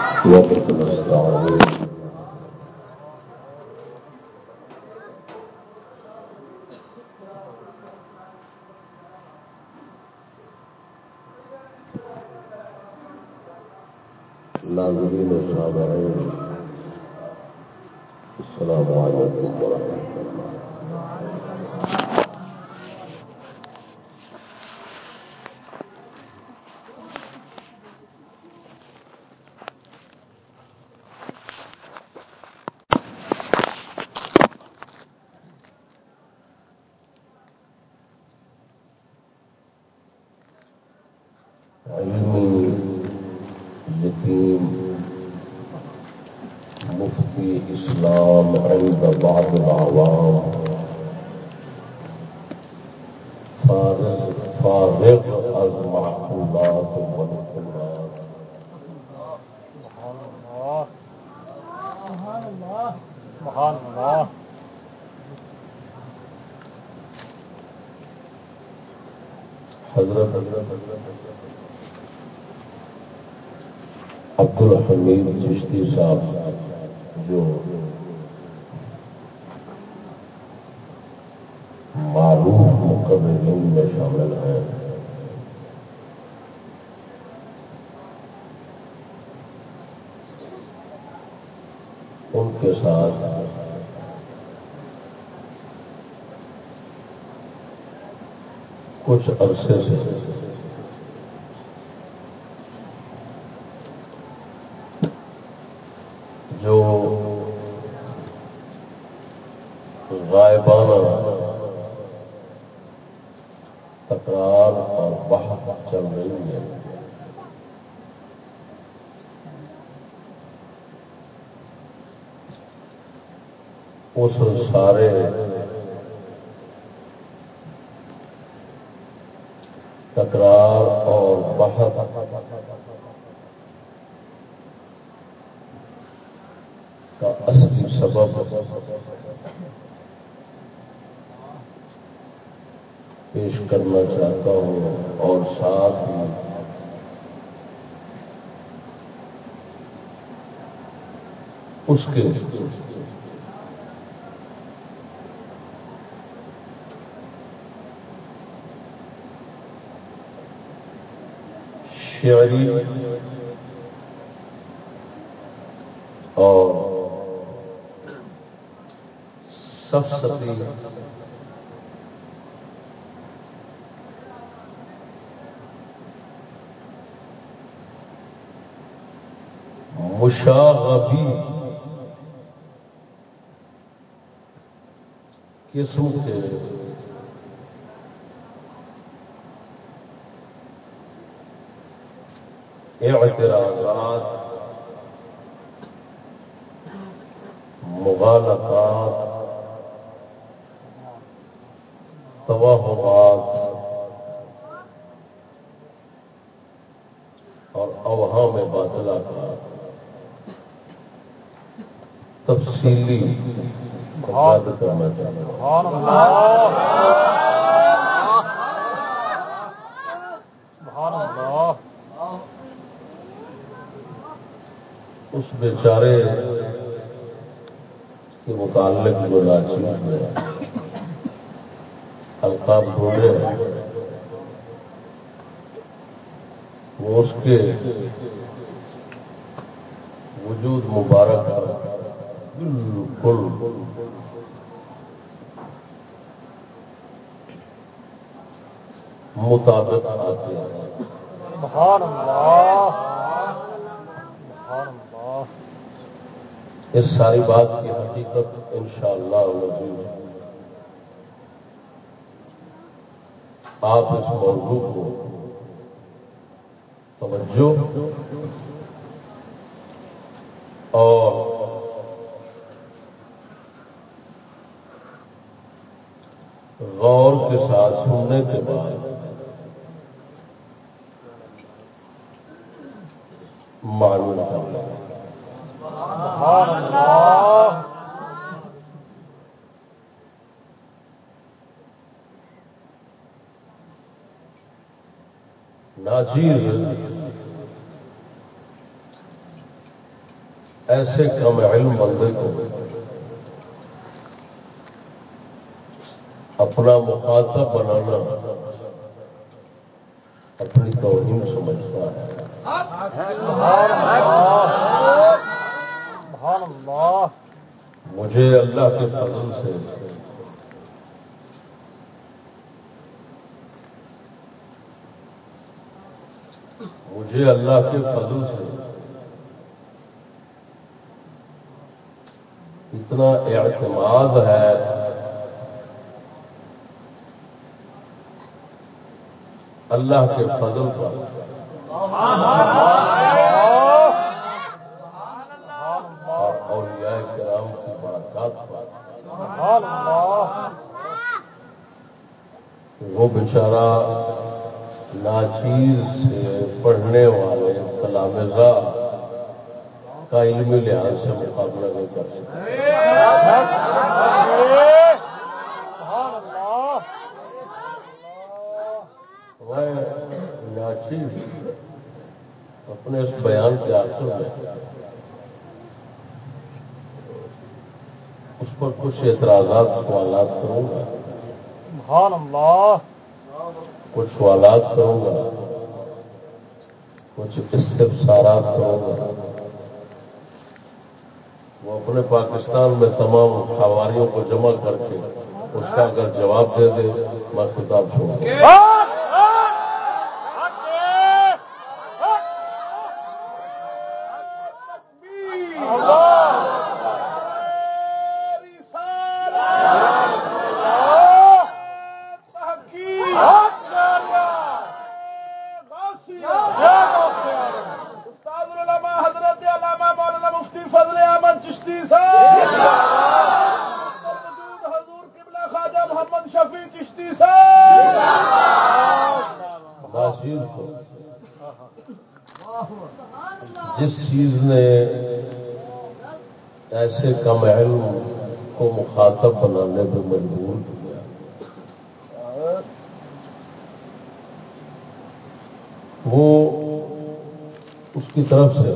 وقت نستعين ناظرین السلام السلام علیکم ورحمۃ اللہ علمی یتیم مفتی اسلام عند بعض العوام فارغ فارغ از معقولات والقرآن سبحان الله سبحان الله سبحان الله حضرت عبد الحمید چشتی صاحب جو معروف مقررین میں شامل ہیں ان کے ساتھ کچھ عرصے سے جو غائبانہ تکرار اور بحث چل رہی ہے اس سارے تکرار اور بحث کا اصلی سبب پیش کرنا چاہتا ہوں اور ساتھ ہی اس کے شعری اور سفسطی مشاغبی کے کے اعتراضات مغالطات توہمات اور اوہام باطلا کا تفصیلی کرنا چاہتا ہوں اس بیچارے کے متعلق جو لاچیز میں القاب ڈھونڈے وہ اس کے وجود مبارک پر بالکل مطابق آتے ہیں سبحان الله سبحان الله اس ساری بات کی حقیقت انشاءاللہ اللہ آپ اس موضوع کو توجہ اور غور کے ساتھ سننے کے بعد معلوم کر لیں سبحان الله ناچیر ایسے کم علم بندے کو اپنا مخاطب بنانا اپنی توہین سمجھتا ہے۔ مجھے اللہ کے فضل سے مجھے اللہ کے فضل سے اتنا اعتماد ہے۔ اللہ کے فضل پر۔ اور کرام کی برکات پر۔ وہ بیچارہ ناچیز سے پڑھنے والے تلامزہ کا علمی لحاظ سے مقابلہ نہیں کر سکتے ناچیز۔ اپنے اس بیان کے آخر میں اس پر کچھ اعتراضات سوالات کروں گا۔ اللہ۔ کچھ سوالات کروں گا۔ استفسارات کروں وہ اپنے پاکستان میں تمام خواریوں کو جمع کر کے اس کا اگر جواب دے دے، میں خطاب چھوڑ دوں جس چیز نے ایسے کم علم کو مخاطب بنانے میں مجبور کیا وہ اس کی طرف سے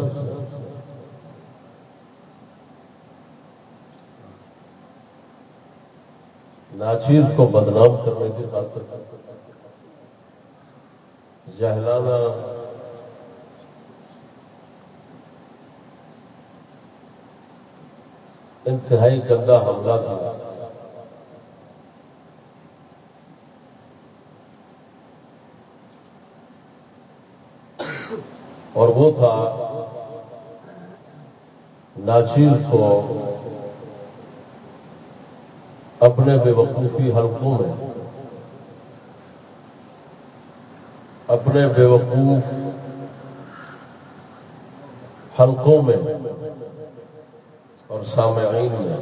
ناچیز کو بدنام کرنے کی خاطر۔ جہلانا۔ انتہائی گندا حملہ تھا۔ اور وہ تھا ناچیز کو اپنے بے وقوفی حلقوں میں، اپنے بے وقوف حلقوں میں اور سامعین میں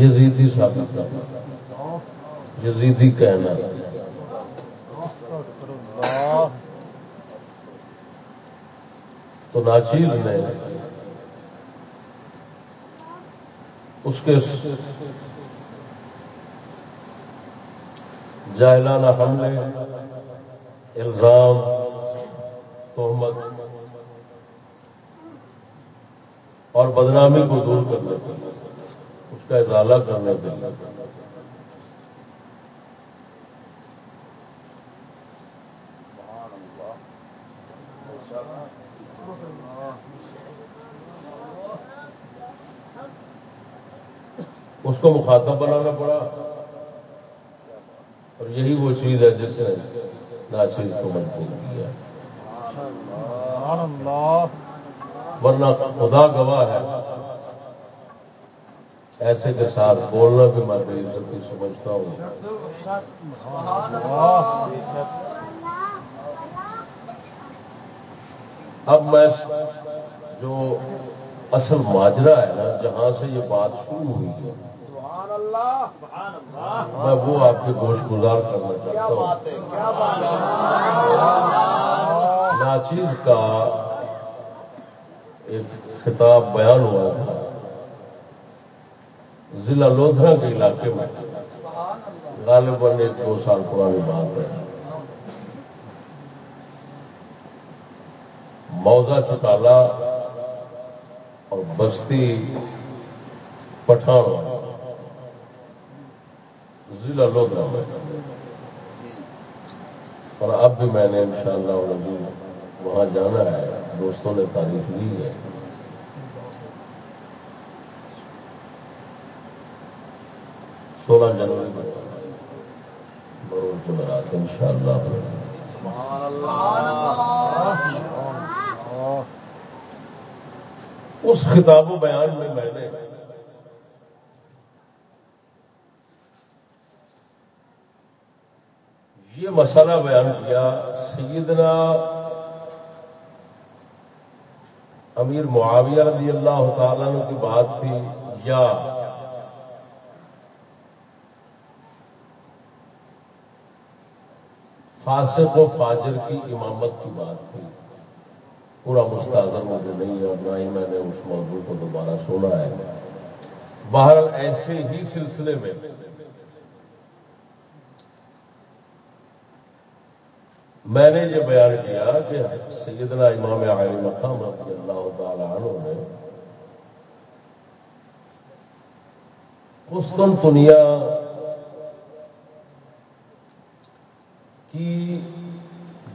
یزیدی ثابت کرنا، یزیدی کہنا۔ تو ناچیز نے اس کے جاہلانہ حملے، الزام، تہمت اور بدنامی کو دور کرنے کے اس کا ازالہ کرنے کے لیے اس کو مخاطب بنانا پڑا۔ اور یہی وہ چیز ہے جس نے ناچیز کو مجبور کیا۔ ورنہ خدا گواہ ہے۔ ایسے کے ساتھ بولنا بھی میں بے عزتی سمجھتا ہوں۔ اب میں جو اصل ماجرا ہے نا جہاں سے یہ بات شروع ہوئی ہے میں وہ آپ کے گوشت گزار کرنا چاہتا ہوں. ناچیز کا ایک خطاب بیان ہوا تھا. ضلع لودھرا کے علاقے میں. غالباً ایک دو سال پرانی بات ہے. موزہ چٹالا اور بستی پٹھان ضلع لودھرا میں اور اب بھی میں نے انشاءاللہ شاء اللہ وہاں جانا ہے دوستوں نے تعریف لی ہے۔ سولہ جنوری بروز جمعرات ان شاء اللہ۔ اس خطاب و بیان میں میں نے یہ مسئلہ بیان کیا، سیدنا امیر معاویہ رضی اللہ تعالیٰ کی بات تھی، یا فاسق و فاجر کی امامت کی بات تھی۔ پورا مستحضر مجھے نہیں ہے اور نہ ہی میں نے اس موضوع کو دوبارہ سنا ہے۔ بہرحال ایسے ہی سلسلے میں میں نے یہ بیان کیا کہ سیدنا امام علی مقام رضی اللہ تعالی عنہ نے دنیا کی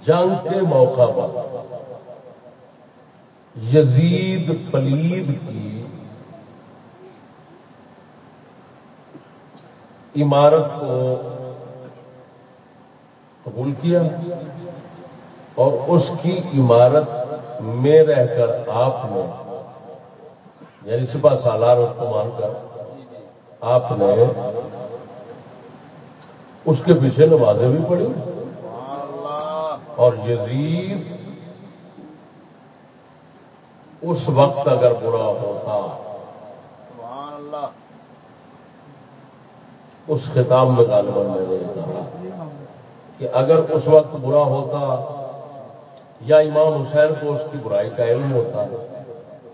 جنگ کے موقع پر یزید پلید کی عمارت کو قبول کیا۔ اور اس کی عمارت میں رہ کر آپ نے یعنی سپا سالار اس کو مان کر آپ نے اس کے پیچھے نمازیں بھی پڑھی۔ اور یزید اس وقت اگر برا ہوتا اس خطاب میں غالباً میں نے کہا کہ اگر اس وقت برا ہوتا یا امام حسین کو اس کی برائی کا علم ہوتا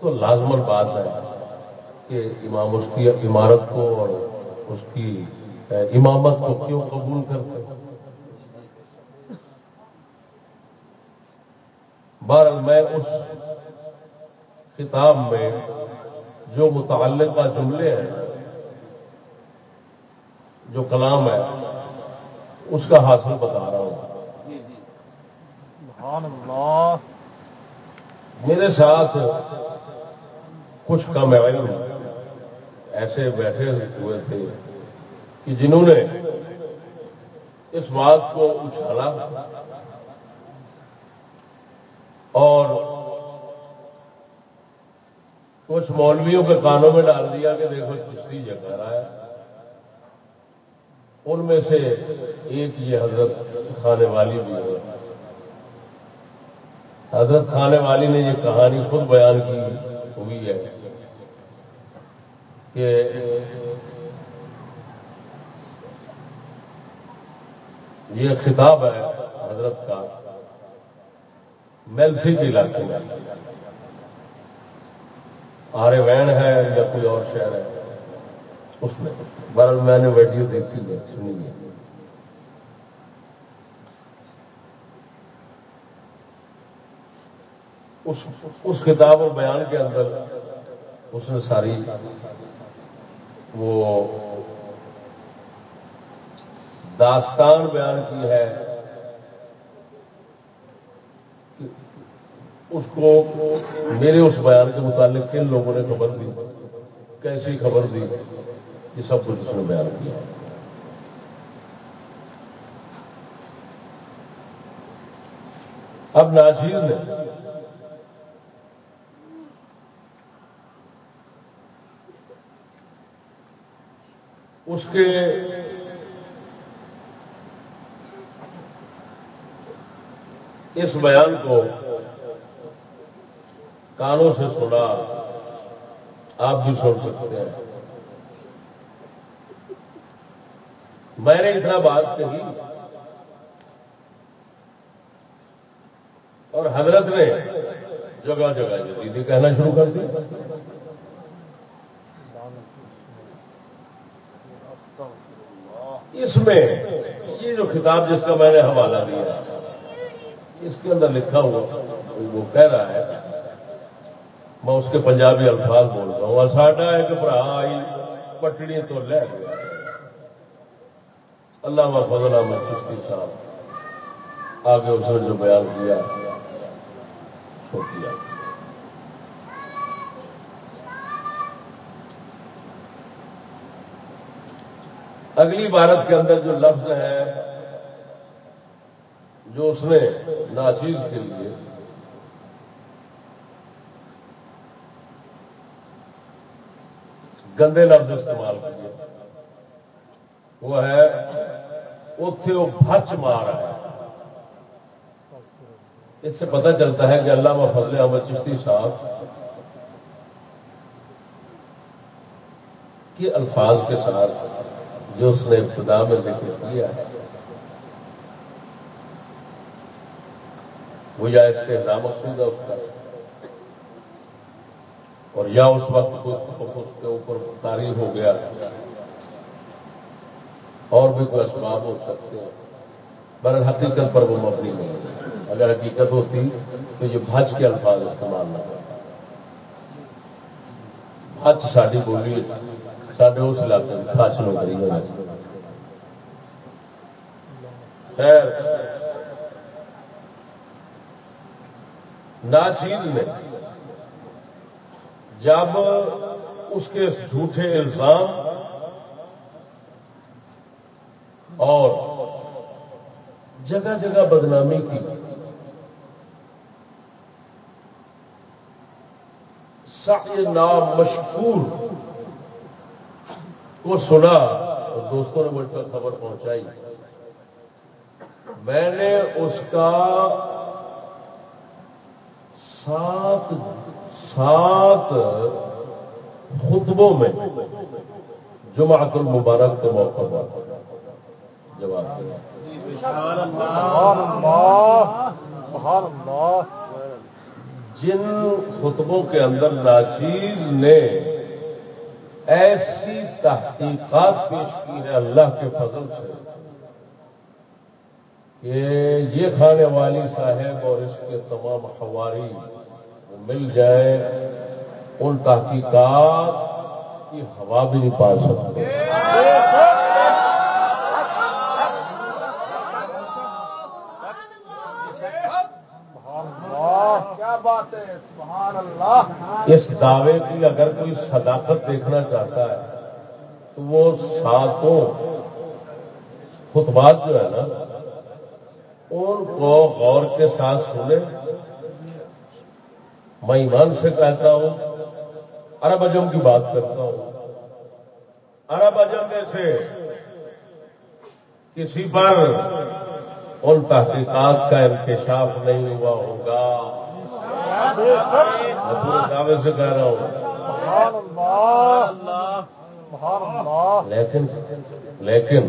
تو لازمن بات ہے کہ امام اس کی عمارت کو اور اس کی امامت کو کیوں قبول کرتے بار میں اس کتاب میں جو متعلقہ جملے ہیں، جو کلام ہے، اس کا حاصل بتا رہا ہوں۔ میرے ساتھ کچھ کم علم ایسے بیٹھے ہوئے تھے کہ جنہوں نے اس بات کو اچھالا اور کچھ مولویوں کے کانوں میں ڈال دیا کہ دیکھو چشتی یہ کہہ رہا ہے۔ ان میں سے ایک یہ حضرت خانے والی بھی ہے۔ حضرت خانے والی نے یہ کہانی خود بیان کی ہوئی ہے کہ یہ خطاب ہے حضرت کا میلسی کے علاقے میں۔ آرے وین ہے یا کوئی اور شہر ہے؟ اس میں۔ بہرحال میں نے ویڈیو دیکھی ہے، سنی ہے۔ اس کتاب اور بیان کے اندر اس نے ساری وہ داستان بیان کی ہے اس کو میرے اس بیان کے متعلق کن لوگوں نے خبر دی؟ کیسی خبر دی؟ یہ سب کچھ اس نے بیان کیا۔ اب ناجیر نے اس کے اس بیان کو کانوں سے سنا، آپ بھی سن سکتے ہیں۔ میں نے اتنا بات کہی اور حضرت نے جگہ جگہ جدیدی کہنا شروع کر دی اس میں یہ جو خطاب جس کا میں نے حوالہ دیا، اس کے اندر لکھا ہوا وہ کہہ رہا ہے، میں اس کے پنجابی الفاظ بول رہا ہوں۔ ساڈا ایک برا آئی، پٹڑی تو لے گیا۔ اللہ فضل احمد چشتی صاحب آگے اس نے جو بیان کیا سو کیا۔ اگلی بھارت کے اندر جو لفظ ہے، جو اس نے ناچیز کے لیے، گندے لفظ استعمال کیے۔ وہ ہے اتے وہ بچ مار ہے اس سے پتہ چلتا ہے کہ اللہ فضل احمد چشتی صاحب کے الفاظ کے ساتھ جو اس نے ابتدا میں ذکر کیا ہے۔ وہ یا اس کے مقصود ہے اس کا۔ اور یا اس وقت اس کے اوپر تاریخ ہو گیا۔ اور بھی کوئی اسباب ہو سکتے ہیں۔ بر حقیقت پر وہ مبنی نہیں اگر حقیقت ہوتی تو یہ بھج کے الفاظ استعمال نہ کرتا۔ بھج ساری بولی سارے اس علاقے میں خاص نوکری ہونا خیر ناچیز میں جب اس کے جھوٹے الزام اور جگہ جگہ بدنامی کی سخت نام مشکور کو سنا اور دوستوں نے مجھ پر خبر پہنچائی۔ میں نے اس کا سات سات خطبوں میں جمعت المبارک کے موقع پر جواب دیا۔ جن خطبوں کے اندر ناچیز نے ایسی تحقیقات پیش کی ہے اللہ کے فضل سے کہ یہ کھانے والی صاحب اور اس کے تمام خواری مل جائے، ان تحقیقات کی ہوا بھی نہیں پا سکتے۔ کیا بات ہے اللہ۔ اس دعوے کی اگر کوئی صداقت دیکھنا چاہتا ہے، تو وہ ساتوں خطبات جو ہے نا، ان کو غور کے ساتھ سنے میں ایمان سے کہتا ہوں، عرب اجم کی بات کرتا ہوں۔ عرب اجم میں سے کسی پر ان تحقیقات کا انکشاف نہیں ہوا ہوگا۔ دعوے سے کہہ رہا ہوں۔ لیکن لیکن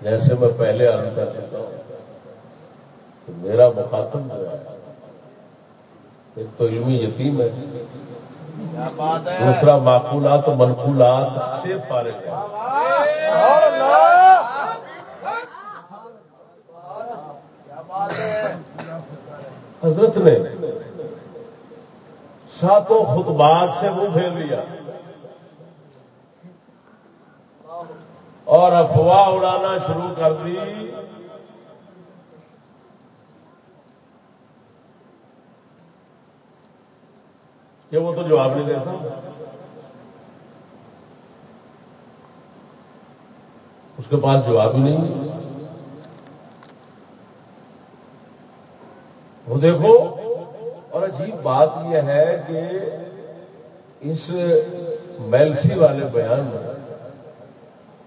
جیسے میں پہلے عرض کر چکا ہوں میرا مخاطب جو ہے ایک تو علمی یتیم ہے دوسرا معقولات منقولات سے فارغ ہے۔ حضرت نے ساتوں خطبات سے منہ پھیر لیا۔ اور افواہ اڑانا شروع کر دی۔ کہ وہ تو جواب نہیں دیتا۔ اس کے پاس جواب ہی نہیں۔ وہ دیکھو۔ اور عجیب بات یہ ہے کہ اس میلسی والے بیان میں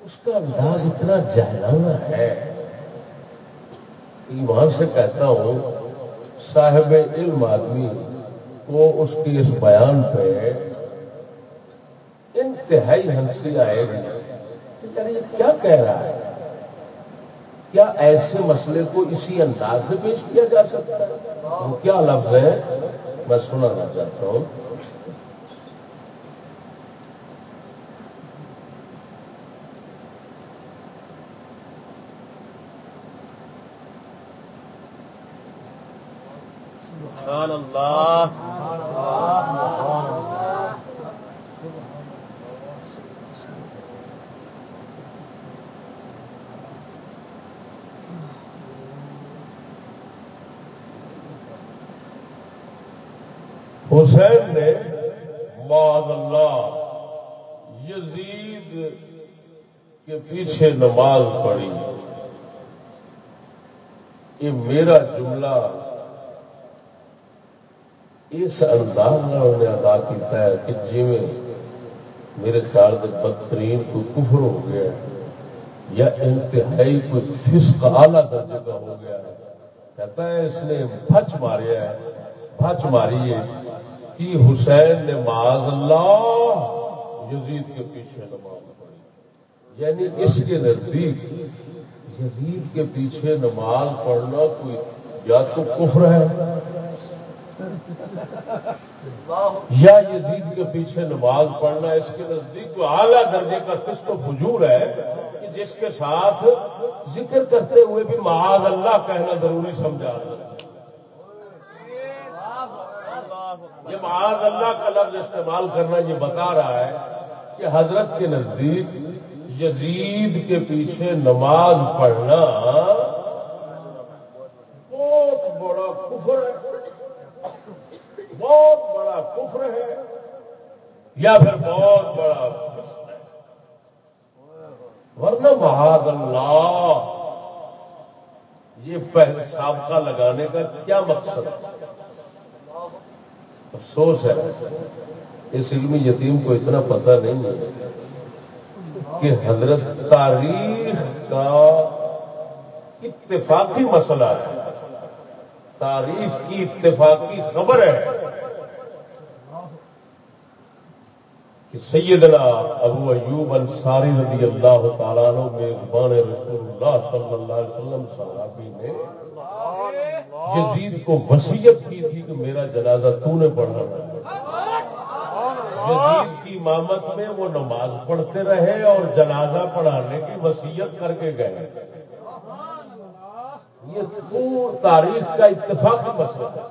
اس کا انداز اتنا جہلانا ہے ایمان سے کہتا ہوں، صاحب علم آدمی کو اس کی اس بیان پہ انتہائی ہنسی آئے گی۔ یعنی یہ کیا کہہ رہا ہے؟ ایسے مسئلے کو اسی انداز سے پیش کیا جا سکتا ہے۔ وہ کیا لفظ ہے؟ میں سنانا چاہتا ہوں۔ حسین نے معذ اللہ یزید کے پیچھے نماز پڑھی۔ یہ میرا جملہ اس انداز میں انہوں نے ادا کیا ہے کہ جی میں میرے خیال سے بدترین کوئی کفر ہو گیا یا انتہائی کوئی فسق اعلی درجے کا ہو گیا ہے۔ کہتا ہے اس نے بچ ماریا ہے بچ ماری ہے۔ کہ حسین نے معاذ اللہ یزید کے پیچھے نماز پڑھی۔ یعنی اس کے نزدیک یزید کے پیچھے نماز پڑھنا کوئی یا تو کفر ہے، یا یزید کے پیچھے نماز پڑھنا اس کے نزدیک کوئی اعلیٰ درجے کا فسق و فجور ہے کہ جس کے ساتھ ذکر کرتے ہوئے بھی معاذ اللہ کہنا ضروری سمجھا رہا یہ معاذ اللہ کا لفظ استعمال کرنا یہ بتا رہا ہے کہ حضرت کے نزدیک یزید کے پیچھے نماز پڑھنا بہت بڑا کفر ہے۔ بہت بڑا کفر ہے۔ یا پھر بہت بڑا ہے۔ ورنہ معاذ اللہ، یہ پہلے سابقہ لگانے کا کیا مقصد؟ ہے افسوس ہے۔ اس علمی یتیم کو اتنا پتہ نہیں ہے کہ حضرت تاریخ کا اتفاقی مسئلہ ہے۔ تاریخ کی اتفاقی خبر ہے کہ سیدنا ابو ایوب انصاری رضی اللہ تعالیٰ میزبان رسول اللہ صلی اللہ علیہ وسلم صحابی نے یزید کو وسیعت کی تھی کہ میرا جنازہ تو نے پڑھانا یزید کی امامت میں وہ نماز پڑھتے رہے اور جنازہ پڑھانے کی وسیعت کر کے گئے۔ یہ تاریخ کا اتفاقی مسئلہ ہے۔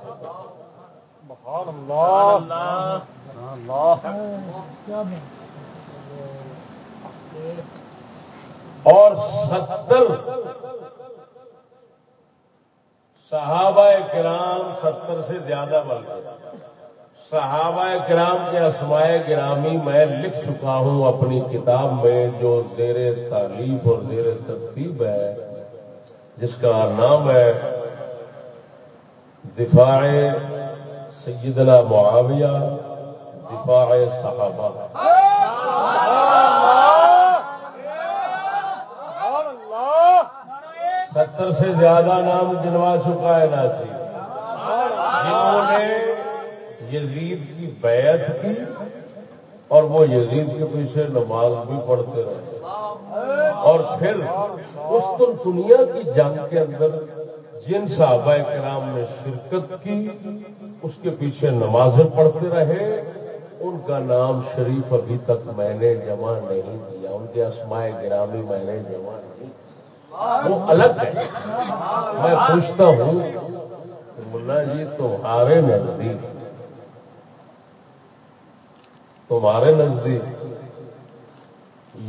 اور ستر صحابہ کرام ستر سے زیادہ بن گئے صحابہ کرام کے اسمائے گرامی میں لکھ چکا ہوں اپنی کتاب میں، جو زیر تعلیف اور زیر ترتیب ہے، جس کا نام ہے دفاع سیدنا معاویہ، دفاع صحابہ۔ ستر سے زیادہ نام گنوا چکا ہے ناچی جنہوں نے یزید کی بیعت کی اور وہ یزید کے پیچھے نماز بھی پڑھتے رہے۔ اور پھر اس دنیا کی جنگ کے اندر جن صحابہ کرام نے شرکت کی، اس کے پیچھے نمازیں پڑھتے رہے۔ ان کا نام شریف ابھی تک میں نے جمع نہیں کیا، ان کے اسمائے گرامی میں نے جمع نہیں کیا۔ وہ الگ ہے۔ میں پوچھتا ہوں ملا جی تمہارے نزدیک تمہارے نزدیک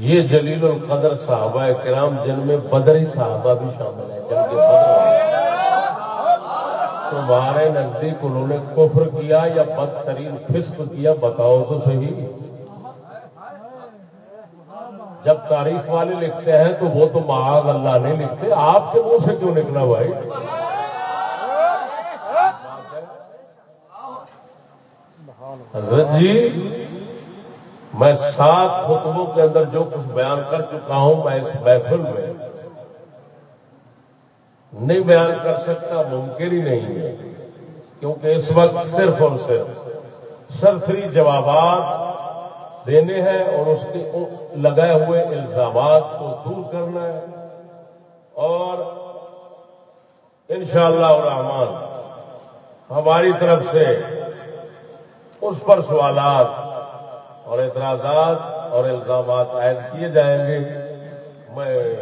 یہ جلیل القدر صحابہ کرام جن میں بدری صحابہ بھی شامل ہیں، جن کے تمہارے نزدیک انہوں نے کفر کیا یا بدترین فسق کیا، بتاؤ تو صحیح۔ جب تاریخ والے لکھتے ہیں تو وہ تو معاذ اللہ نہیں لکھتے، آپ کے منہ سے کیوں نکلا بھائی؟ حضرت جی میں سات خطبوں کے اندر جو کچھ بیان کر چکا ہوں، میں اس محفل میں نہیں بیان کر سکتا، ممکن ہی نہیں ہے، کیونکہ اس وقت صرف اور صرف سرسری جوابات دینے ہیں اور اس کے لگائے ہوئے الزامات کو دور کرنا ہے۔ اور انشاءاللہ شاء ہماری طرف سے اس پر سوالات اور اعتراضات اور الزامات عائد کیے جائیں گے۔ میں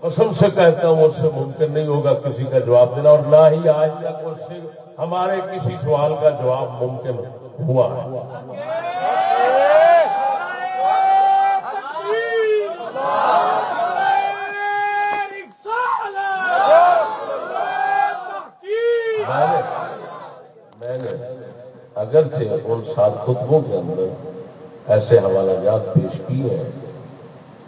قسم سے کہتا ہوں، اس سے ممکن نہیں ہوگا کسی کا جواب دینا اور نہ ہی آج تک اس سے ہمارے کسی سوال کا جواب ممکن ہوا ہے۔ میں اگرچہ ان سات خطبوں کے اندر ایسے حوالہ جات پیش کیے ہیں،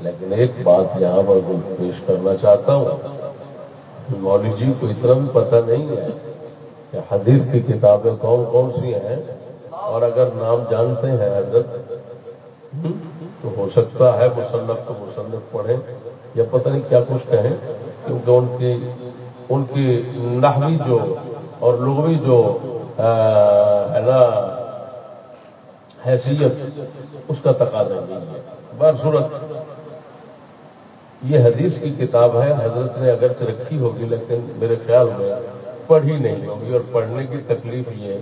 لیکن ایک بات یہاں پر پیش کرنا چاہتا ہوں۔ مولوی جی کو اتنا بھی پتہ نہیں ہے کہ حدیث کی کتابیں کون کون سی ہیں، اور اگر نام جانتے ہیں حضرت تو ہو سکتا ہے مصنف تو مصنف پڑھیں، یا پتہ نہیں کیا کچھ کہیں، کیونکہ ان کی ان کی نحوی جو اور لغوی جو ہے نا حیثیت، اس کا تقاضا نہیں ہے۔ بار صورت، یہ حدیث کی کتاب ہے، حضرت نے اگرچہ رکھی ہوگی، لیکن میرے خیال میں پڑھی نہیں ہوگی، اور پڑھنے کی تکلیف یہ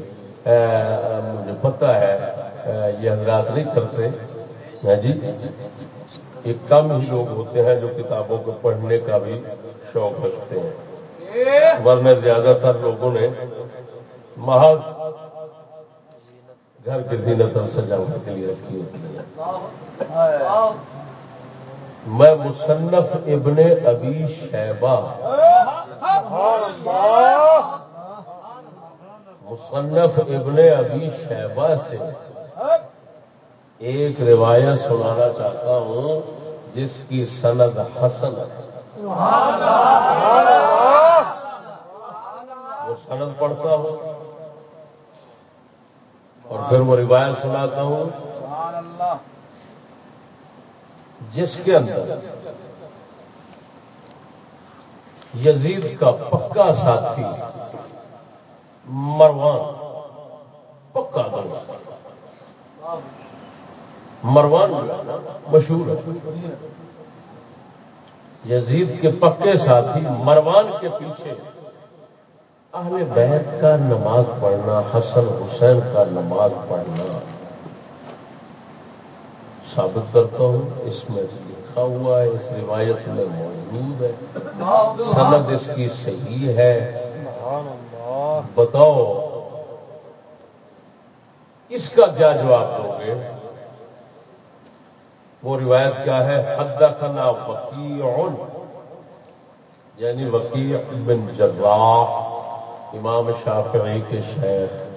مجھے پتہ ہے یہ حضرات نہیں کرتے۔ ہاں جی؟ ایک کم ہی لوگ ہوتے ہیں جو کتابوں کو پڑھنے کا بھی شوق رکھتے ہیں۔ ورنہ زیادہ تر لوگوں نے محض گھر کی زینت اور سجاوٹ کے لیے رکھی ہوتی ہے۔ میں مصنف ابن ابی شیبہ۔ مصنف ابن ابی شیبہ سے ایک روایت سنانا چاہتا ہوں، جس کی سند حسن ہے۔ وہ سند پڑھتا ہوں۔ اور پھر وہ روایت سناتا ہوں۔ جس کے اندر یزید کا پکا ساتھی مروان پکا دو مروان مشہور ہے۔ یزید کے پکے ساتھی مروان کے پیچھے۔ اہل بیت کا نماز پڑھنا، حسن حسین کا نماز پڑھنا۔ ثابت کرتا ہوں، اس میں لکھا ہوا ہے، اس روایت میں موجود ہے۔ سند اس کی صحیح ہے۔ بتاؤ، اس کا کیا جواب دو گے؟ وہ روایت کیا ہے؟ حد خنا وکیع یعنی وکیع بن جراح۔ امام شافعی کے شیخ۔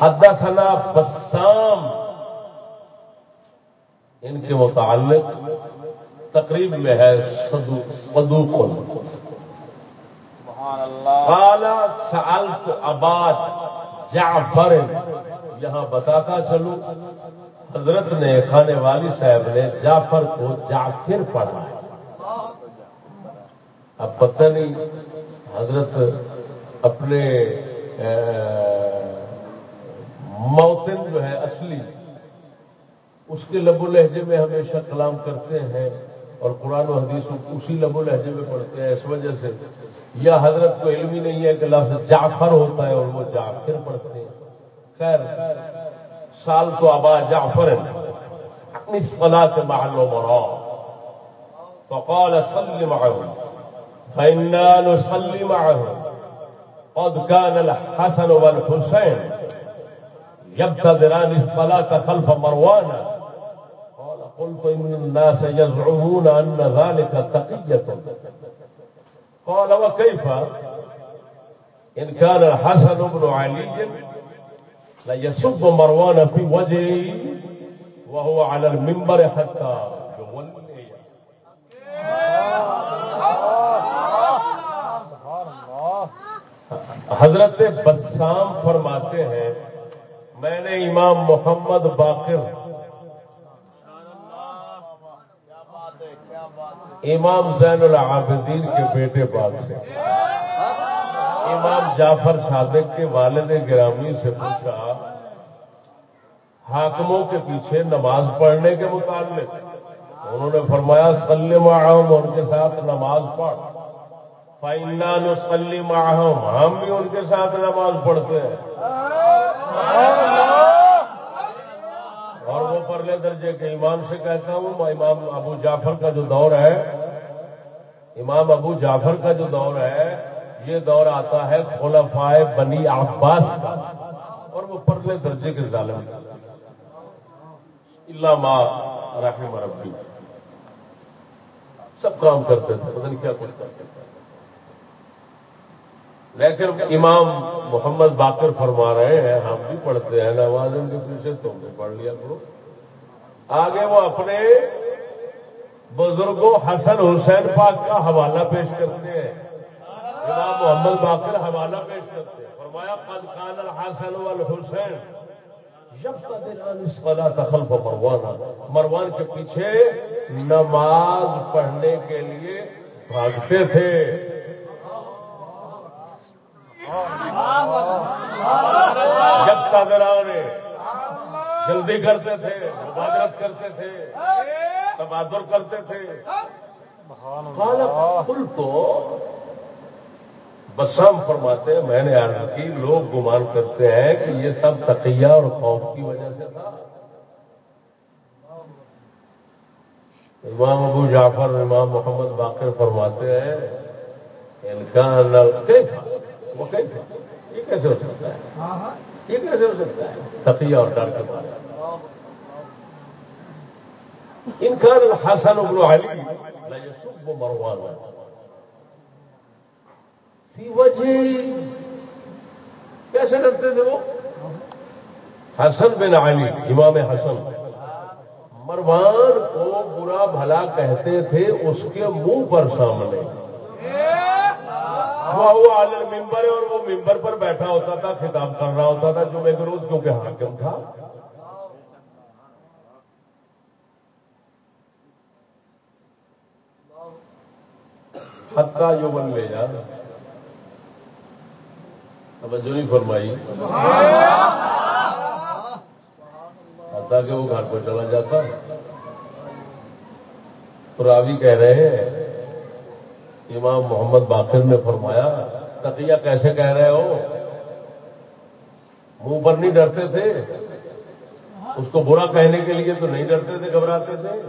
حدثنا بسام۔ ان کے متعلق تقریب میں ہے صدوق قال سألت اباد جعفر۔ یہاں بتاتا چلوں حضرت نے خانے والی صاحب نے جعفر کو جعفر پڑھا ہے اب پتہ نہیں حضرت اپنے موتن جو ہے اصلی، اس کے لب و لہجے میں ہمیشہ کلام کرتے ہیں اور قرآن و حدیث اسی لب و لہجے میں پڑھتے ہیں، اس وجہ سے یا حضرت کو علم ہی نہیں ہے کہ لفظ جعفر ہوتا ہے اور وہ جعفر پڑھتے ہیں۔ خیر، سال تو آبا جعفر اپنی صلاة محل و مرا فقال صل معهم۔ فإنا نصلي معهم قد كان الحسن والحسين يبتدران الصلاة خلف مروان. قال قلت إن الناس يزعمون أن ذلك تقية. قال وكيف؟ إن كان الحسن بن علي ليسب مروان في وجهه وهو على المنبر حتى حضرت بسام فرماتے ہیں، میں نے امام محمد باقر۔ امام زین العابدین کے بیٹے باغ سے امام جعفر صادق کے والد گرامی سے پوچھا، حاکموں کے پیچھے نماز پڑھنے کے متعلق۔ انہوں نے فرمایا سلم عام ان کے ساتھ نماز پڑھ۔ فائنا نسلم عام ہم بھی ان کے ساتھ نماز پڑھتے ہیں۔ اور وہ پرلے درجے کے ایمان سے کہتا ہوں امام ابو جعفر کا جو دور ہے، امام ابو جعفر کا جو دور ہے، یہ دور آتا ہے خلفائے بنی عباس کا۔ اور وہ پرلے درجے کے ظالم اللہ ماں رحم ربی۔ سب کام کرتے تھے، پتہ نہیں کیا کچھ کرتے تھے۔ لیکن امام محمد باقر فرما رہے ہیں، ہم بھی پڑھتے ہیں نواز ان کے پیچھے تم بھی پڑھ لیا کرو آگے وہ اپنے بزرگوں حسن حسین پاک کا حوالہ پیش کرتے ہیں۔ امام محمد باقر حوالہ پیش کرتے ہیں۔ فرمایا، قد کان الحسن والحسین تخلف مروان۔ مروان کے پیچھے نماز پڑھنے کے لیے بھاگتے تھے۔ جب تادران جلدی کرتے تھے، مبادرت کرتے تھے، تبادر کرتے تھے پل تو بسام فرماتے ہیں، میں نے عرض کی، لوگ گمان کرتے ہیں کہ یہ سب تقیہ اور خوف کی وجہ سے تھا۔ امام ابو جعفر، امام محمد باقر فرماتے ہیں، ان کا وہ کیسے یہ کیسے ہو سکتا ہے؟ یہ کیسے ہو سکتا ہے؟ تقیہ اور ڈر کے بارے ان کا حسن ابن علی لا مروان۔ فی وجہ کیسے ڈرتے تھے وہ؟ حسن بن علی امام حسن۔ مروان کو برا بھلا کہتے تھے اس کے منہ پر سامنے۔ وہ عالم ممبر ہے اور وہ ممبر پر بیٹھا ہوتا تھا، خطاب کر رہا ہوتا تھا جو میں روز کیونکہ حاکم تھا۔ حتہ جو بن لے جا جو نہیں فرمائی۔ حتہ کہ وہ گھر کو چلا جاتا۔ تو راوی کہہ رہے ہیں۔ امام محمد باقر نے فرمایا، تقیہ کیسے کہہ رہے ہو؟ منہ پر نہیں ڈرتے تھے۔ اس کو برا کہنے کے لیے تو نہیں ڈرتے تھے، گھبراتے تھے۔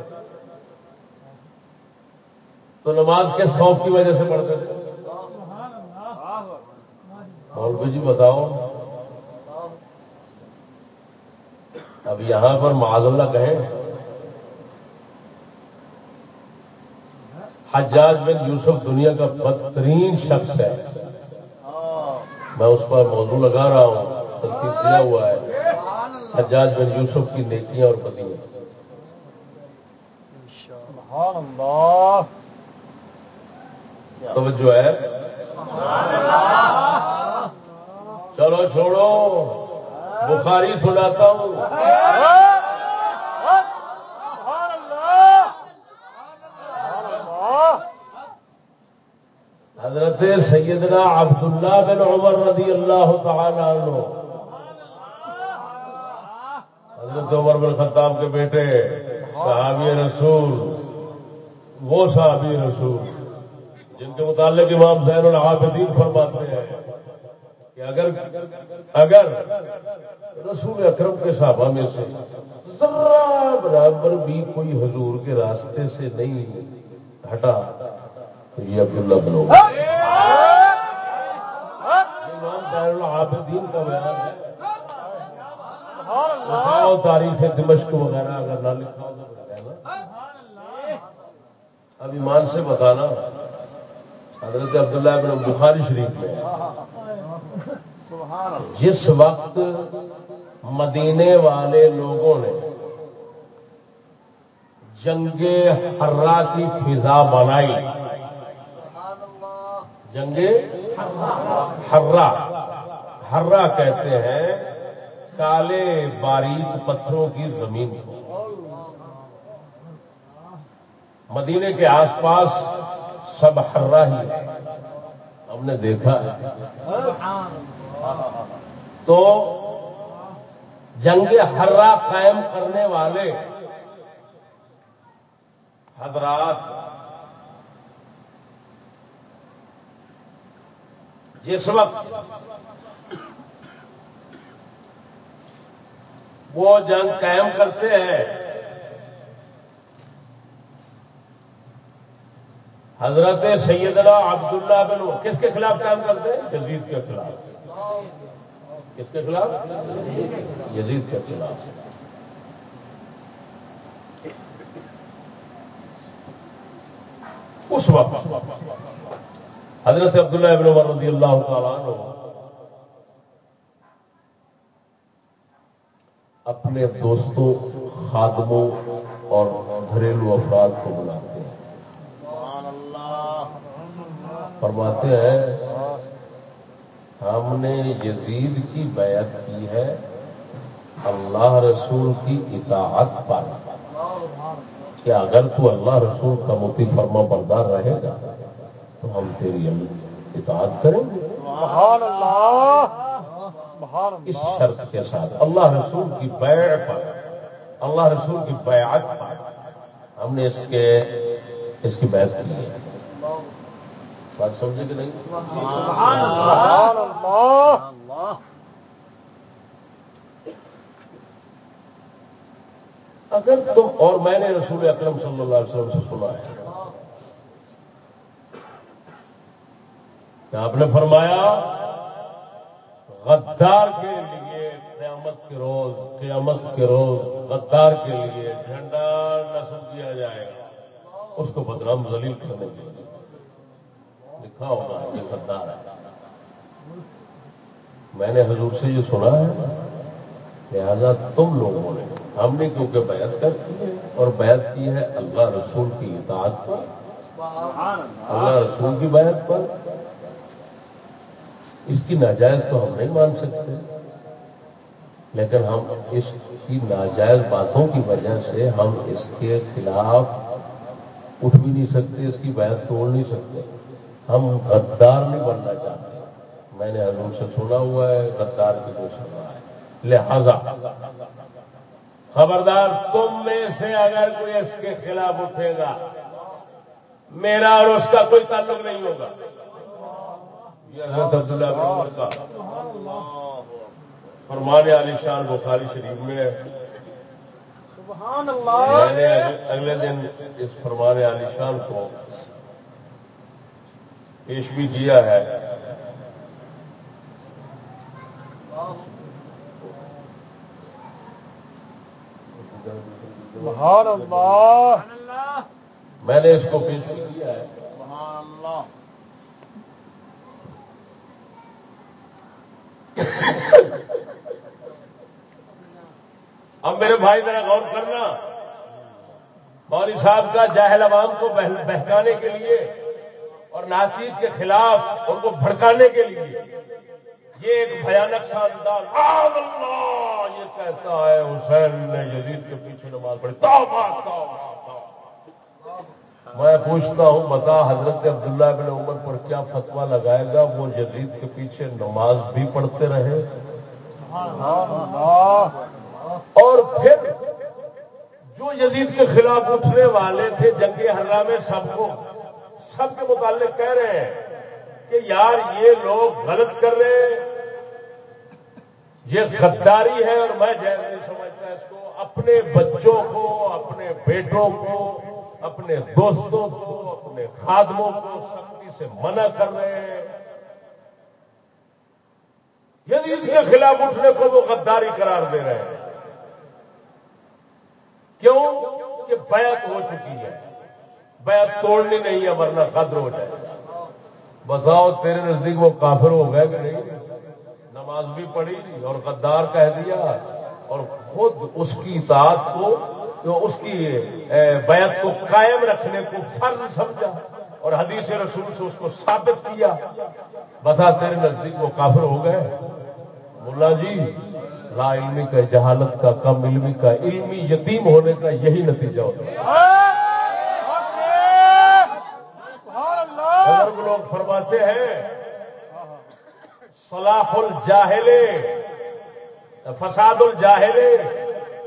تو نماز کس خوف کی وجہ سے پڑھتے تھے؟ مولوی جی بتاؤ۔ اب یہاں پر معاذ اللہ کہیں۔ حجاج بن یوسف دنیا کا بدترین شخص ہے۔ میں اس پر موضوع لگا رہا ہوں ترتیب دیا ہوا ہے۔ حجاج بن یوسف کی نیکیاں اور بدیاں۔ توجہ ہے۔ چلو چھوڑو۔ بخاری سناتا ہوں۔ حضرت سیدنا عبداللہ بن عمر رضی اللہ تعالی عنہ۔ حضرت عمر بن خطاب کے بیٹے، صحابی رسول، وہ صحابی رسول، جن کے متعلق امام زین العابدین فرماتے ہیں کہ اگر اگر رسول اکرم کے صحابہ میں سے ذرا برابر بھی کوئی حضور کے راستے سے نہیں ہٹا یہ عبداللہ بنو العابدین کا بیان ہے۔ تاریخ دمشق وغیرہ اگر نہ لکھا ہو تو کہنا اب ایمان سے بتانا حضرت عبداللہ ابن بخاری شریف میں۔ جس وقت مدینے والے لوگوں نے جنگ ہررا کی فضا بنائی جنگ ہررا ہررا کہتے ہیں کالے باریک پتھروں کی زمین کو۔ مدینے کے آس پاس سب ہررا ہی ہے ہم نے دیکھا ہے۔ تو جنگ ہررا قائم کرنے والے حضرات جس وقت وہ جنگ قائم کرتے ہیں۔ حضرت سیدنا عبداللہ بن کس کے خلاف قائم کرتے ہیں؟ جزید کے خلاف۔ کس کے خلاف؟ یزید کے خلاف۔ اس وقت حضرت عبداللہ ابن عمر رضی اللہ تعالیٰ عنہ اپنے دوستوں، خادموں اور گھریلو افراد کو بلاتے ہیں۔ فرماتے ہیں، ہم نے یزید کی بیعت کی ہے، اللہ رسول کی اطاعت پر۔ کہ اگر تو اللہ رسول کا مفتی فرما بردار رہے گا؟ تو ہم تیری اطاعت کریں گے۔ سبحان اللہ اس شرط کے ساتھ اللہ رسول کی بیع پر اللہ رسول کی بیعت پر ہم نے اس کے اس کی بحث کی ہے۔ بات سمجھے کہ نہیں؟ سبحان اللہ۔ اگر تم اور میں نے رسول اکرم صلی اللہ علیہ وسلم سے سنا ہے آپ نے فرمایا، غدار کے لیے قیامت کے روز، قیامت کے روز غدار کے لیے جھنڈا نصب کیا جائے گا، اس کو بدنام ذلیل کرنے کے لیے لکھا ہوگا یہ غدار ہے۔ میں نے حضور سے یہ سنا ہے لہذا تم لوگوں نے ہم نے کیونکہ بیعت کر کی ہے اور بیعت کی ہے اللہ رسول کی اطاعت پر، اللہ رسول کی بیعت پر اس کی ناجائز تو ہم نہیں مان سکتے۔ لیکن ہم اس کی ناجائز باتوں کی وجہ سے ہم اس کے خلاف اٹھ بھی نہیں سکتے، اس کی بیعت توڑ نہیں سکتے۔ ہم غدار نہیں بننا چاہتے۔ میں نے حضور سے سنا ہوا ہے، غدار کی کوئی سنا ہے۔ لہذا خبردار، تم میں سے اگر کوئی اس کے خلاف اٹھے گا، میرا اور اس کا کوئی تعلق نہیں ہوگا یہ حضرت عبداللہ بن عمر کا فرمان علی شان بخاری شریف میں ہے۔ میں نے اگلے دن اس فرمان علی شان کو پیش بھی کیا ہے۔ میں نے اس کو پیش بھی کیا ہے۔ اب میرے بھائی ذرا غور کرنا۔ مولوی صاحب کا جاہل عوام کو بہکانے کے لیے اور ناچیز کے خلاف ان کو بھڑکانے کے لیے یہ ایک بھیانک سا انداز۔ اللہ یہ کہتا ہے، حسین نے یزید کے پیچھے نماز پڑھی۔ توبہ میں پوچھتا ہوں، بتا حضرت عبداللہ بن عمر پر کیا فتوا لگائے گا؟ وہ یزید کے پیچھے نماز بھی پڑھتے رہے۔ اور پھر جو یزید کے خلاف اٹھنے والے تھے جنگ ہررا میں سب کو، سب کے متعلق کہہ رہے ہیں کہ یار یہ لوگ غلط کر رہے ہیں، یہ غداری ہے اور میں جائز نہیں سمجھتا اس کو، اپنے بچوں کو، اپنے بیٹوں کو، اپنے دوستوں کو، اپنے خادموں کو سختی سے منع کر رہے ہیں۔ یزید کے خلاف اٹھنے کو وہ غداری قرار دے رہے ہیں۔ کیوں کہ بیعت ہو چکی ہے۔ بیعت توڑنی نہیں ہے ورنہ قدر ہو جائے۔ بتاؤ تیرے نزدیک وہ کافر ہو گئے کہ نہیں؟ نماز بھی پڑھی، اور غدار کہہ دیا، اور خود اس کی اطاعت کو، جو اس کی بیعت کو قائم رکھنے کو فرض سمجھا، اور حدیث رسول سے اس کو ثابت کیا۔ بتا تیرے نزدیک وہ کافر ہو گئے؟ ملا جی لا علمی کا جہالت کا کم علمی کا علمی یتیم ہونے کا یہی نتیجہ ہوتا ہے۔ بزرگ لوگ فرماتے ہیں صلاح الجاہل فساد الجاہل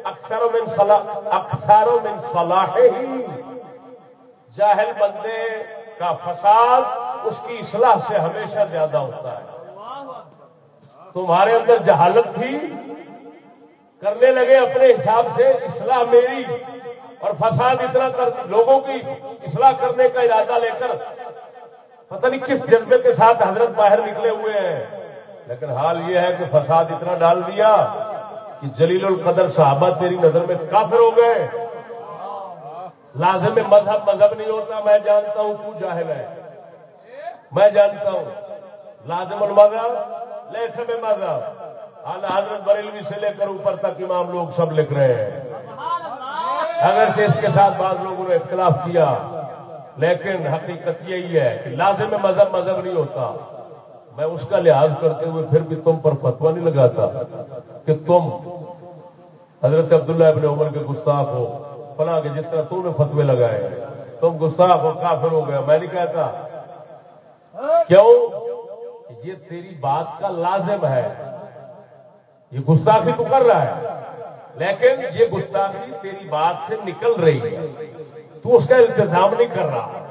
اکثر من صلاح اکثر من صلاح ہی جاہل بندے کا فساد اس کی اصلاح سے ہمیشہ زیادہ ہوتا ہے۔ تمہارے اندر جہالت تھی کرنے لگے اپنے حساب سے اصلاح میری اور فساد اتنا کر لوگوں کی اصلاح کرنے کا ارادہ لے کر پتہ نہیں کس جذبے کے ساتھ حضرت باہر نکلے ہوئے ہیں۔ لیکن حال یہ ہے کہ فساد اتنا ڈال دیا کہ جلیل القدر صحابہ تیری نظر میں کافر ہو گئے۔ لازم مذہب مذہب نہیں ہوتا، میں جانتا ہوں تو جاہل ہے۔ میں جانتا ہوں۔ لازم المذہب لے سب مذہب۔ حضرت بریلوی سے لے کر اوپر تک امام لوگ سب لکھ رہے ہیں۔ اگر سے اس کے ساتھ بعض لوگوں نے اختلاف کیا، لیکن حقیقت یہی ہے کہ لازم مذہب مذہب نہیں ہوتا۔ میں اس کا لحاظ کرتے ہوئے پھر بھی تم پر فتوا نہیں لگاتا کہ تم حضرت عبداللہ ابن عمر کے گستاخ ہو، فلاں کے جس طرح تم نے فتوے لگائے۔ تم گستاخ ہو، کافر ہو گیا میں نہیں کہتا۔ کیوں؟ یہ تیری بات کا لازم ہے۔ یہ گستاخی تو کر رہا ہے۔ لیکن یہ گستاخی تیری بات سے نکل رہی ہے۔ تو اس کا التظام نہیں کر رہا۔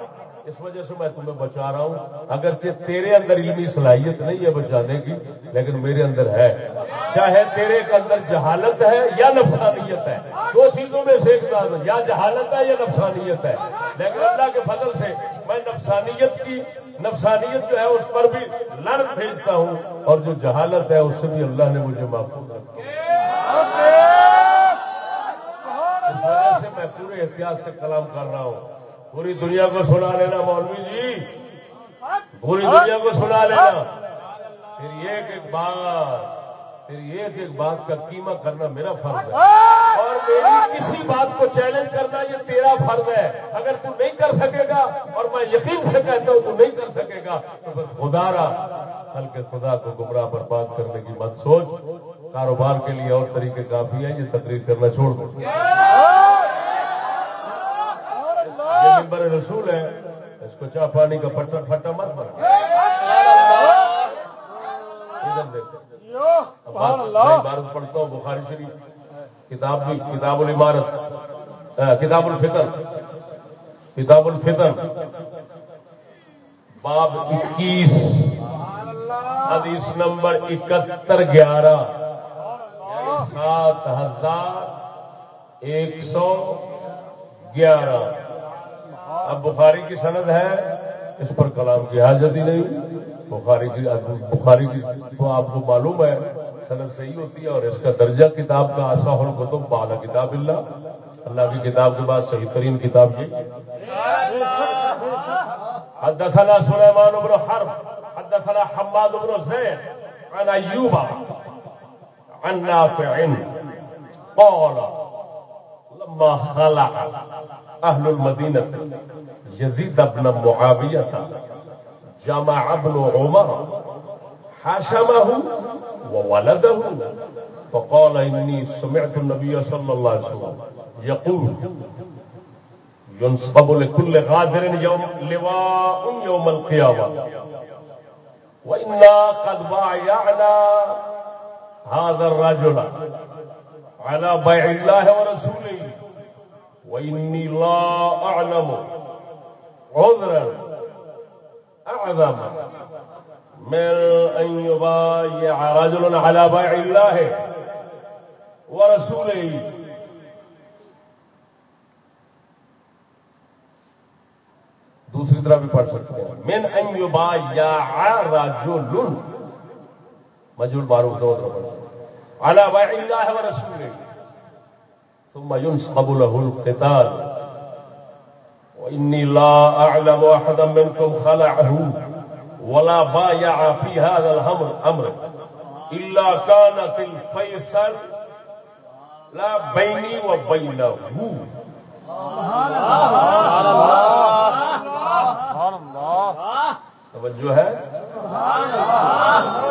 اس وجہ سے میں تمہیں بچا رہا ہوں۔ اگرچہ تیرے اندر علمی صلاحیت نہیں ہے بچانے کی، لیکن میرے اندر ہے۔ چاہے تیرے اندر جہالت ہے یا نفسانیت ہے، دو چیزوں میں سے ایک بات یا جہالت ہے یا نفسانیت ہے۔ لیکن اللہ کے فضل سے میں نفسانیت کی، نفسانیت جو ہے اس پر بھی لڑ بھیجتا ہوں، اور جو جہالت ہے اس سے بھی اللہ نے مجھے محفوظ رکھا اس وجہ سے میں پورے احتیاط سے کلام کر رہا ہوں۔ پوری دنیا کو سنا لینا، مولوی جی۔ پوری دنیا کو سنا لینا۔ پھر ایک ایک بات، پھر ایک ایک بات کا قیمہ کرنا میرا فرض ہے۔ اور میری کسی بات کو چیلنج کرنا، یہ تیرا فرض ہے۔ اگر تو نہیں کر سکے گا، اور میں یقین سے کہتا ہوں تو نہیں کر سکے گا، تو پھر خدا رہا کل کے خدا کو گمراہ برباد کرنے کی مت سوچ۔ کاروبار کے لیے اور طریقے کافی ہیں، یہ تقریر کرنا چھوڑ دو۔ ممبر رسول ہے اس کو چاہ پانی کا پٹا پھٹا مت بنا۔ عبارت پڑھتا ہوں بخاری شریف۔ کتاب بھی کتاب العمارت۔ کتاب الفطر۔ کتاب الفطر۔ باب اکیس۔ حدیث نمبر اکہتر گیارہ۔ سات ہزار ایک سو گیارہ۔ اب بخاری کی سند ہے، اس پر کلام کی حاجت ہی نہیں۔ بخاری کی بخاری کی تو آپ کو معلوم ہے، سند صحیح ہوتی ہے اور اس کا درجہ کتاب کا آسا ہو کو تم بالا کتاب اللہ۔ اللہ کی کتاب کے بعد صحیح ترین کتاب یہ۔ حدثنا سلیمان بن حرب، حدثنا حماد بن زید، عن ایوب، عن نافع، قال لما خلع أهل المدينة. يزيد بن معاوية جمع ابن عمر حشمه وولده فقال إني سمعت النبي صلى الله عليه وسلم يقول ينصب لكل غادر يوم لواء يوم القيامة. وإنا قد بايعنا هذا الرجل على بيع الله ورسوله. وإني لا أعلم عذرا أعظم من أن يبايع رجل على بيع الله ورسوله. دوسری طرح بھی پڑھ سکتے ہیں. من ان یبايع رجل مجهول معروف دو طرح پڑھ سکتے ہیں. على بيع الله ورسوله. ثم ينصب له القتال. وإني لا أعلم أحدا منكم خلعه ولا بايع في هذا الأمر أمر إلا كانت الفيصل لا بيني وبينه. سبحان الله. سبحان الله توجہ ہے؟ سبحان اللہ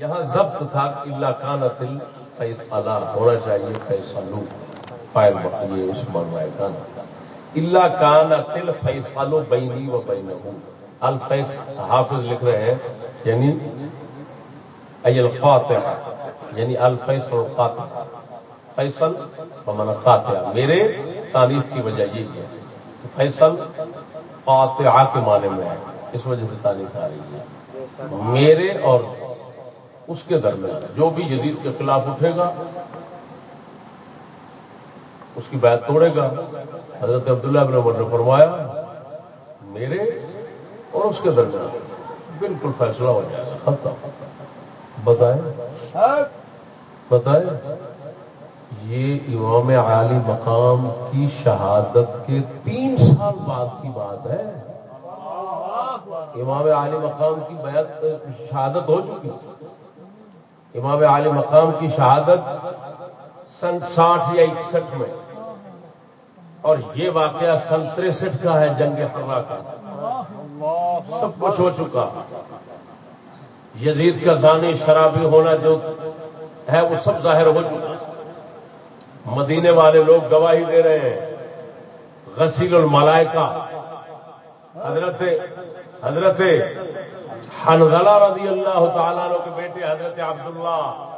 یہاں ضبط تھا اللہ کان تل فیصلہ ہونا چاہیے فیصلو۔ فائل یہ اس منوائے کا اللہ کان تل فیصل و بینی و بین الفیص حافظ لکھ رہے ہیں یعنی القاطع یعنی الفیصل القاطع۔ فیصل من قاطع، میرے تعریف کی وجہ یہ ہے فیصل قاطعہ کے معنی میں ہے، اس وجہ سے تعریف آ رہی ہے۔ میرے اور اس کے درمیان، جو بھی یزید کے خلاف اٹھے گا، اس کی بات توڑے گا۔ حضرت عبداللہ بن عمر نے فرمایا، میرے اور اس کے درمیان بالکل فیصلہ ہو جائے گا، ختم۔ بتائیں؟ بتائیں؟ یہ امام عالی مقام کی شہادت کے تین سال بعد کی بات ہے۔ امام عالی مقام کی بیعت شہادت ہو چکی۔ امام عالی مقام کی شہادت سن ساٹھ یا اکسٹھ میں۔ اور یہ واقعہ سن تریسٹھ کا ہے، جنگ فرا کا۔ سب کچھ ہو چکا۔ یزید کا زانی شرابی ہونا جو ہے، وہ سب ظاہر ہو چکا۔ مدینے والے لوگ گواہی دے رہے ہیں۔ غسیل الملائکہ۔ حضرت حضرت حنزلہ رضی اللہ تعالیٰ کے بیٹے حضرت عبداللہ۔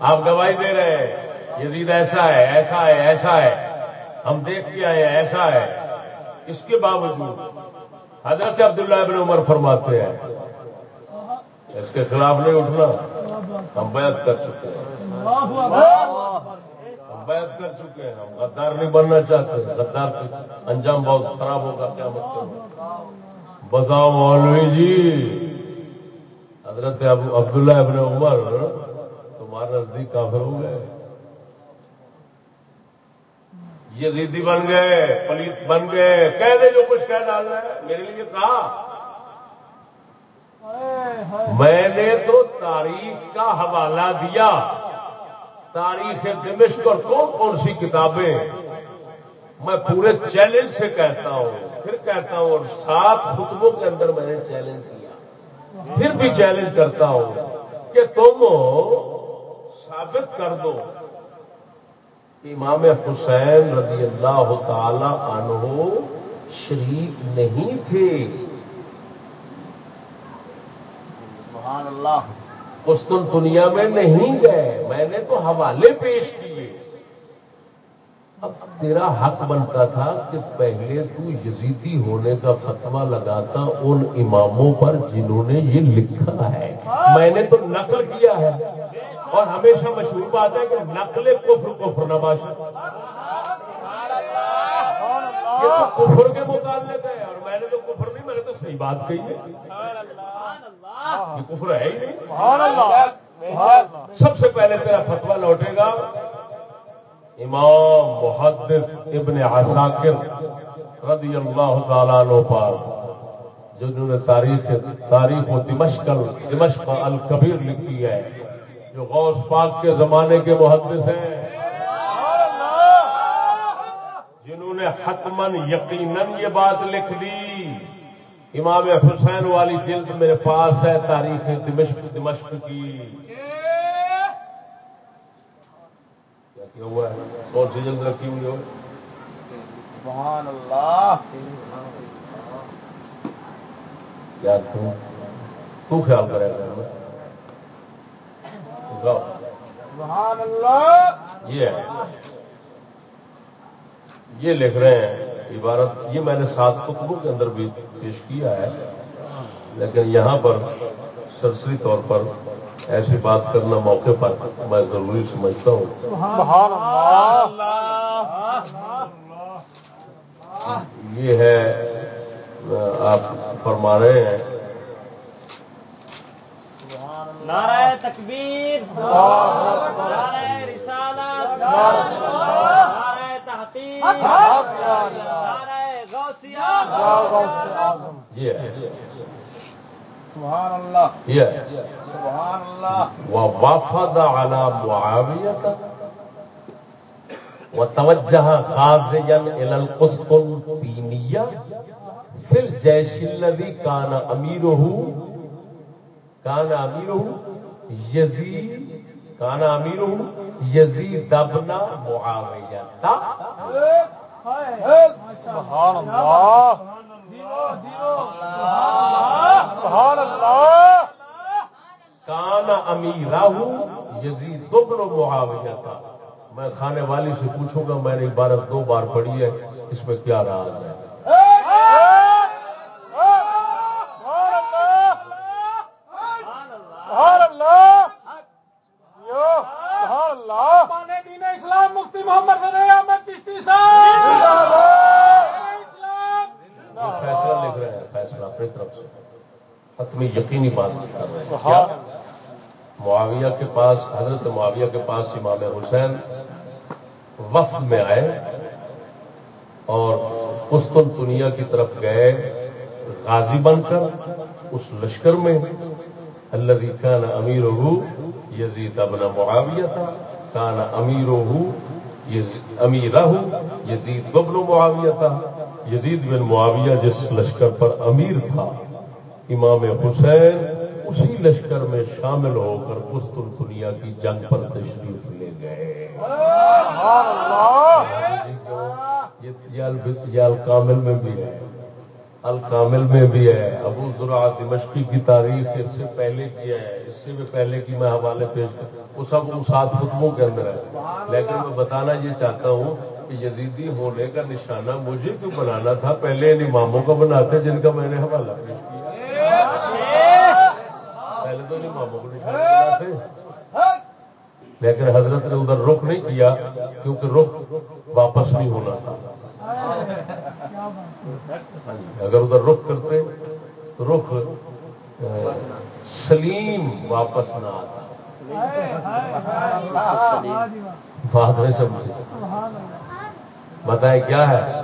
آپ گواہی دے رہے ہیں، یزید ایسا ہے ایسا ہے ایسا ہے۔ ہم دیکھ کے آئے ایسا ہے۔ اس کے باوجود حضرت عبداللہ ابن عمر فرماتے ہیں، اس کے خلاف نہیں اٹھنا۔ ہم بیعت کر چکے ہیں۔ ہم بیعت کر چکے ہیں۔ ہم غدار نہیں بننا چاہتے، غدار انجام بہت خراب ہوگا کیا مطلب بتاؤ مولوی جی۔ حضرت عبداللہ ابن عمر، تمہارے نزدیک کافر ہو گئے یزیدی بن گئے، پلیت بن گئے۔ کہہ دے جو کچھ کہہ ڈال رہے میرے لیے کہا۔ میں نے تو تاریخ کا حوالہ دیا۔ تاریخ دمشق اور کون کون سی کتابیں؟ میں پورے چیلنج سے کہتا ہوں۔ پھر کہتا ہوں اور سات خطبوں کے اندر میں نے چیلنج کیا۔ پھر بھی چیلنج کرتا ہوں کہ تم ثابت کر دو۔ امام حسین رضی اللہ تعالی عنہ شریف نہیں تھے۔ سبحان اللہ۔ قسطن دنیا میں نہیں گئے میں نے تو حوالے پیش کیے۔ اب تیرا حق بنتا تھا کہ پہلے تو یزیدی ہونے کا فتوا لگاتا ان اماموں پر جنہوں نے یہ لکھا ہے۔ میں نے تو نقل کیا ہے۔ اور ہمیشہ مشہور بات ہے کہ نقل کفر کفر نباشا یہ تو کفر کے متعلق ہے۔ اور میں نے تو کفر نہیں میں نے تو صحیح بات کہی ہے۔ یہ کفر ہے ہی نہیں۔ سب سے پہلے تیرا فتوا لوٹے گا۔ امام محدث ابن عساکر رضی اللہ تعالیٰ عنہ پاک، جنہوں نے تاریخ تاریخ و دمشق دمشق الکبیر لکھی ہے، جو غوث پاک کے زمانے کے محدث ہیں۔ جنہوں نے حتمن یقیناً یہ بات لکھ دی، امام حسین والی جلد میرے پاس ہے تاریخ دمشق دمشق کی۔ کیا ہوا ہے۔ کون سی جلد رکھی ہوئی ہو۔ سبحان اللہ۔ یار تو خیال کرے گا۔ سبحان اللہ۔ یہ ہے۔ یہ لکھ رہے ہیں۔ عبارت یہ میں نے سات کتبوں کے اندر بھی پیش کیا ہے۔ لیکن یہاں پر سرسری طور پر ایسی بات کرنا موقع پر میں ضروری سمجھتا ہوں۔ یہ ہے آپ فرما رہے ہیں۔ نعرہ تکبیر نعرہ رسالت نعرہ تحقیق نعرہ غوثیہ۔ یہ ہے۔ سبحان اللہ یہ ہے۔ سبحان اللہ ووافد على معاوية وتوجه غازيا إلى القسطنطينية في الجيش الذي كان أميره كان أميره يزيد كان أميره يزيد ابن معاوية کان امیر راہو یزید دو معاویہ تھا میں کھانے والی سے پوچھوں گا، میں نے عبارت دو بار پڑھی ہے، اس میں کیا راز ہے؟ اسلام مفتی محمد فیصلہ لکھ رہے ہیں، فیصلہ اپنی طرف سے۔ حتمی یقینی بات کر رہے ہیں۔ معاویہ کے پاس، حضرت معاویہ کے پاس امام حسین وفد میں آئے اور قسطن دنیا کی طرف گئے غازی بن کر اس لشکر میں اللہ کان امیر ہو یزید ابن معاویہ تھا، کان امیر ہو امیر یزید ببن معاویہ تھا۔ یزید بن معاویہ جس لشکر پر امیر تھا، امام حسین اسی لشکر میں شامل ہو کر قسطن دنیا کی جنگ پر تشریف لے گئے۔ یہ الکامل میں بھی ہے۔ الکامل میں بھی ہے۔ ابو ذرا دمشقی کی تاریخ اس سے پہلے کی ہے۔ اس سے بھی پہلے کی میں حوالے پیش کر وہ سب سات خطبوں کے اندر ہے لیکن میں بتانا یہ چاہتا ہوں کہ یزیدی ہونے کا نشانہ مجھے کیوں بنانا تھا؟ پہلے ان اماموں کا بناتے جن کا میں نے حوالہ پیش کیا۔ پہلے تو ان اماموں لیکن حضرت نے ادھر رخ نہیں کیا کیونکہ رخ واپس نہیں ہونا تھا۔ اگر ادھر رخ کرتے تو رخ سلیم واپس نہ آتا۔ بات نہیں سمجھے۔ بتائیں کیا ہے؟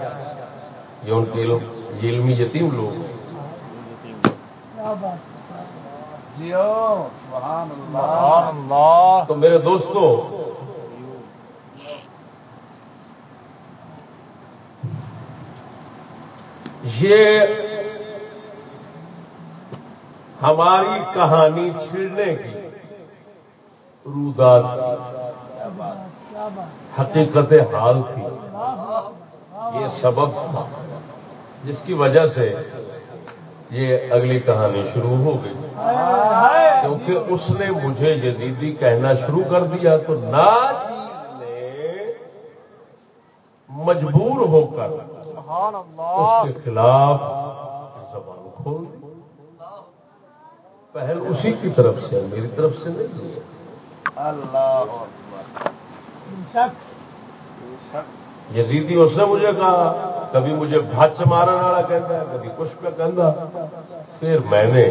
یہ ان کے یہ علمی یتیم لوگ۔ تو میرے دوستوں یہ ہماری کہانی چھڑنے کی روداد حقیقت حال تھی۔ یہ سبب تھا۔ جس کی وجہ سے یہ اگلی کہانی شروع ہو گئی۔ کیونکہ اس نے مجھے یزیدی کہنا شروع کر دیا تو نا چیز نے مجبور ہو کر اس کے خلاف زبان کھول دی۔ پہل اسی کی طرف سے میری طرف سے نہیں ہے اللہ یزیدی اس نے مجھے کہا کبھی مجھے بھچ مارنے والا کہتا ہے کبھی کچھ کا کہتا پھر میں نے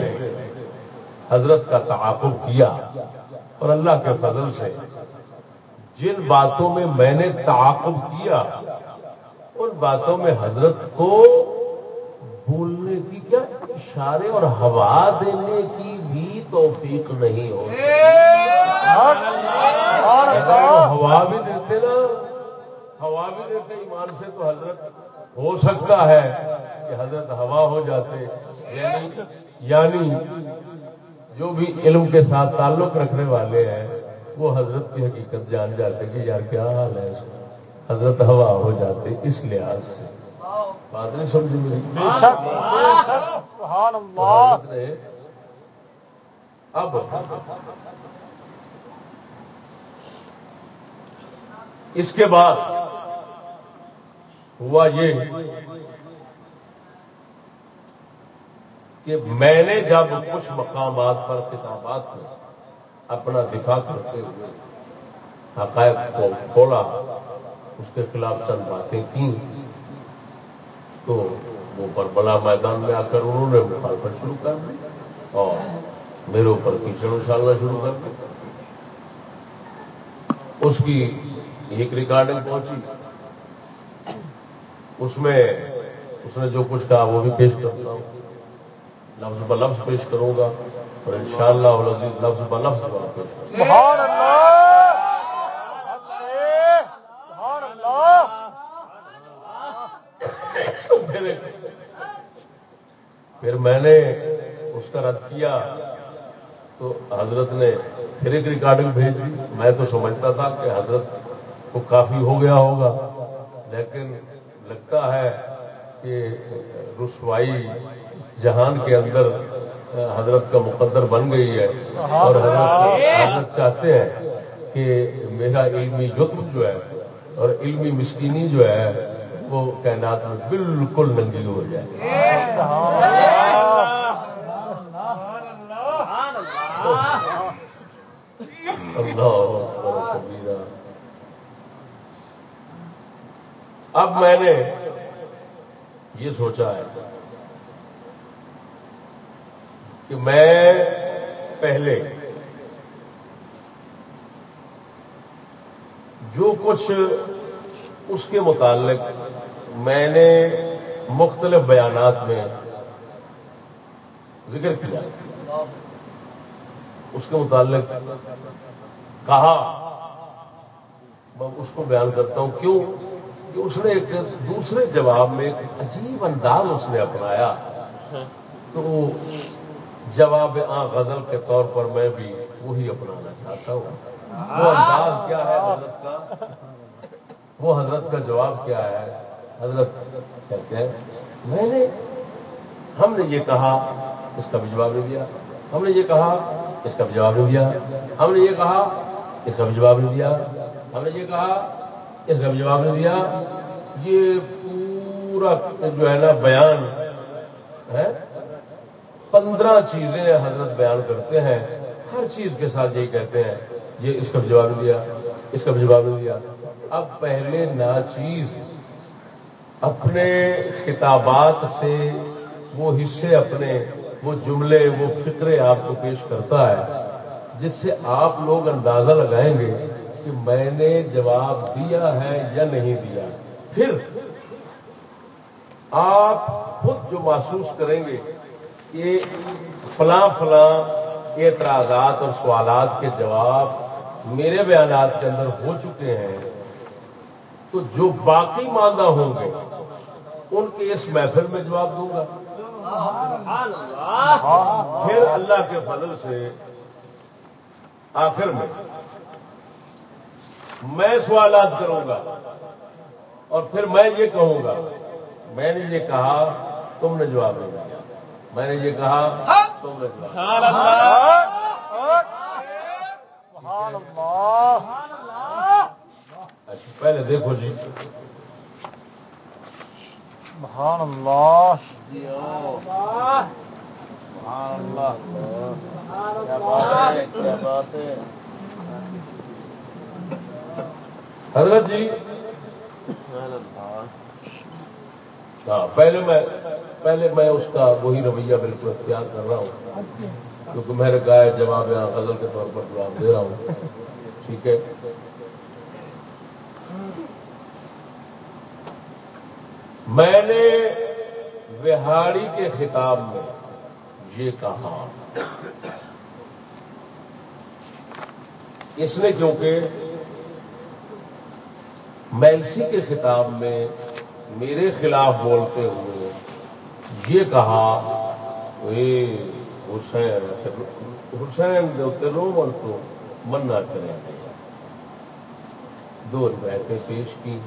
حضرت کا تعاقب کیا اور اللہ کے فضل سے جن باتوں میں میں نے تعاقب کیا ان باتوں میں حضرت کو بولنے کی کیا اشارے اور ہوا دینے کی بھی توفیق نہیں ہوتی ہوا بھی دیتے نا ہوا بھی دیتے ایمان سے تو حضرت ہو سکتا ہے کہ حضرت ہوا ہو جاتے۔ یعنی یعنی جو بھی علم کے ساتھ تعلق رکھنے والے ہیں وہ حضرت کی حقیقت جان جاتے کہ یار کیا حال ہے حضرت ہوا ہو جاتے اس لحاظ سے۔ بات نہیں سمجھ میری؟ اب اس کے بعد ہوا یہ کہ میں نے جب کچھ مقامات پر کتابات میں اپنا دفاع کرتے ہوئے حقائق کو کھولا، اس کے خلاف چند باتیں کی تو وہ بربلا میدان میں آ کر انہوں نے مخالفت شروع کر دی اور میرے اوپر کیچڑ اچھالنا شروع کر دی۔ اس کی ایک ریکارڈنگ پہنچی۔ اس میں اس نے جو کچھ کہا وہ بھی پیش کرتا ہوں۔ لفظ ب لفظ پیش کروں گا اور ان شاء اللہ لفظ ب لفظ پیش کروں پھر میں نے اس کا رد کیا تو حضرت نے پھر ایک ریکارڈنگ بھیج دی۔ میں تو سمجھتا تھا کہ حضرت کو کافی ہو گیا ہوگا لیکن لگتا ہے کہ رسوائی جہان کے اندر حضرت کا مقدر بن گئی ہے۔ اور حضرت حضرت چاہتے ہیں کہ میرا علمی یتم جو ہے اور علمی مسکینی جو ہے وہ کائنات میں بالکل ننگی ہو جائے۔ اب میں نے یہ سوچا ہے کہ میں پہلے جو کچھ اس کے متعلق میں نے مختلف بیانات میں ذکر کیا اس کے متعلق کہا، میں اس کو بیان کرتا ہوں، کیوں؟ کہ اس نے ایک دوسرے جواب میں ایک عجیب انداز اس نے اپنایا، تو جواب آ غزل کے طور پر میں بھی وہی اپنانا چاہتا ہوں۔ وہ انداز کیا ہے حضرت کا؟ وہ حضرت کا جواب کیا ہے؟ حضرت کہتے ہیں، میں نے، ہم نے یہ کہا، اس کا بھی جواب نہیں دیا۔ ہم نے یہ کہا، اس کا بھی جواب نہیں دیا۔ ہم نے یہ کہا، اس کا بھی جواب نہیں دیا۔ ہم نے یہ کہا، اس کا بھی جواب نہیں دیا۔ یہ پورا جو ہے نا بیان ہے پندرہ چیزیں حضرت بیان کرتے ہیں، ہر چیز کے ساتھ یہی کہتے ہیں، یہ اس کا بھی جواب دیا، اس کا بھی جواب دیا۔ اب پہلے ناچیز، اپنے خطابات سے وہ حصے اپنے، وہ جملے، وہ فکرے آپ کو پیش کرتا ہے، جس سے آپ لوگ اندازہ لگائیں گے کہ میں نے جواب دیا ہے یا نہیں دیا۔ پھر آپ خود جو محسوس کریں گے کہ فلاں فلاں اعتراضات اور سوالات کے جواب میرے بیانات کے اندر ہو چکے ہیں تو جو باقی ماندہ ہوں گے ان کے اس محفل میں جواب دوں گا۔ پھر اللہ کے فضل سے آخر میں میں سوالات کروں گا اور پھر میں یہ کہوں گا میں نے یہ کہا تم نے جواب دیا۔ میں نے یہ کہا تم نے اچھا پہلے دیکھو جی۔ سبحان اللہ۔ حضرت جی۔ ہاں پہلے میں پہلے میں اس کا وہی رویہ بالکل اختیار کر رہا ہوں۔ کیونکہ میرے گائے جواب یہاں غزل کے طور پر جواب دے رہا ہوں۔ ٹھیک ہے؟ میں نے بہاڑی کے خطاب میں یہ کہا۔ اس نے کیونکہ میلسی کے خطاب میں میرے خلاف بولتے ہوئے یہ کہا حسین حسین رو بول تو منا کریں دو روایتیں پیش کی۔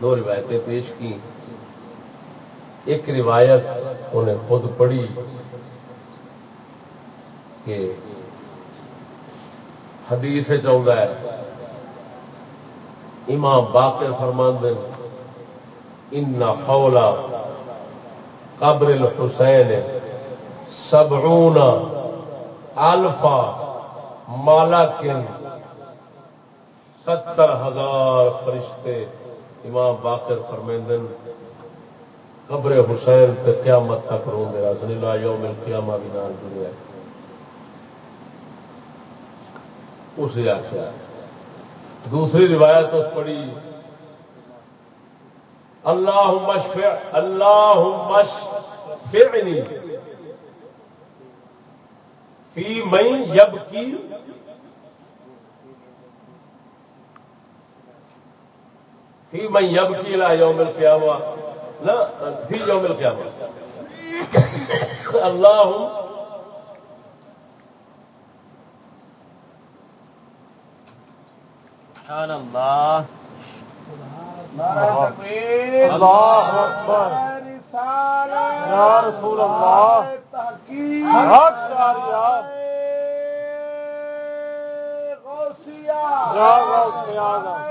دو روایتیں پیش کی۔ ایک روایت انہیں خود پڑھی کہ حدیث چاہتا ہے امام باقر فرماند ان حولا قبر الحسین سبعون الفا مالا کن ستر ہزار فرشتے امام باقر فرمیندن قبر حسین پہ قیامت تک رو میرا سنی لا یوم القیامہ بھی نال جڑیا اسے آخیا دوسری روایت اس پڑی اللہ مشفع اللہ مشفعنی فی من یب کی فی من یب کی لا یوم القیامہ۔ لا، فی یوم القیامہ۔ اللہ سبحان اللہ۔ اللہ اکبر۔ یا رسول اللہ۔ حق کاریاب یا غوث اعظم۔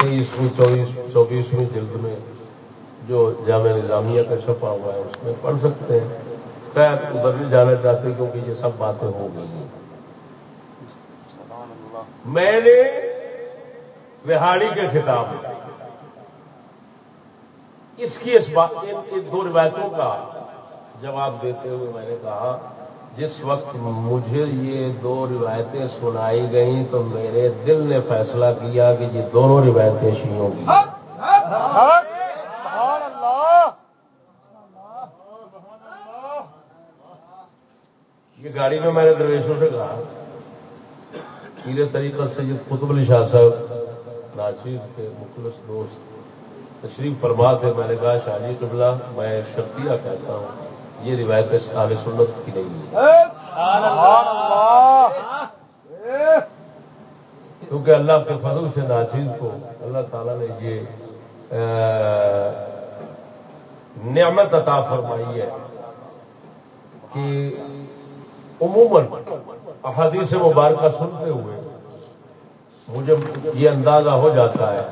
تیئیسویں چوبیس چوبیسویں جلد میں جو جامعہ نظامیہ کا چھپا ہوا ہے اس میں پڑھ سکتے ہیں۔ خیر ادھر نہیں جانا چاہتے کیونکہ یہ سب باتیں ہو گئی ہیں۔ میں نے رہاڑی کے خطاب اس کی اس بات ان دو روایتوں کا جواب دیتے ہوئے میں نے کہا، جس وقت مجھے یہ دو روایتیں سنائی گئیں تو میرے دل نے فیصلہ کیا کہ یہ دونوں روایتیں شیوں کی یہ گاڑی میں میں نے درویشوں سے کہا پیرے طریقہ سے یہ قطب علی شاہ صاحب، ناچیز کے مخلص دوست، تشریف فرما تھے میں نے کہا شاہ جی قبلہ میں شرطیہ کہتا ہوں، یہ روایت اہل سنت کی نہیں ہے۔ کیونکہ اللہ کے فضل سے ناچیز کو اللہ تعالیٰ نے یہ نعمت عطا فرمائی ہے کہ عموماً احادیث مبارکہ سنتے ہوئے مجھے یہ اندازہ ہو جاتا ہے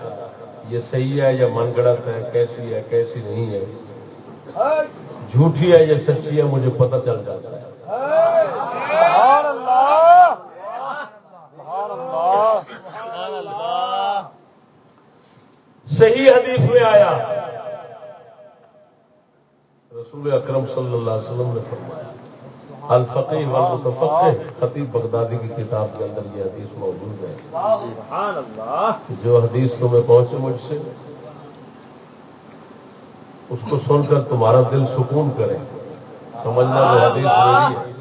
یہ صحیح ہے یا من گڑت ہے، کیسی ہے، کیسی نہیں ہے۔ جھوٹھی ہے یا سچی ہے، مجھے پتہ چل جاتا ہے۔ صحیح حدیث میں آیا۔ رسول اکرم صلی اللہ علیہ وسلم نے فرمایا۔ الفقی والمتفقہ خطیب بغدادی کی کتاب کے اندر یہ حدیث موجود ہے۔ جو حدیث تمہیں پہنچے مجھ سے اس کو سن کر تمہارا دل سکون کرے۔ سمجھنا جو حدیث میری ہے۔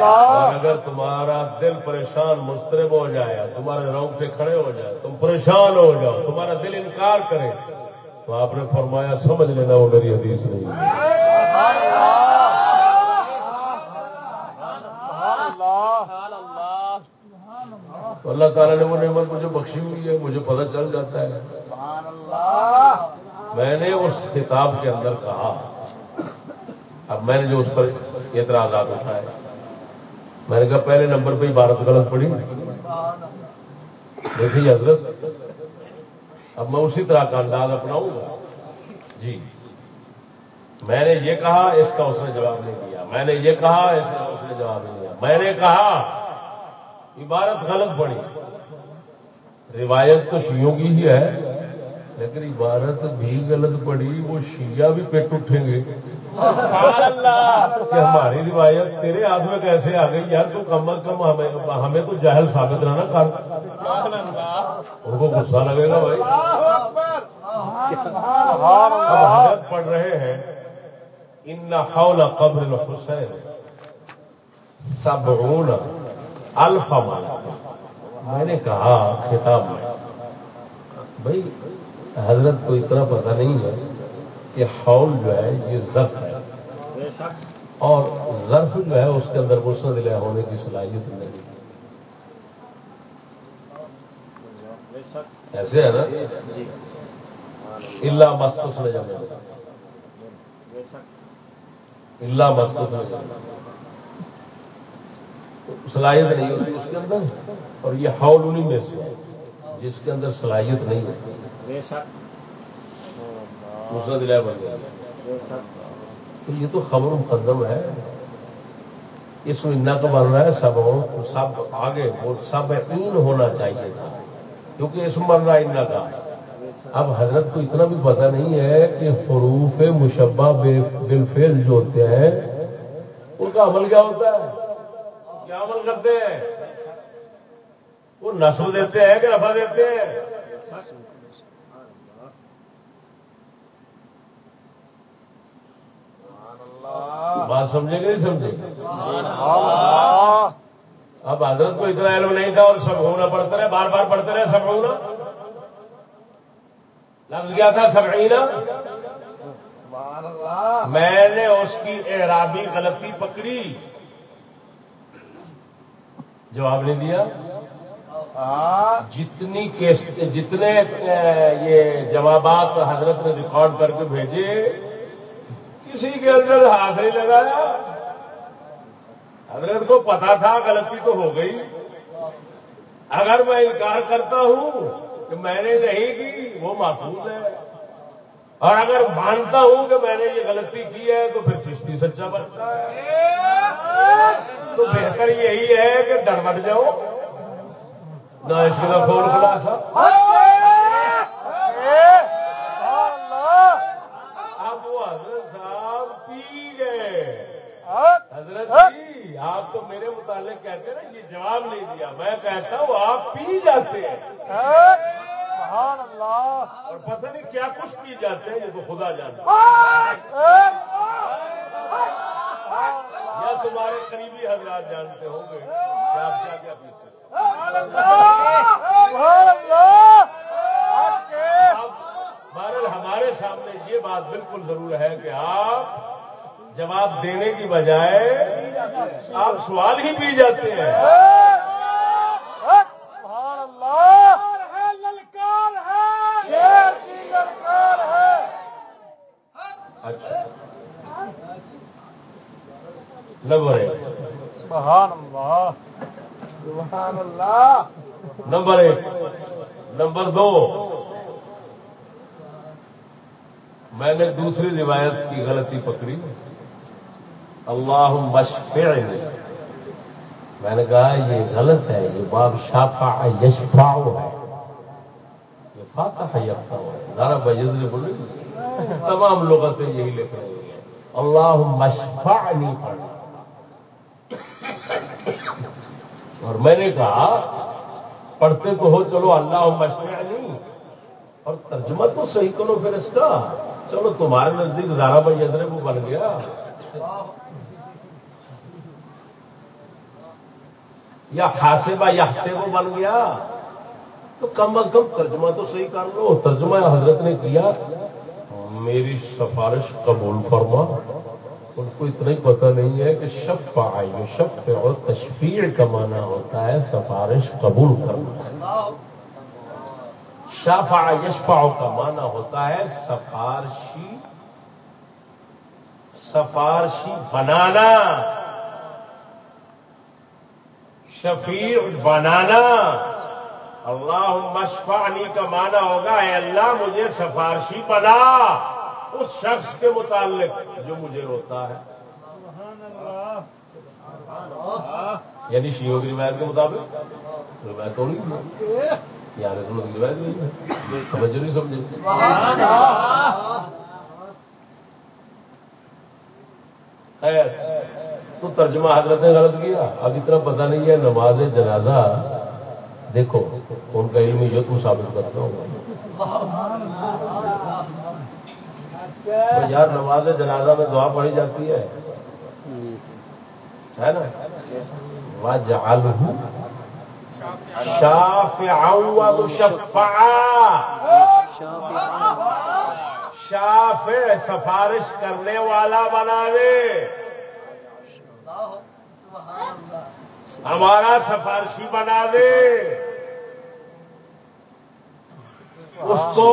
اور اگر تمہارا دل پریشان مسترب ہو جائے تمہارے روگ پہ کھڑے ہو جائے تم پریشان ہو جاؤ تمہارا دل انکار کرے تو آپ نے فرمایا سمجھ لینا وہ میری حدیث نہیں اللہ. تعالیٰ نے وہ نعمت مجھے بخشی ہوئی ہے مجھے پتہ چل جاتا ہے۔ میں نے اس کتاب کے اندر کہا اب میں نے جو اس پر اعتراضات اٹھائے میں نے کہا پہلے نمبر پہ عبارت غلط پڑی دیکھیے حضرت اب میں اسی طرح کا انداز اپناؤں گا۔ جی میں نے یہ کہا اس کا اس نے جواب نہیں دیا۔ میں نے یہ کہا اس کا اس نے جواب نہیں دیا۔ میں نے کہا عبارت غلط پڑی روایت تو شیوں کی ہی ہے لیکن عبارت بھی غلط پڑی وہ شیعہ بھی پیٹ اٹھیں گے۔ کہ ہماری روایت تیرے ہاتھ میں کیسے آ گئی؟ یار تو کم از کم ہمیں ہمیں تو جہل ثابت رہنا کر۔ ان کو غصہ لگے گا بھائی۔ حضرت پڑھ رہے ہیں ان حول قبر الحسین۔ سبعون الفا میں نے کہا، خطاب میں، بھائی، حضرت کو اتنا پتہ نہیں ہے کہ ہال جو ہے، یہ ظرف ہے۔ اور ظرف جو ہے، اس کے اندر مسند لیا ہونے کی صلاحیت نہیں ایسے ہے نا؟ اللہ مست نے جانا اللہ مست نے صلاحیت نہیں ہوتی اس کے اندر اور یہ ہاؤل انہیں میں سے جس کے اندر صلاحیت نہیں ہوتی۔ دوسرا بن گیا۔ تو یہ تو خبر مقدم ہے۔ اس میں نہ تو بن رہا ہے سب سب آگے سب این ہونا چاہیے تھا کیونکہ اس میں بن رہا ہے کا۔ اب حضرت کو اتنا بھی پتہ نہیں ہے کہ حروف مشبہ بالفعل جو ہوتے ہیں ان کا عمل کیا ہوتا ہے؟ کیا عمل کرتے ہیں؟ وہ نسل دیتے ہیں کہ رفا دیتے ہیں؟ بات سمجھے کہ نہیں سمجھے؟ اب حضرت کو اتنا علم نہیں تھا اور سب ہونا پڑتا رہے بار بار پڑھتے رہے سب ہونا لفظ کیا تھا؟ سب میں نے اس کی اعرابی غلطی پکڑی۔ جواب نہیں دیا جتنی جتنے یہ جوابات حضرت نے ریکارڈ کر کے بھیجے، کسی کے اندر ہاتھ نہیں لگایا۔ حضرت کو پتا تھا غلطی تو ہو گئی۔ اگر میں انکار کرتا ہوں کہ میں نے نہیں کی، وہ محفوظ ہے۔ اور اگر مانتا ہوں کہ میں نے یہ غلطی کی ہے تو پھر چشتی سچا بنتا ہے۔ تو بہتر یہی ہے کہ ڈڑبٹ جاؤ۔ نہ اس کا فون خلاصہ اب وہ حضرت صاحب پی گئے حضرت جی آپ تو میرے متعلق کہتے ہیں نا، یہ جواب نہیں دیا۔ میں کہتا ہوں آپ پی جاتے ہیں۔ اور پتہ نہیں کیا کچھ پی جاتے ہیں یہ تو خدا جانتا یا تمہارے قریبی حضرات جانتے ہوں گے. کہ آپ کیا کیا پیتے بہرحال ہمارے سامنے یہ بات بالکل ضرور ہے کہ آپ جواب دینے کی بجائے آپ سوال ہی پی جاتے ہیں اچھا نمبر ایک نمبر ایک نمبر دو میں نے دوسری روایت کی غلطی پکڑی۔ اللہ مشفعنی میں نے کہا، یہ غلط ہے، یہ باب شافا یشفا ہے۔ یہ فاتح یفتا ہے۔ ذرا بجز بولے تمام لغتیں یہی لکھ رہی ہیں۔ اللہ مشفعنی پڑھنا اور میں نے کہا، پڑھتے تو ہو، چلو اللہ مشفعنی اور ترجمہ تو صحیح کرو پھر اس کا۔ چلو تمہارے نزدیک زارا بھائی ادرے وہ بن گیا۔ یا ہاسبا یا وہ بن گیا۔ تو کم از کم ترجمہ تو صحیح کر لو۔ ترجمہ حضرت نے کیا۔ میری سفارش قبول فرما۔ ان کو اتنا ہی پتہ نہیں ہے کہ شف آئی شف اور تشفیر کا معنی ہوتا ہے سفارش قبول کرنا۔ شافا یشفا کا معنی ہوتا ہے سفارشی سفارشی بنانا شفیع بنانا۔ اللہ مشفانی کا معنی ہوگا اے اللہ مجھے سفارشی بنا۔ اس شخص کے متعلق جو مجھے روتا ہے۔ یعنی شیو کی روایت کے مطابق؟ روایت تو نہیں یار سمجھ نہیں سمجھے خیر تو ترجمہ حضرت نے غلط کیا. اب اتنا پتہ نہیں ہے نماز جنازہ دیکھو ان کا علم یہ تم ثابت کرتا ہوں۔ یار نماز جنازہ میں دعا پڑھی جاتی ہے۔ ہے نا؟ واجعل شافعا ومشفعا. شافع سفارش کرنے والا بنا دے ہمارا سفارشی بنا دے اس کو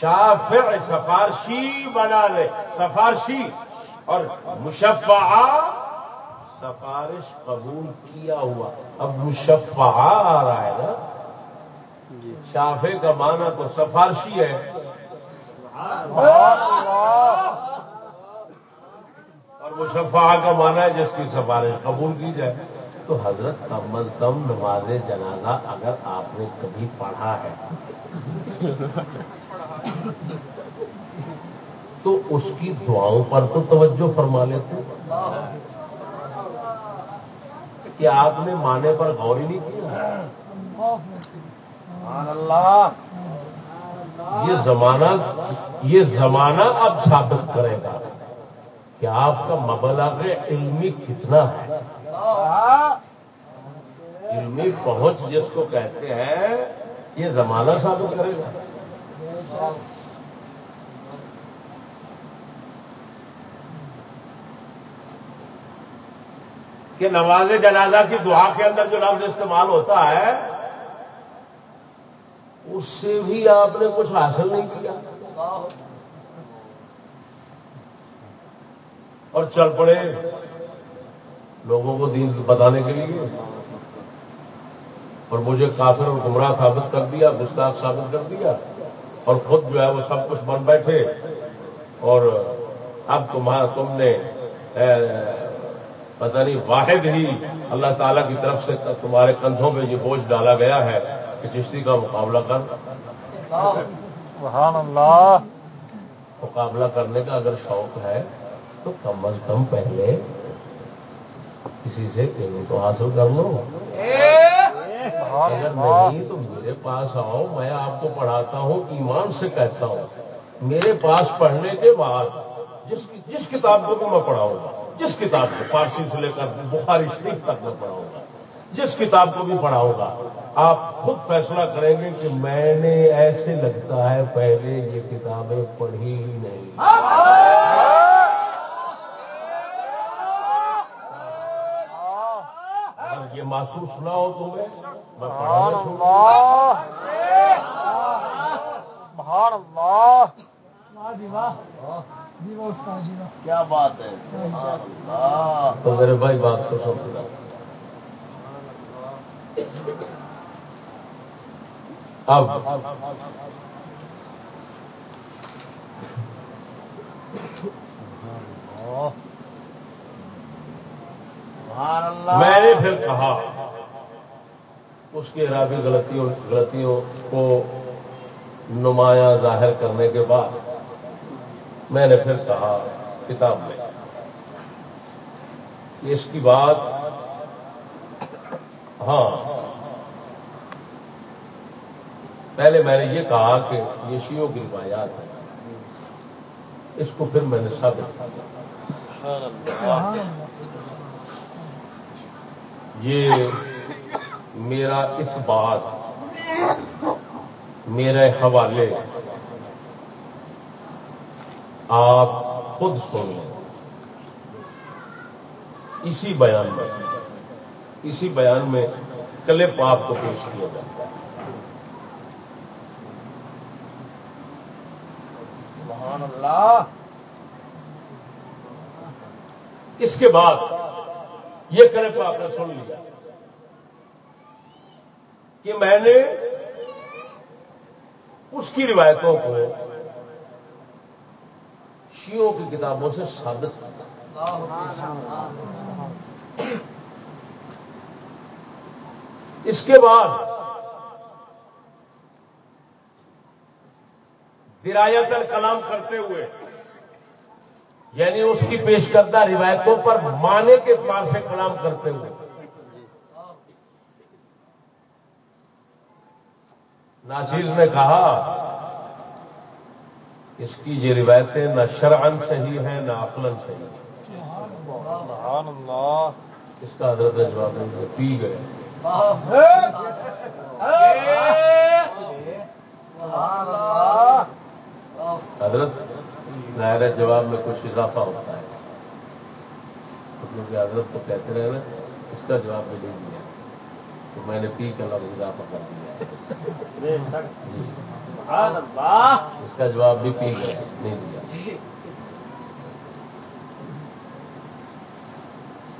شافع سفارشی بنا دے سفارشی اور مشفع سفارش قبول کیا ہوا۔ اب مشفع آ رہا ہے نا۔ شافے کا معنی تو سفارشی ہے۔ اور مشفع کا معنی ہے جس کی سفارش قبول کی جائے۔ تو حضرت کم از کم نماز جنازہ اگر آپ نے کبھی پڑھا ہے۔ تو اس کی دعاؤں پر تو توجہ فرما لیتے۔ کہ آپ نے مانے پر غور ہی نہیں کیا؟ یہ زمانہ یہ زمانہ اب ثابت کرے گا کہ آپ کا مبلغ علمی کتنا ہے۔ علمی پہنچ جس کو کہتے ہیں، یہ زمانہ ثابت کرے گا۔ کہ نماز جنازہ کی دعا کے اندر جو لفظ استعمال ہوتا ہے، اس سے بھی آپ نے کچھ حاصل نہیں کیا۔ اور چل پڑے لوگوں کو دین بتانے کے لیے۔ اور مجھے کافر اور گمراہ ثابت کر دیا، گستاخ ثابت کر دیا۔ اور خود جو ہے وہ سب کچھ بن بیٹھے۔ اور اب تمہارا تم نے پتہ نہیں واحد ہی اللہ تعالیٰ کی طرف سے تمہارے کندھوں میں یہ بوجھ ڈالا گیا ہے کہ چشتی کا مقابلہ کر۔ سبحان اللہ۔ مقابلہ کرنے کا اگر شوق ہے تو کم از کم پہلے کسی سے علم تو حاصل کر لو۔ اگر نہیں تو میرے پاس آؤ میں آپ کو پڑھاتا ہوں ایمان سے کہتا ہوں۔ میرے پاس پڑھنے کے بعد جس جس کتاب کو بھی میں پڑھاؤں گا۔ جس کتاب کو فارسی سے لے کر بخاری شریف تک میں پڑھاؤں گا جس کتاب کو بھی پڑھاؤں گا آپ خود فیصلہ کریں گے کہ میں نے ایسے لگتا ہے پہلے یہ کتابیں پڑھی ہی نہیں یہ محسوس نہ ہو تمہیں اللہ۔ سبحان اللہ۔ کیا بات ہے؟ تو میرے بھائی بات کو سمجھنا اب۔ میں نے پھر کہا اس کی عرابی غلطیوں غلطیوں کو نمایاں ظاہر کرنے کے بعد میں نے پھر کہا کتاب میں اس کی بات ہاں پہلے میں نے یہ کہا کہ یہ شیوں کی روایات ہیں۔ اس کو پھر میں نے ثابت کیا۔ یہ میرا اس بات، میرے حوالے آپ خود سن لیں۔ اسی بیان میں اسی بیان میں کلپ آپ کو پیش کیا جاتا ہے۔ سبحان اللہ۔ اس کے بعد یہ کلپ آپ نے سن لیا کہ میں نے اس کی روایتوں کو شیوں کی کتابوں سے ثابت اس کے بعد درایت کلام کرتے ہوئے یعنی اس کی پیش کردہ روایتوں پر مانے کے اعتبار سے کلام کرتے ہوئے۔ ناصیر نے کہا اس کی یہ روایتیں نہ شرعن صحیح ہیں نہ عقلن صحیح ہیں۔ سبحان اللہ اس کا حضرت جواب نہیں پی گئے۔ حضرت ظاہر جواب میں کچھ اضافہ ہوتا ہے۔ کیونکہ حضرت تو کہتے رہے نا اس کا جواب بھی نہیں دیا۔ تو میں نے پی کا لفظ اضافہ کر دیا۔ جی اس کا جواب بھی پی گیا نہیں دیا۔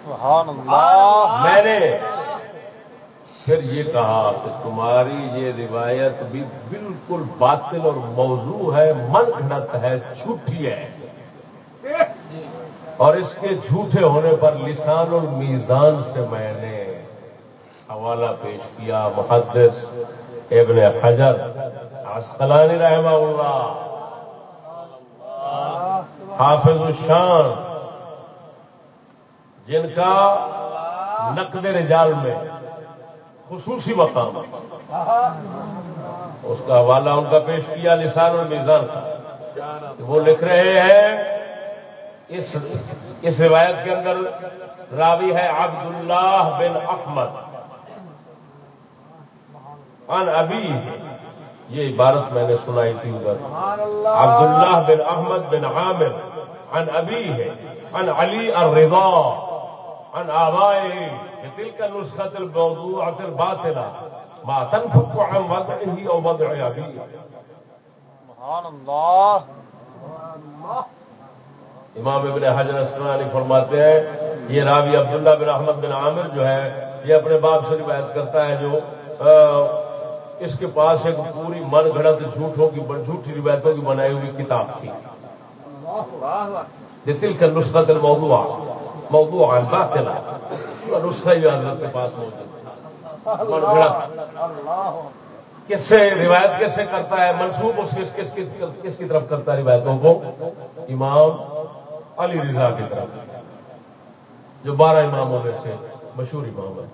سبحان اللہ میں نے پھر یہ کہا کہ تمہاری یہ روایت بھی بالکل باطل اور موضوع ہے من گھڑت ہے جھوٹھی ہے۔ اور اس کے جھوٹے ہونے پر لسان المیزان سے میں نے حوالہ پیش کیا محدث ابن حجر، عسقلانی رحمہ اللہ. حافظ الشان، جن کا نقد رجال میں خصوصی مقام اس کا حوالہ ان کا پیش کیا لسان اور میزان کا وہ لکھ رہے ہیں، اس اس روایت کے اندر راوی ہے عبداللہ بن احمد. ان ابھی یہ عبارت میں نے سنائی تھی ادھر۔ عبداللہ بن احمد بن عامر ان ابھی ہے ان علی الرضا عن آبائه بتلك النسخة الموضوعة الباطلة ما تنفق عن وضعه وضع سبحان اللہ امام ابن حجر اسقلانی فرماتے ہیں یہ راوی عبداللہ بن احمد بن عامر جو ہے یہ اپنے باپ سے روایت کرتا ہے جو اس کے پاس ایک پوری من گھڑت جھوٹوں کی جھوٹی روایتوں کی بنائی ہوئی کتاب تھی۔ یہ تل کا نسخہ دل موضوع موضوع باطلا نسخہ ہی حضرت کے پاس موجود تھا۔ من گھڑت۔ کس سے روایت کیسے کرتا ہے؟ منسوخ اس کس کس کس کی طرف کرتا ہے روایتوں کو؟ امام علی رضا کی طرف۔ جو بارہ اماموں میں سے مشہور امام ہے۔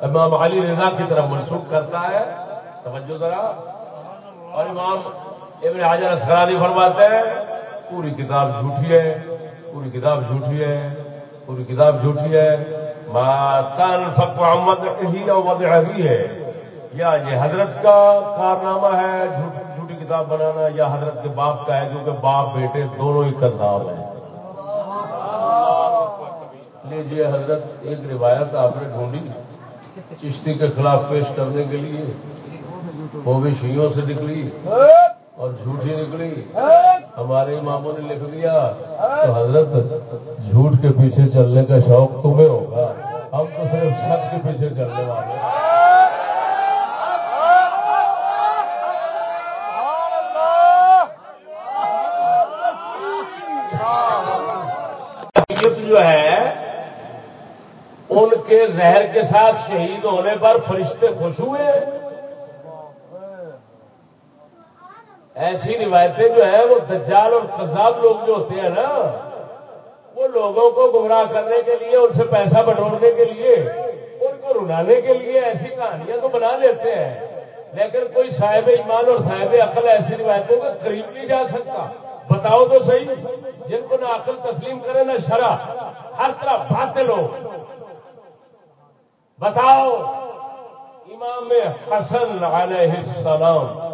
امام علی رضا کی طرف منسوخ کرتا ہے۔ توجہ ذرا۔ اور امام ابن حاجر اسکرانی فرماتے ہیں، پوری کتاب جھوٹی ہے، پوری کتاب جھوٹی ہے، پوری کتاب جھوٹی ہے۔ ماتان فق محمد ہی ابھی ہے۔ یا یہ حضرت کا کارنامہ ہے جھوٹی کتاب بنانا، یا حضرت کے باپ کا ہے، کیونکہ باپ بیٹے دونوں ہی کرتاب ہیں۔ لیجیے حضرت، ایک روایت آپ نے ڈھونڈی، چشتی کے خلاف پیش کرنے کے لیے۔ وہ بھی شیوں سے نکلی اور جھوٹی نکلی۔ ہمارے اماموں نے لکھ دیا تو حضرت جھوٹ کے پیچھے چلنے کا شوق تمہیں ہوگا۔ ہم تو صرف سچ کے پیچھے چلنے والے جو ہے، ان کے زہر کے ساتھ شہید ہونے پر فرشتے خوش ہوئے۔ ایسی روایتیں جو ہیں وہ دجال اور قذاب لوگ جو ہوتے ہیں نا، وہ لوگوں کو گمراہ کرنے کے لیے، ان سے پیسہ بٹورنے کے لیے، ان کو رلانے کے لیے ایسی کہانیاں تو بنا لیتے ہیں۔ لیکن کوئی صاحب ایمان اور صاحب عقل ایسی روایتوں کا قریب نہیں جا سکتا۔ بتاؤ تو صحیح، جن کو نہ عقل تسلیم کرے نہ شرح ہر طرح بھاتے لوگ بتاؤ، امام حسن علیہ السلام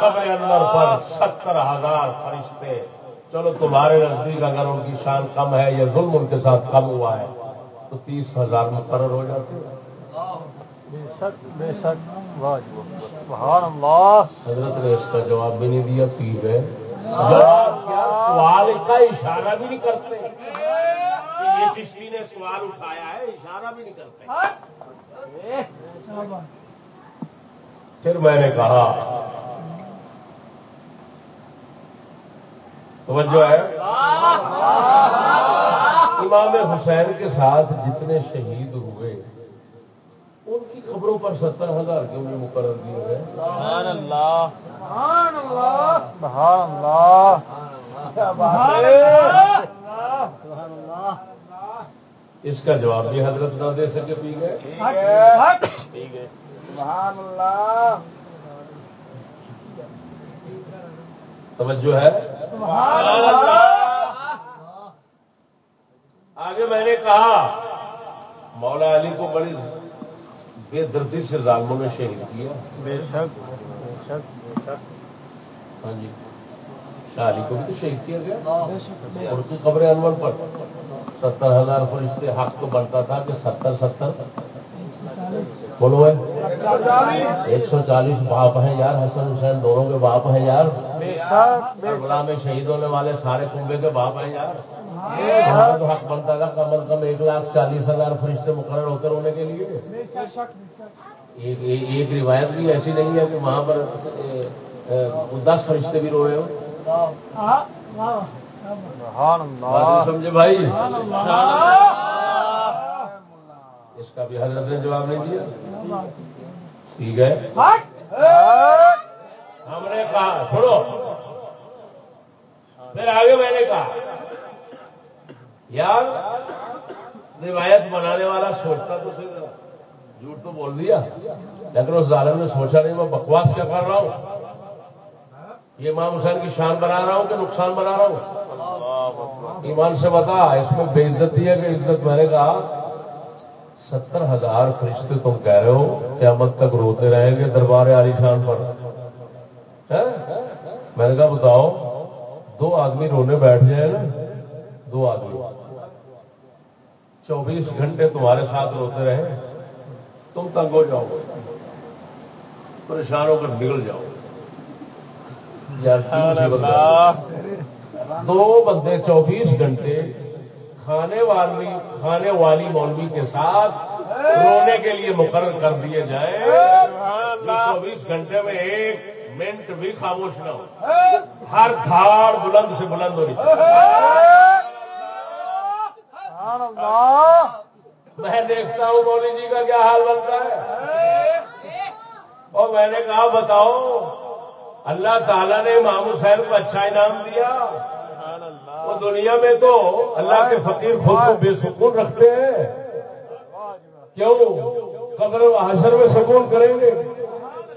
قبر اندر پر ستر ہزار فرشتے۔ چلو تمہارے نزدیک اگر ان کی شان کم ہے یا ظلم ان کے ساتھ کم ہوا ہے تو تیس ہزار مقرر ہو جاتے حضرت نے اس کا جواب بھی نہیں دیا جواب کیا؟ سوال کا اشارہ بھی نہیں کرتے۔ یہ چشتی نے سوال اٹھایا ہے اشارہ بھی نہیں کرتے۔ پھر میں نے کہا توجہ ہے۔ امام حسین کے ساتھ جتنے شہید ہوئے، ان کی خبروں پر ستر ہزار کیوں نہیں مقرر کیے گئے۔ اس کا جواب بھی حضرت نہ دے سکے پی گئے؟ توجہ ہے۔ آگے میں نے کہا مولا علی کو بڑی بے دردی سے ظالموں نے شہید کیا۔ بے شک ہاں جی۔ شاہ علی کو بھی تو شہید کیا گیا۔ ان کی قبر انور پر۔ ستر ہزار فرشتے حق تو بنتا تھا کہ ستر ستر۔ بولو ایک سو چالیس باپ ہیں یار حسن حسین دونوں کے باپ ہیں یار۔ کربلا میں شہید ہونے والے سارے کنبے کے باپ ہیں یار۔ تو حق بنتا تھا کم از کم ایک لاکھ چالیس ہزار فرشتے مقرر ہوتے ہونے کے لیے۔ ایک روایت بھی ایسی نہیں ہے کہ وہاں پر دس فرشتے بھی رو رہے ہو سمجھے بھائی۔ اس کا بھی حضرت نے جواب نہیں دیا۔ ٹھیک ہے۔ ہم نے کہا چھوڑو پھر آگے میں نے کہا یار روایت بنانے والا سوچتا تو صحیح جھوٹ تو بول دیا۔ لیکن اس ظالم نے سوچا نہیں میں بکواس کیا کر رہا ہوں۔ یہ امام حسین کی شان بنا رہا ہوں کہ نقصان بنا رہا ہوں؟ ایمان سے بتا اس میں بے عزتی ہے کہ عزت؟ میں نے کہا ستر ہزار فرشتے تم کہہ رہے ہو قیامت تک روتے رہیں گے دربار عالی شان پر۔ میں نے کہا بتاؤ دو آدمی رونے بیٹھ جائے نا؟ دو آدمی۔ چوبیس گھنٹے تمہارے ساتھ روتے رہے تم تنگ ہو جاؤ۔ گے پریشان ہو کر نکل جاؤ۔ دو بندے چوبیس گھنٹے کھانے والی کھانے والی مولوی کے ساتھ رونے کے لیے مقرر کر دیے جائیں۔ چوبیس گھنٹے میں ایک منٹ بھی خاموش نہ ہو۔ ہر تھاڑ بلند سے بلند ہونی میں دیکھتا ہوں مولوی جی کا کیا حال بنتا ہے۔ اور میں نے کہا بتاؤ اللہ تعالیٰ نے امام حسین کو اچھا انعام دیا۔ وہ دنیا میں تو اللہ کے فقیر خود کو بے سکون رکھتے ہیں۔ کیوں؟ قبر حشر میں سکون کریں گے۔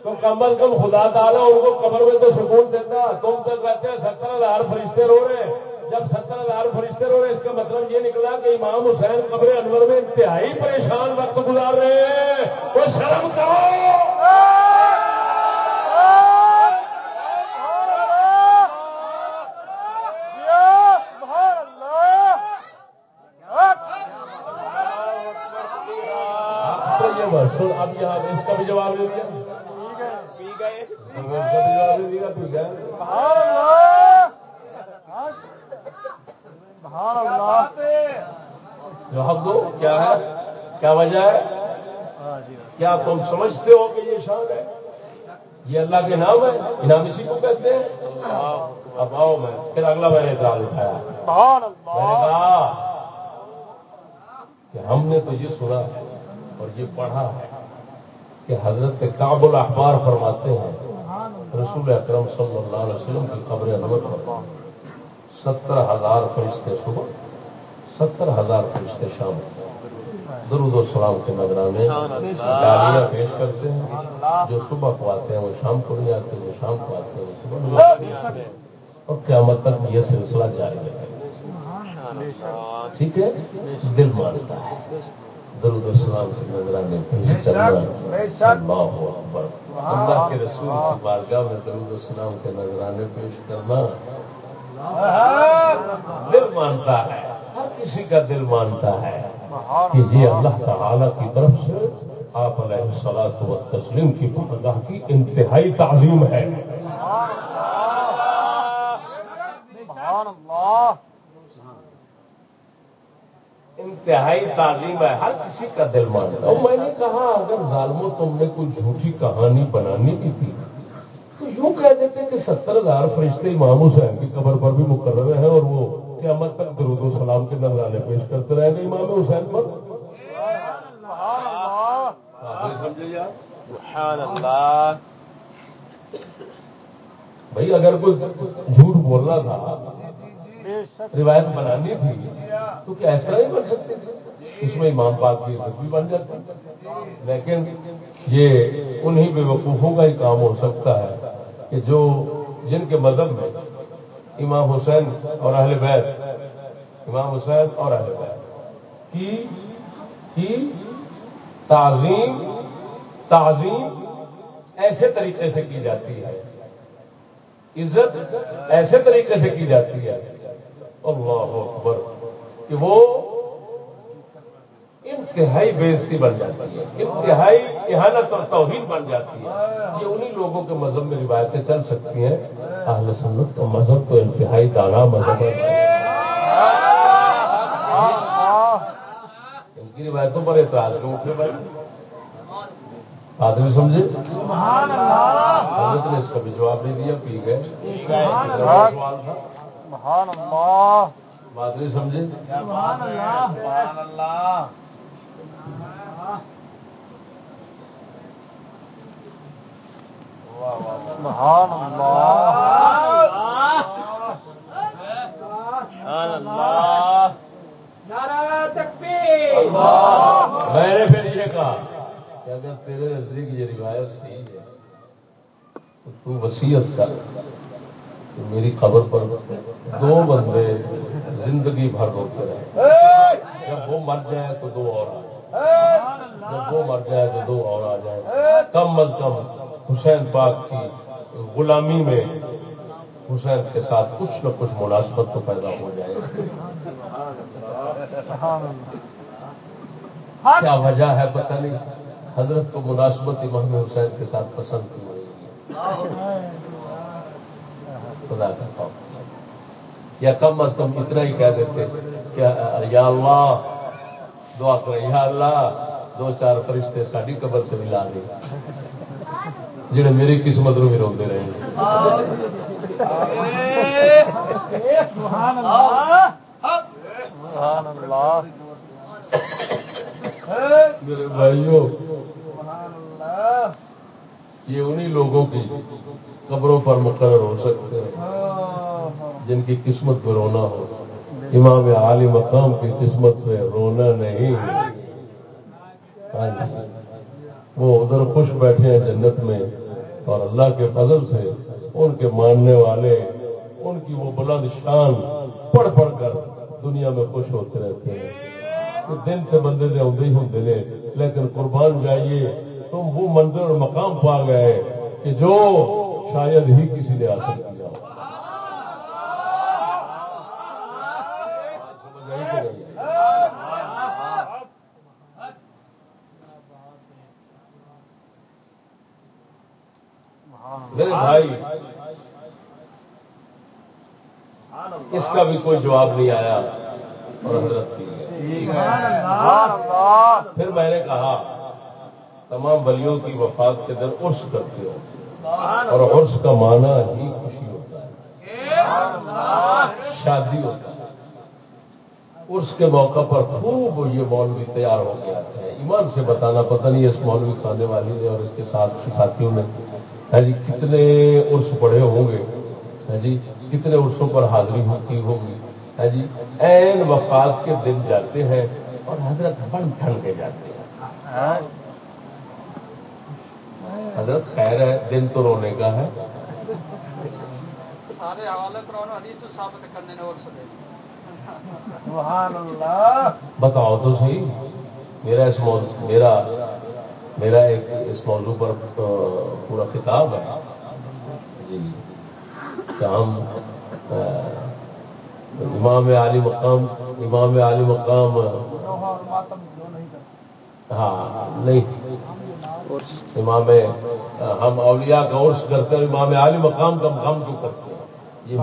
تو کم از کم خدا تعالیٰ ان کو قبر میں تو سکون دیتا۔ تم تو کہتے ہیں ستر ہزار فرشتے رو رہے ہیں۔ جب ستر ہزار فرشتے رو رہے اس کا مطلب یہ نکلا کہ امام حسین قبر انور میں انتہائی پریشان وقت گزار رہے ہیں۔ وہ شرم کرو۔ اب یہاں اس کا بھی جواب دے دیا۔ ہاں، جواب دو، کیا ہے؟ کیا وجہ ہے؟ کیا تم سمجھتے ہو کہ یہ شان ہے؟ یہ اللہ کے نام ہے انعام اسی کو کہتے ہیں۔ اب آؤ میں، پھر اگلا میں نے اعتراض اٹھایا میں نے کہا کہ ہم نے تو یہ سنا ہے۔ اور یہ پڑھا ہے کہ حضرت کاب الاحبار فرماتے ہیں رسول اکرم صلی اللہ علیہ وسلم کی خبریں انور پر ستر ہزار فرشتے صبح ستر ہزار فرشتے شام۔ درود و سلام کے نگرانے گالیاں پیش کرتے ہیں جو صبح کو آتے ہیں وہ شام کو نہیں آتے وہ شام کو آتے ہیں وہ صبح اور قیامت تک یہ سلسلہ جاری ہے ٹھیک ہے؟ دل مانتا ہے۔ درود السلام کی نظرانے پیش کرنا اللہ اکبر۔ اللہ کے رسول کی بارگاہ میں درود السلام کے نظرانے پیش کرنا دل مانتا ہے۔ ہر کسی کا دل مانتا ہے کہ یہ اللہ۔ تعالی کی طرف سے آپ علیہ سلاد و تسلیم کی بارگاہ کی انتہائی تعظیم ہے۔ انتہائی تعلیم ہے ہر کسی کا دل مانتا اور میں نے کہا اگر ظالموں تم نے کوئی جھوٹی کہانی بنانی بھی تھی تو یوں کہہ دیتے کہ ستر ہزار فرشتے امام حسین کی قبر پر بھی مقرر ہیں اور وہ قیامت تک درود و سلام کے نظرانے پیش کرتے رہے گا امام حسین پر۔ بھائی اگر کوئی جھوٹ بولنا تھا روایت بنانی تھی۔ تو کیا اس طرح ہی بن سکتی تھی؟ اس میں امام پاک کی عزت بھی بن جاتی۔ لیکن یہ انہی بے وقوفوں کا ہی کام ہو سکتا ہے کہ جو جن کے مذہب میں امام حسین اور اہل بیت، امام حسین اور اہل بیت کی کی تعظیم تعظیم ایسے طریقے سے کی جاتی ہے۔ عزت ایسے طریقے سے کی جاتی ہے اللہ اکبر کہ وہ انتہائی بےزتی بن جاتی ہے انتہائی احانت اور توہین بن جاتی ہے۔ یہ انہی لوگوں کے مذہب میں روایتیں چل سکتی ہیں۔ اہل سنت کا مذہب تو انتہائی دانا مذہب ہے۔ ان کی روایتوں پر اعتراض کیوں اٹھے بھائی۔ آدمی سمجھے؟ حضرت نے اس کا بھی جواب نہیں دیا پی گئے۔ بات نہیں سمجھے؟ میں نے پھر یہ کہا کہ اگر تیرے نزدیک یہ روایت صحیح ہے تو تو وسیعت کر کہ میری خبر پر دو بندے زندگی بھر روتے رہے جب وہ مر جائے تو دو اور آ جائے جب وہ مر جائے تو دو اور آ جائے کم از کم حسین پاک کی غلامی میں حسین کے ساتھ کچھ نہ کچھ مناسبت تو پیدا ہو جائے۔ کیا وجہ ہے پتہ نہیں۔ حضرت کو مناسبت امام حسین کے ساتھ پسند کی ہوئی؟ خدا کا خوف۔ یا کم از کم اتنا ہی کہہ دیتے کہ یا اللہ، دعا کرے یا اللہ، دو چار فرشتے ساری قبر سے بھی لا گئے جڑے میری قسمت بھی روتے رہے۔ میرے بھائیوں یہ انہی لوگوں کی قبروں پر مقرر ہو سکتے ہیں، جن کی قسمت پہ رونا ہو۔ امام عالی مقام کی قسمت پہ رونا نہیں۔ ہاں جی وہ ادھر خوش بیٹھے ہیں جنت میں اور اللہ کے فضل سے ان کے ماننے والے، ان کی وہ بلند شان پڑھ پڑھ کر دنیا میں خوش ہوتے رہتے ہیں۔ دن کے بندے سے آدھے ہی ہوں لیکن قربان جائیے تم وہ منظر اور مقام پا گئے کہ جو شاید ہی کسی نے حاصل کیا ہو۔ میرے بھائی اس کا بھی کوئی جواب نہیں آیا اور حضرت پھر میں نے کہا تمام بلیوں کی وفات کے دن عرس کرتے ہو۔ اور عرس کا معنی ہی خوشی ہوتا ہے۔ شادی ہوتا ہے۔ عرس کے موقع پر خوب یہ مولوی تیار ہو کے آتے ہیں۔ ایمان سے بتانا پتہ نہیں اس مولوی کھانے والی نے اور اس کے ساتھ ساتھیوں نے۔ ہاں جی کتنے عرس پڑے ہوں گے۔ ہاں جی کتنے عرسوں پر حاضری کی ہوگی۔ ہاں جی این وفات کے دن جاتے ہیں اور حضرت بن ٹھن کے جاتے ہیں۔ حضرت خیر ہے دن تو رونے کا ہے۔ سارے ثابت کرنے بتاؤ تو صحیح میرا اس موضوع میرا میرا ایک اس موضوع پر پورا خطاب ہے۔ جی۔ کہ ہم امام علی مقام امام علی مقام ہاں نہیں۔ امام ہم اولیاء کا عرص کرتے ہیں امام علی مقام کا غم کیوں کرتے ہیں؟ یہ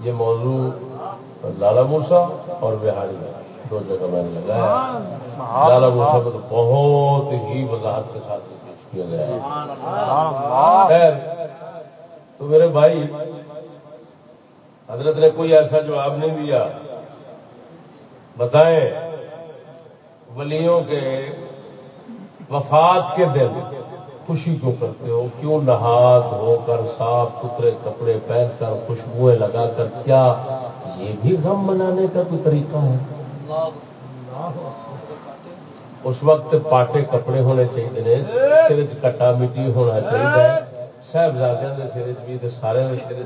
یہ موضوع لالا موسا اور بہاری دو جگہ میں نے لگایا لالا موسا کو تو بہت ہی وضاحت کے ساتھ پیش کیا گیا خیر تو میرے بھائی حضرت نے کوئی ایسا جواب نہیں دیا۔ بتائیں ولیوں کے وفات کے دن خوشی کیوں کرتے ہو؟ کیوں نہاد ہو کر صاف ستھرے کپڑے پہن کر خوشبوئیں لگا کر؟ کیا یہ بھی غم منانے کا کوئی طریقہ ہے؟ اس وقت پاٹے کپڑے ہونے چاہیے سر کٹا مٹی ہونا چاہیے۔ صاحبزادے کے سر بھی سارے سر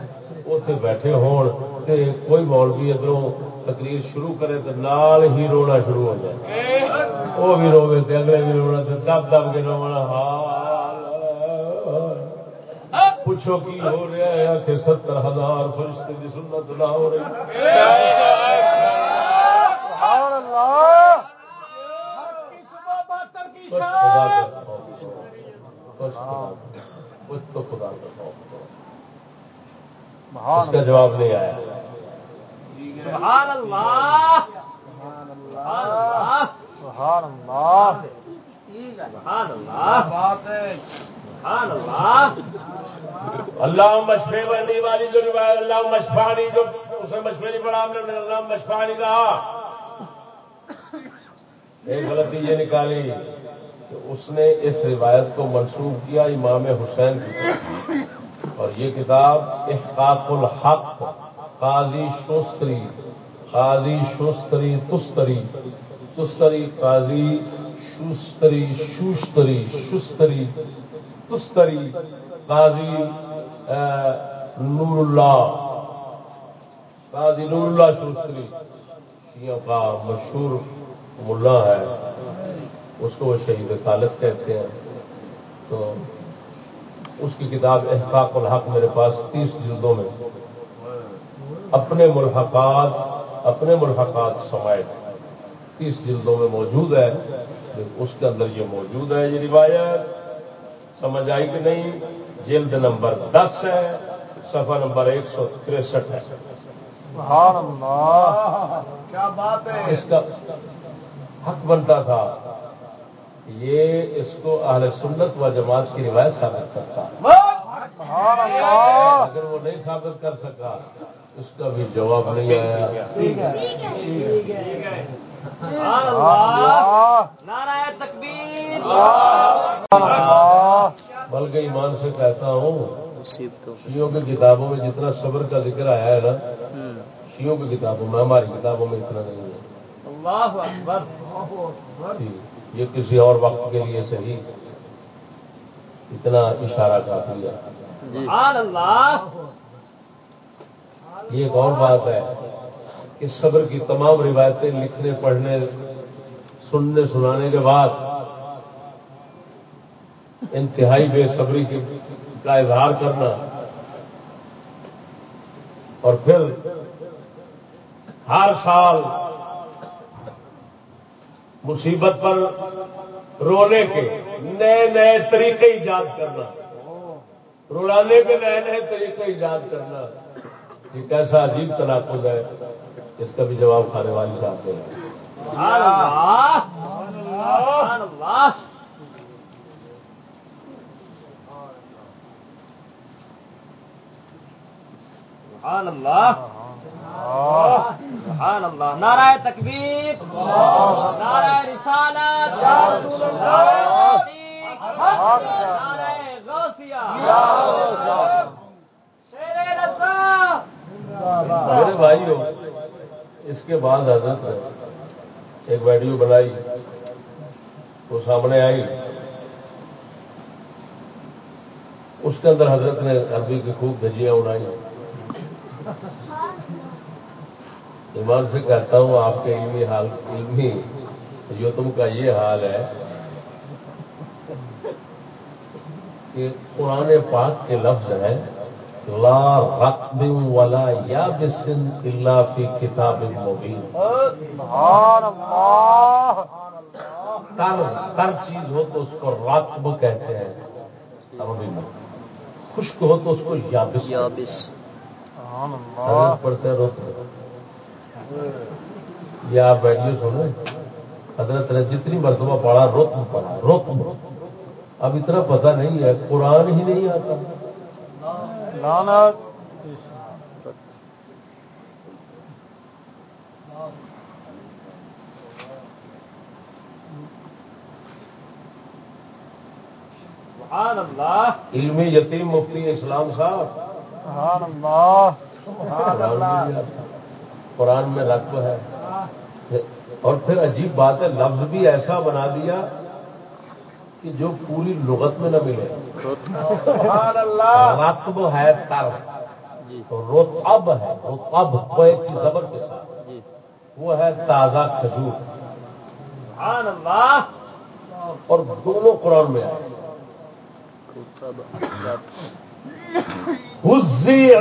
اتنے بیٹھے ہون تے کوئی مولوی ادھروں تقریر شروع کرے تو نال ہی رونا شروع ہو جائے۔ وہ بھی روے تے اگلے بھی رونا دب دب کے رونا۔ حال پوچھو کی ہو رہا ہے؟ کہ ستر ہزار فرشتے کی سنت نہ ہو رہی۔ تو خدا اس کا جواب نہیں آیا۔ سبحان اللہ. سبحان اللہ. سبحان اللہ. سبحان اللہ. اللہ مشفے بننے والی جو روایت اللہ مشفانی جو اسے مشفے نہیں پڑھا، ہم نے اللہ مشفانی کہا ایک غلطی یہ نکالی کہ اس نے اس روایت کو منسوخ کیا امام حسین کی اور یہ کتاب احقاق الحق قاضی شوستری قاضی شوستری تستری تستری قاضی شوستری شوستری شستری تستری قاضی نور اللہ قاضی نور اللہ شوستری، شیعہ کا مشہور ملا ہے، اس کو وہ شہید سالت کہتے ہیں۔ تو اس کی کتاب احقاق الحق میرے پاس تیس جلدوں میں۔ اپنے ملحقات اپنے مرحقات سمائے تیس جلدوں میں موجود ہے اس کے اندر یہ موجود ہے یہ روایت۔ سمجھ آئی کہ نہیں؟ جلد نمبر دس ہے سفر نمبر ایک سو تریسٹھ ہے۔ کیا بات ہے؟ اس کا حق بنتا تھا۔ یہ اس کو اہل سنت و جماعت کی روایت ثابت کرتا۔ اگر وہ نہیں ثابت کر سکا اس کا بھی جواب نہیں آیا۔ تکبیر۔ بلکہ ایمان سے کہتا ہوں شیوں کی کتابوں میں جتنا صبر کا ذکر آیا ہے نا شیوں کی کتابوں میں ہماری کتابوں میں اتنا نہیں ہے۔ اللہ اکبر۔ جی، یہ کسی اور وقت کے لیے صحیح اتنا اشارہ کافی ہے۔ سبحان اللہ۔ یہ ایک اور بات ہے کہ صبر کی تمام روایتیں لکھنے پڑھنے سننے سنانے کے بعد انتہائی بے صبری کی کا اظہار کرنا اور پھر ہر سال مصیبت پر رونے کے نئے نئے طریقے ایجاد کرنا۔ رولانے کے نئے نئے طریقے ایجاد کرنا۔ یہ کیسا عجیب تناقض ہے اس کا بھی جواب کھانے والی صاحب دے سبحان سبحان اللہ سبحان اللہ نعرہ تکبیر نعرہ رسالت نعرہ غوثیہ میرے بھائی ہو، اس کے بعد حضرت نے ایک ویڈیو بنائی، وہ سامنے آئی۔ اس کے اندر حضرت نے عربی کی خوب دھجیاں اڑائی ایمان سے کہتا ہوں، آپ کے علمی حال، علمی جو تم کا یہ حال ہے کہ قرآن پاک کے لفظ ہے لا رقب ولا یا بسن اللہ فی کتاب مبین۔ تر تر چیز ہو تو اس کو رقب کہتے ہیں۔ عربی میں خشک ہو تو اس کو یابس۔ یابس۔ حضرت پڑھتے ہیں رتب یہ آپ سنیں حضرت نے جتنی مرتبہ پڑھا رتب پڑھا رتب اب اتنا پتہ نہیں ہے قرآن ہی نہیں آتا۔ سبحان اللہ۔ علمی یتیم مفتی اسلام صاحب۔ سبحان اللہ۔ قرآن میں رقب ہے۔ اور پھر عجیب بات ہے لفظ بھی ایسا بنا دیا کہ جو پوری لغت میں نہ ملے۔ سبحان اللہ رقب ہے تر جی۔ روتب ہے روتب کوئے کی زبر کے ساتھ۔ جی۔ وہ ہے تازہ کھجور۔ سبحان اللہ اور دونوں قرآن میں آئے۔ حزی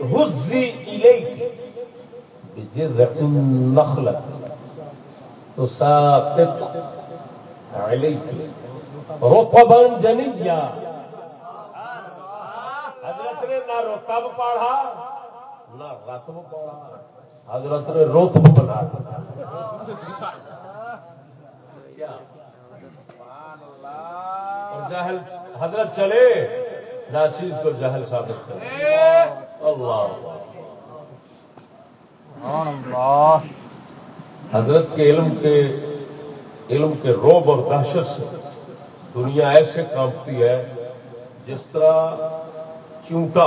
حزی الیک بجذع النخلة تساقط حضرت نے نہ رتب پڑھا نہ رتب پڑھا حضرت نے روتب بنا اور جہل حضرت چلے، ناچیز کو جہل ثابت کرے اللہ۔ حضرت کے علم کے علم کے روب اور دہشت سے دنیا ایسے کانپتی ہے جس طرح چونٹا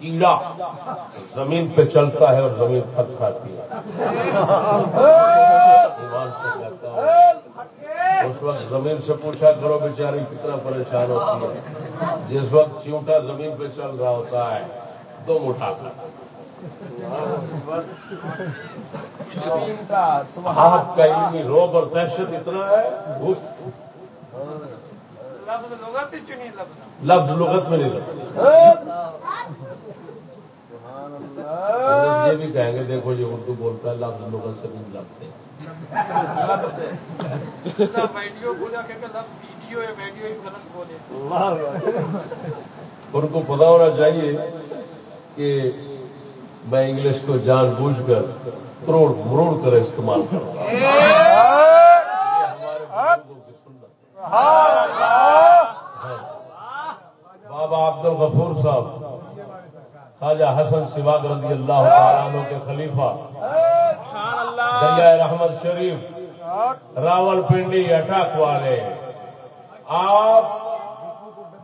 کیڑا زمین پہ چلتا ہے اور زمین تھک کھاتی ہے۔ اس وقت زمین سے پوچھا کرو بیچاری کتنا پریشان ہوتی ہے۔ جس وقت چونٹا زمین پہ چل رہا ہوتا ہے تو کر۔ آپ کا علمی روب اور دہشت اتنا ہے لفظ لغت ہی چنی لفظ لفظ لغت میں نہیں لگتا یہ بھی کہیں گے دیکھو یہ اردو بولتا ہے لفظ لغت سے بھی لگتے ہے۔ ان کو پتا ہونا چاہیے کہ میں انگلش کو جان بوجھ کر تروڑ مروڑ کر استعمال کروں۔ عبد الغفور صاحب خواجہ حسن سواگ رضی اللہ تعالیٰ عنہ کے خلیفہ دریا رحمت شریف راول پنڈی اٹاک والے آپ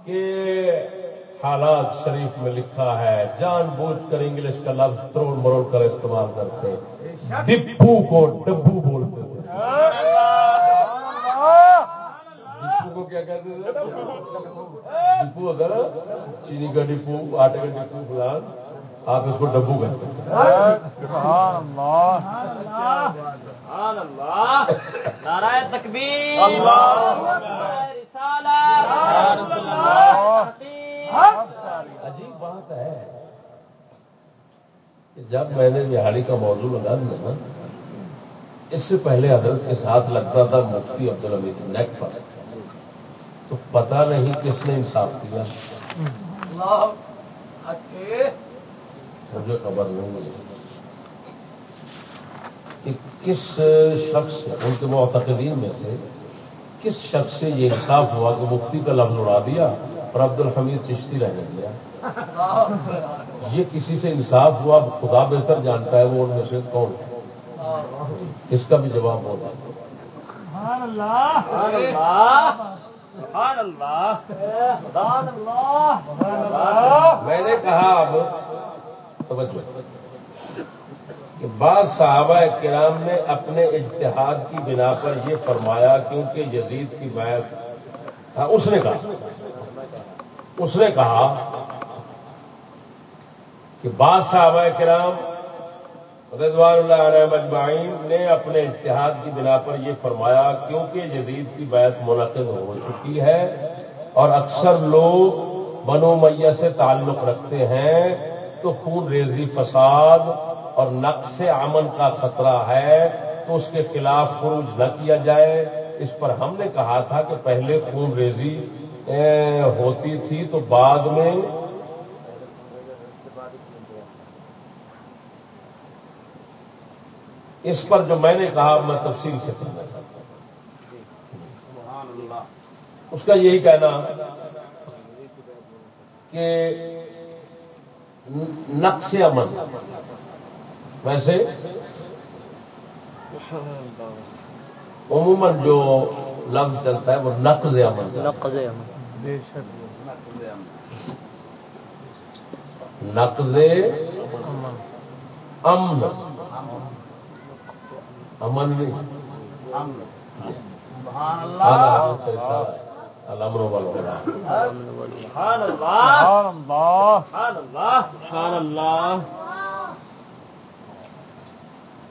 کے حالات شریف میں لکھا ہے جان بوجھ کر انگلش کا لفظ تروڑ مروڑ کر استعمال کرتے ڈپو کو ڈبو بولتے تھے ڈپو کیا کہتے تھے؟ ڈپو اگر، چینی کا ڈپو آٹے کا ڈپو فلان، آپ اس کو ڈبو کہتے ہیں۔ تکبیر عجیب بات ہے کہ جب میں نے دہاڑی کا موضوع لگا دیا نا، اس سے پہلے حضرت کے ساتھ لگتا تھا مفتی عبد الحمید نیک پر۔ تو پتا نہیں کس نے انصاف کیا۔ مجھے خبر نہیں ہے کہ کس شخص ان کے معتقدین میں سے کس شخص سے یہ انصاف ہوا کہ مفتی کا لفظ اڑا دیا اور عبد الحمید چشتی رہنے دیا یہ کسی سے انصاف ہوا خدا بہتر جانتا ہے وہ ان میں سے کون ہے۔ اس کا بھی جواب ہوگا میں نے کہا اب، توجہ. کہ بعض صحابہ کرام نے اپنے اجتہاد کی بنا پر یہ فرمایا کیونکہ یزید کی بیعت ہاں، اس نے کہا، اس نے کہا کہ بعض صحابہ کرام رضوان اللہ علیہ مجمعین نے اپنے اجتہاد کی بنا پر یہ فرمایا، کیونکہ جدید کی بیعت منعقد ہو چکی ہے اور اکثر لوگ بنو میہ سے تعلق رکھتے ہیں، تو خون ریزی فساد اور نقص امن کا خطرہ ہے، تو اس کے خلاف خروج نہ کیا جائے۔ اس پر ہم نے کہا تھا کہ پہلے خون ریزی ہوتی تھی تو بعد میں اس پر جو میں نے کہا میں تفصیل سے کرنا چاہتا ہوں۔ اس کا یہی کہنا کہ نقش امن ویسے عموماً جو لفظ چلتا ہے وہ نقض امن نقض نقض امن۔ امن نہیں۔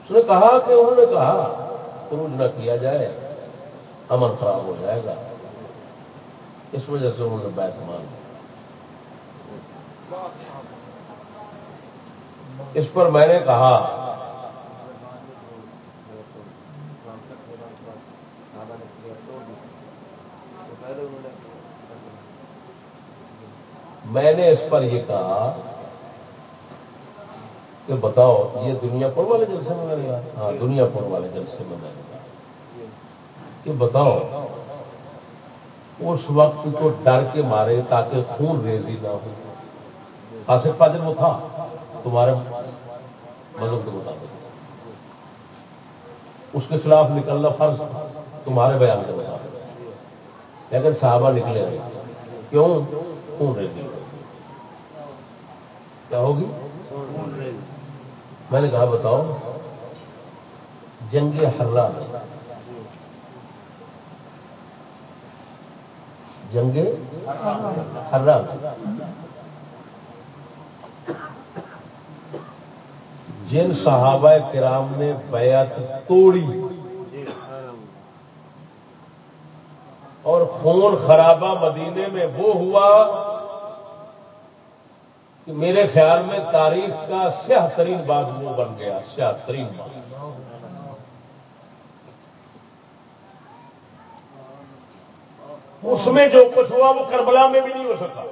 اس نے کہا کہ انہوں نے کہا خروج نہ کیا جائے، امن خراب ہو جائے گا۔ اس وجہ سے انہوں نے بیت مان اس پر میں نے کہا میں نے اس پر یہ کہا کہ بتاؤ، یہ دنیا پور والے جلسے میں میں نے کہا۔ ہاں دنیا پور والے جلسے میں میں نے کہا کہ بتاؤ، اس وقت کو ڈر کے مارے تاکہ خون ریزی نہ ہو۔ فاسق فاجر وہ تھا، تمہارے مذہب کے مطابق۔ اس کے خلاف نکلنا فرض تھا، تمہارے بیان کے مطابق۔ لیکن صحابہ نکلے نہیں۔ کیوں؟ خون ریزی۔ کیا ہوگی میں نے کہا بتاؤ، جنگ ہررا جنگ ہررا جن صحابہ کرام نے بیعت توڑی اور خون خرابہ مدینے میں وہ ہوا کہ میرے خیال میں تاریخ کا سیاہ ترین باغ وہ بن گیا، سیاہ ترین باغ اس میں جو کچھ ہوا وہ کربلا میں بھی نہیں ہو سکا۔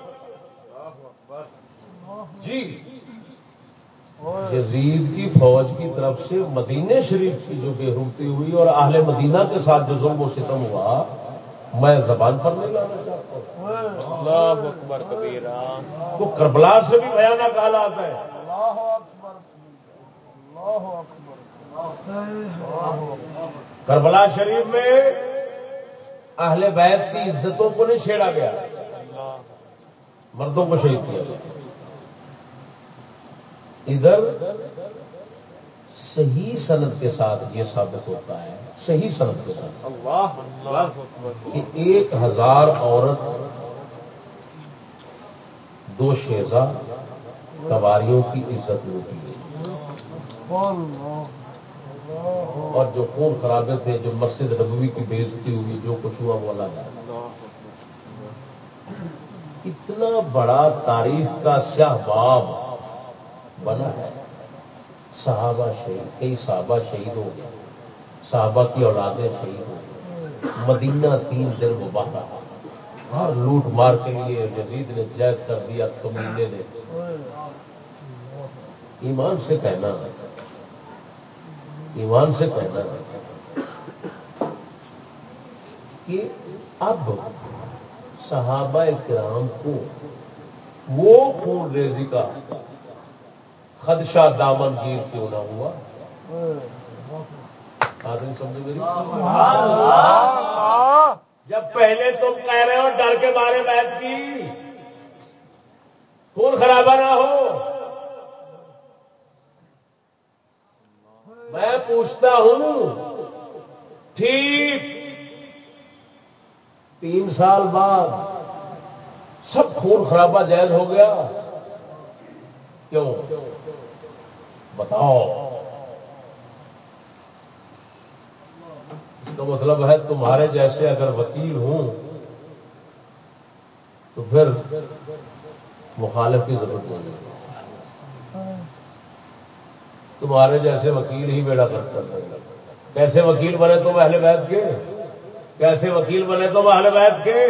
جی۔ یزید کی فوج کی طرف سے مدینہ شریف کی جو بے حکتی ہوئی اور اہل مدینہ کے ساتھ جو ظلم و ستم ہوا میں زبان پر نہیں لانا چاہتا ہوں۔ وہ کربلا سے بھی بھیانک حالات ہے کربلا شریف میں اہل بیت کی عزتوں کو نہیں چھیڑا گیا۔ مردوں کو شہید کیا۔ گیا ادھر صحیح صنعت کے ساتھ یہ ثابت ہوتا ہے صحیح صنعت کے ساتھ۔ اللہ کہ ایک ہزار عورت دو شیزا کباریوں کی عزت ہوتی ہے اور جو خون خرابے تھے جو مسجد نبوی کی بےزتی ہوئی جو کچھ ہوا وہ الگ ہے اتنا بڑا تاریخ کا سیاہ باب بنا ہے۔ صحابہ شہید، کئی صحابہ شہید ہو گئے۔ صحابہ کی اولادیں شہید ہو گئی مدینہ تین دن وہ باہر ہر لوٹ مار کے لیے یزید نے جید کر دیا کمینے نے۔ ایمان سے کہنا۔ ایمان سے کہنا۔ کہ اب صحابہ کرام کو وہ خون ریزی کا خدشہ دامن گیر کیوں نہ ہوا؟ جب پہلے تم کہہ رہے ہو ڈر کے بارے بیت کی، خون خرابہ نہ ہو۔ میں پوچھتا ہوں، ٹھیک، تین سال بعد سب خون خرابہ جائز ہو گیا۔ کیوں؟ بتاؤ۔ اس کا مطلب ہے تمہارے جیسے اگر وکیل ہوں تو پھر مخالف کی ضرورت نہیں تمہارے جیسے وکیل ہی بیڑا کر کر کیسے وکیل بنے تم اہل بیت کے؟ کیسے وکیل بنے تم اہل بیت کے؟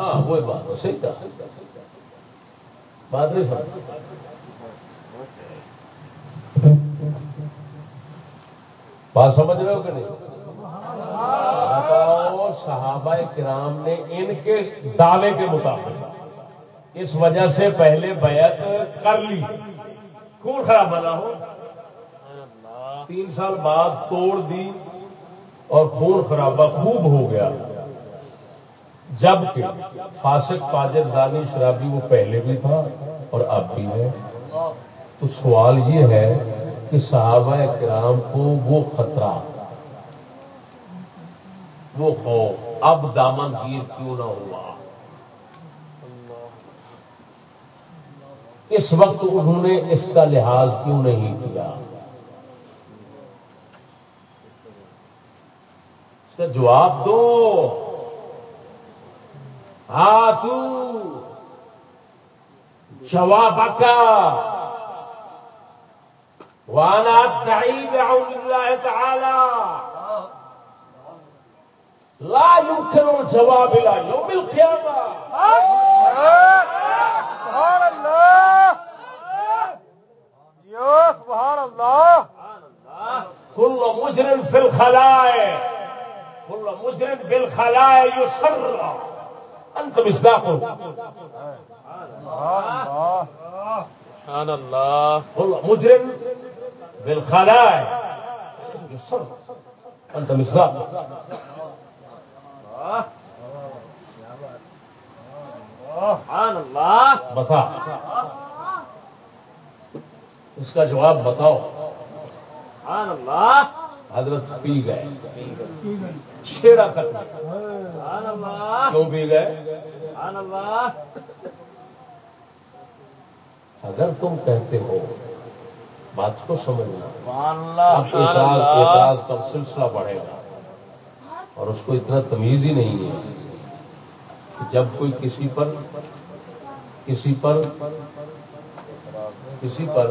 ہاں وہ بات۔ ہے صحیح تھا بات نہیں سمجھ۔ بات سمجھ رہے ہو کہ نہیں؟ صحابہ کرام نے ان کے دعوے کے مطابق اس وجہ سے پہلے بیعت کر لی۔ خون خراب بنا ہو؟ تین سال بعد توڑ دی اور خون خرابہ خوب ہو گیا۔ جبکہ فاسق فاجر زانی شرابی وہ پہلے بھی تھا اور اب بھی ہے۔ تو سوال یہ ہے کہ صحابہ کرام کو وہ خطرہ، وہ خوف، اب دامن گیر کیوں نہ ہوا؟ اس وقت انہوں نے اس کا لحاظ کیوں نہیں کیا؟ اس کا جواب دو۔ هاتو جوابك. وأنا أدعي بعون الله تعالى. لا يمكن الجواب إلى يوم القيامة. سبحان الله. يا سبحان الله. كل مجرم في الخلائق كل مجرم بالخلائق يشرع أنت مصداقه سبحان الله. سبحان الله والله مجرم بالخلايا. يصرف أنت مصداقه سبحان الله. بتاؤ اس کا جواب بتاؤ سبحان الله. حضرت پی گئے۔ چھیڑا ختم۔ کیوں پی گئے؟ اگر تم کہتے ہو بات کو سمجھنا اعتراض کا سلسلہ بڑھے گا۔ اور اس کو اتنا تمیز ہی نہیں ہے کہ جب کوئی کسی پر کسی پر کسی پر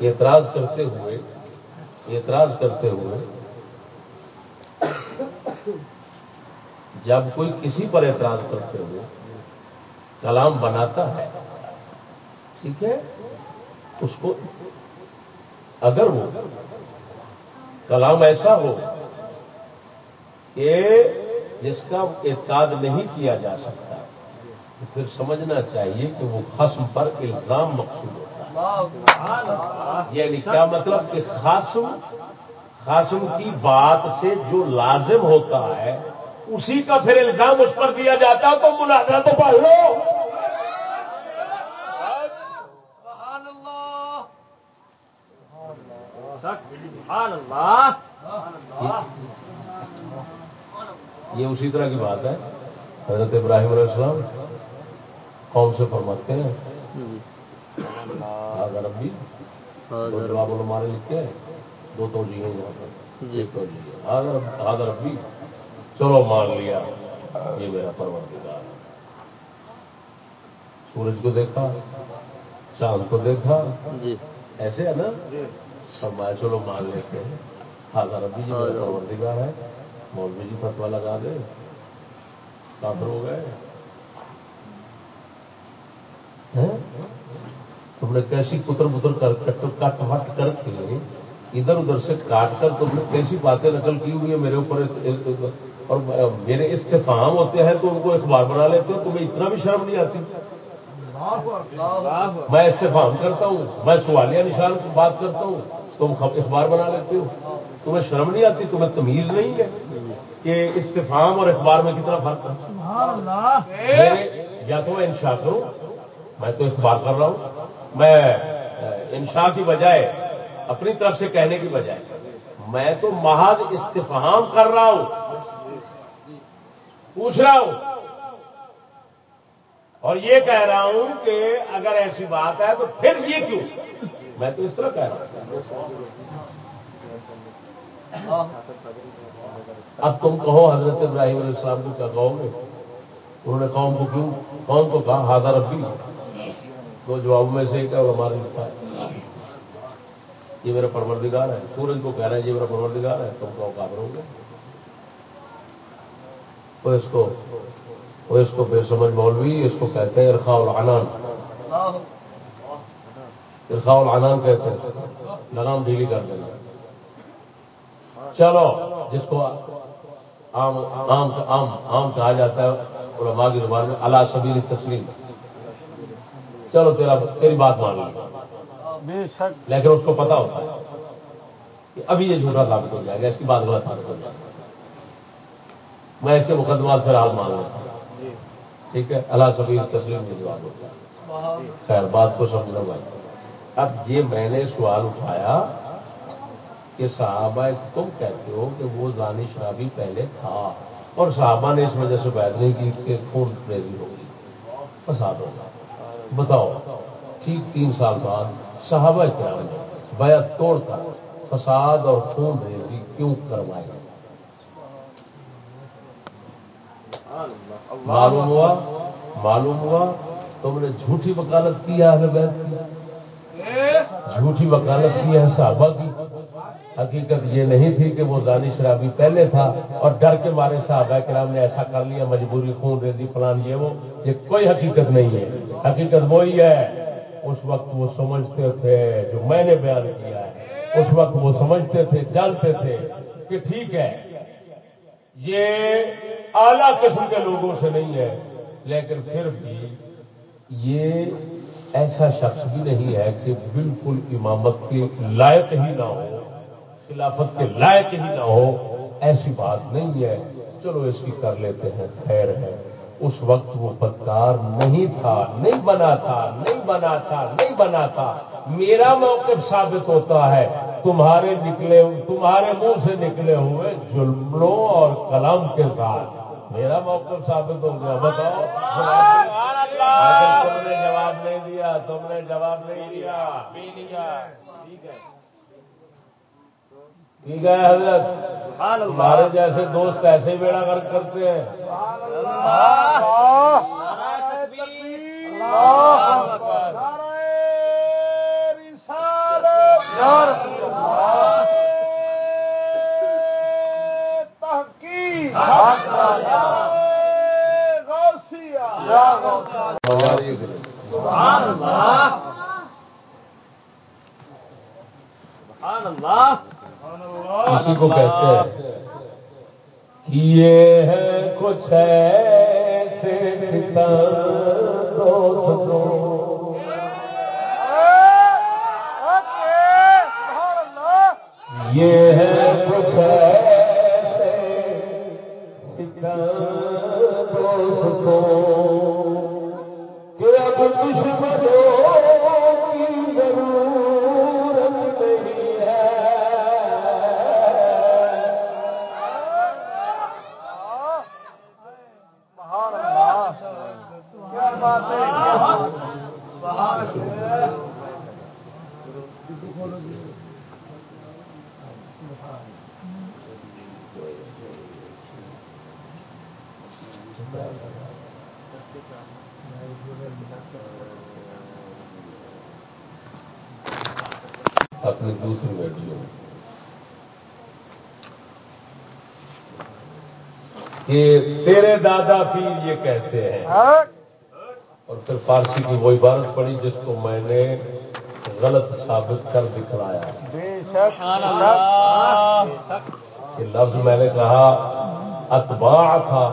اعتراض کرتے ہوئے اعتراض کرتے ہوئے جب کوئی کسی پر اعتراض کرتے ہوئے کلام بناتا ہے، ٹھیک ہے، اس کو اگر وہ کلام ایسا ہو کہ جس کا اعتقاد نہیں کیا جا سکتا، تو پھر سمجھنا چاہیے کہ وہ خسم پر الزام مقصود ہوتا ہے۔ یعنی کیا مطلب کہ خاصم خاصم کی بات سے جو لازم ہوتا ہے اسی کا پھر الزام اس پر دیا جاتا تو مناظرہ تو پڑھ لو۔ یہ اسی طرح کی بات ہے۔ حضرت ابراہیم علیہ السلام قوم سے فرماتے ہیں اگر ابھی جواب ہمارے لکھے ہیں دو تو جی ہیں یہاں پر۔ جی۔ تو جی آدر ابھی چلو مان لیا۔ یہ میرا پروردگار۔ سورج کو دیکھا چاند کو دیکھا۔ جی۔ ایسے ہے نا؟ فرمایا چلو مان لیتے ہیں۔ ہزار ابھی جی میرا پروردگار ہے مولوی جی فتوا لگا دے کافر ہو گئے۔ تم نے کیسی پتر پتر کر کٹ وٹ کر کے ادھر ادھر سے کاٹ کر تم نے کیسی باتیں نقل کی ہوئی ہے میرے اوپر اور میرے استفام ہوتے ہیں تو ان کو اخبار بنا لیتے ہو تمہیں اتنا بھی شرم نہیں آتی؟ میں استفام کرتا ہوں میں سوالیہ نشان کی بات کرتا ہوں تم اخبار بنا لیتے ہو۔ تمہیں شرم نہیں آتی؟ تمہیں تمیز نہیں ہے کہ استفام اور اخبار میں کتنا فرق ہے؟ یا تو میں انشاء کروں میں تو اخبار کر رہا ہوں میں انشاء کی بجائے اپنی طرف سے کہنے کی بجائے، میں تو محض استفہام کر رہا ہوں۔ پوچھ رہا ہوں۔ اور یہ کہہ رہا ہوں کہ اگر ایسی بات ہے تو پھر یہ کیوں؟ میں تو اس طرح کہہ رہا ہوں۔ اب تم کہو حضرت ابراہیم علیہ السلام کو کیا کہو گے انہوں نے قوم کو کیوں؟ قوم کو کہا ہادر ابھی تو جواب میں سے کیا ہمارے لکھا ہے یہ میرا پروردگار ہے۔ سورج کو کہہ رہے ہیں یہ میرا پروردگار ہے۔ تم کہو کافر ہو گے۔ وہ اس کو وہ اس کو بے سمجھ مولوی، اس کو کہتے ہیں ارخا العنان۔ ارخا العنان کہتے ہیں۔ لگام ڈھیلی کر دیں چلو، جس کو عام عام عام عام کہا جاتا ہے، علماء کی زبان میں اللہ سبیل تسلیم چلو تیرا تیری بات مان لی۔ لیکن اس کو پتا ہوتا ہے کہ ابھی یہ جھوٹا ثابت ہو جائے گا اس کی بات غلط ثابت ہو جائے گا میں اس کے مقدمات پھر حال مان لیتا ہوں۔ ٹھیک ہے؟ اللہ سبھی تسلیم کی جواب ہوتا ہے۔ خیر بات کو سمجھنا بھائی۔ اب یہ میں نے سوال اٹھایا کہ صحابہ تم کہتے ہو کہ وہ دانی شرابی پہلے تھا اور صحابہ نے اس وجہ سے بیت نہیں کی کہ خون ریزی ہوگی فساد ہوگا بتاؤ، ٹھیک تین سال بعد صحابہ کرام نے بیعت توڑ کر فساد اور خون ریزی کیوں کروائے معلوم ہوا؟ معلوم ہوا؟ تم نے جھوٹی وکالت کی ہے اہل بیت کی۔ جھوٹی وکالت کی ہے صحابہ کی۔ حقیقت یہ نہیں تھی کہ وہ زانی شرابی پہلے تھا اور ڈر کے مارے صحابہ کرام نے ایسا کر لیا، مجبوری خون ریزی، فلان یہ وہ۔ یہ کوئی حقیقت نہیں ہے۔ حقیقت وہی ہے، اس وقت وہ سمجھتے تھے جو میں نے بیان کیا ہے۔ اس وقت وہ سمجھتے تھے، جانتے تھے کہ ٹھیک ہے، یہ اعلی قسم کے لوگوں سے نہیں ہے، لیکن پھر بھی یہ ایسا شخص بھی نہیں ہے کہ بالکل امامت کے لائق ہی نہ ہو، خلافت کے لائق ہی نہ ہو، ایسی بات نہیں ہے۔ چلو اس کی کر لیتے ہیں، خیر ہے۔ اس وقت وہ بدکار نہیں تھا نہیں بنا تھا نہیں بنا تھا نہیں بنا تھا۔ میرا موقف ثابت ہوتا ہے۔ تمہارے نکلے تمہارے منہ سے نکلے ہوئے جملوں اور قلم کے ساتھ۔ میرا موقف ثابت ہو گیا۔ بتاؤ۔ تم نے جواب نہیں دیا تم نے جواب نہیں دیا۔ ٹھیک ہے حضرت؟ ہمارے جیسے دوست ایسے بیڑا گرک کرتے ہیں۔ کسی کو کہتے ہیں۔ کیے ہیں کچھ ایسے دوستوں یہ ہے کچھ ایسے دوستوں کہ اب دشمنوں دادا پیر یہ کہتے ہیں۔ اور پھر فارسی کی وہ عبارت پڑی جس کو میں نے غلط ثابت کر دکھلایا کہ لفظ میں نے کہا اتباع تھا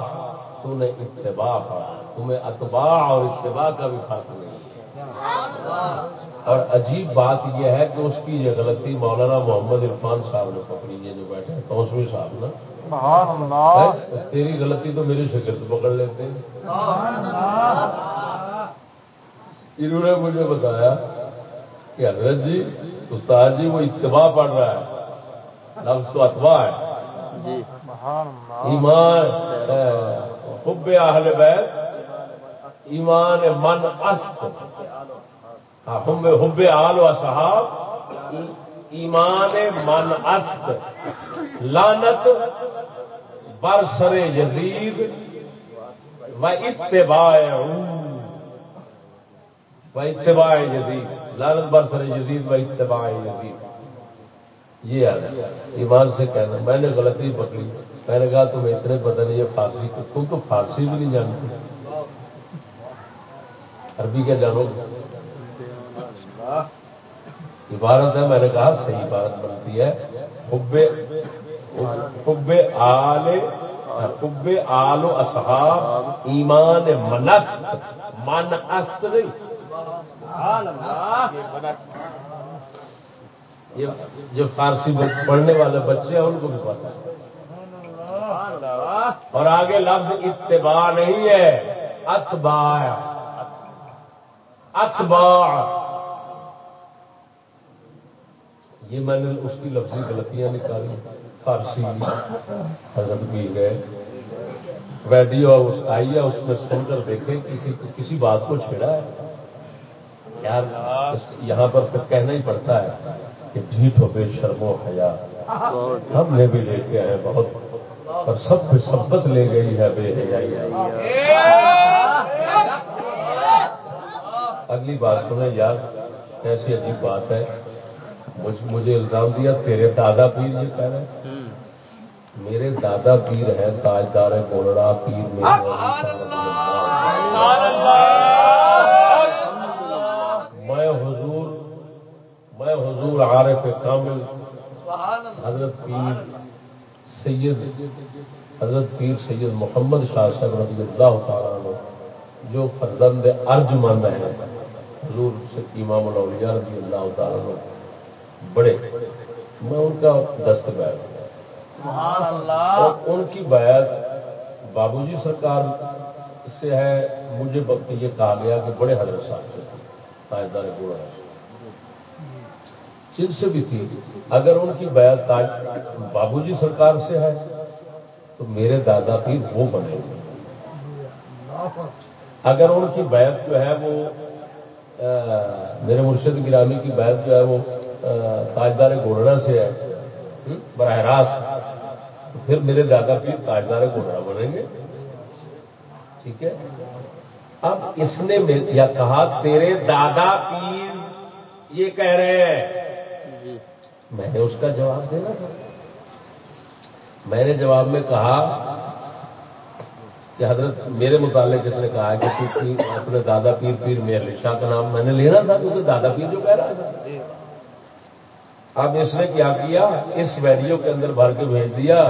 تو نے اتباع پڑھا۔ تمہیں اتباع اور اتباع کا بھی فرق نہیں۔ اور عجیب بات یہ ہے کہ اس کی یہ غلطی مولانا محمد عرفان صاحب نے پکڑی یہ جو بیٹھے ہیں توسوی صاحب نا۔ ہے؟ تیری غلطی تو میرے شگرد پکڑ لیتے ہیں۔ انہوں نے مجھے بتایا کہ حضرت جی استاد جی وہ اتباع پڑھ رہا ہے۔ لفظ تو اتباع ہے۔ جی۔ ایمان حب اہل بیت۔ ایمان من است۔ ہاں، حب حب آل و صحاب۔ ایمان من است. لانت برسر یزید و اتباع و اتباع یزید. لانت برسر یزید و اتباع یزید. یہ ہے. ایمان سے کہنا، میں نے غلطی پکڑی. میں نے کہا، تمہیں اتنے پتہ نہیں ہے فارسی کو تم تو فارسی بھی نہیں جانتے. عربی کیا جانو گے؟ عبارت ہے میں نے کہا صحیح عبارت بنتی ہے۔ حب حب آل حب آل و اصحاب، ایمان منست من است نہیں یہ فارسی پڑھنے والے بچے ہیں، ان کو بھی پتا ہے۔ اور آگے لفظ اتباع نہیں ہے۔ اتباع۔ اتباع۔ یہ میں نے اس کی لفظی غلطیاں نکالی فارسی حضرت بھی گئے۔ ویڈیو اس آئی ہے، اس میں سن کر دیکھیں، کسی کسی بات کو چھیڑا ہے؟ یار یہاں پر پھر کہنا ہی پڑتا ہے کہ ڈھیٹ ہو بے شرم و حیا۔ ہم نے بھی لے کے آئے بہت پر سب پہ سبت لے گئی ہے بے حیائی۔ اگلی بات سنیں یار، ایسی عجیب بات ہے۔ مجھے الزام دیا تیرے دادا پیر یہ کہہ رہے میرے دادا پیر ہیں تاجدار بولڑا پیر میرے میں حضور میں حضور عارف کامل حضرت پیر سید حضرت پیر سید محمد شاہ صاحب رضی اللہ تعالیٰ جو فرزند ارج مند ہیں حضور سے امام الاولیاء رضی اللہ تعالیٰ بڑے میں ان کا دست اور ان کی بیعت بابو جی سرکار سے ہے مجھے وقت یہ کہا گیا کہ بڑے حضرت صاحب سے تاجدار گوڑا جن سے بھی تھی۔ اگر ان کی بیعت بابو جی سرکار سے ہے تو میرے دادا پیر وہ بنے۔ اگر ان کی بیعت جو ہے وہ میرے مرشد گرامی کی بیعت جو ہے وہ تاجدار گولڑا سے ہے براہ راست۔ تو پھر میرے دادا پیر تاجدار گھوڑا بنیں گے۔ ٹھیک ہے؟ اب اس نے یا کہا تیرے دادا پیر یہ کہہ رہے ہیں۔ میں نے اس کا جواب دینا تھا۔ میں نے جواب میں کہا کہ حضرت میرے متعلق اس نے کہا کہ اپنے دادا پیر پیر میر علی شاہ کا نام میں نے لینا تھا کیونکہ دادا پیر جو کہہ رہا تھا۔ اب اس نے کیا کیا؟ اس ویڈیو کے اندر بھر کے بھیج دیا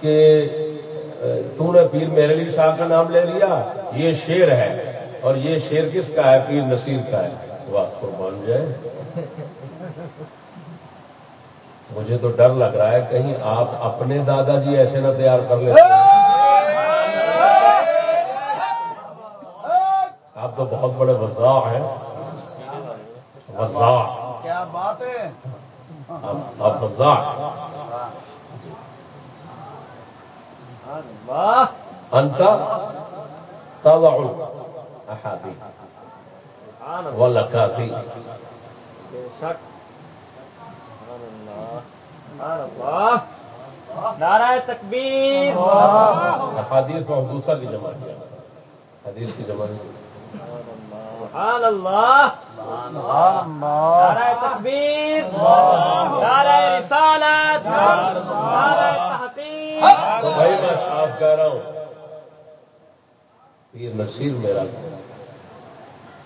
کہ تو نے پیر میر علی شاہ کا نام لے لیا، یہ شیر ہے۔ اور یہ شیر کس کا ہے؟ پیر نصیر کا ہے۔ واہ، قربان جائے۔ مجھے تو ڈر لگ رہا ہے، کہیں آپ اپنے دادا جی ایسے نہ تیار کر لیں۔ آپ تو بہت بڑے وزا ہیں۔ وزا کیا بات ہے؟ انتا تضع احاديث ولكاثير نعرہ تکبیر۔ حدیث اور دوسرا کی جمع کیا۔ حدیث کی جمع سبحان اللہ. نعرہ تکبیر. نعرہ رسالت. نعرہ تحقیق. تو بھائی میں صاف کہہ رہا ہوں. پیر نصیر میرا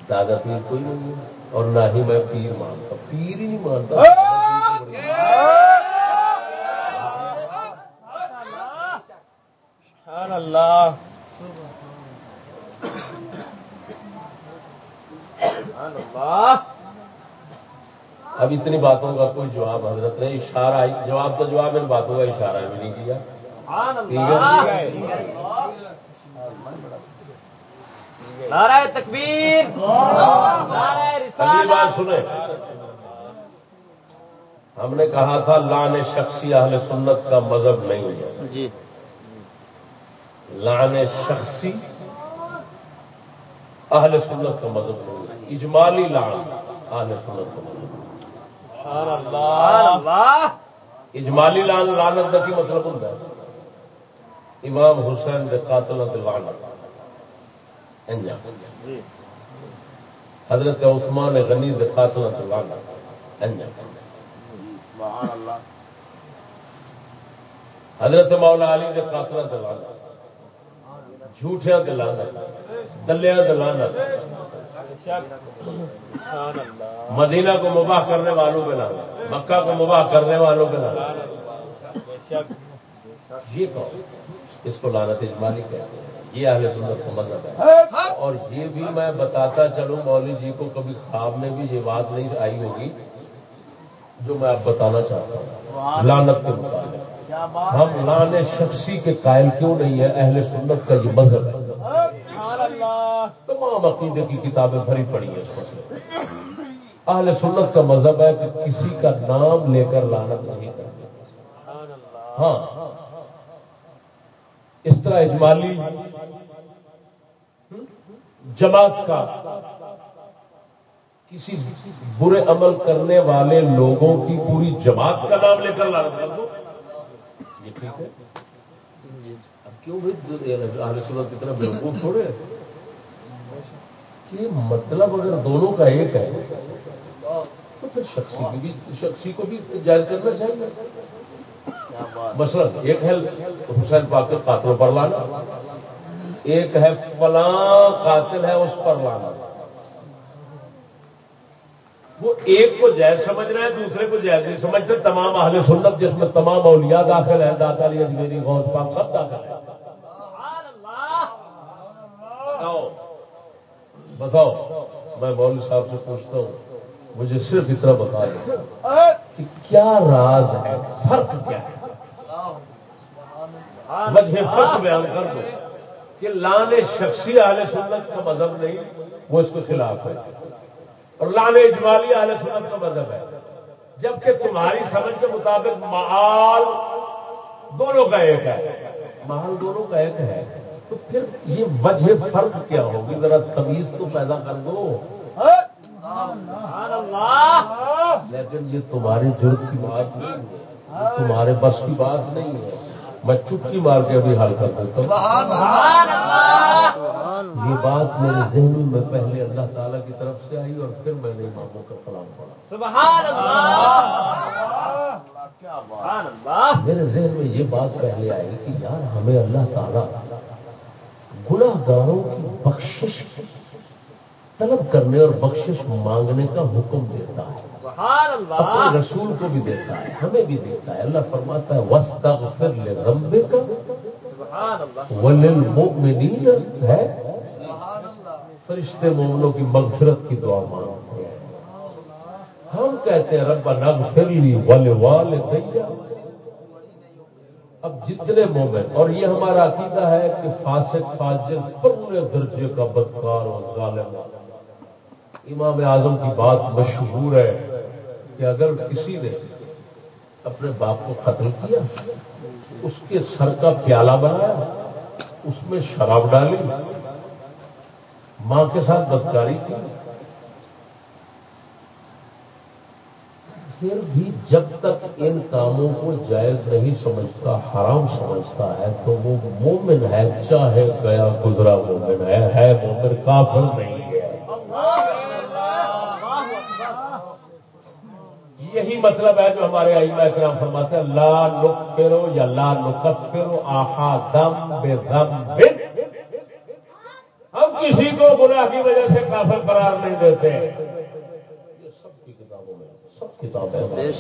دادا پیر کوئی نہیں ہے اور نہ ہی میں پیر مانتا پیر ہی نہیں مانتا۔ سبحان اللہ سبحان اللہ اب اتنی باتوں کا کوئی جواب حضرت نے اشارہ جواب تو جواب ان باتوں کا اشارہ بھی نہیں کیا۔ نعرہ تکبیر۔ نعرہ رسالت۔ سنیں۔ ہم نے کہا تھا لان شخصی اہل سنت کا مذہب نہیں ہے جی۔ لان شخصی اہل سنت کا مذہب نہیں ہے اجمالی لان۔ اہل سنت۔ اجمالی لان لانت کا کی مطلب ہوتا ہے؟ امام حسین کے قاتل لانت حضرت عثمان غنی دے قاتل لانت اللہ۔ حضرت مولا علی کے قاتل دلانا جھوٹیا دلانا دلیا دلانا مدینہ کو مباح کرنے والوں پہ لانا مکہ کو مباح کرنے والوں پہ لانا یہ کہو اس کو لانت اجمالی کہتے ہیں۔ یہ اہل سنت کا مطلب ہے۔ اور یہ بھی میں بتاتا چلوں، مولوی جی کو کبھی خواب میں بھی یہ بات نہیں آئی ہوگی، جو میں اب بتانا چاہتا ہوں۔ لانت کے متعلق ہم لانے شخصی کے قائل کیوں نہیں ہے اہل سنت کا یہ مذہب ہے۔ تمام عقیدے کی کتابیں بھری پڑی ہیں اس مسئلے اہل سنت کا مذہب ہے کہ کسی کا نام لے کر لانت نہیں کرنی ہاں۔ اس طرح اجمالی جماعت کا کسی برے عمل کرنے والے لوگوں کی پوری جماعت کا نام لے کر لانت کر دو۔ یہ ٹھیک ہے۔ اب کیوں بھائی اہل سنت کی طرف بالکل تھوڑے کہ مطلب اگر دونوں کا ایک ہے تو پھر شخصی بھی شخصی کو بھی جائز کرنا چاہیے۔ مثلا ایک ہے حسین پاک کے قاتلوں پر لانا ایک ہے فلاں قاتل ہے اس پر لانا وہ ایک کو جائز سمجھ رہا ہے دوسرے کو جائز نہیں سمجھتے۔ تمام اہل سنت جس میں تمام اولیاء داخل ہیں داتا علی اجمیری غوث پاک سب داخل ہیں۔ بتاؤ، میں مولوی صاحب سے پوچھتا ہوں، مجھے صرف اتنا بتا دو کہ کیا راز ہے، فرق کیا ہے؟ وجہ فرق بیان کر دو کہ لان شخصی اہل سنت کا مذہب نہیں، وہ اس کے خلاف ہے۔ اور لان اجمالی اہل سنت کا مذہب ہے۔ جبکہ تمہاری سمجھ کے مطابق محال دونوں کا ایک ہے۔ محل دونوں کا ایک ہے۔ تو پھر یہ وجہ فرق کیا ہوگی؟ ذرا تمیز تو پیدا کر دو۔ اللہ۔ لیکن یہ تمہاری جرت کی بات نہیں ہے۔ تمہارے بس کی بات نہیں ہے۔ میں چٹکی مار کے ابھی حل کر دیتا ہوں۔ یہ بات میرے ذہن میں پہلے اللہ تعالیٰ کی طرف سے آئی اور پھر میں نے اماموں کا کلام پڑھا۔ اللہ سبحان اللہ۔ میرے ذہن میں یہ بات پہلے آئی کہ یار ہمیں اللہ تعالیٰ گناہ گاروں کی بخشش طلب کرنے اور بخشش مانگنے کا حکم دیتا ہے۔ اپنے رسول کو بھی دیتا ہے ہمیں بھی دیتا ہے۔ اللہ فرماتا ہے وسط لے رمبے کا وللمؤمنین ہے؟ فرشتے مومنوں کی مغفرت کی دعا مانگتے ہیں۔ ہم کہتے ہیں رب نغفر لی ول وال اب جتنے مومن، اور یہ ہمارا عقیدہ ہے کہ فاسق، فاجر پورے درجے کا بدکار اور ظالم ہے۔ امام اعظم کی بات مشہور ہے کہ اگر کسی نے اپنے باپ کو قتل کیا، اس کے سر کا پیالہ بنایا، اس میں شراب ڈالی، ماں کے ساتھ بدکاری کی پھر بھی جب تک ان کاموں کو جائز نہیں سمجھتا، حرام سمجھتا ہے، تو وہ مومن ہے، چاہے گیا گزرا مومن ہے ہے مومن، کافر نہیں ہے۔ یہی مطلب ہے جو ہمارے ائمہ کرام فرماتے ہیں، لا نک پیرو یا لا نکت پیرو آہا دم بے دم بے ہم کسی کو گناہ کی وجہ سے کافر قرار نہیں دیتے یہ سب کی کتابوں میں سب کتابیں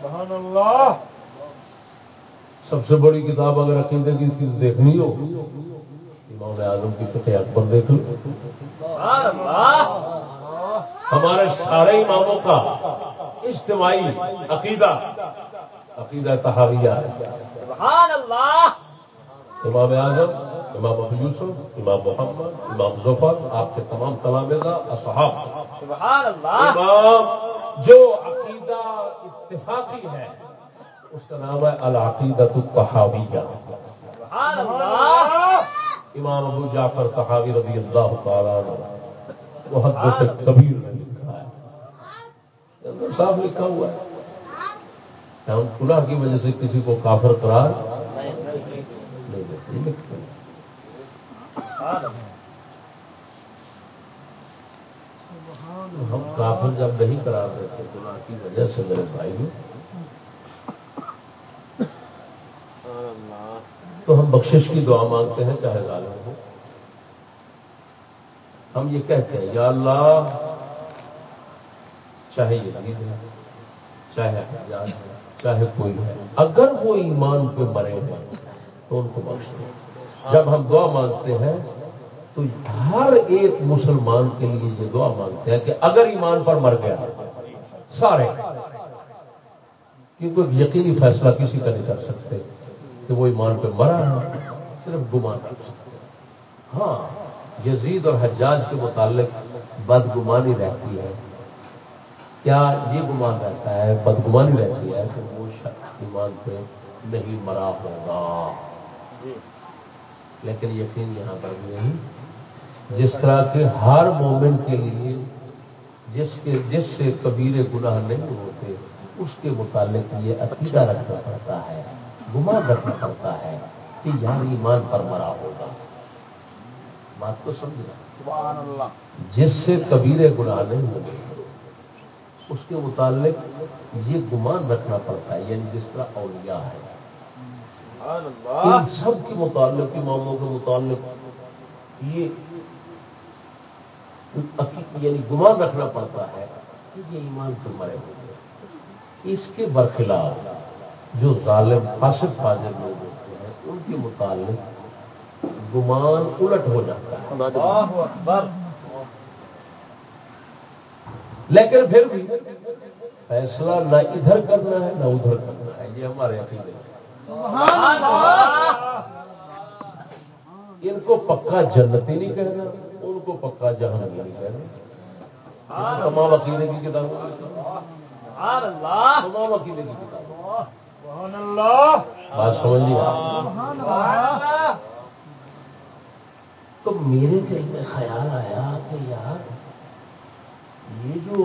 سبحان اللہ۔ سب سے بڑی کتاب اگر عقیدے کی چیز دیکھنی ہو امام اعظم کی فتح اکبر دیکھ لو۔ ہمارے سارے اماموں کا اجتماعی عقیدہ عقیدہ تحاویہ۔ ہے سبحان اللہ۔ امام اعظم امام ابو یوسف امام محمد امام ظفر آپ کے تمام تلامزہ اصحاب۔ سبحان اللہ امام جو عقیدہ اتفاقی ہے اس کا نام ہے العقیدت التحاویہ سبحان اللہ امام ابو جعفر تحاوی رضی اللہ تعالیٰ عنہ وہ حد سے کبیر نے لکھا ہے۔ اندر صاف لکھا ہوا ہے۔ ہم گناہ کی وجہ سے کسی کو کافر قرار نہیں دیتے۔ ہم کافر جب نہیں قرار دیتے گناہ کی وجہ سے میرے بھائی تو ہم بخشش کی دعا مانگتے ہیں چاہے ظالم ہو۔ ہم یہ کہتے ہیں، یا اللہ، چاہے یزید ہے، چاہے ہے، چاہے کوئی ہے، اگر وہ ایمان پہ مرے ہیں تو ان کو بخش دیں جب ہم دعا مانگتے ہیں، تو ہر ایک مسلمان کے لیے یہ دعا مانگتے ہیں کہ اگر ایمان پر مر گیا، سارے، کیونکہ یقینی فیصلہ کسی کا نہیں کر سکتے کہ وہ ایمان پہ مرا ہے صرف گمان کر سکتے ہاں یزید اور حجاج کے متعلق بدگمانی رہتی ہے۔ کیا یہ گمان رہتا ہے؟ بدگمانی رہتی ہے کہ وہ شخص ایمان پہ نہیں مرا ہوگا۔ جی۔ لیکن یقین یہاں پر بھی نہیں جس طرح کے ہر مومن کے لیے جس کے جس سے کبیر گناہ نہیں ہوتے اس کے متعلق یہ عقیدہ رکھنا پڑتا ہے گمان رکھنا پڑتا ہے کہ یار ایمان پر مرا ہوگا۔ بات کو سمجھنا سبحان اللہ۔ جس سے کبیر گناہ نہیں ہوتے اس کے متعلق یہ گمان رکھنا پڑتا ہے یعنی جس طرح اولیاء ہے ان سب کے متعلق اماموں کے متعلق یہ یعنی گمان رکھنا پڑتا ہے کہ یہ ایمان پر مرے ہوئے اس کے برخلاف جو ظالم فاسق فاجر لوگ ہوتے ہیں ان کے متعلق گمان الٹ ہو جاتا ہے۔ اللہ اکبر۔ لیکن پھر بھی فیصلہ نہ ادھر کرنا ہے نہ ادھر کرنا ہے۔ یہ ہمارے عقیدے ان کو پکا جنتی نہیں کہنا ان کو پکا جہنمی نہیں کہنا۔ تمام عقیدے کی اللہ! تمام عقیدے کی کتابوں سبحان اللہ! میں۔ بات سمجھ لیا سبحان اللہ! تو میرے دل میں خیال آیا کہ یار یہ جو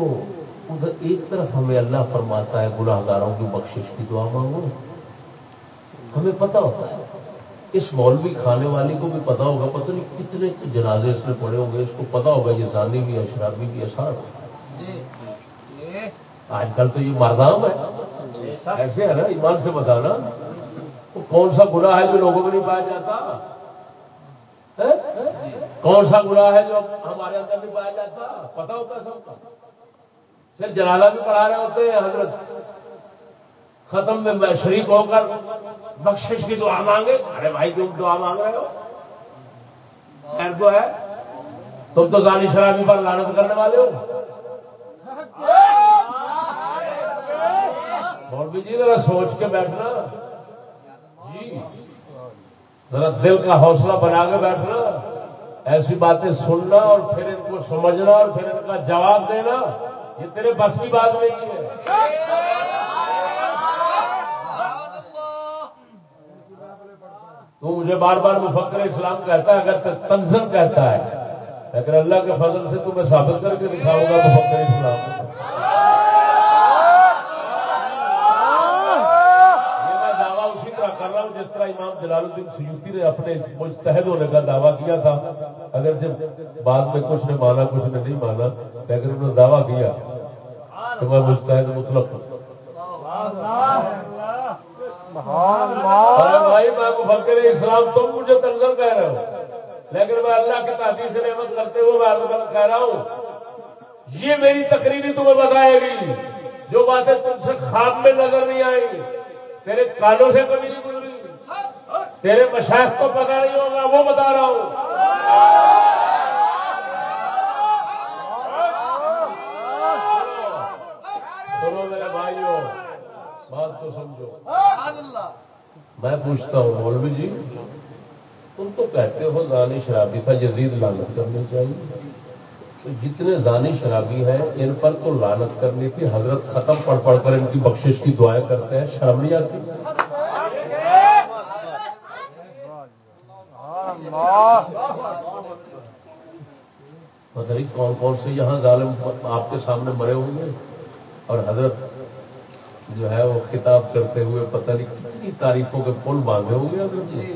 ادھر ایک طرف ہمیں اللہ فرماتا ہے گناہ گاروں کی بخشش کی دعا مانگو ہمیں پتا ہوتا ہے۔ اس مولوی کھانے والی کو بھی پتا ہوگا پتہ نہیں کتنے جنازے اس میں پڑے ہوں گے اس کو پتا ہوگا یہ زانی بھی ہے شرابی بھی ہے سارا۔ آج کل تو یہ مردام ہے۔ ایسے ہے نا ایمان سے بتانا۔ وہ کون سا گناہ ہے جو لوگوں میں نہیں پایا جاتا؟ کون سا گناہ ہے جو ہمارے اندر نہیں پایا جاتا؟ پتا ہوتا ہے سب کا۔ پھر جلالہ بھی پڑھا رہے ہوتے ہیں حضرت۔ ختم میں شریک ہو کر بخشش کی دعا مانگے؟ ارے بھائی تم دعا مانگ رہے ہو؟ خیر تو ہے۔ تم تو زانی شرابی پر لانت کرنے والے ہو۔ مولوی جی ذرا سوچ کے بیٹھنا۔ جی ذرا دل کا حوصلہ بنا کے بیٹھنا۔ ایسی باتیں سننا اور پھر ان کو سمجھنا اور پھر ان کا جواب دینا، یہ تیرے بس کی بات نہیں ہے۔ تو مجھے بار بار مفکر اسلام کہتا ہے، اگر تنزن کہتا ہے، لیکن اللہ کے فضل سے تمہیں ثابت کر کے دکھاؤں گا مفکر اسلام۔ جس طرح امام جلال الدین سیوتی نے اپنے مستحد ہونے کا دعویٰ کیا تھا۔ اگر جب بعد میں کچھ نے مانا، کچھ نے نہیں مانا، لیکن انہوں نے دعویٰ کیا۔ کہ میں مستحد مطلق ہوں۔ بھائی، میں مفکر اسلام تم مجھے تنظر کہہ رہے ہو لیکن میں اللہ کی تعدیر سے نعمت کرتے ہوئے میں کہہ رہا ہوں، یہ میری تقریری تمہیں بتائے گی۔ جو باتیں تم سے خواب میں نظر نہیں آئی تیرے کانوں سے کبھی نہیں گزری۔ تیرے مشاق کو پتا نہیں ہوگا، وہ بتا رہا ہوں۔ سنو میرے بھائیوں بات کو سمجھو۔ میں پوچھتا ہوں مولوی جی تم تو کہتے ہو زانی شرابی تھا جدید لانت کرنی چاہیے۔ تو جتنے زانی شرابی ہیں ان پر تو لانت کرنی تھی۔ حضرت ختم پڑھ پڑھ کر ان کی بخشش کی دعائیں کرتے ہیں۔ شرم نہیں آتی؟ پتہ نہیں کون کون سے یہاں ظالم آپ کے سامنے مرے ہوں گے۔ اور حضرت جو ہے وہ خطاب کرتے ہوئے پتہ نہیں کتنی تعریفوں کے پل باندھے ہوں گے حضرت جی۔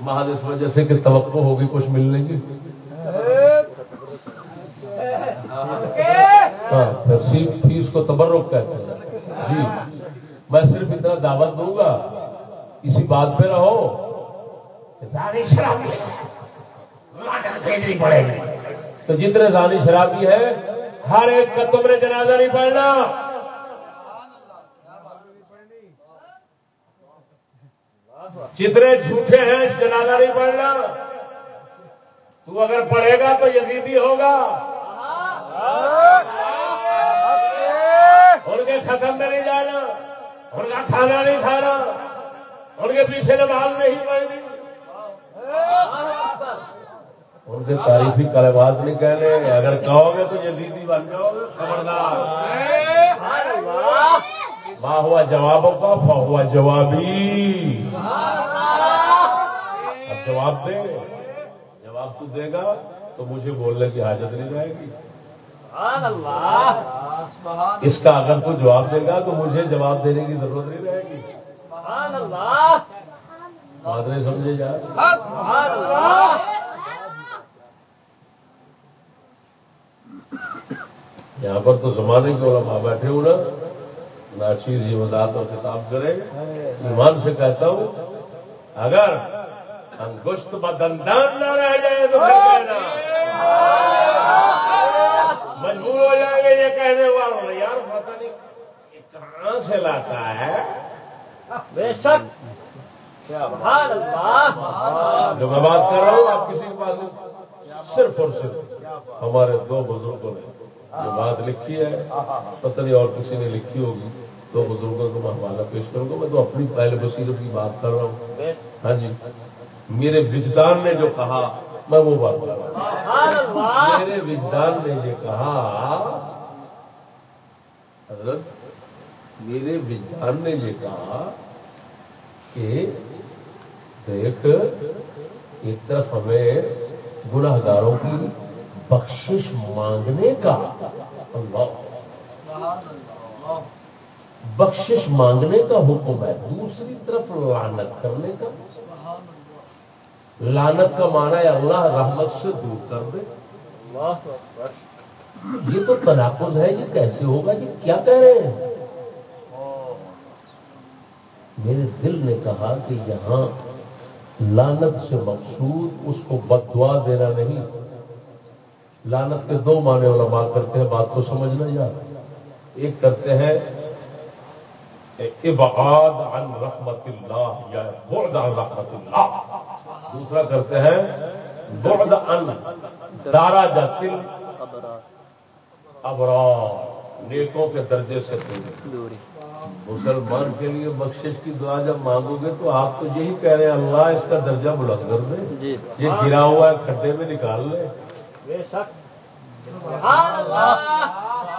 محض اس وجہ سے کہ توقع ہوگی کچھ ملنے کی ہاں فیس کو تبرک کہتے ہیں۔ جی۔ میں صرف اتنا دعوت دوں گا۔ اسی بات پہ رہو۔ پڑے گی۔ تو جتنے زانی شرابی ہیں ہر ایک کا تم نے جنازہ نہیں پڑھنا جتنے جھوٹے ہیں جنازہ نہیں پڑھنا تو اگر پڑھے گا تو یزیدی ہوگا۔ ان کے ختم میں نہیں جانا ان کا کھانا نہیں کھانا ان کے پیچھے نماز نہیں پڑھنی۔ ان کے تاریخی کلمات نہیں کہنے، اگر کہو گے تو یہ بن جاؤ گے، خبردار۔ ماں ہوا جوابوں کا فا ہوا جوابی. اب جواب دے. جواب تو دے گا تو مجھے بولنے کی حاجت نہیں رہے گی. اس کا اگر تو جواب دے گا تو مجھے جواب دینے کی ضرورت نہیں رہے گی. بات نہیں سمجھے جا یہاں پر تو زمانے کے علماء بیٹھے ہوں نا ناچیر جی وضاحت اور کتاب کرے ایمان سے کہتا ہوں اگر انگشت بدندان نہ رہ جائے تو مجبور ہو جائیں گے یہ کہنے والوں یار پتہ نہیں کہاں سے لاتا ہے؟ بے شک۔ جو میں بات کر رہا ہوں آپ کسی کے پاس صرف اور صرف ہمارے دو بزرگوں نے جو بات لکھی ہے پتہ نہیں اور کسی نے لکھی ہوگی دو بزرگوں کو میں حوالہ پیش کروں گا میں تو اپنی پہلے بصیرت کی بات کر رہا ہوں۔ ہاں جی۔ میرے وجدان نے جو کہا میں وہ بات کر رہا ہوں۔ میرے وجدان نے یہ کہا حضرت میرے وجدان نے یہ کہا کہ دیکھ ایک طرف ہمیں گناہ گاروں کی بخشش مانگنے کا اللہ بخشش مانگنے کا حکم ہے دوسری طرف لانت کرنے کا لانت کا معنی ہے اللہ رحمت سے دور کر دے یہ تو تناقض ہے یہ کیسے ہوگا یہ کیا کہہ رہے ہیں میرے دل نے کہا کہ یہاں لانت سے مقصود اس کو بدوا دینا نہیں لانت کے دو معنی علماء کرتے ہیں بات کو سمجھنا یار ایک کرتے ہیں ابعاد عن رحمت اللہ یا بعد عن رحمت اللہ۔ دوسرا کرتے ہیں بعد عن دارا جاتل ابرار نیکوں کے درجے سے دوری مسلمان کے لیے بخشش کی دعا جب مانگو گے تو آپ تو یہی کہہ رہے ہیں اللہ اس کا درجہ بلند کر دے۔ جی۔ یہ گرا ہوا ہے کھڈے میں نکال لے۔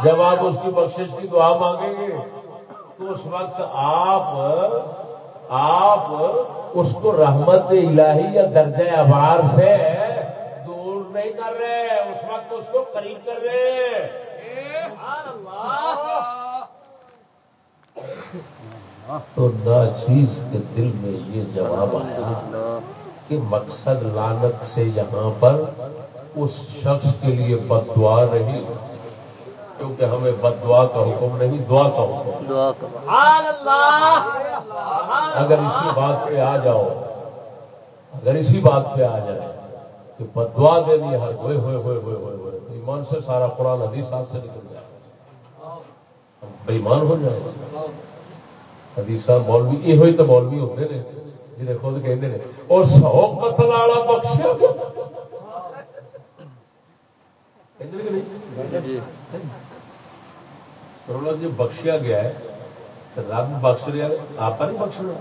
جب آپ اس کی بخشش کی دعا مانگیں گے تو اس وقت آپ آپ اس کو رحمت الہی یا درجہ ابار سے دور نہیں کر رہے اس وقت اس کو قریب کر رہے تو نہ چیز کے دل میں یہ جواب آیا کہ مقصد لانت سے یہاں پر اس شخص کے لیے بدعا نہیں کیونکہ ہمیں بد دعا کا حکم نہیں دعا کا حکم۔ اگر اسی بات پہ آ جاؤ اگر اسی بات پہ آ جائے کہ بد دعا دینی ہر ہوئے ہوئے ہوئے ہوئے ہوئے ہوئے تو ایمان سے سارا قرآن حدیث ہاتھ سے نکل جائے۔ بےمان ہو جائے حدیث مولوی یہ ہوئی تو مولوی ہوتے ہیں جنہیں خود کہتے ہیں اور سو قتل والا بخشیا جی بخشیا گیا ہے تو رب بخش رہا آپ نہیں بخش رہا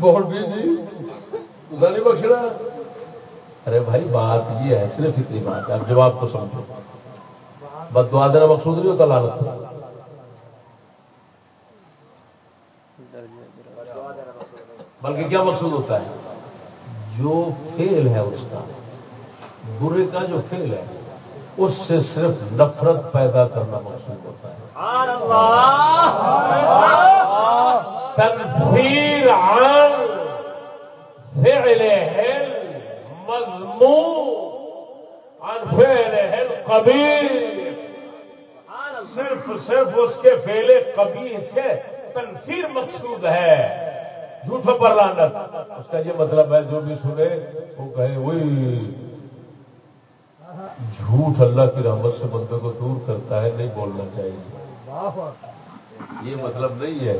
بہت بھی جی نہیں بخش رہا ارے بھائی بات یہ ہے صرف اتنی بات ہے اب جواب کو سمجھو بس دعا دینا مقصود نہیں ہوتا لالت بلکہ کیا مقصود ہوتا ہے جو فیل ہے اس کا، برے کا جو فیل ہے، اس سے صرف نفرت پیدا کرنا مقصود ہوتا ہے۔ تنفیر عن فعل عن فعله القبیح صرف صرف اس کے فیل کبھی سے تنفیر مقصود ہے۔ جھوٹ پر لانت اس کا یہ مطلب ہے جو بھی سنے وہ کہے وہی جھوٹ اللہ کی رحمت سے بندے کو دور کرتا ہے نہیں بولنا چاہیے۔ یہ مطلب نہیں ہے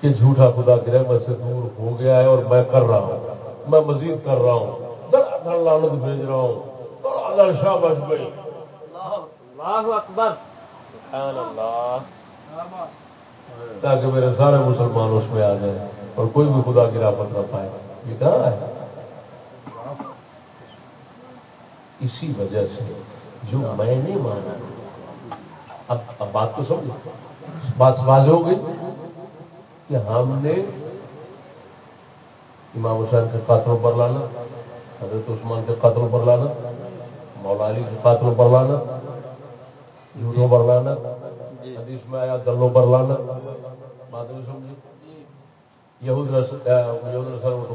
کہ جھوٹا خدا کی رحمت سے دور ہو گیا ہے اور میں کر رہا ہوں۔ میں مزید کر رہا ہوں۔ لانت بھیج رہا ہوں۔ اکبر۔ تاکہ میرے سارے مسلمان اس میں آ جائیں۔ اور کوئی بھی خدا کی رافت نہ پائے۔ یہ کہاں ہے؟ اسی وجہ سے جو میں نے مانا۔ اب اب بات تو سمجھو۔ بات واضح ہو گئی کہ ہم نے امام حسین کے قاتلوں پر لانا حضرت عثمان کے قتل پر لانا مولا علی کے قاتلوں پر لانا جھوٹوں پر لانا جی۔ حدیث میں آیا گلوں پر لانا۔ بات نہیں سمجھی یہود نسل وہ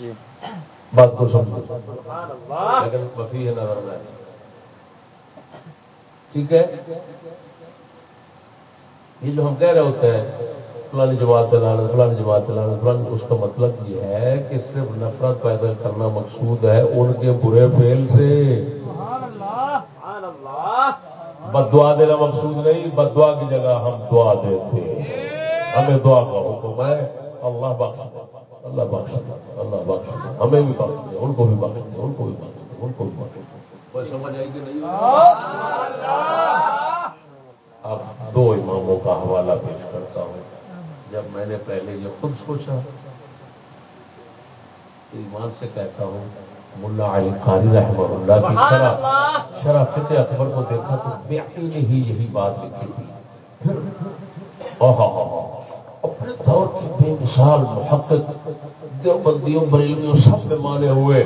جی۔ بات کو سمجھو۔ لیکن وفی ہے نظر میں ٹھیک ہے؟ یہ جو ہم کہہ رہے ہوتے ہیں فلانی جماعت چلانا فلانی جماعت چلانا فلانی اس کا مطلب یہ ہے کہ صرف نفرت پیدا کرنا مقصود ہے ان کے برے فیل سے۔ بدعا دینا مقصود نہیں بدعا کی جگہ ہم دعا دیتے ہمیں دعا کا حکم ہے۔ اللہ بخش دے۔ اللہ بخش دے۔ اللہ بخش دے۔ ہمیں بھی بخش دے۔ ان کو بھی بخش دے۔ ان کو بھی بخش دے۔ ان کو بھی بخش دے۔ سمجھ آئی کہ نہیں؟ اب دو اماموں کا حوالہ پیش کرتا ہوں۔ جب میں نے پہلے یہ خود سوچا تو ایمان سے کہتا ہوں ملا علی قاری رحمہ اللہ کی شرح شرح فقہ اکبر کو دیکھا تو بے نے ہی یہی بات لکھی تھی۔ پھر اپنے دور کی بے مثال محقق دیوبندیوں بریلویوں سب میں مانے ہوئے۔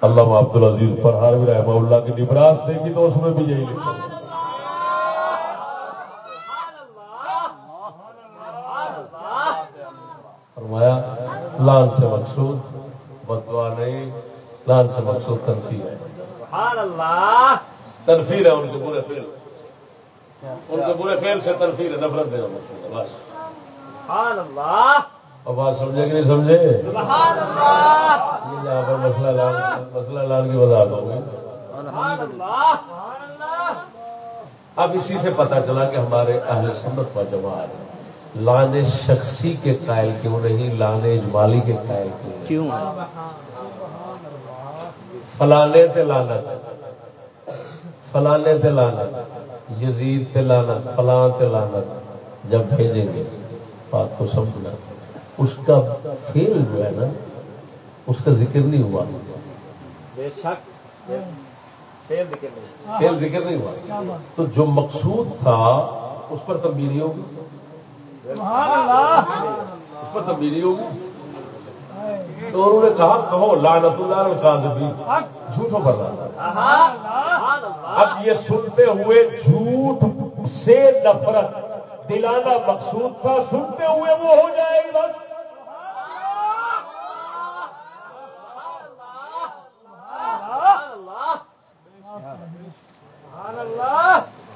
اللہ عبد العزیز پر ہر بھی رحمہ اللہ کی نبراس دیکھی تو اس میں بھی یہی لکھا۔ فرمایا لان سے مقصود بدوا نہیں لان سے مقصود تنفیر ہے۔ تنفیر ہے ان کے برے فیل ان کے برے فیل سے تنفیر ہے نفرت دینا مقصود ہے بس اب بات سمجھے کہ نہیں سمجھے؟ یہاں پر مسئلہ لان مسئلہ لان کی وضاحت ہوگی اب اسی سے پتا چلا کہ ہمارے اہل سنت و جماعت لانے شخصی کے قائل کیوں نہیں؟ لانے اجمالی کے قائل کیوں کیوں؟ فلانے تے لانت فلانے تے لانت یزید تے لانت فلاں تے لانت جب بھیجیں گے بات کو سمجھنا۔ اس کا فیل جو ہے نا اس کا ذکر نہیں ہوا۔ بے شک فیل ذکر نہیں ہوا۔ تو جو مقصود تھا اس پر تبدیلی ہوگی۔ اس پر تبدیلی ہوگی تو انہوں نے کہا کہو لانت اللہ القاذبی جھوٹوں پر اب یہ سنتے ہوئے جھوٹ سے نفرت دلانا مقصود تھا سنتے ہوئے وہ ہو جائے گی بس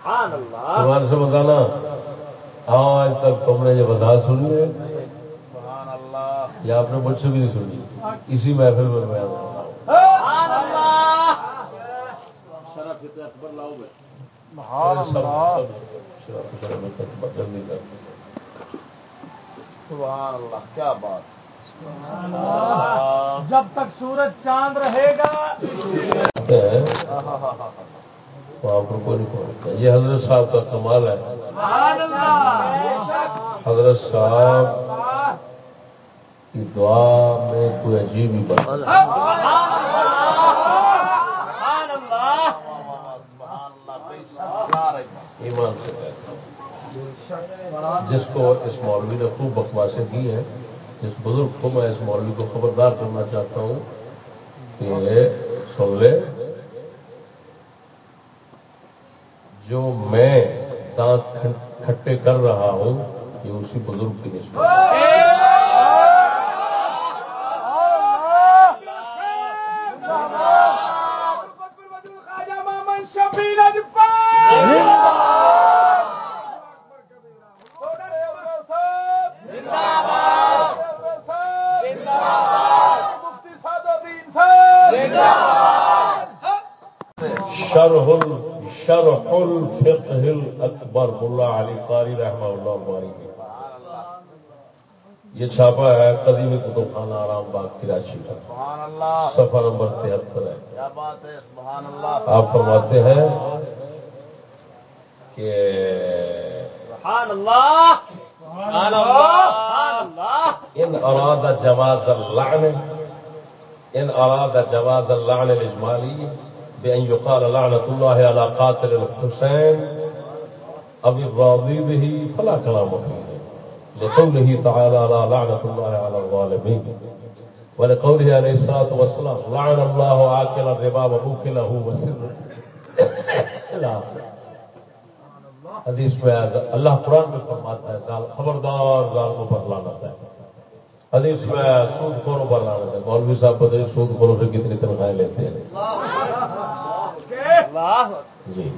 تمہارے سے بتانا آج تک تم نے یہ وضاحت سنی ہے؟ یا آپ نے مجھ سے بھی نہیں سنی؟ اسی محفل میں میں کیا بات۔ جب تک سورج چاند رہے گا۔ آپ کو کوئی نہیں پہنچتا یہ حضرت صاحب کا کمال ہے۔ حضرت صاحب کی دعا میں کوئی عجیب ہی بات۔ ایمان سے جس کو اس مولوی نے خوب بکواسیں کی ہیں جس بزرگ کو میں اس مولوی کو خبردار کرنا چاہتا ہوں کہ سن لے۔ جو میں دانت کھٹے کر رہا ہوں یہ اسی بزرگ کی نسبت شرح شرح الفقه الاکبر ملا علی قاری رحمہ اللہ باری یہ چھاپا ہے قدیمی کتب خانہ آرام باغ کراچی کا۔ سفر نمبر تہتر ہے۔ آپ فرماتے ہیں کہ ان اراد جواز اللعن ان اراد جواز اللعن الاجمالی بأن يقال لعنة الله على قاتل الحسين أبي الراضي به فلا كلام فيه لقوله تعالى لا لعنة الله على الظالمين ولقوله عليه الصلاة والسلام لعن الله آكل الربا وموكله وسر حدیث میں اللہ قرآن میں فرماتا ہے خبردار ظالموں پر لعنت ہے۔ حدیث میں سود خوروں پر لعنت ہے۔ مولوی صاحب پتہ نہیں سود خوروں سے کتنی تنخواہیں لیتے ہیں۔ جی۔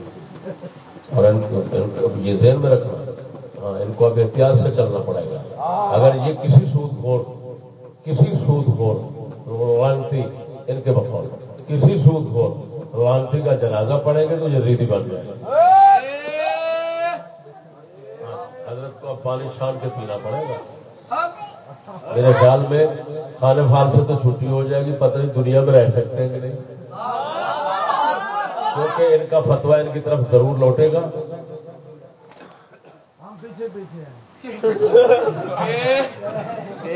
اور ان کو یہ ذہن میں رکھنا۔ ان کو اب احتیاط سے چلنا پڑے گا۔ اگر یہ کسی سود خور، کسی سود خور، روانتی، ان کے بقول، کسی سود خور، روانتی کا جنازہ پڑیں گے تو یہ ریدی بن جائے گا۔ ہاں، حضرت کو اب پانی چھان کے پینا پڑے گا۔ میرے خیال میں کھانے پھان سے تو چھٹی ہو جائے گی، پتہ نہیں دنیا میں رہ سکتے ہیں کہ نہیں۔ کیونکہ ان کا فتوا ان کی طرف ضرور لوٹے گا۔ پیچھے پیچھے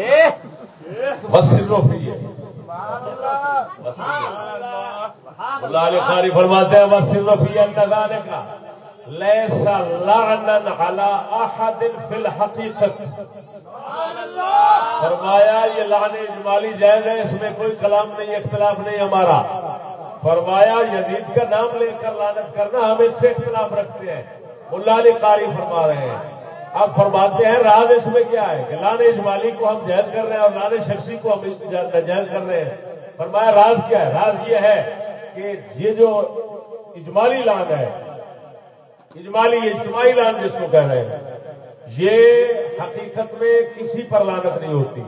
ہیں بس صرف اللہ فرماتے ہیں، بس صرف یہ کا لیسا لعنن علی احد فی الحقیقت۔ فرمایا، یہ لانے اجمالی جائز ہے، اس میں کوئی کلام نہیں، اختلاف نہیں ہمارا۔ فرمایا، یزید کا نام لے کر لانت کرنا، ہم اس سے اختلاف رکھتے ہیں۔ ملا علی قاری فرما رہے ہیں۔ اب فرماتے ہیں، راز اس میں کیا ہے کہ لانے اجمالی کو ہم جائز کر رہے ہیں اور لانے شخصی کو ہم ناجائز کر رہے ہیں۔ فرمایا، راز کیا ہے؟ راز یہ ہے کہ یہ جو اجمالی لان ہے، اجمالی اجتماعی لان جس کو کہہ رہے ہیں، یہ حقیقت میں کسی پر لانت نہیں ہوتی۔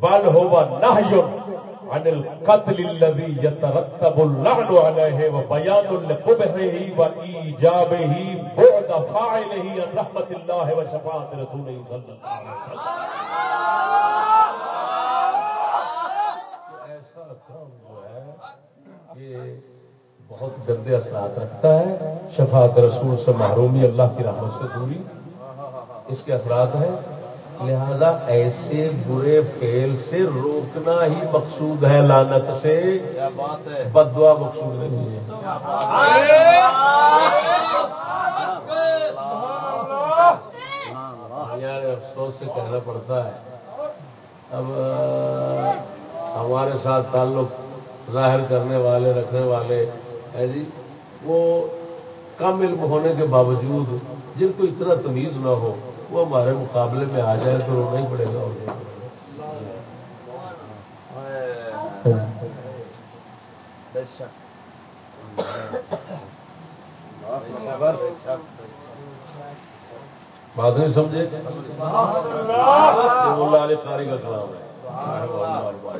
بل ہوا نہ عن القتل الذي يترتب اللعن عليه وبيان لقبحه بعد فاعله عن الله رسوله صلى الله عليه وسلم. ایسا کام جو ہے یہ بہت گندے اثرات رکھتا ہے شفاعت رسول سے محرومی اللہ کی رحمت سے دوری. اس کے اثرات ہیں لہذا ایسے برے فیل سے روکنا ہی مقصود ہے لانت سے۔ بدوا مقصود نہیں ہے۔ یار افسوس سے کہنا پڑتا ہے۔ اب ہمارے ساتھ تعلق ظاہر کرنے والے رکھنے والے ہے جی وہ کم علم ہونے کے باوجود جن کو اتنا تمیز نہ ہو وہ ہمارے مقابلے میں آ جائے تو رونا ہی پڑے گا بات نہیں سمجھے؟ علی کا کلام ہے۔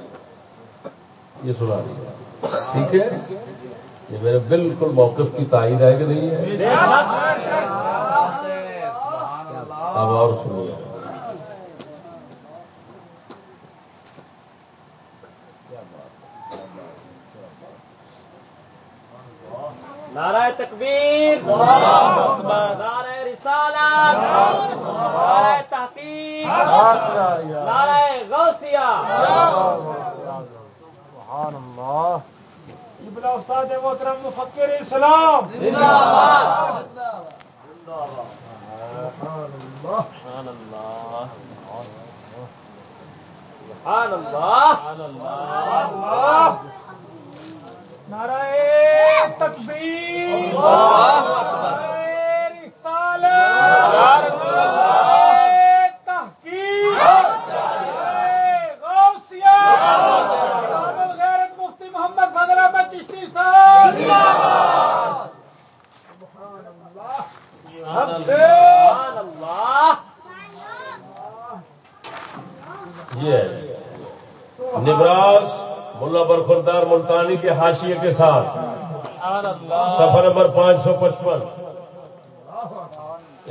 یہ سنا ٹھیک ہے؟ یہ میرے بالکل موقف کی تائید ہے کہ نہیں ہے؟ اب اور سنیے نعرہ تکبیر نعرہ رسالت نعرہ تحقیق نعرہ غوثیہ سبحان اللہ ابن استاد محترم مفکر اسلام زندہ باد سبحان اللہ سبحان اللہ نعرہ تکبیر مفتی محمد فضل احمد چشتی صاحب یہ نبراس ملا برفردار ملتانی کے حاشیے کے ساتھ۔ سفر نمبر پانچ سو پچپن۔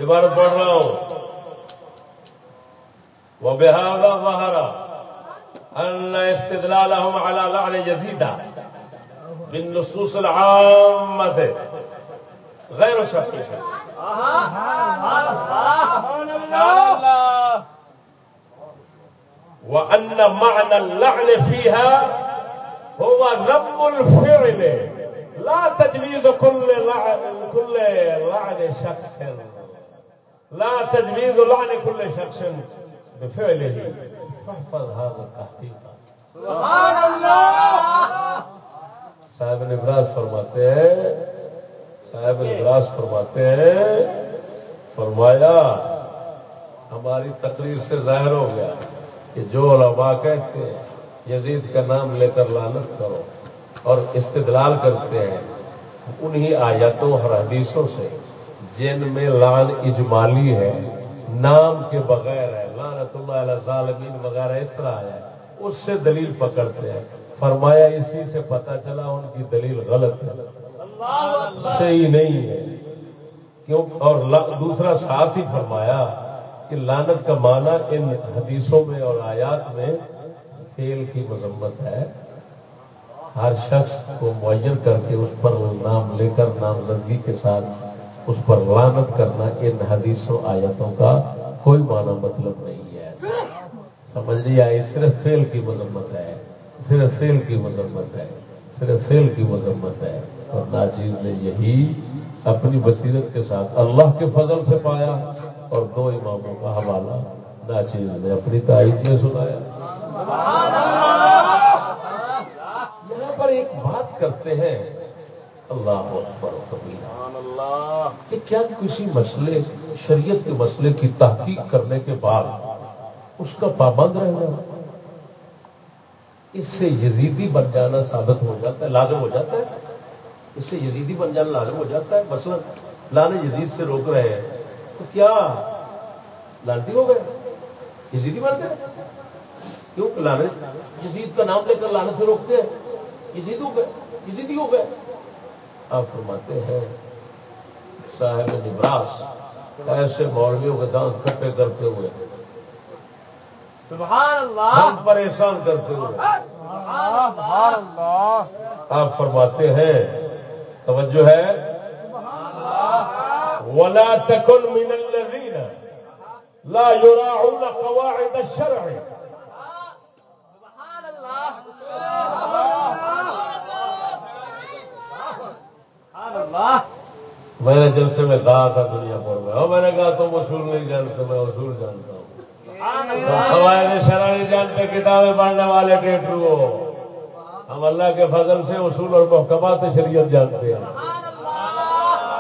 عبارت پڑھ رہا ہوں۔ وہ بہارا بہارا ان استدلال على لعن يزيد بالنصوص العامة، غير صحيح وأن معنى اللعن فيها هو ذم الفعل لا تجويز كل لعن كل لعن شخص لا تجويز لعن كل شخص بفعله فاحفظ هذا التحقيق. سبحان اللہ! صاحب نبراس فرماتے ہیں صاحب نبراس فرماتے ہیں فرمایا ہماری تقریر سے ظاہر ہو گیا کہ جو علماء کہتے ہیں یزید کا نام لے کر لانت کرو اور استدلال کرتے ہیں انہی آیتوں اور حدیثوں سے جن میں لان اجمالی ہے نام کے بغیر ہے لانت اللہ علیہ ظالمین وغیرہ اس طرح ہے۔ اس سے دلیل پکڑتے ہیں۔ فرمایا اسی سے پتا چلا ان کی دلیل غلط ہے۔ صحیح نہیں ہے۔ کیوں؟ اور دوسرا ساتھ ہی فرمایا کہ لانت کا معنی ان حدیثوں میں اور آیات میں فیل کی مذمت ہے۔ ہر شخص کو معین کر کے اس پر نام لے کر نامزدگی کے ساتھ اس پر لانت کرنا ان حدیثوں آیتوں کا کوئی معنی مطلب نہیں ہے۔ سمجھ نہیں آئی؟ صرف فیل کی مذمت ہے۔ صرف فیل کی مذمت ہے۔ صرف فیل کی مذمت ہے۔ اور ناچیز نے یہی اپنی بصیرت کے ساتھ اللہ کے فضل سے پایا اور دو اماموں کا حوالہ ناچیز نے اپنی تائید میں سنایا۔ یہاں پر ایک بات کرتے ہیں۔ اللہ اللہ۔ کہ کیا کسی مسئلے شریعت کے مسئلے کی تحقیق کرنے کے بعد اس کا پابند رہنا؟ اس سے یزیدی بن جانا ثابت ہو جاتا ہے لازم ہو جاتا ہے؟ اس سے یزیدی بن جانا لازم ہو جاتا ہے؟ مثلا لانے یزید سے روک رہے ہیں تو کیا لانتی ہو گئے؟ یزیدی بن گئے؟ کیوں؟ لانے یزید کا نام لے کر لانے سے روکتے ہیں۔ یزید ہو گئے یزیدی ہو گئے۔ آپ فرماتے ہیں صاحب نبراس ایسے مولویوں کے دانت کھٹے کرتے ہوئے۔ سبحان اللہ۔ ہم پریشان کرتے ہوئے۔ آپ فرماتے ہیں توجہ ہے۔ ولا تكن من الذين لا يراعون قواعد الشرع۔ سبحان اللہ۔ میں نے جب سے میں کہا تھا دنیا پر میں میں نے کہا تم اصول نہیں جانتے میں اصول جانتا ہوں۔ قواعد شرع نہیں جانتے کتابیں پڑھنے والے ٹیٹرو ہو ہم اللہ کے فضل سے اصول اور محکمات شریعت جانتے ہیں۔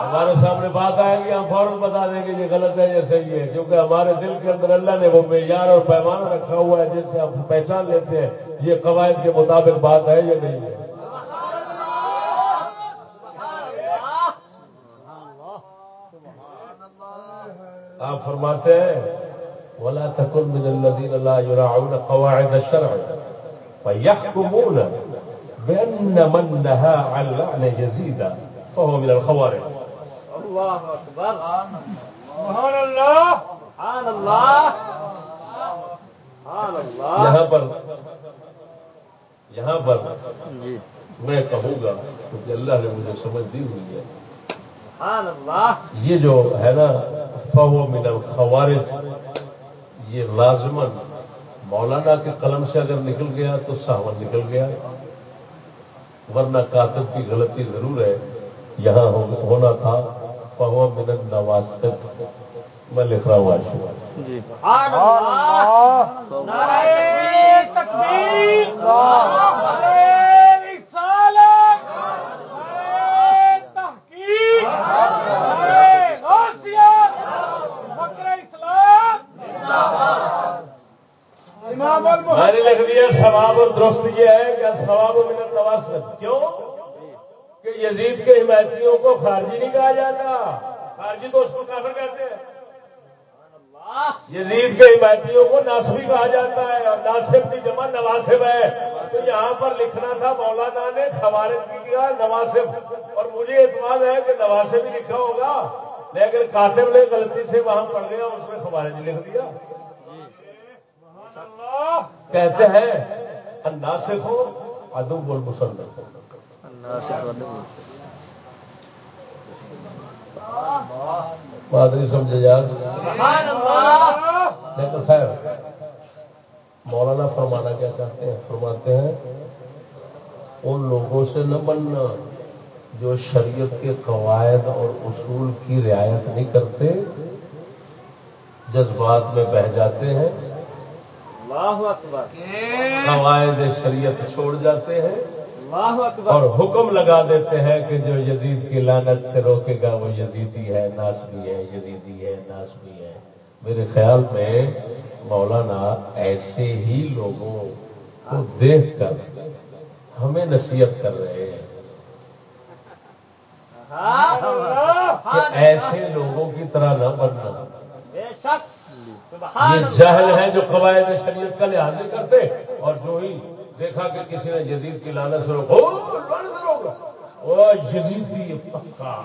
ہمارے سامنے بات آئے گی ہم فوراً بتا دیں گے یہ غلط ہے یہ صحیح ہے۔ کیونکہ ہمارے دل کے اندر اللہ نے وہ معیار اور پیمانہ رکھا ہوا ہے جس سے ہم پہچان لیتے ہیں یہ قواعد کے مطابق بات ہے یا نہیں ہے۔ آپ فرماتے ہیں ولا تكن من الذين لا يراعون قواعد الشرع فيحكمون بأن من نهى عن لعن يزيد فهو من الخوارج اللہ اکبر. سبحان اللہ. سبحان اللہ. سبحان اللہ. یہاں پر یہاں پر جی. میں کہوں گا کیونکہ اللہ نے مجھے سمجھ دی ہوئی ہے یہ جو ہے نا فہو من الخوارج یہ لازمن مولانا کے قلم سے اگر نکل گیا تو ساون نکل گیا۔ ورنہ کاتب کی غلطی ضرور ہے۔ یہاں ہو- ہونا تھا فہو من النواسب میں لکھ رہا ہوں آج۔ جی۔ اللہ۔ نعرہ تکبیر۔ امام میں نے لکھ دیا ثواب اور درست یہ ہے کہ ثواب من النواسب کیوں؟ کہ یزید کے حمایتیوں کو خارجی نہیں کہا جاتا۔ خارجی تو اس کو کافر کہتے ہیں۔ یزید کے حمایتیوں کو ناصبی کہا جاتا ہے اور ناصب کی جمع نواسب ہے۔ تو یہاں پر لکھنا تھا، مولانا نے خوارج کی کیا نواسب۔ اور مجھے اعتماد ہے کہ نواسب ہی لکھا ہوگا۔ لیکن کاتب نے غلطی سے وہاں پڑھ گیا اس میں خوارج لکھ دیا۔ کہتے ہیں ناصف ہو ادب المسلم بات نہیں سمجھے یار لیکن خیر مولانا فرمانا کیا چاہتے ہیں؟ فرماتے ہیں ان لوگوں سے نہ بننا جو شریعت کے قواعد اور اصول کی رعایت نہیں کرتے جذبات میں بہ جاتے ہیں۔ قواعد شریعت چھوڑ جاتے ہیں اللہ اور حکم لگا دیتے ہیں کہ جو یزید کی لانت سے روکے گا وہ یزیدی ہے ناسبی ہے یزیدی ہے ناسبی ہے۔ میرے خیال میں مولانا ایسے ہی لوگوں کو دیکھ کر ہمیں نصیحت کر رہے ہیں کہ ایسے لوگوں کی طرح نہ بننا۔ بے شک۔ سبحان یہ جہل ہے جو قواعد شریعت کا لحاظ نہیں کرتے اور جو ہی دیکھا کہ کسی نے یزید کی لانت سے یزیدی ہے پکا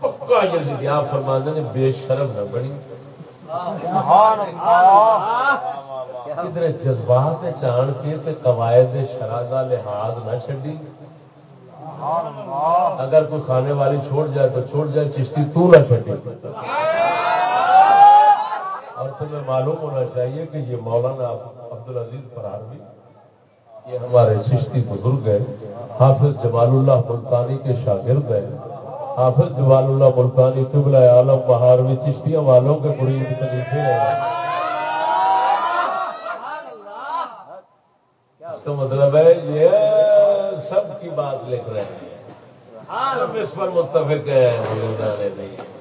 پکا یزیدی آپ فرما دیں بے شرم نہ بنی۔ جذبات چان کے قواعد شرع کا لحاظ نہ چڈی اگر کوئی کھانے والی چھوڑ جائے تو چھوڑ جائے چشتی تو نہ چڈی اور تمہیں معلوم ہونا چاہیے کہ یہ مولانا عبد العزیز فرحروی یہ ہمارے چشتی بزرگ ہیں، حافظ جمال اللہ ملتانی کے شاگرد ہیں، حافظ جوال اللہ ملتانی قبلہ عالم بہار بھی چشتیاں والوں کے مرید خلیفے ہیں۔ اس کا مطلب ہے یہ سب کی بات لکھ رہے ہیں۔ ہم اس پر متفق ہیں نہیں۔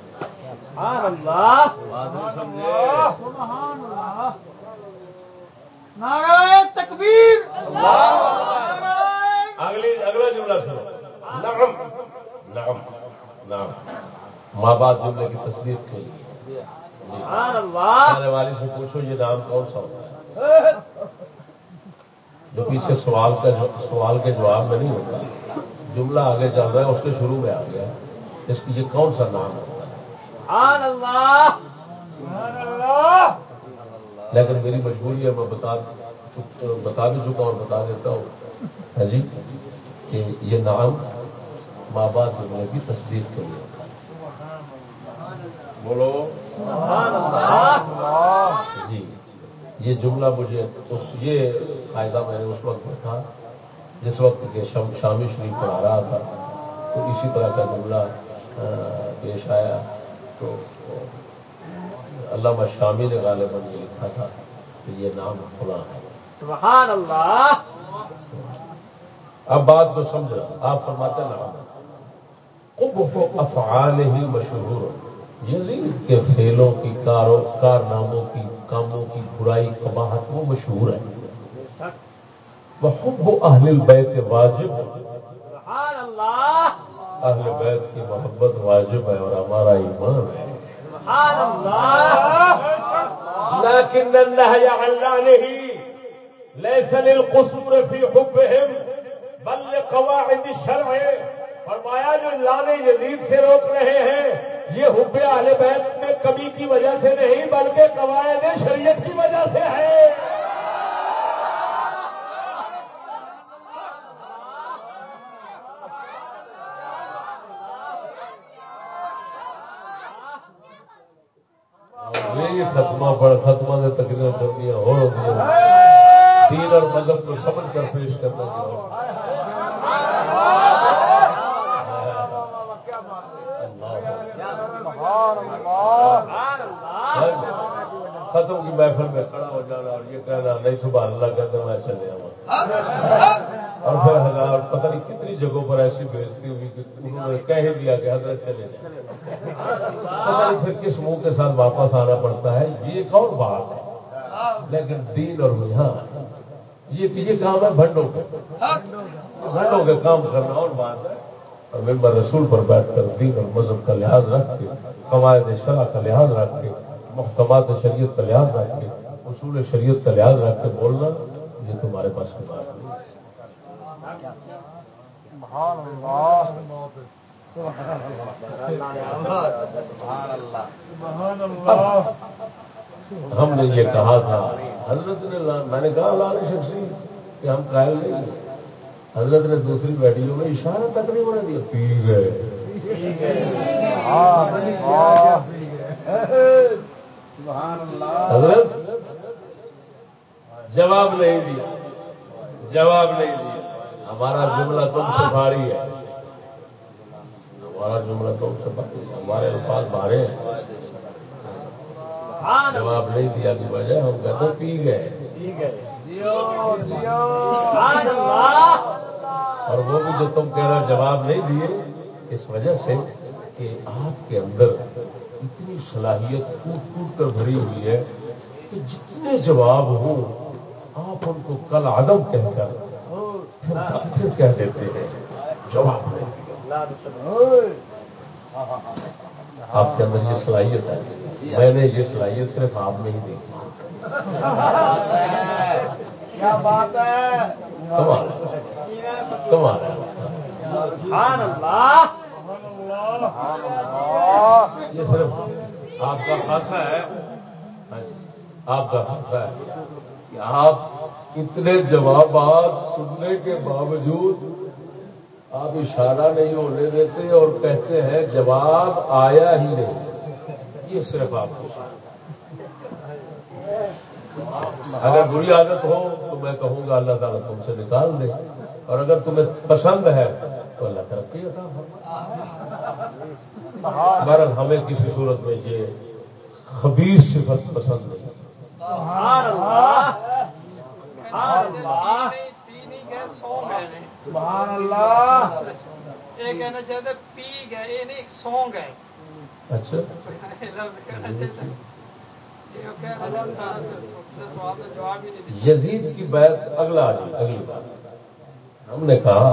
سبحان اللہ. سبحان اللہ نعرہ تکبیر. نعرہ اگلی اگلا جملہ سنو. نعم. نعم. نعم. ماں باپ جملے کی تصدیق کے لیے. سبحان اللہ. آنے والی سے پوچھو یہ نام کون سا ہوتا ہے؟ جو پیچھے سوال کا سوال کے جواب میں نہیں ہوتا جملہ آگے چل رہا ہے اس کے شروع میں آ گیا اس کی یہ کون سا نام ہوتا ہے؟ سبحان اللہ. لیکن میری مجبوری ہے میں بتا بتا بھی چکا ہوں بتا دیتا ہوں۔ ہاں جی کہ یہ نام ماں باپ جملے کی تصدیق کے لیے ہوتا ہے بولو جی یہ جملہ مجھے یہ قاعدہ میں نے اس وقت دیکھا جس وقت کہ شام شامی شریف پڑھا رہا تھا تو اسی طرح کا جملہ پیش آیا۔ تو علامہ شامی نے غالباً یہ لکھا تھا کہ یہ نام کھلا ہے۔ سبحان اللہ۔ اب بات کو سمجھ رہا آپ فرماتے نام قبح افعال ہی مشہور یزید کے فیلوں کی کاروں کارناموں کی کاموں کی برائی قباحت وہ مشہور ہے۔ وہ اہل البیت واجب۔ سبحان اللہ۔ اہل بیت کی محبت واجب ہے اور ہمارا ایمان ہے۔ سبحان اللہ۔ لكن النهي عن لعنه ليس للقصور في حبهم بل لقواعد الشرع۔ فرمایا جو لانے یزید سے روک رہے ہیں، یہ حب اہل بیت میں کمی کی وجہ سے نہیں، بلکہ قواعد شریعت کی وجہ سے ہے۔ ختمہ پڑ ختمہ سے تقریر کرنی ہو دین اور مذہب کو سمجھ کر پیش کرنا چاہیے ختم کی محفل میں کھڑا ہو جانا اور یہ کہنا، نہیں، سبحان اللہ، کہتے میں چلے آؤں۔ اور پھر ہزار، پتہ نہیں کتنی جگہوں پر ایسی بےزتی ہوئی کہہ دیا کہ حضرت چلے جائیں۔ پھر کس منہ کے ساتھ واپس آنا پڑتا ہے، یہ ایک اور بات ہے؟ لیکن دین اور ہاں یہ یہ کام ہے بھنڈوں کے۔ بھنڈوں کے کام کرنا اور بات ہے۔ اور ممبر رسول پر بیٹھ کر دین اور مذہب کا لحاظ رکھ کے، قواعد شرح کا لحاظ رکھ کے، محکمات شریعت کا لحاظ رکھ کے، اصول شریعت کا لحاظ رکھ کے بولنا، یہ تمہارے پاس کی بات نہیں سبحان اللہ سبحان اللہ ہم نے یہ کہا تھا، حضرت نے میں نے کہا لال شخصی جی، کہ ہم قائل نہیں ہیں۔ حضرت نے دوسری ویڈیو میں اشارہ تک نہیں بنا دیا پی گئے حضرت جواب نہیں دیا، جواب نہیں دیا۔ ہمارا جملہ تم سے بھاری ہے۔ ہمارا جملہ تم سے بھاری ہے۔ ہمارے الفاظ بھارے ہیں۔ جواب نہیں دیا کی وجہ ہم کہتے پی گئے۔ اور وہ بھی جو تم کہہ رہے جواب نہیں دیے، اس وجہ سے کہ آپ کے اندر اتنی صلاحیت ٹوٹ ٹوٹ کر بھری ہوئی ہے کہ جتنے جواب ہوں، آپ ان کو کل عدم کہہ کر پھر پھر کہہ دیتے ہیں جواب آپ کے اندر یہ صلاحیت ہے میں نے یہ صلاحیت صرف آپ میں ہی دیکھی کیا بات ہے کمال یہ صرف آپ کا خاصہ ہے۔ آپ کا خاصہ ہے۔ کہ آپ اتنے جوابات سننے کے باوجود آپ اشارہ نہیں ہونے دیتے اور کہتے ہیں جواب آیا ہی نہیں۔ یہ صرف آپ کو اگر بری عادت ہو تو میں کہوں گا اللہ تعالیٰ تم سے نکال دے۔ اور اگر تمہیں پسند ہے تو اللہ ترقی عطا ہمیں کسی صورت میں یہ خبیر صفت پسند نہیں۔ سبحان اللہ۔ سبحان اللہ۔ پی نہیں گئے سو گئے نے سبحان اللہ۔ یہ کہنا چاہتے پی گئے یہ نہیں سو گئے اچھا۔ لفظ کہنا چاہتے یزید کی بیعت اگلا اگلی بات۔ ہم نے کہا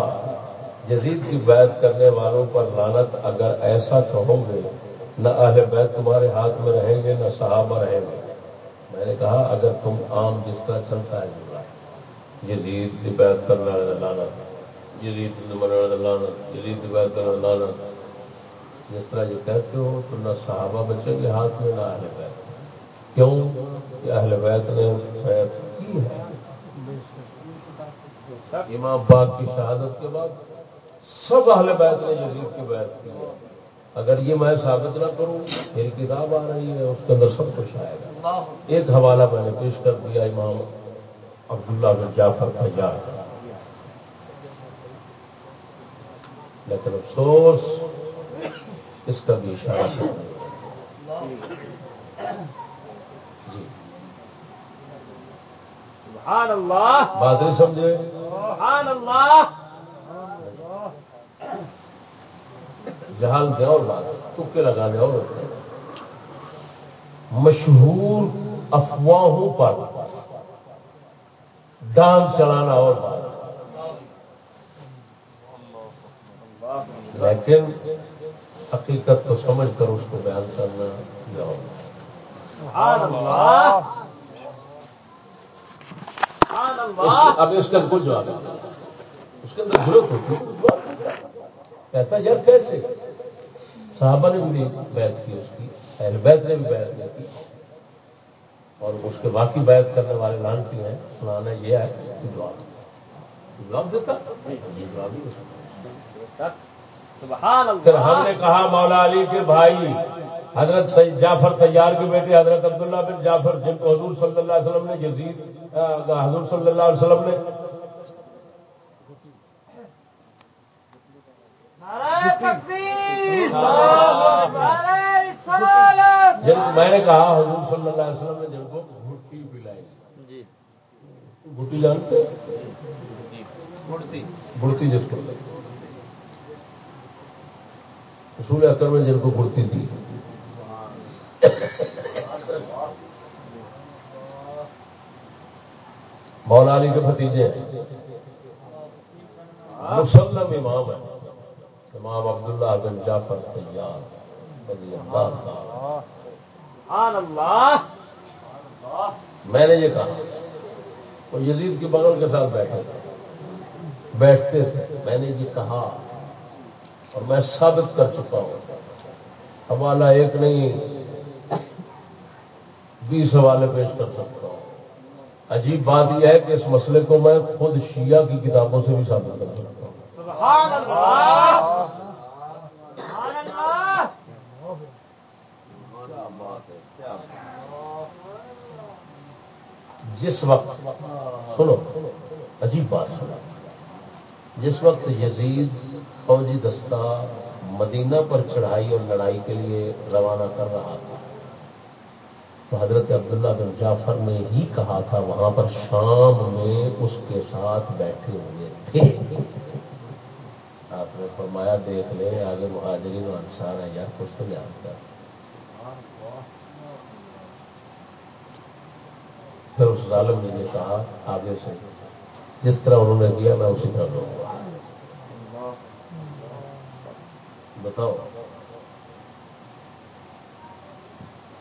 یزید کی بیعت کرنے والوں پر لانت اگر ایسا کہو گے نہ اہل بیت تمہارے ہاتھ میں رہیں گے نہ صحابہ رہیں گے۔ میں نے کہا، اگر تم عام جس طرح چلتا ہے جملہ، یزید کی بیعت کرنے لانت یزید کی مرنے لانت یزید کی بیعت کرنے لانت جس طرح یہ کہتے ہو، تو نہ صحابہ بچیں گے ہاتھ میں، نہ اہل بیت۔ کیوں؟ کہ اہل بیت نے بیعت کی ہے۔ امام باغ کی شہادت کے بعد سب اہل بیت نے یزید کی بیعت کی ہے۔ اگر یہ میں ثابت نہ کروں میری کتاب آ رہی ہے اس کے اندر سب کچھ آئے گا۔ ایک حوالہ میں نے پیش کر دیا امام عبداللہ بن جعفر تیار کا لیکن افسوس اس کا بھی اشارہ جی۔ سبحان اللہ۔ بات نہیں سمجھے؟ سبحان اللہ۔ جہال دے اور بات تکے لگا دے اور ہوتے مشہور افواہوں پر ڈانگ چلانا اور بات لیکن حقیقت کو سمجھ کر اس کو بیان کرنا یہ اس اللہ۔ اب اس کا کچھ جواب ہے اس کے اندر ضرورت ہوتی ہے۔ کہتا یار کیسے؟ صحابہ نے بھی بیعت کی اس کی اہل بیت نے بھی بیعت نہیں کی۔ اور اس کے باقی بیعت کرنے والے لان کی ہیں۔ سنانا یہ ہے کہ جواب۔ جواب دیتا؟ یہ جواب ہی پھر ہم نے کہا مولا علی کے بھائی حضرت جعفر تیار کے بیٹے حضرت عبداللہ بن جعفر جن کو حضور صلی اللہ علیہ وسلم نے یزید حضور صلی اللہ علیہ وسلم نے۔ نعرہ تکبیر۔ جن میں نے کہا حضور صلی اللہ علیہ وسلم نے جن کو گھٹی پلائی۔ جی۔ گھٹی جانتے گڑتی جس کو اصول اکر میں جن کو گڑتی تھی مولا علی کے بھتیجے مسلم امام ہے امام عبداللہ بن جعفر تیار رضی اللہ تعالی سبحان اللہ. میں نے یہ کہا وہ یزید کے بغل کے ساتھ بیٹھے تھے بیٹھتے تھے۔ میں نے یہ کہا اور میں ثابت کر چکا ہوں حوالہ ایک نہیں بیس حوالے پیش کر سکتا ہوں۔ عجیب بات یہ ہے کہ اس مسئلے کو میں خود شیعہ کی کتابوں سے بھی ثابت کر سکتا ہوں سبحان اللہ سبحان اللہ جس وقت، سنو، عجیب بات سنو۔ جس وقت یزید فوجی دستہ مدینہ پر چڑھائی اور لڑائی کے لیے روانہ کر رہا تھا، تو حضرت عبداللہ بن جعفر نے ہی کہا تھا، وہاں پر شام میں اس کے ساتھ بیٹھے ہوئے تھے۔ نے فرمایا، دیکھ لے، آگے مہاجرین و انصار ہیں، یار، کچھ تو یاد کر۔ پھر اس ظالم جی نے یہ کہا، آگے سے، جس طرح انہوں نے کیا، میں اسی طرح لوں گا بتاؤ۔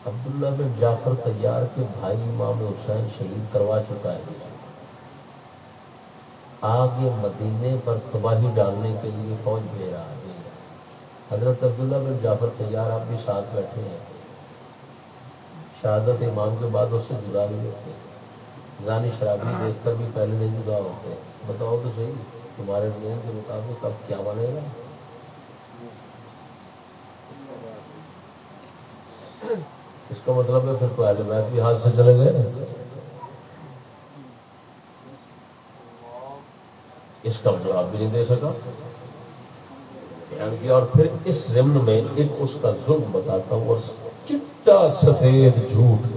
عبداللہ بن جعفر تیار کے بھائی امام حسین شہید کروا چکا ہے۔ آگے مدینے پر تباہی ڈالنے کے لیے فوج بھیج رہا ہے حضرت عبداللہ بن جعفر تیار آپ بھی ساتھ بیٹھے ہیں۔ شہادت امام کے بعد اس سے جدا نہیں ہوتے۔ زانی شرابی دیکھ کر بھی پہلے نہیں جدا ہوتے۔ بتاؤ تو صحیح، تمہارے نیم کے مطابق اب کیا بنے گا؟ اس کا مطلب ہے پھر تو اہل بیت بھی ہاتھ سے چلے گئے۔ اس کا جواب بھی نہیں دے سکا۔ کیا اور پھر اس ضمن میں ایک اس کا ظلم بتاتا ہوں اور چٹا سفید جھوٹ۔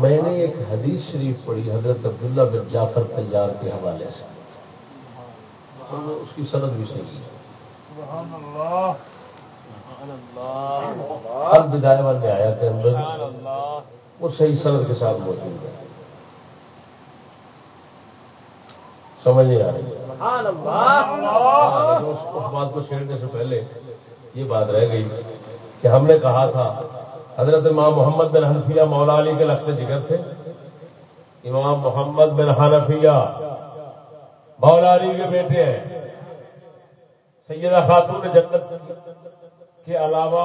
میں نے ایک حدیث شریف پڑھی حضرت عبداللہ بن جعفر تیار کے حوالے سے۔ اس کی صنعت بھی صحیح ہے۔ الدائے والے آیا کے اندر وہ صحیح صنعت کے ساتھ موجود ہے سمجھ نہیں آ رہی۔ اس بات کو چھیڑنے سے پہلے یہ بات رہ گئی کہ ہم نے کہا تھا حضرت امام محمد بن حنفیہ مولا علی کے لفظ جگر تھے۔ امام محمد بن حنفیہ مولا علی کے بیٹے ہیں۔ سیدہ خاتون جنت کے علاوہ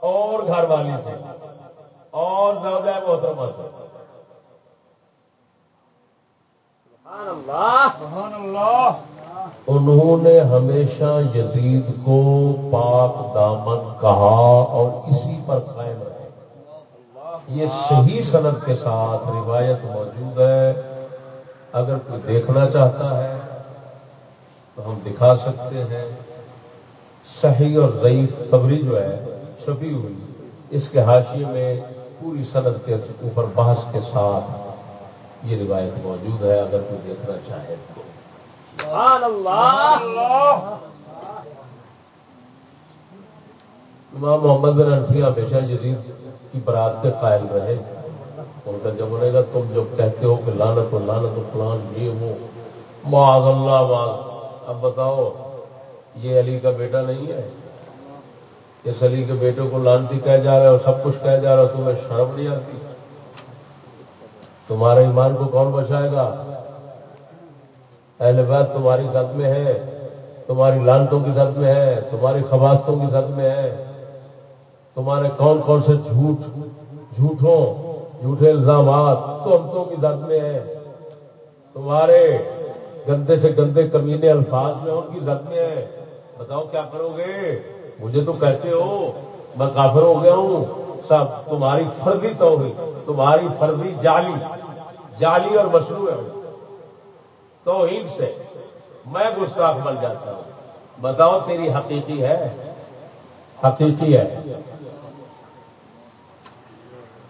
اور گھر والی سے اور زیادہ محترمہ سے۔ انہوں نے ہمیشہ یزید کو پاک دامن کہا اور اسی پر قائم رہے۔ یہ صحیح صنعت کے ساتھ روایت موجود ہے۔ اگر کوئی دیکھنا چاہتا ہے تو ہم دکھا سکتے ہیں۔ صحیح اور ضعیف تبری جو ہے چھپی ہوئی۔ اس کے حاشیے میں پوری صنعت کے اوپر بحث کے ساتھ یہ روایت موجود ہے اگر کوئی دیکھنا چاہے تو۔ امام محمد بن انفی ہمیشہ یزید کی برات کے قائل رہے۔ ان کا جب بنے گا تم جب کہتے ہو کہ لانت و لانت و فلان یہ وہ معاذ اللہ معاذ۔ اب بتاؤ یہ علی کا بیٹا نہیں ہے؟ اس علی کے بیٹے کو لانتی کہہ جا رہا ہے اور سب کچھ کہہ جا رہا ہے تمہیں شرم نہیں آتی؟ تمہارے ایمان کو کون بچائے گا؟ اہل بیت تمہاری زد میں ہے، تمہاری لانتوں کی زد میں ہے، تمہاری خباستوں کی زد میں ہے۔ تمہارے کون کون سے جھوٹ، جھوٹوں، جھوٹے الزامات تو کی زد میں ہے۔ تمہارے گندے سے گندے کمینے الفاظ میں ان کی زد میں ہے۔ بتاؤ کیا کرو گے؟ مجھے تو کہتے ہو، میں کافر ہو گیا ہوں۔ سب تمہاری فردی تو تمہاری فردی جالی جالی اور مشروع ہے تو سے میں گستاخ بن جاتا ہوں۔ بتاؤ تیری حقیقی ہے؟ حقیقی ہے۔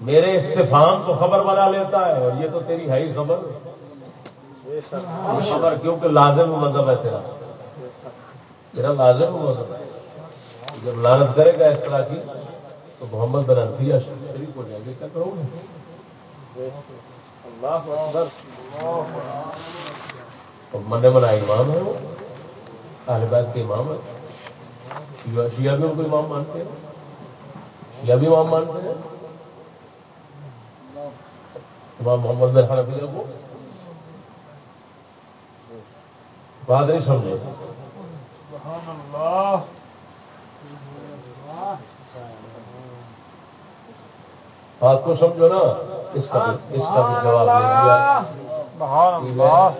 میرے استفام کو خبر بنا لیتا ہے اور یہ تو تیری ہے ہی خبر۔ خبر کیونکہ لازم مذہب ہے تیرا۔ تیرا لازم مذہب ہے۔ جب لانت کرے گا اس طرح کی۔ تو محمد بن انفیہ شریف ہو جائے گے کیا کرو گے؟ من بنا امام ہے وہ؟ طالبات کے امام ہے شیعہ بھی ان کو امام مانتے ہیں؟ شیعہ بھی امام مانتے ہیں؟ امام محمد بن حنفیہ کو؟ بات نہیں سمجھے؟ بات کو سمجھو نا اس کا اس کا بھی جواب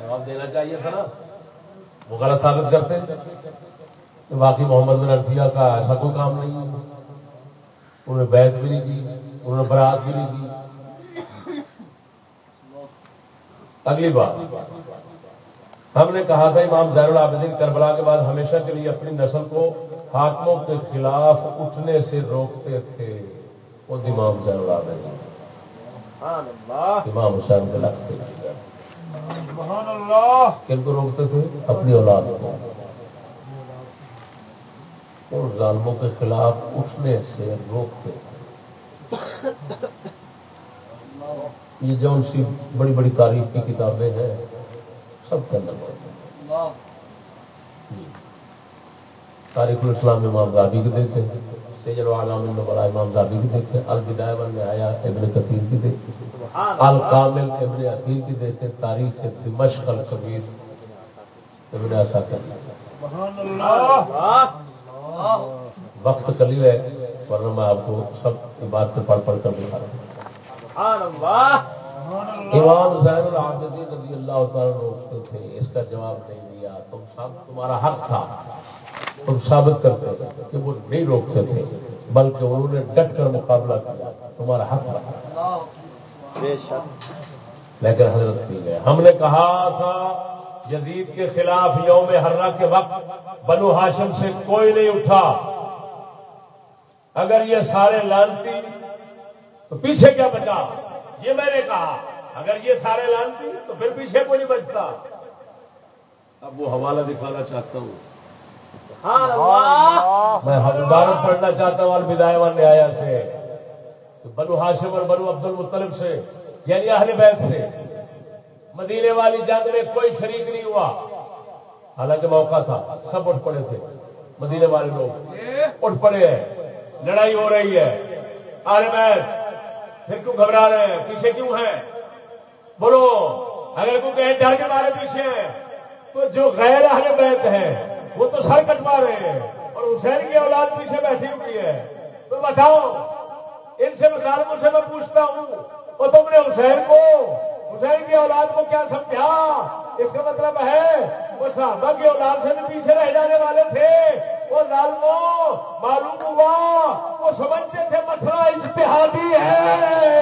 جواب دینا چاہیے تھا نا۔ وہ غلط ثابت کرتے کہ باقی محمد بن الفیہ کا ایسا کوئی کام نہیں۔ ہے انہوں نے بیت بھی نہیں کی انہوں نے برات بھی نہیں کی۔ اگلی بات۔ ہم نے کہا تھا امام زیر العابدین کربلا کے بعد ہمیشہ کے لیے اپنی نسل کو حاکموں کے خلاف اٹھنے سے روکتے تھے وہ امام زیر العابدین امام حسین کے لگتے کن کو روکتے تھے؟ اپنی اولاد کو۔ ان ظالموں کے خلاف اٹھنے سے روکتے تھے۔ یہ جو ان کی بڑی بڑی تاریخ کی کتابیں ہیں سب کے اندر جی۔ تاریخ الاسلام امام زابی کی دیکھیں سیجر عالم بڑا امام زابی کی دیکھیں البدایہ میں آیا ابن کثیر کی دیکھیں الکامل ابن اثیر کی دیکھیں تاریخ دمشق الکبیر ابن ایسا کر وقت کلیل ہے ورنہ میں آپ کو سب بات سے پڑھ پڑھ کر دکھا رہا ہوں۔ امام زین العابدین رضی اللہ تعالیٰ روکتے تھے اس کا جواب نہیں دیا تم سب تمہارا حق تھا۔ تم ثابت کرتے کہ وہ نہیں روکتے تھے بلکہ انہوں نے ڈٹ کر مقابلہ کیا۔ تمہارا حق تھا۔ لیکن حضرت پی گئے۔ ہم نے کہا تھا یزید کے خلاف یوم ہررا کے وقت بنو ہاشم سے کوئی نہیں اٹھا۔ اگر یہ سارے لانتی تو پیچھے کیا بچا؟ یہ میں نے کہا۔ اگر یہ سارے لانتی تو پھر پیچھے کوئی نہیں بچتا۔ اب وہ حوالہ دکھانا چاہتا ہوں۔ میں عبارت پڑھنا چاہتا ہوں الوداع وال آیا سے۔ بنو ہاشم اور بنو عبد المطلب سے یعنی اہل بیت سے۔ مدینے والی جنگ میں کوئی شریک نہیں ہوا۔ حالانکہ موقع تھا سب اٹھ پڑے تھے۔ مدینے والے لوگ اٹھ پڑے ہیں۔ لڑائی ہو رہی ہے۔ اہل بیت پھر کیوں گھبرا رہے ہیں؟ پیچھے کیوں ہیں؟ بولو اگر کوئی کہیں ڈر کے مارے پیچھے ہیں تو جو غیر اہل بیت ہیں وہ تو سر کٹوا رہے ہیں اور حسین کی اولاد پیچھے بیٹھی ہوئی ہے۔ تو بتاؤ، ان سے ظالموں سے میں پوچھتا ہوں، اور تم نے حسین کو، حسین کی اولاد کو کیا سمجھا؟ اس کا مطلب ہے، وہ صحابہ کی اولاد سے بھی پیچھے رہ جانے والے تھے۔ وہ ظالموں، معلوم ہوا، وہ سمجھتے تھے مسئلہ اجتہادی ہے۔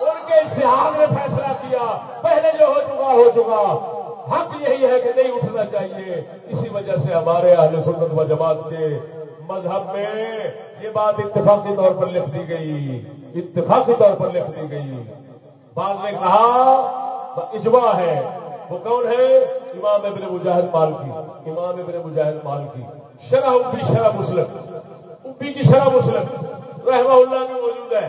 ان کے اشتہار نے فیصلہ کیا۔ پہلے جو ہو چکا ہو چکا۔ حق یہی ہے کہ نہیں اٹھنا چاہیے۔ اسی وجہ سے ہمارے اہل سنت و جماعت کے مذہب میں یہ بات اتفاقی طور پر لکھ دی گئی۔ اتفاقی طور پر لکھ دی گئی۔ بعض نے کہا اجوا ہے۔ وہ کون ہے؟ امام ابن مجاہد مال کی امام ابن مجاہد مال کی شرح ابی شرح مسلم۔ ابی کی شرح مسلم۔ رحمہ اللہ بھی موجود ہے۔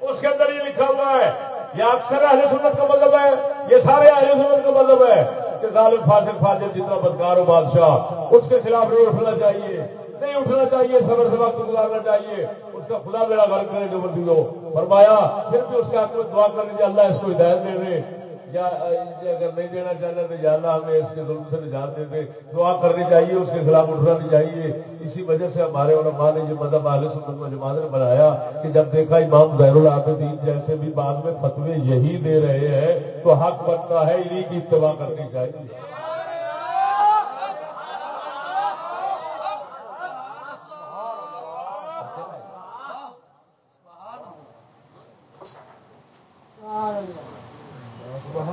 اس کے اندر یہ لکھا ہوا ہے، یہ اکثر اہل سنت کا مذہب ہے، یہ سارے اہل سنت کا مذہب ہے۔ کہ ظالم فاصل فاجر جتنا بدکار ہو بادشاہ، اس کے خلاف نہیں اٹھنا چاہیے۔ نہیں اٹھنا چاہیے، صبر سے وقت گزارنا چاہیے۔ اس کا خدا میرا غرق کرے جو مرضی ہو فرمایا، پھر بھی اس کے حق میں دعا کر لیجیے اللہ اس کو ہدایت دے دے۔ یا اگر نہیں دینا چاہتا تو یا اللہ ہمیں اس کے ظلم سے نجات دے دے، دعا کرنی چاہیے، اس کے خلاف اٹھنا نہیں چاہیے۔ اسی وجہ سے ہمارے علماء نے یہ مذہب عالیہ سنت و جماعت نے بنایا کہ جب دیکھا امام زیر العابدین جیسے بھی بعد میں فتوے یہی دے رہے ہیں، تو حق بنتا ہے انہیں کی اتباع کرنی چاہیے۔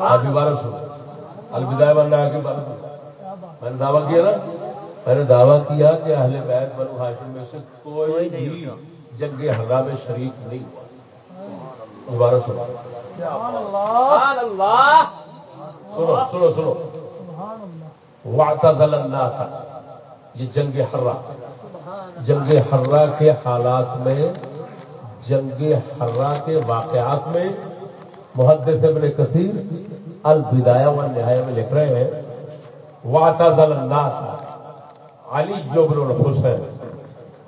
آپ بارہ سو الوداع بننا بارہ سو میں نے دعویٰ کیا نا؟ میں نے دعویٰ کیا کہ اہل بیت بنو ہاشم میں سے کوئی بھی جنگ ہنگا میں شریک نہیں ہوا۔ دوبارہ سنو۔ سنو سنو سنو۔ واعتزل الناس۔ یہ جنگ حرہ جنگ حرہ کے حالات میں جنگ حرہ کے واقعات میں محدث ابن کثیر البدایا و نہایا میں لکھ رہے ہیں۔ واعتزل الناس۔ علی جبر الحسین،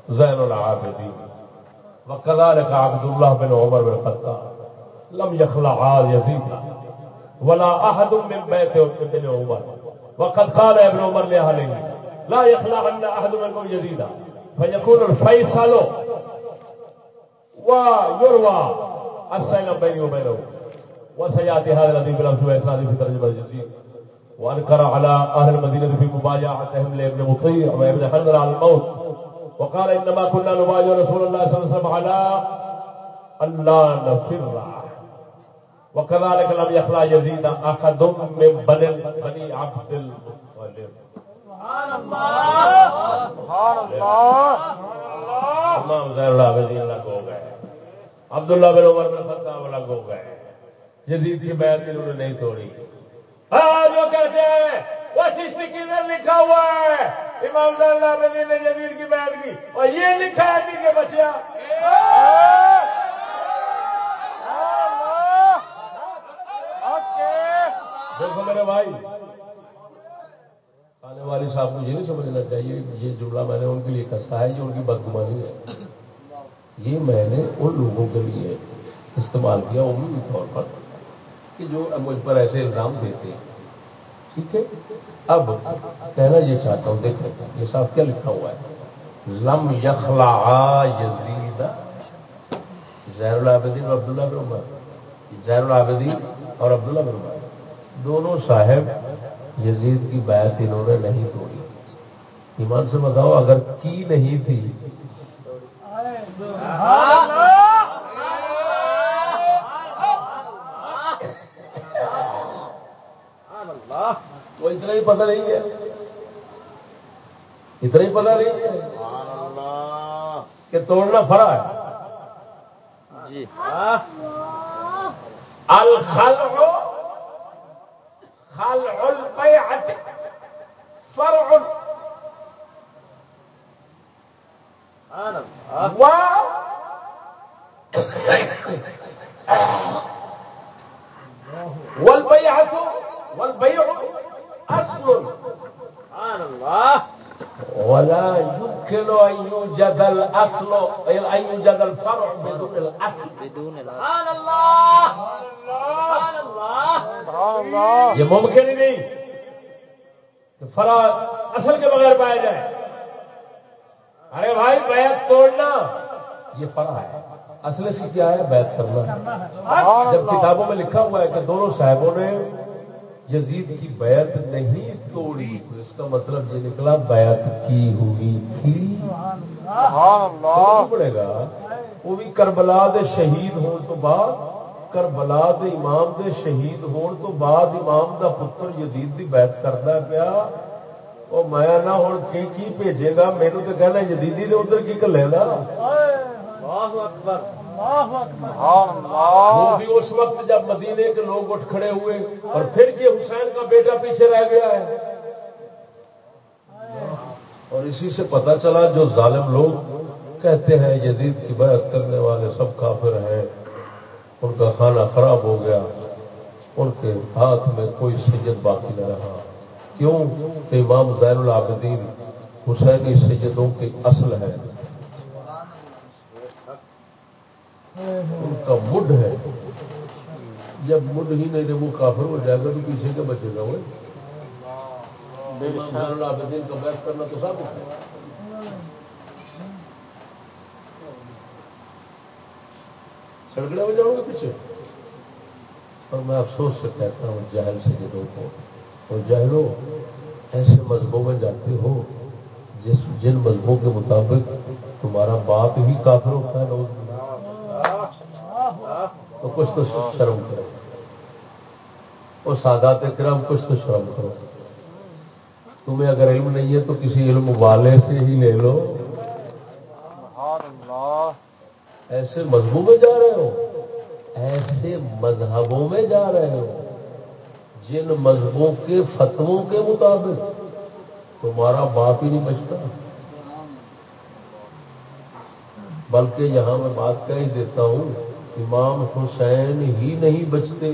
زین العابدین۔ وكذلك عبد الله بن عمر بن الخطاب۔ لم يخلع يزيد ولا احد من بيت ابن عمر۔ وقد قال ابن عمر لاهله لا يخلع يخلعن احد منكم يزيدا فيكون الفيصل ويروى السلام بيني وبينه وسياتي هذا الذي بلا اسناد في ترجمه الجزير وانكر على اهل المدينه في مبايعتهم لابن مطيع وابن حنظل على الموت. وقال انما كنا نبايع رسول الله صلى الله عليه وسلم على لا نفر. وكذلك لم يخلع يزيد احد من بني بني عبد المطلب. امام زیر العابدین الگ ہو گئے. عبداللہ بن عمر بن خطاب الگ ہو گئے. یزید کی بیعت انہوں نے نہیں توڑی۔ ہاں، جو کہتے ہیں، وہ چشتی کی ادھر لکھا ہوا ہے۔ امام زیر العابدین نے یزید کی بیعت کی۔ اور یہ لکھا ہے کہ بچیا دیکھو میرے بھائی، آنے والی صاحب کو یہ نہیں سمجھنا چاہیے یہ جملہ میں نے ان کے لیے کسا ہے یہ ان کی بدگمانی ہے۔ یہ میں نے ان لوگوں کے لیے استعمال کیا عمومی طور پر۔ کہ جو مجھ پر ایسے الزام دیتے ہیں، ٹھیک ہے؟ اب کہنا یہ چاہتا ہوں دیکھو یہ صاحب کیا لکھا ہوا ہے؟ لم یخلا یزید زہر العابدین اور عبداللہ بن عمر۔ زہر العابدین اور عبداللہ بن عمر۔ دونوں صاحب یزید کی بیعت انہوں نے نہیں توڑی۔ ایمان سے بتاؤ، اگر کی نہیں تھی۔ وہ اتنا ہی پتہ نہیں ہے۔ اتنا ہی پتہ نہیں ہے۔ کہ توڑنا فرا ہے۔ جی۔ الخلع خلع البيعة فرع۔ و والبيعة والبيع سبحان الله. ولا يمكن أن يوجد الأصل أن يوجد الفرع بدون الأصل. بدون الأصل. سبحان الله. سبحان الله. سبحان اللہ یہ ممکن ہی نہیں کہ فرا اصل کے بغیر پایا جائے. ارے بھائی بیت توڑنا یہ فرا ہے. اصل سے کیا ہے؟ بیت کرنا. جب کتابوں میں لکھا ہوا ہے کہ دونوں صاحبوں نے یزید کی بیعت نہیں توڑی تو اس کا مطلب یہ نکلا بیعت کی ہوئی تھی۔ پڑے گا۔ وہ بھی کربلا دے شہید ہون تو بعد کربلا دے امام دے شہید ہون تو بعد امام دا پتر یزید دی بیعت کرنا پیا۔ وہ میں نہ ہوں کی کی بھیجے گا میرے تو کہنا یزیدی دے ادھر کی کلے گا اس وقت جب مدینے کے لوگ اٹھ کھڑے ہوئے اور پھر یہ حسین کا بیٹا پیچھے رہ گیا ہے۔ اور اسی سے پتا چلا جو ظالم لوگ کہتے ہیں یزید کی بیعت کرنے والے سب کافر ہیں۔ ان کا کھانا خراب ہو گیا۔ ان کے ہاتھ میں کوئی سید باقی نہ رہا۔ کیوں؟ کہ امام زین العابدین حسینی سیدوں کی اصل ہے ان کا مڈ ہے۔ جب مڈ ہی نہیں جب وہ کافر ہو جائے گا تو پیچھے کے بچے گا وہ؟ العابدین کا بیعت کرنا تو ثابت ہے۔ سڑکڑے میں جاؤں گے پیچھے؟ اور میں افسوس سے کہتا ہوں جہل سے جدوں کو۔ اور جہلو ایسے مذہبوں میں جاتے ہو جس جن مذہبوں کے مطابق تمہارا باپ ہی کافر ہوتا ہے لوگ تو کچھ تو شرم کرو۔ اور سادات کرم کچھ تو شرم کرو۔ تمہیں اگر علم نہیں ہے تو کسی علم والے سے ہی لے لو۔ ایسے مذہبوں میں جا رہے ہو۔ ایسے مذہبوں میں جا رہے ہو۔ جن مذہبوں کے فتووں کے مطابق تمہارا باپ ہی نہیں بچتا۔ بلکہ یہاں میں بات کہہ ہی دیتا ہوں۔ امام حسین ہی نہیں بچتے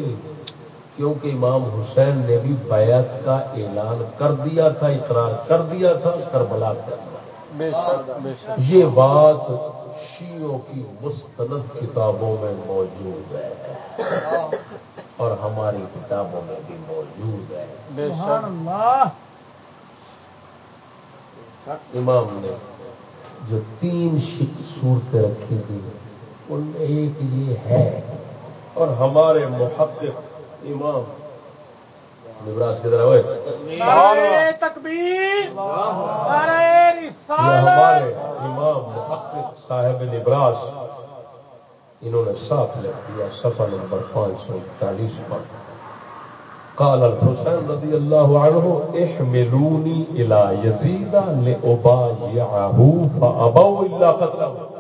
کیونکہ امام حسین نے بھی بیعت کا اعلان کر دیا تھا اقرار کر دیا تھا کربلا کے اندر بے شک بے شک۔ یہ بات شیعوں کی مستند کتابوں میں موجود ہے اور ہماری کتابوں میں بھی موجود ہے۔ بے شک۔ امام نے جو تین صورتیں رکھی تھی ان میں ایک یہ ہے۔ اور ہمارے محقق امام۔ نبراس کی طرح ہوئے۔ تکبیر ہمارے امام محقق صاحب نبراس انہوں نے صاف لکھ دیا صفحہ نمبر پانچ سو اکتالیس پر۔ قال الحسین رضی اللہ عنہ احملونی الى یزید لأبایعہ فابوا الا قتلہ۔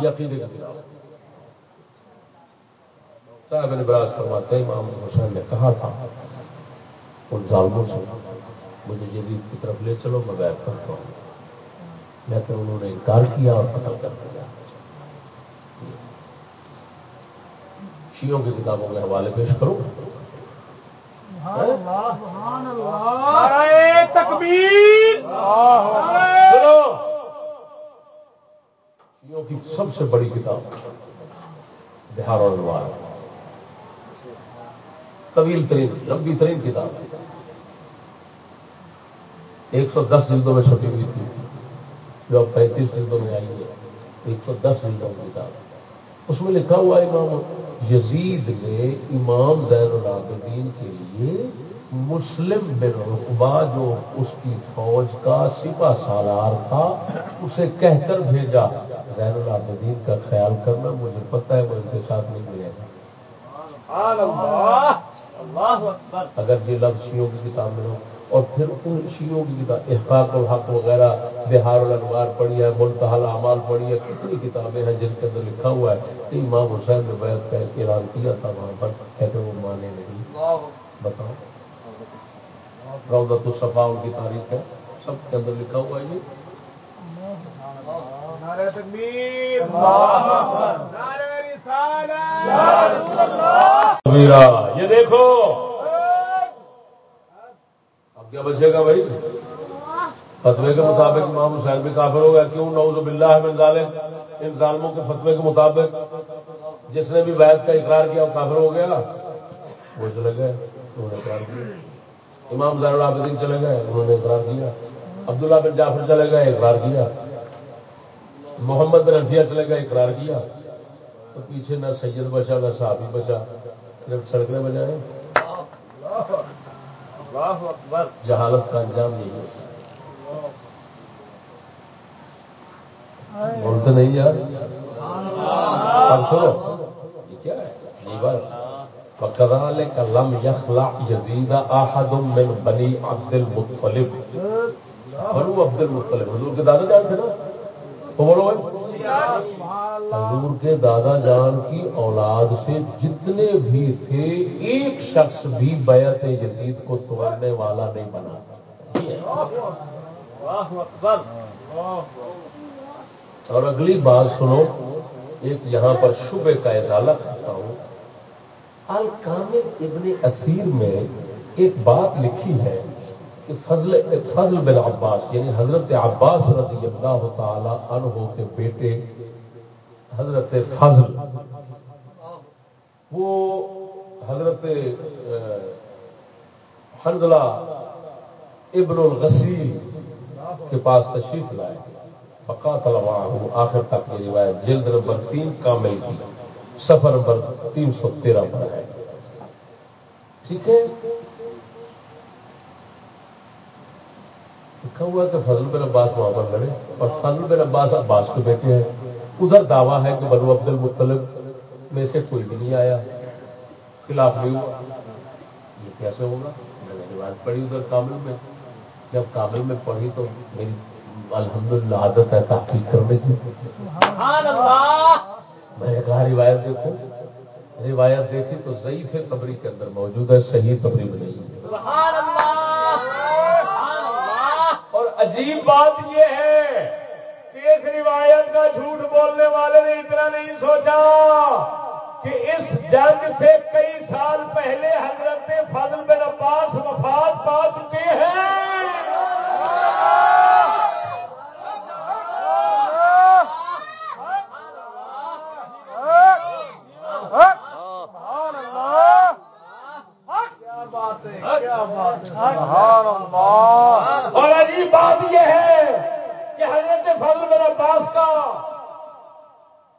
یہ عقیدے کا کتاب صاحب نبراس فرماتے ہیں امام حسین نے کہا تھا ان ظالموں سے مجھے یزید کی طرف لے چلو میں بیعت کرتا ہوں۔ لیکن انہوں نے انکار کیا اور قتل کر دیا۔ شیعوں کی کتابوں کے حوالے پیش کرو نعرہ تکبیر۔ سنو کی سب سے بڑی کتاب بہار اور طویل ترین، لمبی ترین کتاب۔ ہے ایک سو دس جلدوں میں چھپی ہوئی تھی، جو اب پینتیس جلدوں میں آئی ہے۔ ایک سو دس جلدوں کی کتاب۔ اس میں لکھا ہوا امام یزید نے امام زین العابدین کے لیے مسلم بن رقبہ جو اس کی فوج کا سپا سالار تھا، اسے کہہ کر بھیجا۔ زین العابدین کا خیال کرنا مجھے پتہ ہے وہ ان کے ساتھ نہیں ملے گا اگر یہ لفظ شیوں کی کتاب میں ہو اور پھر ان شیوں کی کتاب احقاق الحق وغیرہ بہار الانوار پڑھی ہے ملتحل اعمال پڑھی ہے کتنی کتابیں ہیں جن کے اندر لکھا ہوا ہے کہ امام حسین نے بیت کا اعلان کیا تھا وہاں پر کہتے وہ مانے نہیں۔ بتاؤ۔ روزت الصفا ان کی تاریخ ہے سب کے اندر لکھا ہوا ہے یہ۔ یہ دیکھو۔ اب کیا بچے گا بھائی؟ فتوے کے مطابق امام حسین بھی کافر ہو گیا۔ کیوں؟ نوز باللہ من ظالم ان ظالموں کے فتوے کے مطابق جس نے بھی بیت کا اقرار کیا وہ کافر ہو گیا۔ وہ چلے گئے انہوں نے اقرار کیا۔ امام زین العابدین چلے گئے انہوں نے اقرار کیا۔ عبداللہ بن جعفر چلے گئے اقرار کیا۔ محمد بن رفیہ چلے گئے، اقرار کیا۔ تو پیچھے نہ سید بچا، نہ صحابی بچا، صرف سڑکیں بجائے جہالت کا انجام یہی ہوتا ہے بولتے نہیں یار۔ اب سنو، یہ کیا ہے؟ یہ بات۔ فكذلك لم يخلع يزيد احد من بني عبد المطلب۔ بنو عبد المطلب۔ حضور کے دادا جان تھے نا؟ بولو حضور کے دادا جان کی اولاد سے جتنے بھی تھے، ایک شخص بھی بیعت یزید کو توڑنے والا نہیں بنا۔ اور اگلی بات سنو، ایک یہاں پر شبے کا اضالہ کرتا ہوں۔ الکامل ابن اثیر میں ایک بات لکھی ہے۔ کہ فضل فضل بن عباس یعنی حضرت عباس رضی اللہ تعالی عنہ کے بیٹے حضرت فضل، وہ حضرت حنزلہ ابن الغسیل کے پاس تشریف لائے۔ فقات آخر تک یہ روایت جلد نمبر تین کامل کی سفر نمبر تین سو تیرہ پر ہے۔ ٹھیک ہے؟ ہوا کہ فضل بن عباس وہاں پر لڑے اور فضل بن عباس عباس کے بیٹے ہیں۔ ادھر دعویٰ ہے کہ بنو عبد المطلب میں سے کوئی بھی نہیں آیا۔ خلاف نہیں ہوا۔ یہ کیسے ہوگا؟ میں نے روایت پڑھی ادھر کامل میں۔ جب کامل میں پڑھی تو میری الحمدللہ عادت ہے تحقیق کرنے کی۔ میں نے کہا روایت دیکھو۔ روایت دیکھی تو ضعیف تبری کے اندر موجود ہے صحیح تبری میں نہیں اور عجیب بات یہ ہے کہ اس روایت کا جھوٹ بولنے والے نے اتنا نہیں سوچا کہ اس جنگ سے کئی سال پہلے حضرت فضل بن عباس وفات پا چکے ہیں۔ اور عجیب بات یہ ہے کہ حضرت فضل بن عباس کا۔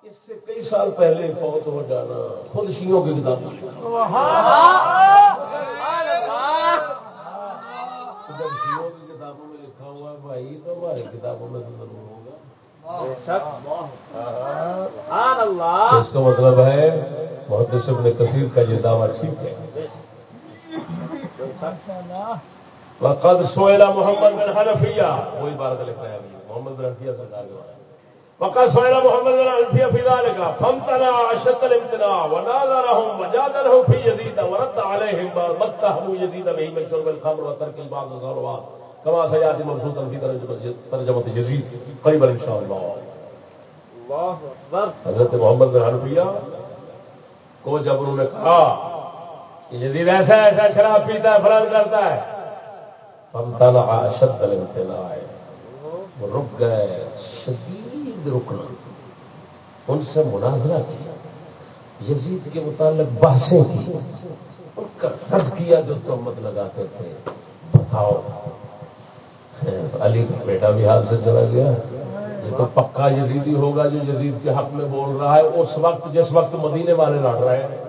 اس سے کئی سال پہلے فوت ہو جانا۔ خود شیوں کی کتابوں میں شیوں کی کتابوں میں لکھا ہوا ہے بھائی تو ہماری کتابوں میں تو ضرور ہوگا۔ اس کا مطلب ہے بہت ابن کثیر کا یہ دعویٰ ٹھیک ہے۔ وقد سوئلہ محمد بن حنفیہ۔ وہی بارت لکھا ہے محمد بن حنفیہ سرکار کے بارے سوئلہ محمد فی ذلك فامتنع اشد الامتناع وناظرهم وجادلهم في يزيد ورد عليهم متهموا يزيد به من شرب الخمر وترك بعض الصلوات كما سياتي مبسوطا في ترجمه يزيد قريبا ان شاء الله حضرت محمد بن حنفیہ کو جب انہوں نے کہا کہ یزید ایسا ایسا شراب پیتا ہے فلان کرتا ہے فمتنع اشد الامتناع۔ وہ رک گئے، شدید رکنا۔ ان سے مناظرہ کیا، یزید کے متعلق بحثیں کی، ان کا رد کیا جو تہمت لگاتے تھے۔ بتاؤ۔ علی کا بیٹا بھی حال سے چلا گیا۔ یہ تو پکا یزیدی ہوگا جو یزید کے حق میں بول رہا ہے۔ اس وقت، جس وقت مدینے والے لڑ رہے ہیں۔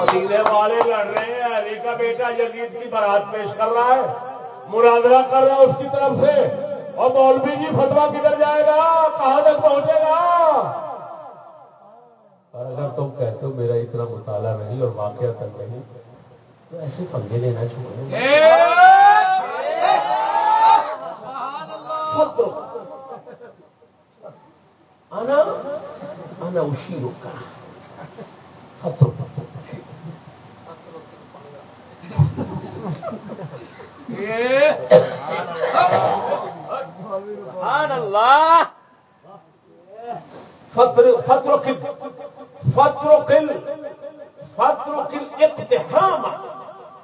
مدینے والے لڑ رہے ہیں۔ علی کا بیٹا یزید کی برات پیش کر رہا ہے۔ مناظرہ کر رہا اس کی طرف سے۔ اور مولوی جی فتوا کدھر جائے گا؟ کہاں تک پہنچے گا؟ اور اگر تم کہتے ہو میرا اتنا مطالعہ نہیں اور واقعہ تک نہیں، تو ایسے پنگے لینا چھوڑے آنا آنا اسی روکا إيه سبحان الله. فاترك فاترك فاترك الاقتحام.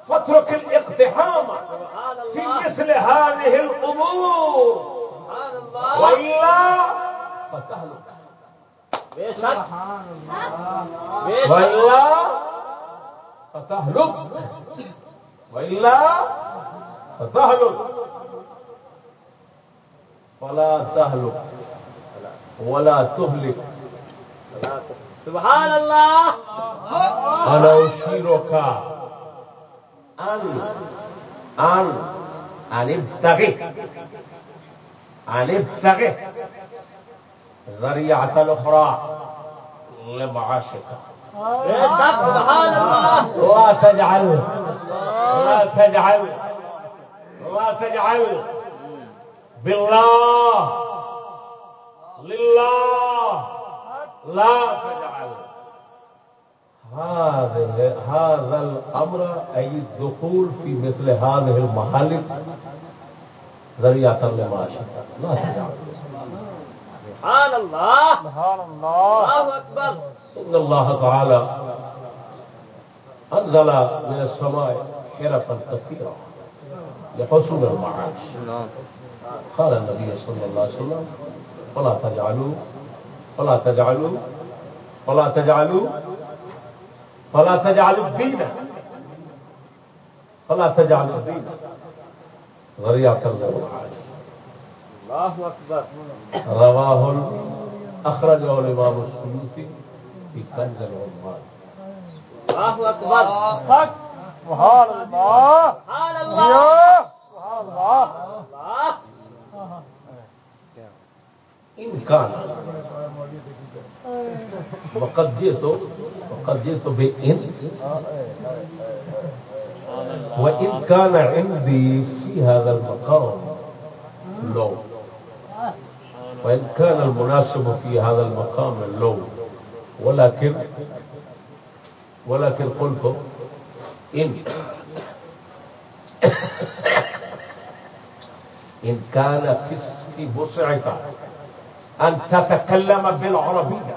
فاترك الاقتحام في مثل هذه الأمور. سبحان الله. وإلا فتهلك. بشك والا فتهلك. وإلا فتهلك فلا تهلك. ولا تهلك. سبحان الله. أنا أشيرك أن. أن. أن ابتغي. أن ابتغي. ذريعة الأخرى. لمعاشك سبحان الله. لا تجعل. لا تجعل. لا تجعل. بالله. لله. لا تجعل. هذا هذا الأمر أي الدخول في مثل هذه المحالك ذريعة لمعاشك لا تجعل. سبحان الله. سبحان الله. الله أكبر. إن الله تعالى أنزل من السماء حرفا كثيرا. لحسن المعاش قال النبي صلى الله عليه وسلم فلا تجعلوا فلا تجعلوا فلا تجعلوا فلا تجعلوا الدين فلا تجعلوا الدين. غريعة المعاش الله أكبر. رواه ال- أخرجه الإمام السيوطي في كنز العمال الله أكبر. سبحان الله. سبحان الله. إن كان. وقد جئت وقد وإن كان عندي في هذا المقام. لو. وإن كان المناسب في هذا المقام لو. ولكن ولكن قلت إن. إن كان في وسعك أن تتكلم بالعربية.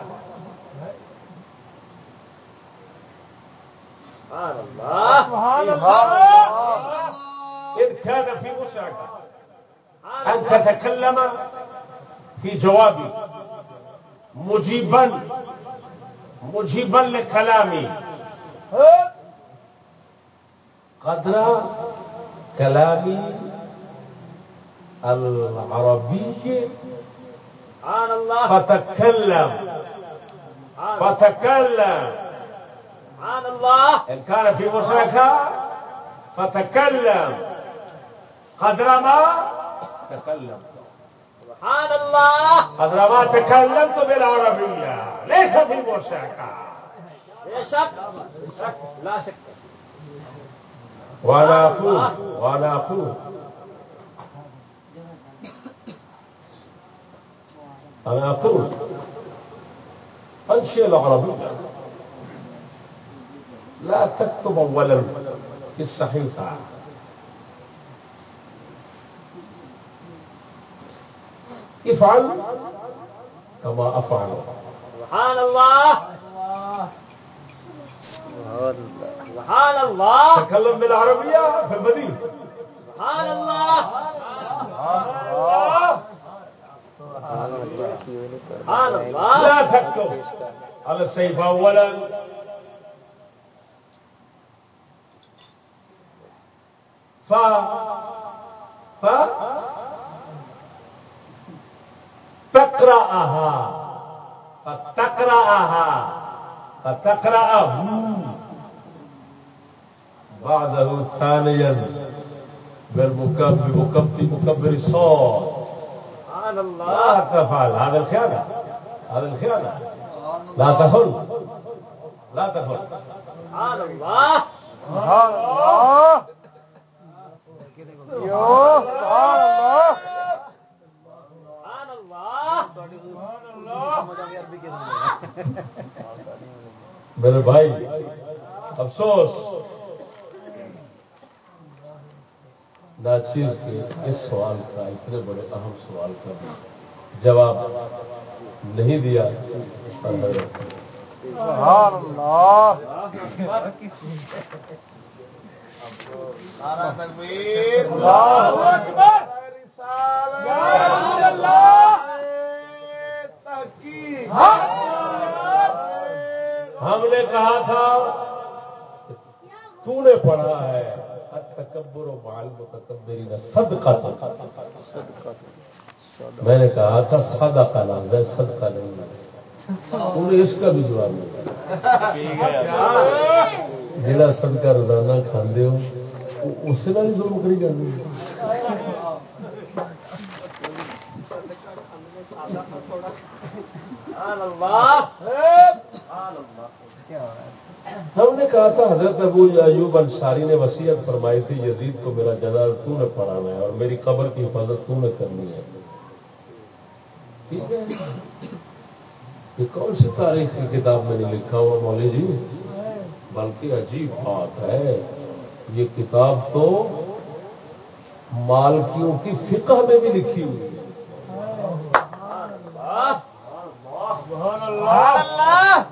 سبحان الله. سبحان الله. إن كان في وسعك أن تتكلم في جوابي. مجيبا مجيبا لكلامي. قدر كلامي العربي سبحان الله. فتكلم. فتكلم. سبحان الله. إن كان في وسعك فتكلم. قدر ما تكلم. سبحان الله. قدر ما تكلمت بالعربية. ليس في وسعك لا شك. لا شك. وأنا أقول وأنا أقول. أنا أقول أنشئ العربية لا تكتب أولا في الصحيفة افعل كما أفعل. سبحان الله. سبحان الله. تكلم بالعربية في المدينة. سبحان الله. سبحان الله. لا تكتب على السيف أولا ف ف تقرأها فتقرأها فتقرأه بعده ثانيا بالمكبر مكبر الصوت سبحان لا الله تفعل. هذا الخيانة. هذا الخيانة. لا تخل لا تخف سبحان اللہ سبحان اللہ یو سبحان اللہ سبحان اللہ سبحان اللہ میرے بھائی افسوس. ناچیر کے اس سوال کا اتنے بڑے اہم سوال کا جواب نہیں دیا۔ سبحان اللہ۔ اللہ اکبر۔ یا رسول اللہ ہم نے کہا تھا تو نے پڑھا ہے۔ تکبر و مال متکبری نے صدقہ تھا میں نے کہا تھا سادہ کا لفظ ہے صدقہ نہیں ہے۔ نے اس کا بھی جواب نہیں جہاں صدقہ روزانہ کھانے ہو وہ اس کا بھی ظلم کری جاتی سبحان اللہ۔ ہم نے کہا تھا، حضرت ابو ایوب انصاری نے وسیعت فرمائی تھی، یزید کو میرا جناب تو نے پڑھانا ہے اور میری قبر کی حفاظت تو نے کرنی ہے۔ ٹھیک ہے؟ یہ کون سی تاریخ کی کتاب میں نے لکھا ہوا مولے جی؟ بلکہ عجیب بات ہے، یہ کتاب تو مالکیوں کی فقہ میں بھی لکھی ہوئی ہے۔ اللہ!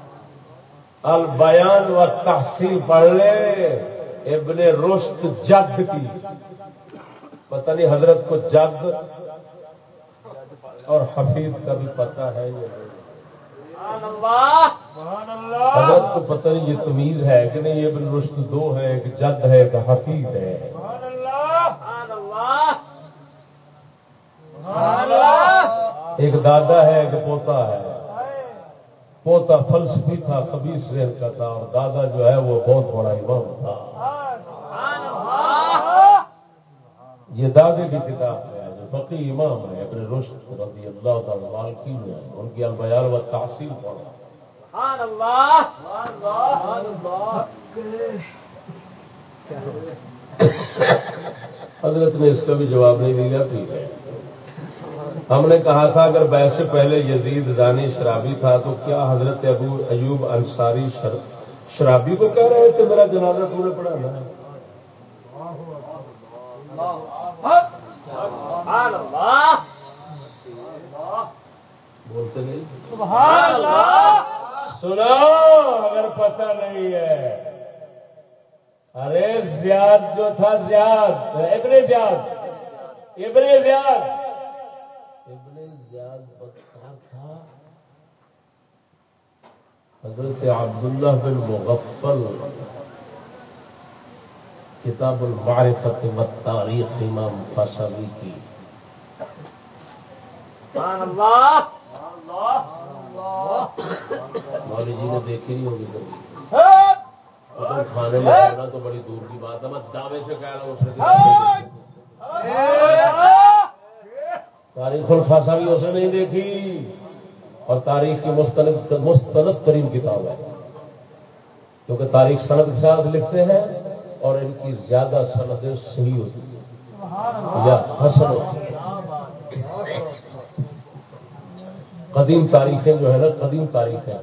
البیان و تحصیل پڑھ لے۔ ابن رشت جد کی۔ پتہ نہیں حضرت کو جد اور حفیظ کا بھی پتہ ہے یہ سبحان اللہ سبحان اللہ حضرت کو پتہ نہیں یہ تمیز ہے کہ نہیں ابن رشت دو ہے ایک جد ہے ایک حفیظ ہے۔ سبحان اللہ سبحان اللہ سبحان اللہ ایک دادا ہے ایک پوتا ہے۔ پوتا فلسفی تھا، خبیص ذہن کا تھا اور دادا جو ہے وہ بہت بڑا امام تھا۔ یہ دادے کی کتاب ہے، جو فقی امام ہے اپنے رشت رضی اللہ تعالی مالکی میں ہے۔ ان کی البیان و تحصیل پڑھا حضرت نے اس کا بھی جواب نہیں دیا، ٹھیک ہے۔ ہم نے کہا تھا اگر بیس سے پہلے یزید زانی شرابی تھا تو کیا حضرت ابو ایوب انصاری شرابی کو کہہ رہے تھے؟ میرا جنازہ تم نے پڑھانا ہے۔ بولتے نہیں؟ سبحان اللہ سنا اگر پتہ نہیں ہے۔ ارے زیاد جو تھا، زیاد، ابن زیاد ابن زیاد ابن زیاد بدکار تھا حضرت عبداللہ بن مغفل کتاب المعرفت و تاریخ امام فصوی کی۔ مولوی جی نے دیکھی نہیں ہوگی کبھی۔ تو کھانے میں جانا تو بڑی دور کی بات ہے میں دعوے سے کہہ رہا ہوں تاریخ الفاصا بھی اسے نہیں دیکھی۔ اور تاریخ کی مستند مستند ترین کتاب ہے۔ کیونکہ تاریخ سند کے ساتھ لکھتے ہیں اور ان کی زیادہ سندیں صحیح ہوتی ہیں۔ یا حسن ہوتی ہیں۔ قدیم تاریخیں جو ہے نا، قدیم تاریخیں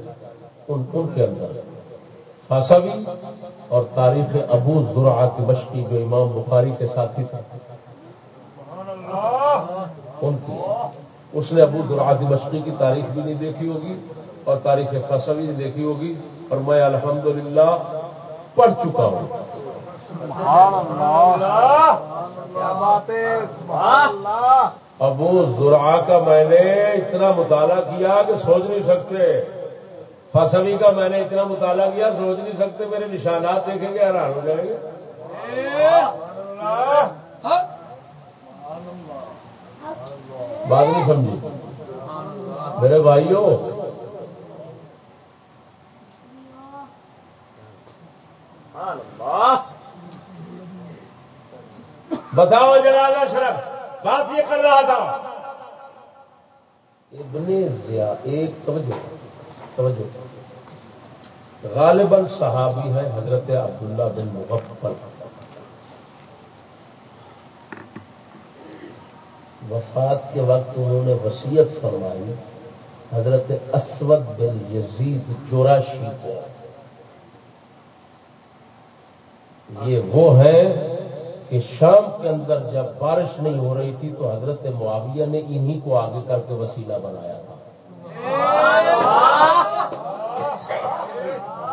ان ان کے اندر فاسوی اور تاریخ ابو زرعت مشکی جو امام بخاری کے ساتھی تھا ان کی اس نے ابو زرعت مشکی کی تاریخ بھی نہیں دیکھی ہوگی اور تاریخ فاسوی نہیں دیکھی ہوگی اور میں الحمدللہ پڑھ چکا ہوں۔ ابو زرع کا میں نے اتنا مطالعہ کیا کہ سوچ نہیں سکتے۔ فاسوی کا میں نے اتنا مطالعہ کیا سوچ نہیں سکتے، میرے نشانات دیکھیں گے، حیران ہو جائیں گے سبحان اللہ بات نہیں سمجھی۔ میرے بھائیوں سبحان بتاؤ جنازہ شرف بات یہ کر رہا تھا۔ ابن زیا ایک توجہ توجہ۔ غالباً صحابی ہے حضرت عبداللہ بن مغفل۔ وفات کے وقت انہوں نے وسیعت فرمائی حضرت اسود بن یزید چوراشی کو۔ یہ وہ ہے کہ شام کے اندر جب بارش نہیں ہو رہی تھی تو حضرت معاویہ نے انہی کو آگے کر کے وسیلہ بنایا تھا۔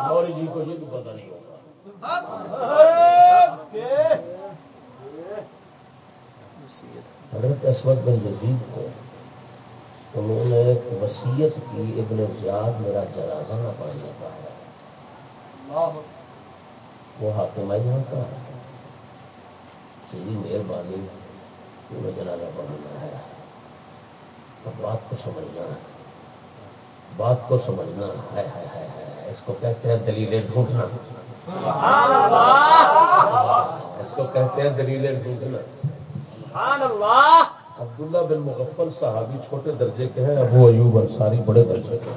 موری جی کو یہ بھی پتا نہیں ہوگا حضرت اسود بن جزید کو انہوں نے ایک وسیعت کی ابن زیاد میرا جنازہ نہ پڑھنے کا ہے۔ وہ حاکم ہے یہاں کا۔ تیری مہربانی تمہیں جنازہ پڑھنا ہے۔ اب بات کو سمجھنا۔ ہے بات کو سمجھنا۔ ہے ہے ہے ہے اس کو کہتے ہیں دلیلیں ڈھونڈنا۔ اس کو کہتے ہیں دلیلیں ڈھونڈنا۔ عبداللہ بن مغفل صحابی چھوٹے درجے کے ہیں ابو ایوب انصاری بڑے درجے کے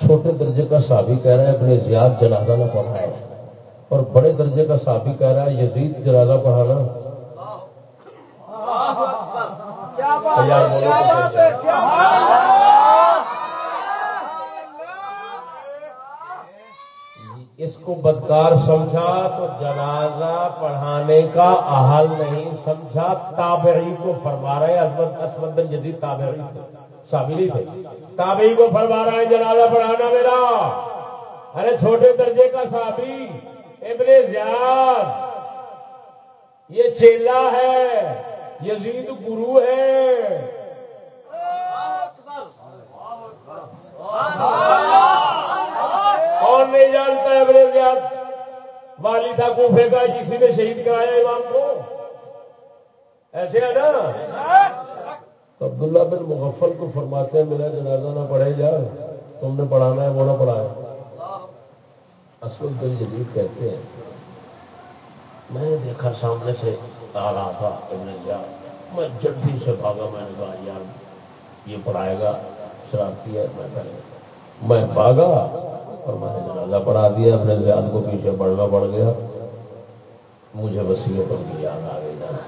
چھوٹے درجے کا صحابی کہہ رہا ہے اپنے زیاد جنازہ نہ پڑھائے اور بڑے درجے کا صحابی کہہ رہا ہے یزید جنازہ پڑھانا یار اس کو بدکار سمجھا تو جنازہ پڑھانے کا احل نہیں سمجھا، تابعی کو فرما رہے اسمد اسمد بن جدید تابعی تھے شامل تھے۔ تابعی کو فرما رہا ہے جنازہ پڑھانا میرا۔ ارے چھوٹے درجے کا صحابی، ابن زیاد، یہ چیلا ہے، یزید گرو ہے۔ کون نہیں جانتا ہے ابن زیاد والی تھا کوفے کا کسی نے شہید کرایا امام کو۔ ایسے ہے نا؟ تو عبداللہ بن مغفل کو فرماتے ہیں، میرا جنازہ نہ پڑھے جا تم نے پڑھانا ہے، وہ نہ پڑھایا اصل بن جدید کہتے ہیں۔ میں نے دیکھا سامنے سے آ رہا تھا ابن زیاد۔ میں جلدی سے بھاگا، میں نے کہا، یار، یہ پڑھائے گا، شرارتی ہے، میں پہلے میں بھاگا اور میں نے جنازہ پڑھا دیا اپنے زیاد کو پیچھے پڑھنا پڑ گیا۔ مجھے وسیعتوں کی یاد آ گئی نا۔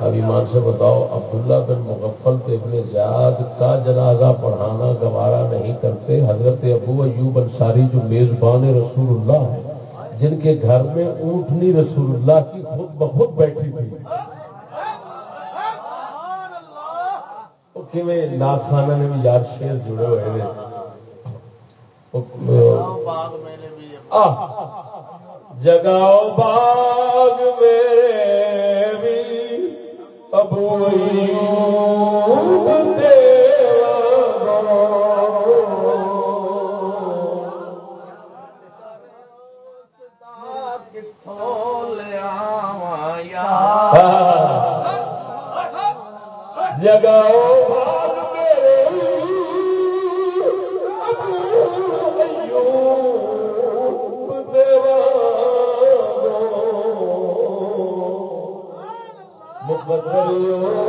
اب ایمان سے بتاؤ، عبداللہ بن مغفل تو ابن زیاد کا جنازہ پڑھانا گوارا نہیں کرتے۔ حضرت ابو ایوب انصاری جو میزبان رسول اللہ ہے جن کے گھر میں اونٹنی رسول اللہ کی خود بخود بیٹھی تھی۔ نات خانہ نے بھی یار شیر جڑے ہوئے ہیں۔ جگاؤ باغ میرے بھی ابو جگاؤ سارے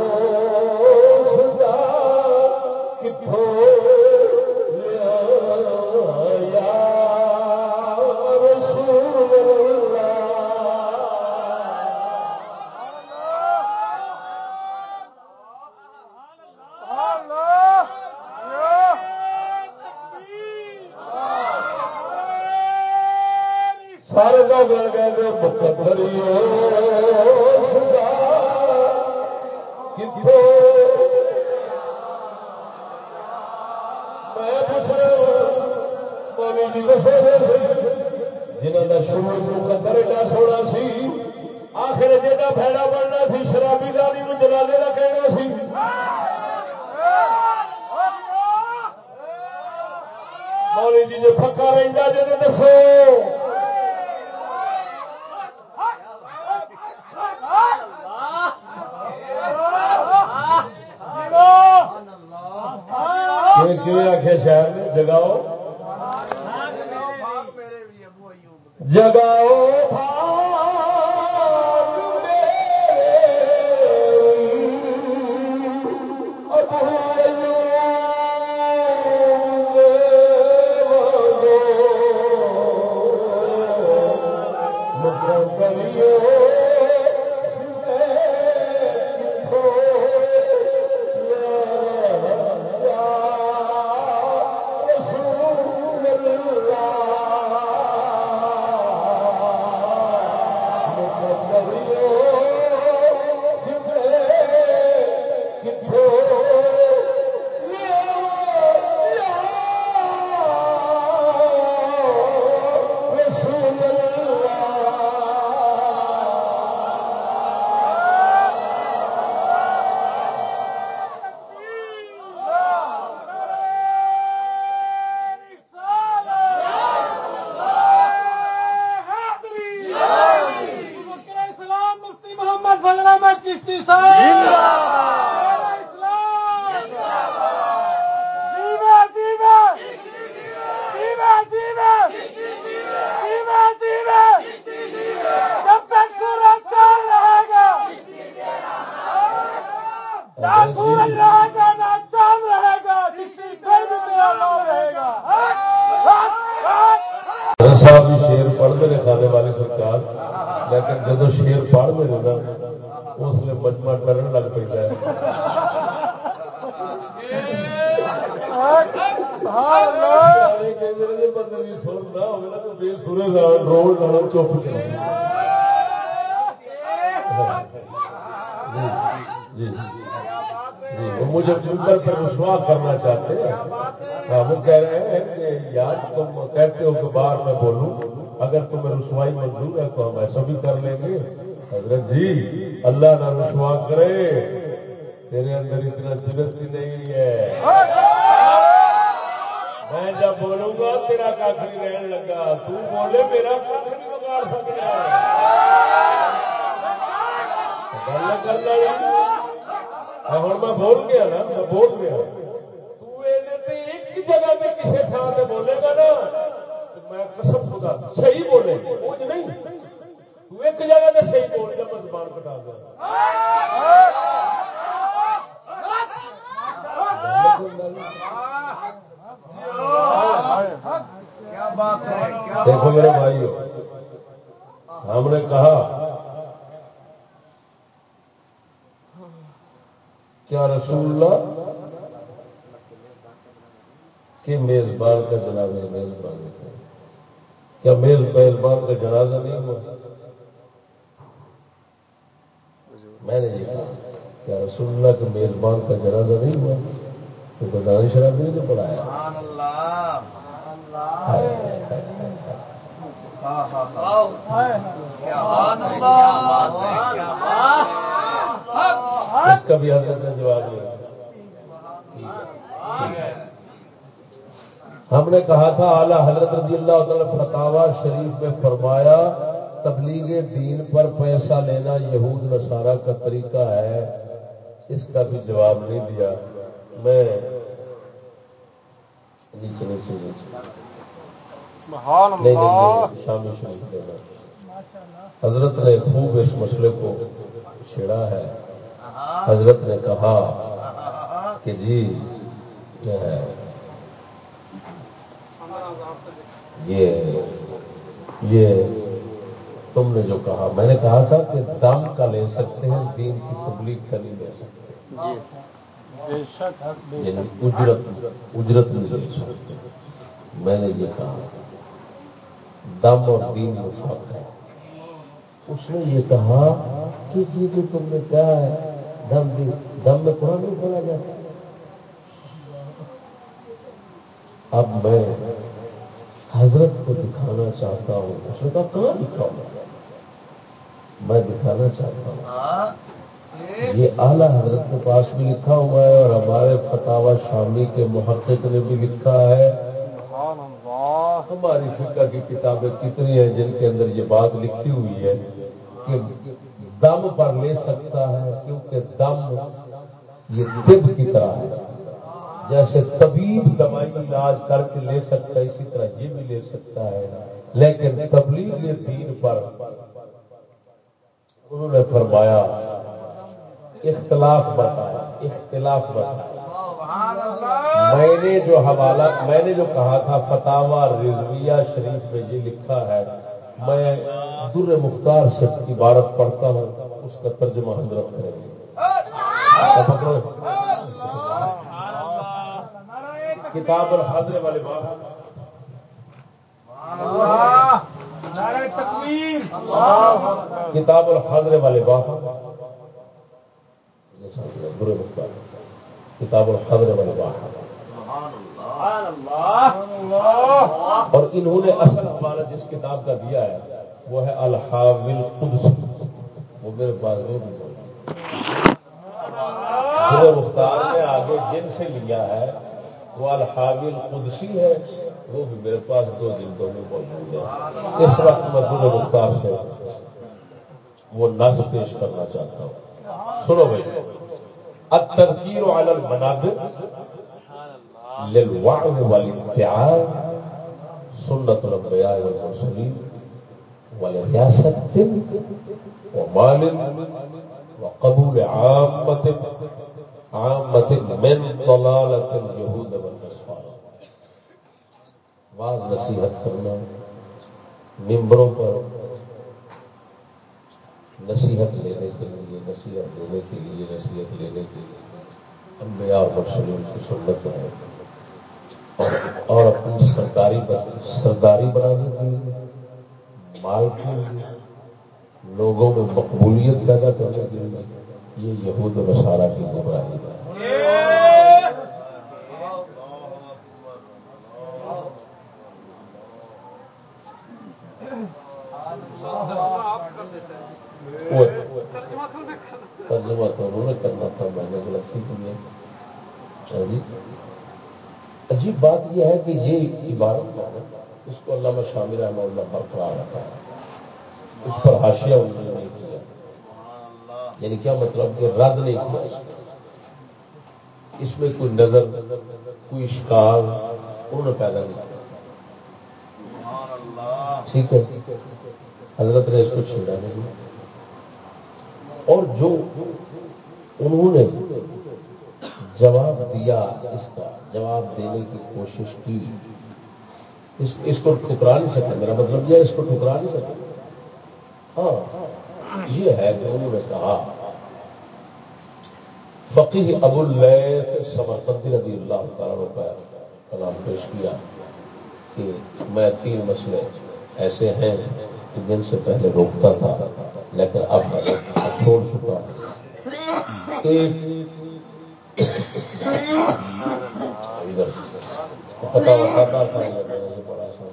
کہ میزبان کا جنازہ میزبان کیا میز میزبان کا جنازہ نہیں ہوا؟ میں نے یہ کہا کیا رسول اللہ کے میزبان کا جنازہ نہیں ہوا؟ تو بدانی شرابی نے جو پڑھایا۔ اس کا بھی حضرت نے جواب دیا۔ ہم نے کہا تھا اعلی حضرت رضی اللہ تعالی فتوا شریف میں فرمایا تبلیغ دین پر پیسہ لینا یہود نصارہ کا طریقہ ہے۔ اس کا بھی جواب نہیں دیا۔ میں نیچے نیچے نیچے۔ شامی شریف دینا حضرت نے خوب اس مسئلے کو چھیڑا ہے۔ حضرت نے کہا کہ جی یہ یہ تم نے جو کہا میں نے کہا تھا کہ دم کا لے سکتے ہیں دین کی تبلیغ کا نہیں لے سکتے۔ یعنی اجرت اجرت نہیں لے سکتے میں نے یہ کہا۔ دم اور دین میں فرق ہے۔ اس نے یہ کہا کہ جی جو تم نے کیا ہے دم دی دم میں قرآن نہیں پڑھا جاتا۔ اب میں حضرت کو دکھانا چاہتا ہوں۔ اس نے کہا، کہاں لکھا ہوں میں دکھانا چاہتا ہوں۔ یہ اعلیٰ حضرت کے پاس بھی لکھا ہوا ہے اور ہمارے فتح شامی کے محقق نے بھی لکھا ہے۔ ہماری فقہ کی کتابیں کتنی ہیں جن کے اندر یہ بات لکھی ہوئی ہے کہ دم پر لے سکتا ہے، کیونکہ دم یہ طب کی طرح ہے۔ جیسے طبیب دوائی علاج کر کے لے سکتا ہے اسی طرح یہ بھی لے سکتا ہے۔ لیکن تبلیغ دین پر انہوں نے فرمایا اختلاف بتایا اختلاف بتایا میں نے جو حوالہ میں نے جو کہا تھا فتح رضویہ شریف میں یہ لکھا ہے۔ میں در مختار سے عبارت پڑھتا ہوں اس کا ترجمہ حضرت کریں گے۔ کتاب الحاضر والے بات کتاب الحاضر والے بات در مختار کتاب الحضر اور انہوں نے اصل حوالہ جس کتاب کا دیا ہے وہ ہے الحاول قدسی وہ میرے پاس نہیں بھی مختار نے آگے جن سے لیا ہے وہ الحاول قدسی ہے وہ بھی میرے پاس دو جلدوں میں موجود ہے اس وقت میں در مختار سے وہ نس پیش کرنا چاہتا ہوں سنو بھائی التذکیر على المنابر للوعظ والانتعال سنة الأنبياء والمرسلين ولرياسة ومال وقبول عامة عامة من ضلالة اليهود بعض نصیحت کرنا ممبروں پر نصیحت لینے کے لیے، نصیحت دینے کے لیے، نصیحت لینے کے لیے انبیاء اور مرسلین کی سنت ہے اور اپنی سرکاری سرداری بنانے کے لیے، مال کے لیے، لوگوں میں مقبولیت پیدا کرنے کے لیے یہ یہود و نصارہ کی گمراہی ہے ترجمہ تو انہوں نے کرنا تھا میں نے غلطی کی ہے ہاں جی عجیب بات یہ ہے کہ یہ عبارت ہے، اس کو اللہ میں شامل رحمہ اللہ برقرار رکھا ہے۔ اس پر حاشیہ انہوں نے نہیں کیا۔ یعنی کیا مطلب کہ رد نہیں کیا اس میں کوئی نظر، کوئی شکار انہوں نے پیدا نہیں کیا۔ ٹھیک ہے۔ حضرت نے اس کو چھیڑا نہیں۔ اور جو انہوں نے جواب دیا اس کا جواب دینے کی کوشش کی۔ اس, اس کو ٹھکرا نہیں سکے میرا مطلب یہ اس کو ٹھکرا نہیں سکے۔ ہاں یہ ہے کہ انہوں نے کہا فقی ابو اللیث سمرقندی رضی اللہ تعالیٰ کا کلام پیش کیا کہ میں تین مسئلے ایسے ہیں کہ جن سے پہلے روکتا تھا لیکن اب چھوڑ چکا ایک پتا بتاتا تھا یہ بڑا سا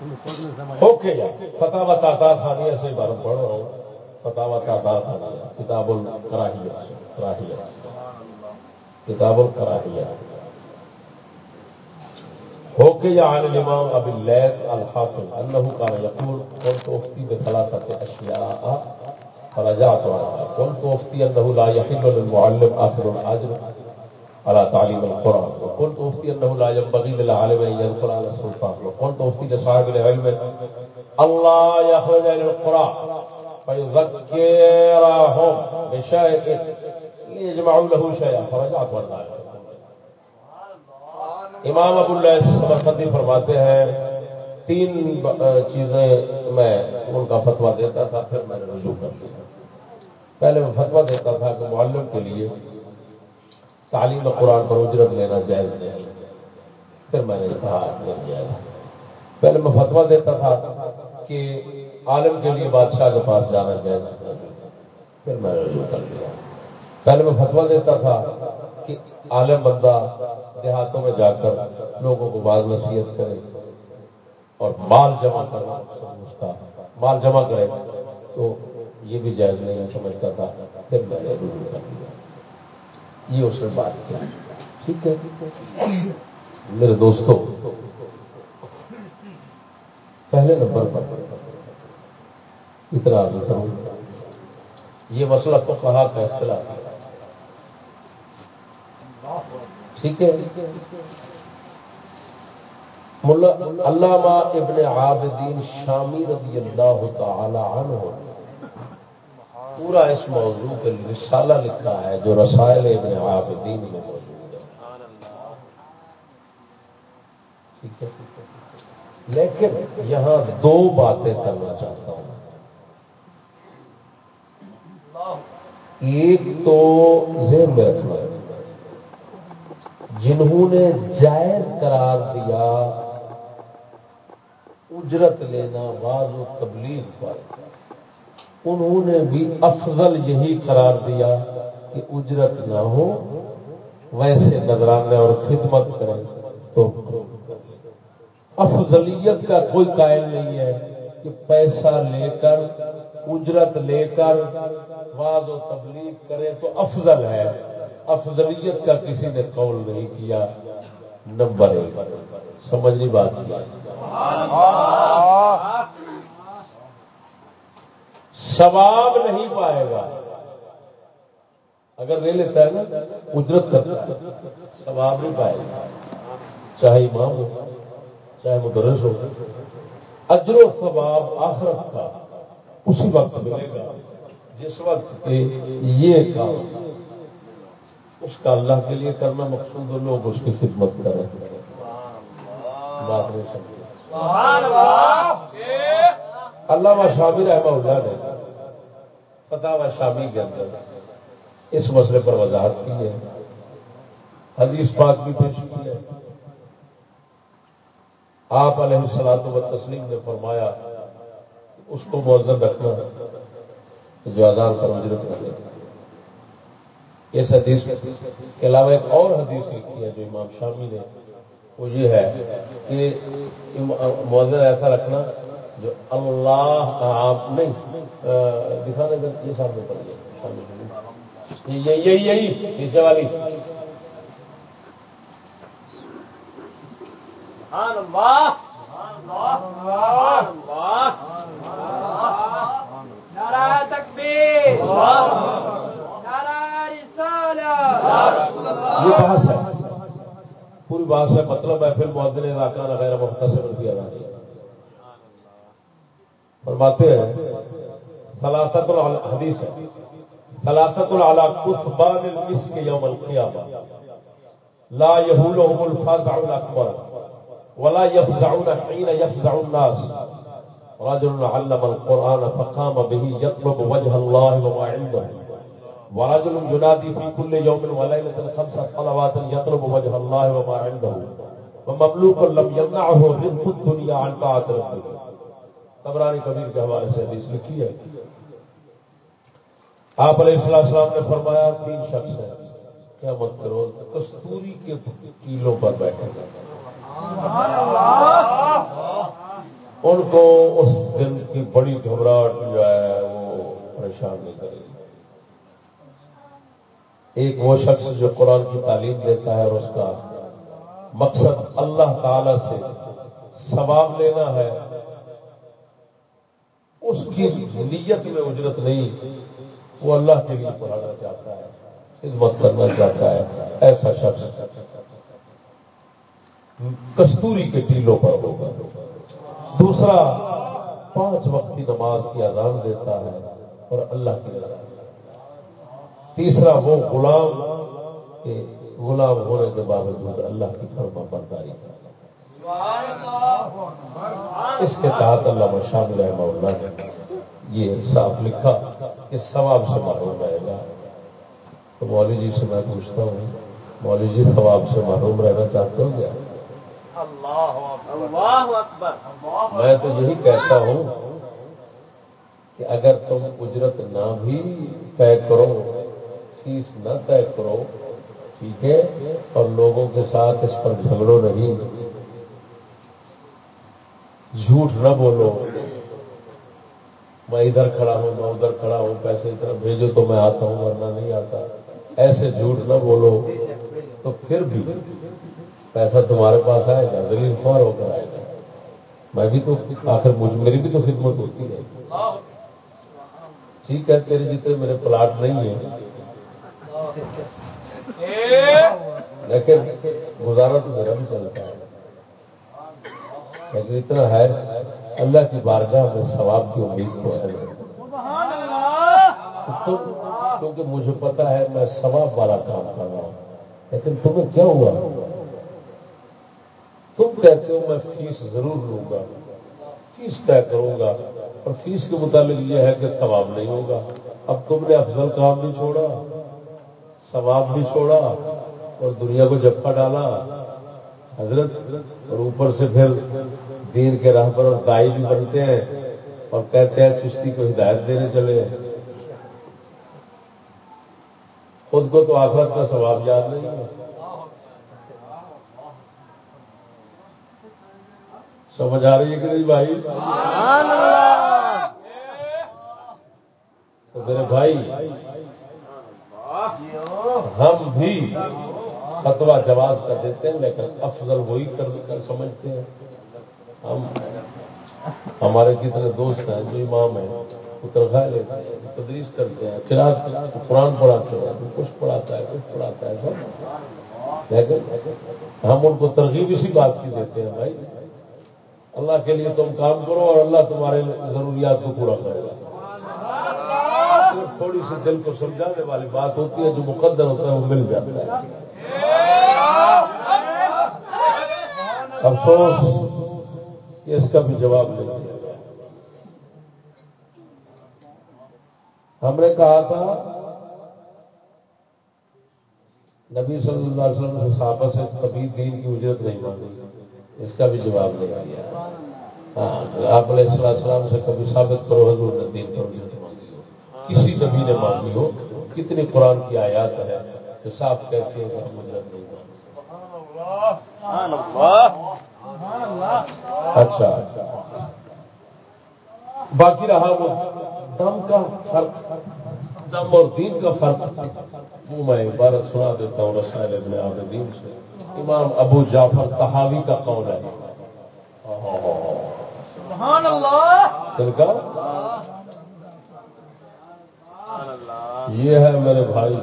اوکے فتح و تعداد خانیہ سے بار پڑھ رہا ہوں فتح و تعداد خانیہ کتاب الکراہیت کراہیت کتاب الکراہیت ہو کے یا عن الامام ابی اللیث الحافظ۔ انه كان يقول كنت افتي بثلاثه اشياء فرجعت عنها۔ كنت افتي انه لا يحل للمعلم اخر الاجر على تعليم القرآن. وكنت أفتي أنه لا ينبغي للعالم أن يدخل على السلطان. وكنت أفتي لصاحب العلم، الله يخرج إلى القرآن فيذكرهم بشيء ليجمعوا له شيئا. فرجعت والله. امام ابو اللہ سمرقندی فرماتے ہیں، تین چیزیں میں ان کا فتوا دیتا تھا، پھر میں نے رجوع کر لیا پہلے میں فتوا دیتا تھا کہ معلم کے لیے تعلیم قرآن پر اجرت لینا جائز نہیں پھر میں نے کہا، نہیں جائز۔ پہلے میں فتوا دیتا تھا کہ عالم کے لیے بادشاہ کے پاس جانا جائز پھر میں نے رجوع کر لیا پہلے میں فتوا دیتا تھا کہ عالم بندہ دیہاتوں میں جا کر لوگوں کو بعض نصیحت کرے اور مال جمع کرنا اس کا مال جمع کرے، تو یہ بھی جائز نہیں سمجھتا تھا۔ پھر میں نے رجوع کر لیا یہ اس نے بات کی ٹھیک ہے؟ میرے دوستوں پہلے نمبر پر اتنا عرض کروں یہ مسئلہ تو کہا کا اختلاف ہے۔ ٹھیک ہے؟ علامہ ابن عابدین شامی رضی اللہ تعالی عنہ پورا اس موضوع پہ رسالہ لکھا ہے جو رسائل ابن عابدین میں موجود ہے۔ ٹھیک ہے۔ لیکن یہاں دو باتیں کرنا چاہتا ہوں۔ ایک تو ذہن میں رکھنا جنہوں نے جائز قرار دیا، اجرت لینا بعض و تبلیغ پر۔ انہوں نے بھی افضل یہی قرار دیا کہ اجرت نہ ہو، ویسے نظرانے اور خدمت کرے تو افضلیت کا کوئی قائل نہیں ہے کہ پیسہ لے کر، اجرت لے کر واض و تبلیغ کرے تو افضل ہے۔ افضلیت کا کسی نے قول نہیں کیا۔ نمبر ایک، سمجھنی بات۔ کیا ثواب نہیں پائے گا۔ اگر لے لیتا ہے نا اجرت کرتا ہے۔ ثواب نہیں پائے گا۔ چاہے امام ہو چاہے مدرس ہو اجر و ثواب آخرت کا اسی وقت ملے گا جس وقت کے یہ کام اس کا اللہ کے لیے کرنا مقصود ہو لوگ اس کی خدمت بات نہیں سمجھے۔ اللہ۔ شامی رحمہ اللہ نے فتح و شامی کے اندر۔ اس مسئلے پر وضاحت کی ہے۔ حدیث پاک بھی پیش کی ہے۔ آپ علیہ السلاط و تسلیم نے فرمایا اس کو موزن رکھنا جو آزاد پر اجرت کرے اس حدیث کے علاوہ ایک اور حدیث لکھی ہے جو امام شامی نے۔ وہ یہ ہے کہ موزن ایسا رکھنا جو اللہ آپ نہیں دکھا دے یہ سامنے پڑ گیا یہی یہی یہی نیچے والی۔ تکبیر یہ بحث ہے۔ پوری بحث ہے مطلب ہے پھر معدل علاقہ وغیرہ مختصر رہی ہے فرماتے ہیں سلاست الحدیث ہے سلاست العلا کسبان المسک یوم القیامہ۔ لا يهولهم الفزع الاكبر ولا يفزعون حين يفزع الناس۔ رجل علم القرآن فقام به يطلب وجه الله وما عنده۔ ورجل ينادي في كل يوم وليلة خمس صلوات يطلب وجه الله وما عنده۔ ومملوك لم يمنعه رزق الدنيا عن طاعة ربه تبرانی کبیر کے حوالے سے حدیث لکھی ہے۔ آپ علیہ السلام نے فرمایا، تین شخص ہے کیا مت کرو کستوری کے کیلوں پر بیٹھے ان کو اس دن کی بڑی گھبراہٹ جو ہے، وہ پریشان نہیں کرے گی۔ ایک وہ شخص جو قرآن کی تعلیم دیتا ہے اور اس کا مقصد اللہ تعالی سے ثواب لینا ہے۔ اس کی نیت میں اجرت نہیں، وہ اللہ کے لیے پڑھانا چاہتا ہے، خدمت کرنا چاہتا ہے، ایسا شخص کستوری کے ٹیلوں پر ہوگا۔ دوسرا، پانچ وقت کی نماز کی اذان دیتا ہے اور اللہ کی نظر تیسرا، وہ غلام کے غلام ہونے کے باوجود اللہ کی فرما برداری اس کے تحت اللہ شامل رحمہ اللہ نے یہ صاف لکھا کہ ثواب سے محروم رہے گا۔ تو مولوی جی سے میں پوچھتا ہوں مولوی جی ثواب سے محروم رہنا چاہتے ہو کیا؟ میں تو یہی کہتا ہوں کہ اگر تم اجرت نہ بھی طے کرو فیس نہ طے کرو ٹھیک ہے اور لوگوں کے ساتھ اس پر جھگڑو نہیں جھوٹ نہ بولو۔ میں ادھر کھڑا ہوں، میں ادھر کھڑا ہوں، پیسے ادھر بھیجو تو میں آتا ہوں، ورنہ نہیں آتا۔ ایسے جھوٹ نہ بولو۔ تو پھر بھی پیسہ تمہارے پاس آئے گا زلیل خوار ہو کر آئے گا۔ میں بھی تو آخر مجھ، میری بھی تو خدمت ہوتی ہے۔ ٹھیک ہے، تیرے جتنے میرے پلاٹ نہیں ہیں۔ لیکن گزارا تو میرا بھی چلتا ہے۔ لیکن اتنا ہے، اللہ کی بارگاہ میں ثواب کی امید تو ہے۔ کیونکہ مجھے پتا ہے، میں ثواب والا کام کر رہا ہوں۔ لیکن تمہیں کیا ہوا؟ تم کہتے ہو، میں فیس ضرور لوں گا۔ فیس طے کروں گا۔ اور فیس کے متعلق یہ ہے کہ ثواب نہیں ہوگا۔ اب تم نے افضل کام بھی چھوڑا، ثواب بھی چھوڑا اور دنیا کو جپا ڈالا۔ حضرت اور اوپر سے پھر دین کے راہ پر اور دائی بھی بنتے ہیں اور کہتے ہیں چشتی کو ہدایت دینے چلے خود کو تو آخرت کا ثواب یاد نہیں ہے۔ سمجھ آ رہی ہے کہ نہیں بھائی؟ تو میرے بھائی ہم بھی فتوا جواز کر دیتے ہیں لیکن افضل وہی کر سمجھتے ہیں۔ ہم ہمارے کتنے دوست ہیں جو امام ہیں وہ تنخواہ لیتے ہیں تدریس کرتے ہیں قرآن پڑھاتے ہیں کچھ پڑھاتا ہے کچھ پڑھاتا ہے سب۔ لیکن ہم ان کو ترغیب اسی بات کی دیتے ہیں بھائی اللہ کے لیے تم کام کرو اور اللہ تمہارے ضروریات کو پورا کرے گا۔ تھوڑی سی دل کو سمجھانے والی بات ہوتی ہے جو مقدر ہوتا ہے وہ مل جاتا ہے۔ افسوس کہ اس کا بھی جواب نہیں دیا ہم نے کہا تھا، نبی صلی اللہ علیہ وسلم صحابہ سے کبھی دین کی اجرت نہیں مانگی۔ اس کا بھی جواب نہیں دیا ہاں آپ علیہ السلام سے کبھی ثابت کرو، حضور نے دین پر اجرت مانگی ہو۔ کسی نبی نے مانگی ہو۔ کتنی قرآن کی آیات ہے۔ ہے کہ ہم اجرت نہیں مانگتے اچھا۔ باقی رہا وہ دم کا فرق دم اور دین کا فرق۔ وہ میں عبارت سنا دیتا ہوں رسائل ابن عابدین سے۔ امام ابو جعفر تحاوی کا قول ہے۔ سبحان اللہ۔ یہ ہے میرے بھائی۔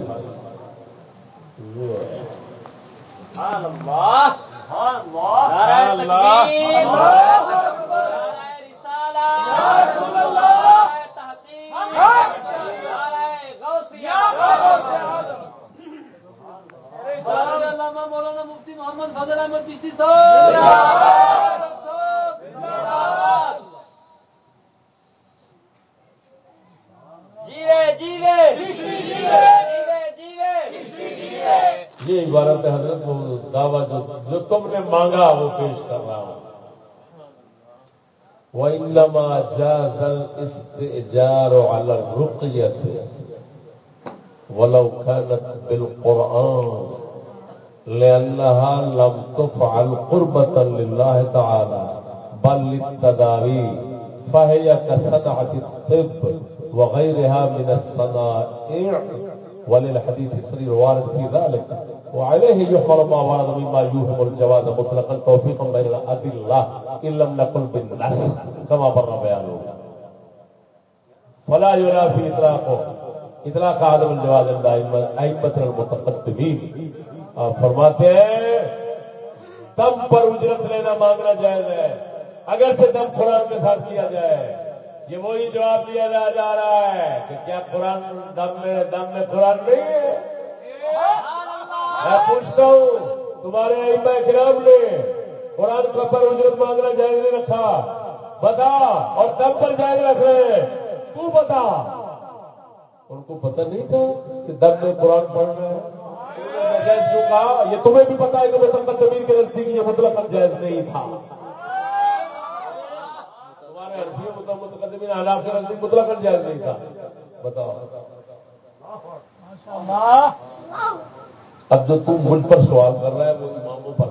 مولانا مفتی محمد فضل احمد چشتی صاحب۔ جیوے جیوے یہ عبارت ہے حضرت دعویٰ جو جو تم نے مانگا، وہ پیش کر رہا ہوں۔ وَإِنَّمَا جَازَ الْإِسْتِئْجَارُ عَلَى الرُّقْيَةِ وَلَوْ كَانَتْ بِالْقُرْآنِ لأنها لم تفعل قربة لله تعالى، بل للتداوي فهي كصنعة الطب وغيرها من الصنائع وللحديث سرير وارد في ذلك. وعليه يحمل ما ورد مما يوهم الجواز مطلقا توفيقا بين الأدلة إن لم نقل بالنسخ كما بر بيانه فلا ينافي إطلاقه. إطلاق عدم الجواز عند أئمة المتقدمين. آپ فرماتے ہیں، دم پر اجرت لینا مانگنا جائز ہے۔ اگر سے دم قرآن کے ساتھ کیا جائے۔ یہ وہی جواب دیا جا رہا ہے کہ کیا قرآن دم میں دم میں قرآن نہیں ہے؟ میں پوچھتا ہوں، تمہارے اما کرام نے قرآن کا پر اجرت مانگنا جائز نہیں رکھا۔ بتا، اور دم پر جائز رکھ رہے ہیں۔ تو بتا۔ ان کو پتہ نہیں تھا کہ دم میں قرآن پڑھنا ہے کہا، یہ تمہیں بھی پتا ہے کہ مسلم زمین کے نزدیک یہ مطلق جائز نہیں تھا۔ تمہارے متقدمین حالات کے نزدیک مطلق جائز نہیں تھا۔ بتاؤ۔ اب جو تم ملک پر سوال کر رہا ہے وہ اماموں پر۔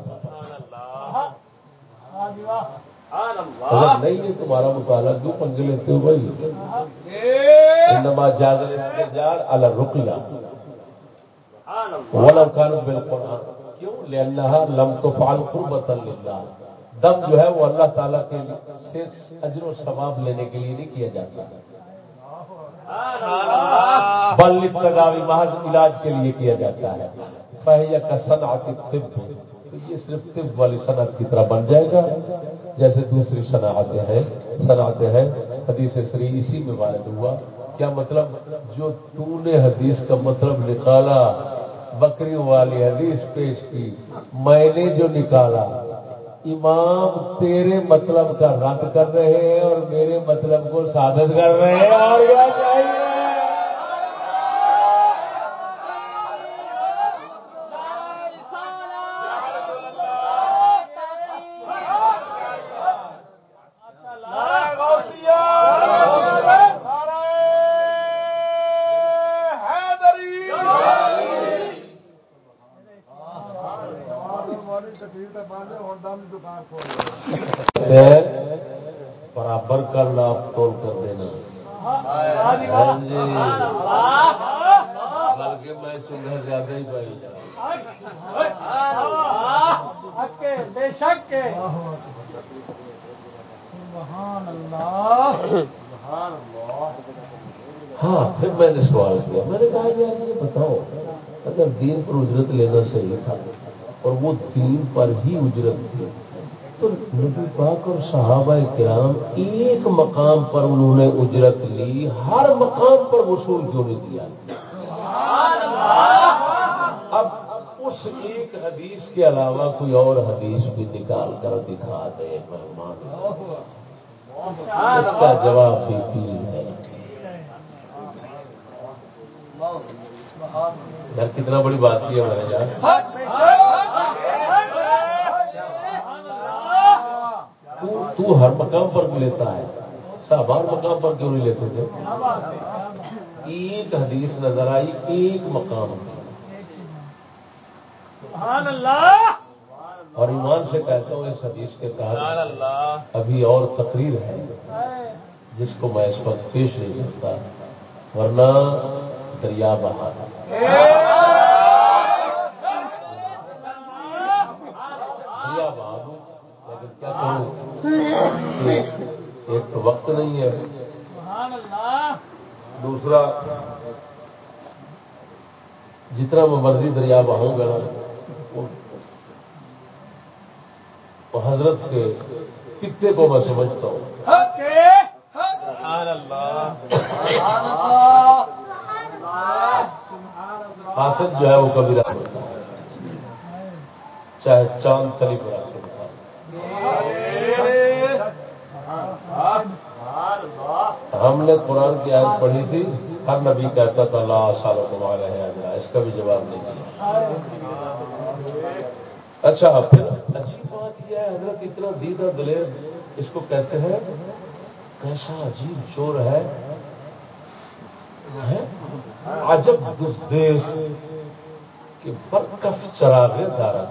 اگر نہیں ہے تمہارا مطالعہ، کیوں پنگے لیتے ہو بھائی؟ نما جاگر استجار الگ رکیا ولو كانت بالقرآن۔ کیوں؟ لأنها لم تفعل قربة لله دم جو ہے وہ اللہ تعالیٰ کے سے اجر و ثواب لینے کے لیے نہیں کیا جاتا۔ بل تداوی محض علاج کے لیے کیا جاتا ہے۔ فہیا کا صنعت طب۔ تو یہ صرف طب والی صنعت کی طرح بن جائے گا۔ جیسے دوسری صنعتیں ہیں صنعتیں ہیں۔ حدیث سری اسی میں وارد ہوا۔ کیا مطلب؟ جو تو نے حدیث کا مطلب نکالا، بکری والی حدیث پیش کی، میں نے جو نکالا امام تیرے مطلب کا رد کر رہے ہیں اور میرے مطلب کو ثابت کر رہے ہیں۔ اور کیا چاہیے برابر کا ناپ تول کر دینا بلکہ میں چولہا زیادہ ہی پائی بے شک سبحان اللہ ہاں پھر میں نے سوال کیا۔ میں نے کہا، یار یہ بتاؤ، اگر دین پر اجرت لینا صحیح تھا اور وہ دین پر ہی اجرت تھی، تو نبی پاک اور صحابہ کرام ایک مقام پر انہوں نے اجرت لی۔ ہر مقام پر وصول کیوں نہیں دیا اب اس ایک حدیث کے علاوہ کوئی اور حدیث بھی نکال کر دکھا دے۔ مہمان اس کا جواب بھی پی ہے یار، کتنا بڑی بات کی ہے یار تو ہر مقام پر بھی لیتا ہے۔ صاحب، ہر مقام پر کیوں نہیں لیتے تھے؟ ایک حدیث نظر آئی، ایک مقام۔ سبحان اللہ اور ایمان سے کہتا ہوں، اس حدیث کے تحت ابھی اور تقریر ہے، جس کو میں اس وقت پیش نہیں کرتا۔ ورنہ دریا بہا۔ دریا بہا لیکن کیا کروں؟ ایک تو وقت نہیں ہے۔ دوسرا، جتنا میں مرضی دریا بہاؤں گا نا، وہ حضرت کے کتے کو میں سمجھتا ہوں سبحان اللہ حاصل جو ہے وہ کبھی رکھ ہوتا ہے چاہے چاند تلی پر رکھ ہم نے قرآن کی آیت پڑھی تھی، ہر نبی کہتا تھا اللہ سالوں کو رہے ہیں اس کا بھی جواب نہیں دیا اچھا پھر۔ عجیب بات یہ ہے، حضرت اتنا دیدہ دلیر اس کو کہتے ہیں، کیسا عجیب چور ہے۔ عجب دس کہ برکف چراغے دارا۔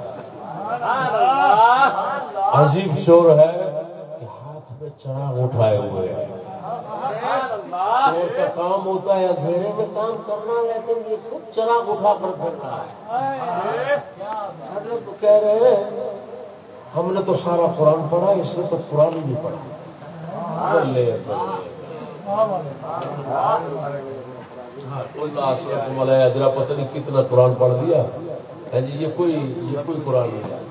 عجیب چور ہے کہ ہاتھ میں چراغ اٹھائے ہوئے ہیں۔ چور کا کام ہوتا ہے، اندھیرے میں کام کرنا، لیکن یہ خود چراغ اٹھا کر پھرتا ہے۔ حضرت کہہ رہے ہیں، ہم نے تو سارا قرآن پڑھا، اس نے تو قرآن ہی نہیں پڑھا۔ بلے بلے۔ ادرا پتہ نہیں کتنا قرآن پڑھ دیا۔ ہے جی یہ کوئی یہ کوئی قرآن نہیں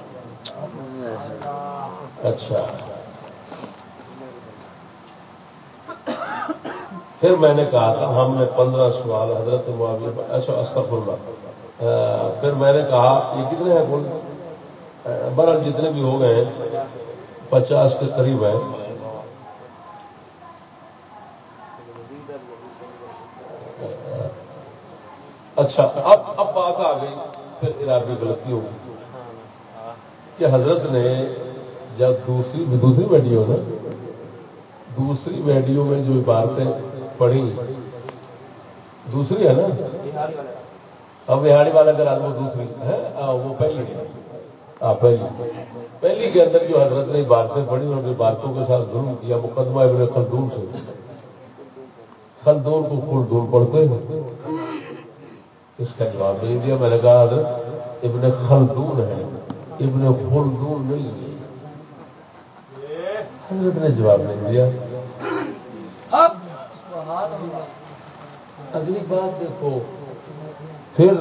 اچھا۔ پھر میں نے کہا تھا، ہم نے پندرہ سوال حضرت معاویہ اچھا استغفر اللہ پھر میں نے کہا، یہ کتنے ہیں؟ کل برل جتنے بھی ہو گئے، پچاس کے قریب ہیں۔ اچھا اب اب بات آ گئی، پھر ارادی غلطی ہوگی کہ حضرت نے جب دوسری دوسری ویڈیو نا، دوسری ویڈیو میں جو عبارتیں پڑھی، دوسری ہے نا؟ اب بہاڑی والا کرا وہ دوسری ہے وہ پہلی پہلی۔ پہلی کے اندر جو حضرت نے عبارتیں پڑھی اور عبارتوں کے ساتھ ظلم کیا، مقدمہ ابن خلدون سے۔ خلدون کو خلدون پڑھتے ہیں۔ اس کا جواب نہیں دیا میں نے کہا حضرت ابن خلدون ہے۔ ابن خلدون نہیں ہے۔ حضرت نے جواب نہیں دیا۔ اگلی بات دیکھو۔ پھر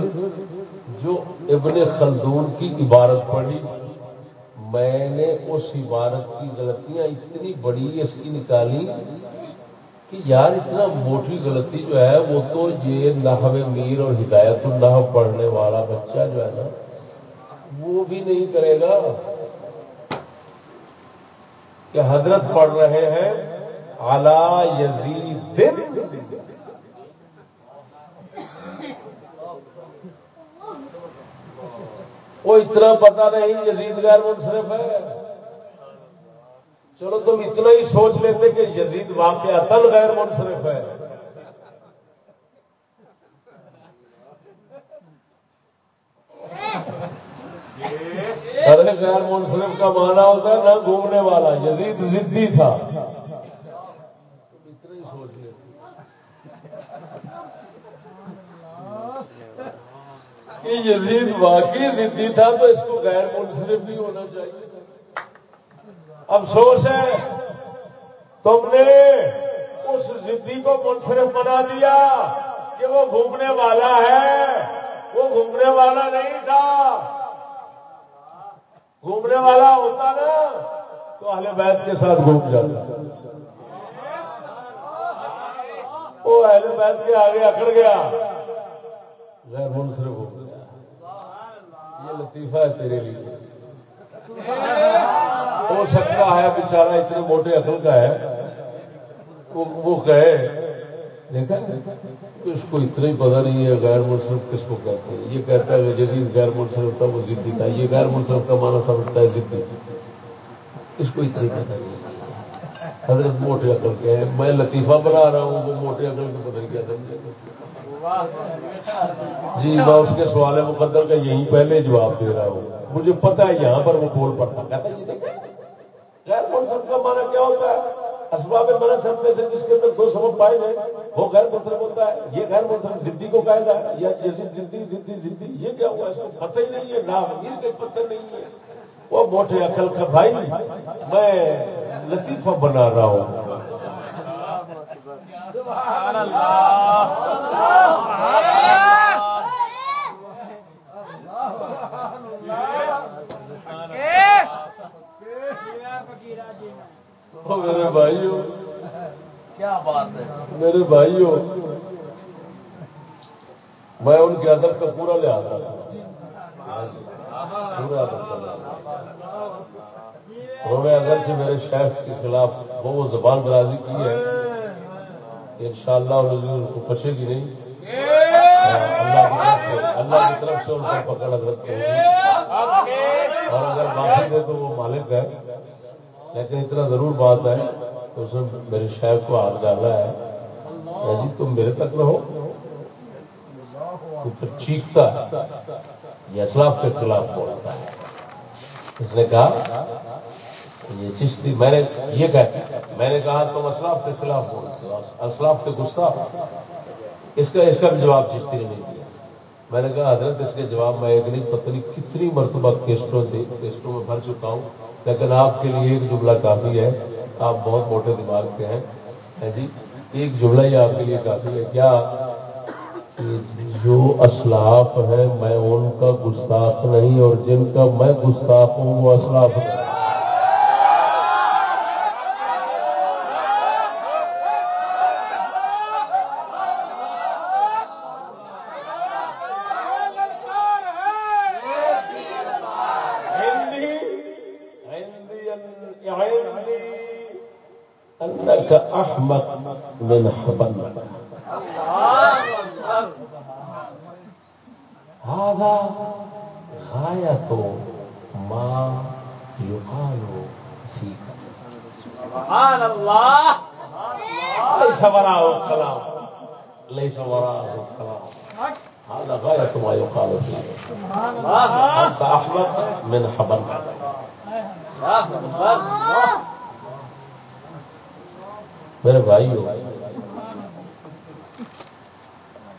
جو ابن خلدون کی عبارت پڑھی میں نے اس عبارت کی غلطیاں اتنی بڑی اس کی نکالی کہ یار اتنا موٹی غلطی جو ہے وہ تو یہ نحو میر اور ہدایت اللہ پڑھنے والا بچہ جو ہے نا، وہ بھی نہیں کرے گا کہ حضرت پڑھ رہے ہیں اعلی یزید۔ وہ اتنا پتا نہیں یزید غیر منصرف ہے۔ چلو تم اتنا ہی سوچ لیتے کہ یزید واقعہ تل غیر منصرف ہے۔ غیر منصرف کا مانا ہوتا ہے نہ گھومنے والا، یزید ضدی تھا۔ اتنا ہی سوچ لیتے کہ یزید واقعی ضدی تھا تو اس کو غیر منصرف بھی ہونا چاہیے۔ افسوس ہے۔ تم نے اس ضدی کو منصرف بنا دیا کہ وہ گھومنے والا ہے۔ وہ گھومنے والا نہیں تھا۔ گھومنے والا ہوتا نا تو اہل بیت کے ساتھ گھوم جاتا۔ وہ اہل بیت کے آگے اکڑ گیا۔ غیر منصرف ہو گیا۔ یہ لطیفہ ہے تیرے لیے۔ ہو سکتا ہے، بیچارہ اتنے موٹے عقل کا ہے وہ کہے، دیکھا اس کو اتنا ہی پتا نہیں ہے غیر منصرف کس کو کہتے ہیں۔ یہ کہتا ہے جدید غیر منصرف تھا، وہ ضدی تھا۔ یہ غیر منصرف کا مانا سمجھتا ہے ضدی اس کو اتنا ہی پتا نہیں حضرت موٹے عقل کے ہیں۔ میں لطیفہ بنا رہا ہوں، وہ موٹے عقل کی پتہ کیا سمجھے۔ جی میں اس کے سوال مقدر کا یہی پہلے جواب دے رہا ہوں۔ مجھے پتا ہے یہاں پر وہ بول پڑتا کہتا غیر منصرف کا مانا کیا ہوتا ہے؟ اسباب منصرف میں سے جس کے اندر دو سبب پائے گئے؟ وہ غیر منصرف ہوتا ہے، یہ غیر منصرف زدی کو کہہ رہا ہے، یا یزید زدی زدی زدی یہ کیا ہوا؟ اس کو پتہ ہی نہیں ہے نہ امیر کا پتہ نہیں ہے۔ وہ موٹے عقل کا بھائی، میں لطیفہ بنا رہا ہوں۔ سبحان اللہ سبحان اللہ۔ میرے بھائیو۔ کیا بات ہے؟ میرے بھائیو میں ان کے ادب کا پورا لحاظ پورا انہوں نے اگر سے میرے شیخ کے خلاف وہ زبان درازی کی ہے ان شاء اللہ ان کو پچے گی نہیں۔ اللہ کی طرف سے ان کو پکڑ حضرت ہوگی اور اگر معافی دے تو وہ مالک ہے لیکن اتنا ضرور بات ہے کہ اس نے میرے شہر کو ہاتھ ڈالا ہے۔ جی تم میرے تک رہو۔ تو پھر چیختا ہے یہ اسلاف کے خلاف بولتا ہے۔ اس نے کہا، یہ چشتی میں نے، یہ کہا میں نے کہا، تم اسلاف کے خلاف بولتے ہو، اسلاف کے گستاخ۔ اس کا اس کا بھی جواب چشتی نے نہیں دیا۔ میں نے کہا، حضرت، اس کے جواب میں ایک نہیں، پتہ نہیں کتنی مرتبہ کیسٹوں کیسٹوں میں بھر چکا ہوں۔ لیکن آپ کے لیے ایک جملہ کافی ہے۔ آپ بہت موٹے دماغ کے ہیں۔ جی؟ ایک جملہ ہی آپ کے لیے کافی ہے۔ کیا جو اسلاف ہے، میں ان کا گستاخ نہیں اور جن کا میں گستاخ ہوں، وہ اسلاف نہیں أحمد من حبن هذا غاية ما يقال فيك سبحان الله. ليس وراءه كلام ليس وراءه كلام هذا غاية ما يقال فيك أنت أحمد من حبن میرے بھائی ہو۔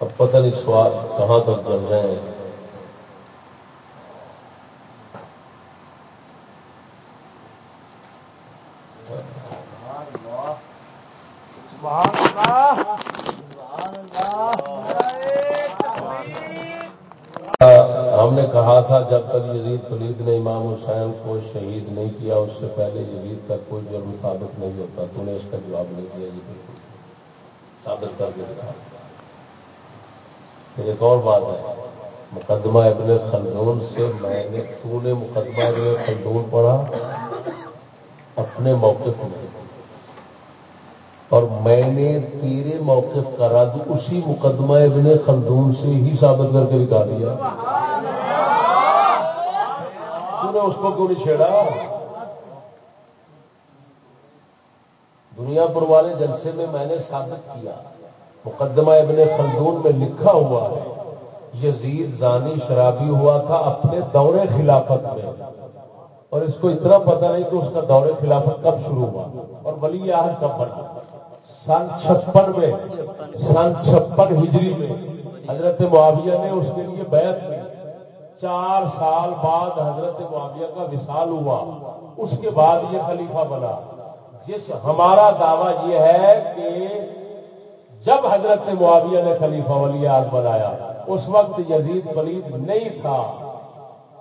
اب پتہ نہیں سوال کہاں تک چل رہے ہیں ہم نے کہا تھا جب تک یزید فلید نے امام حسین کو شہید نہیں کیا، اس سے پہلے یزید کا کوئی جرم ثابت نہیں ہوتا۔ تو نے اس کا جواب نہیں دیا یہ جی، بالکل۔ ثابت کر کے دکھا۔ پھر ایک اور بات ہے۔ مقدمہ ابن خلدون سے میں نے، تو نے مقدمہ ابن خلدون پڑھا، اپنے موقف میں۔ اور میں نے تیرے موقف کا رد اسی مقدمہ ابن خلدون سے ہی ثابت کر کے دکھا دیا۔ نے اس کو کیوں نہیں چھیڑا؟ دنیا پر والے جلسے میں میں نے ثابت کیا، مقدمہ ابن خلدون میں لکھا ہوا ہے، یزید زانی شرابی ہوا تھا اپنے دور خلافت میں، اور اس کو اتنا پتہ نہیں کہ اس کا دور خلافت کب شروع ہوا، اور ولی آہد کب بنا۔ سن چھپن میں سن چھپن ہجری میں حضرت معاویہ نے اس کے لیے بیعت کی چار سال بعد حضرت معاویہ کا وصال ہوا، اس کے بعد یہ خلیفہ بنا۔ جس ہمارا دعویٰ یہ ہے کہ جب حضرت معاویہ نے خلیفہ ولی آگ بنایا، اس وقت یزید ولید نہیں تھا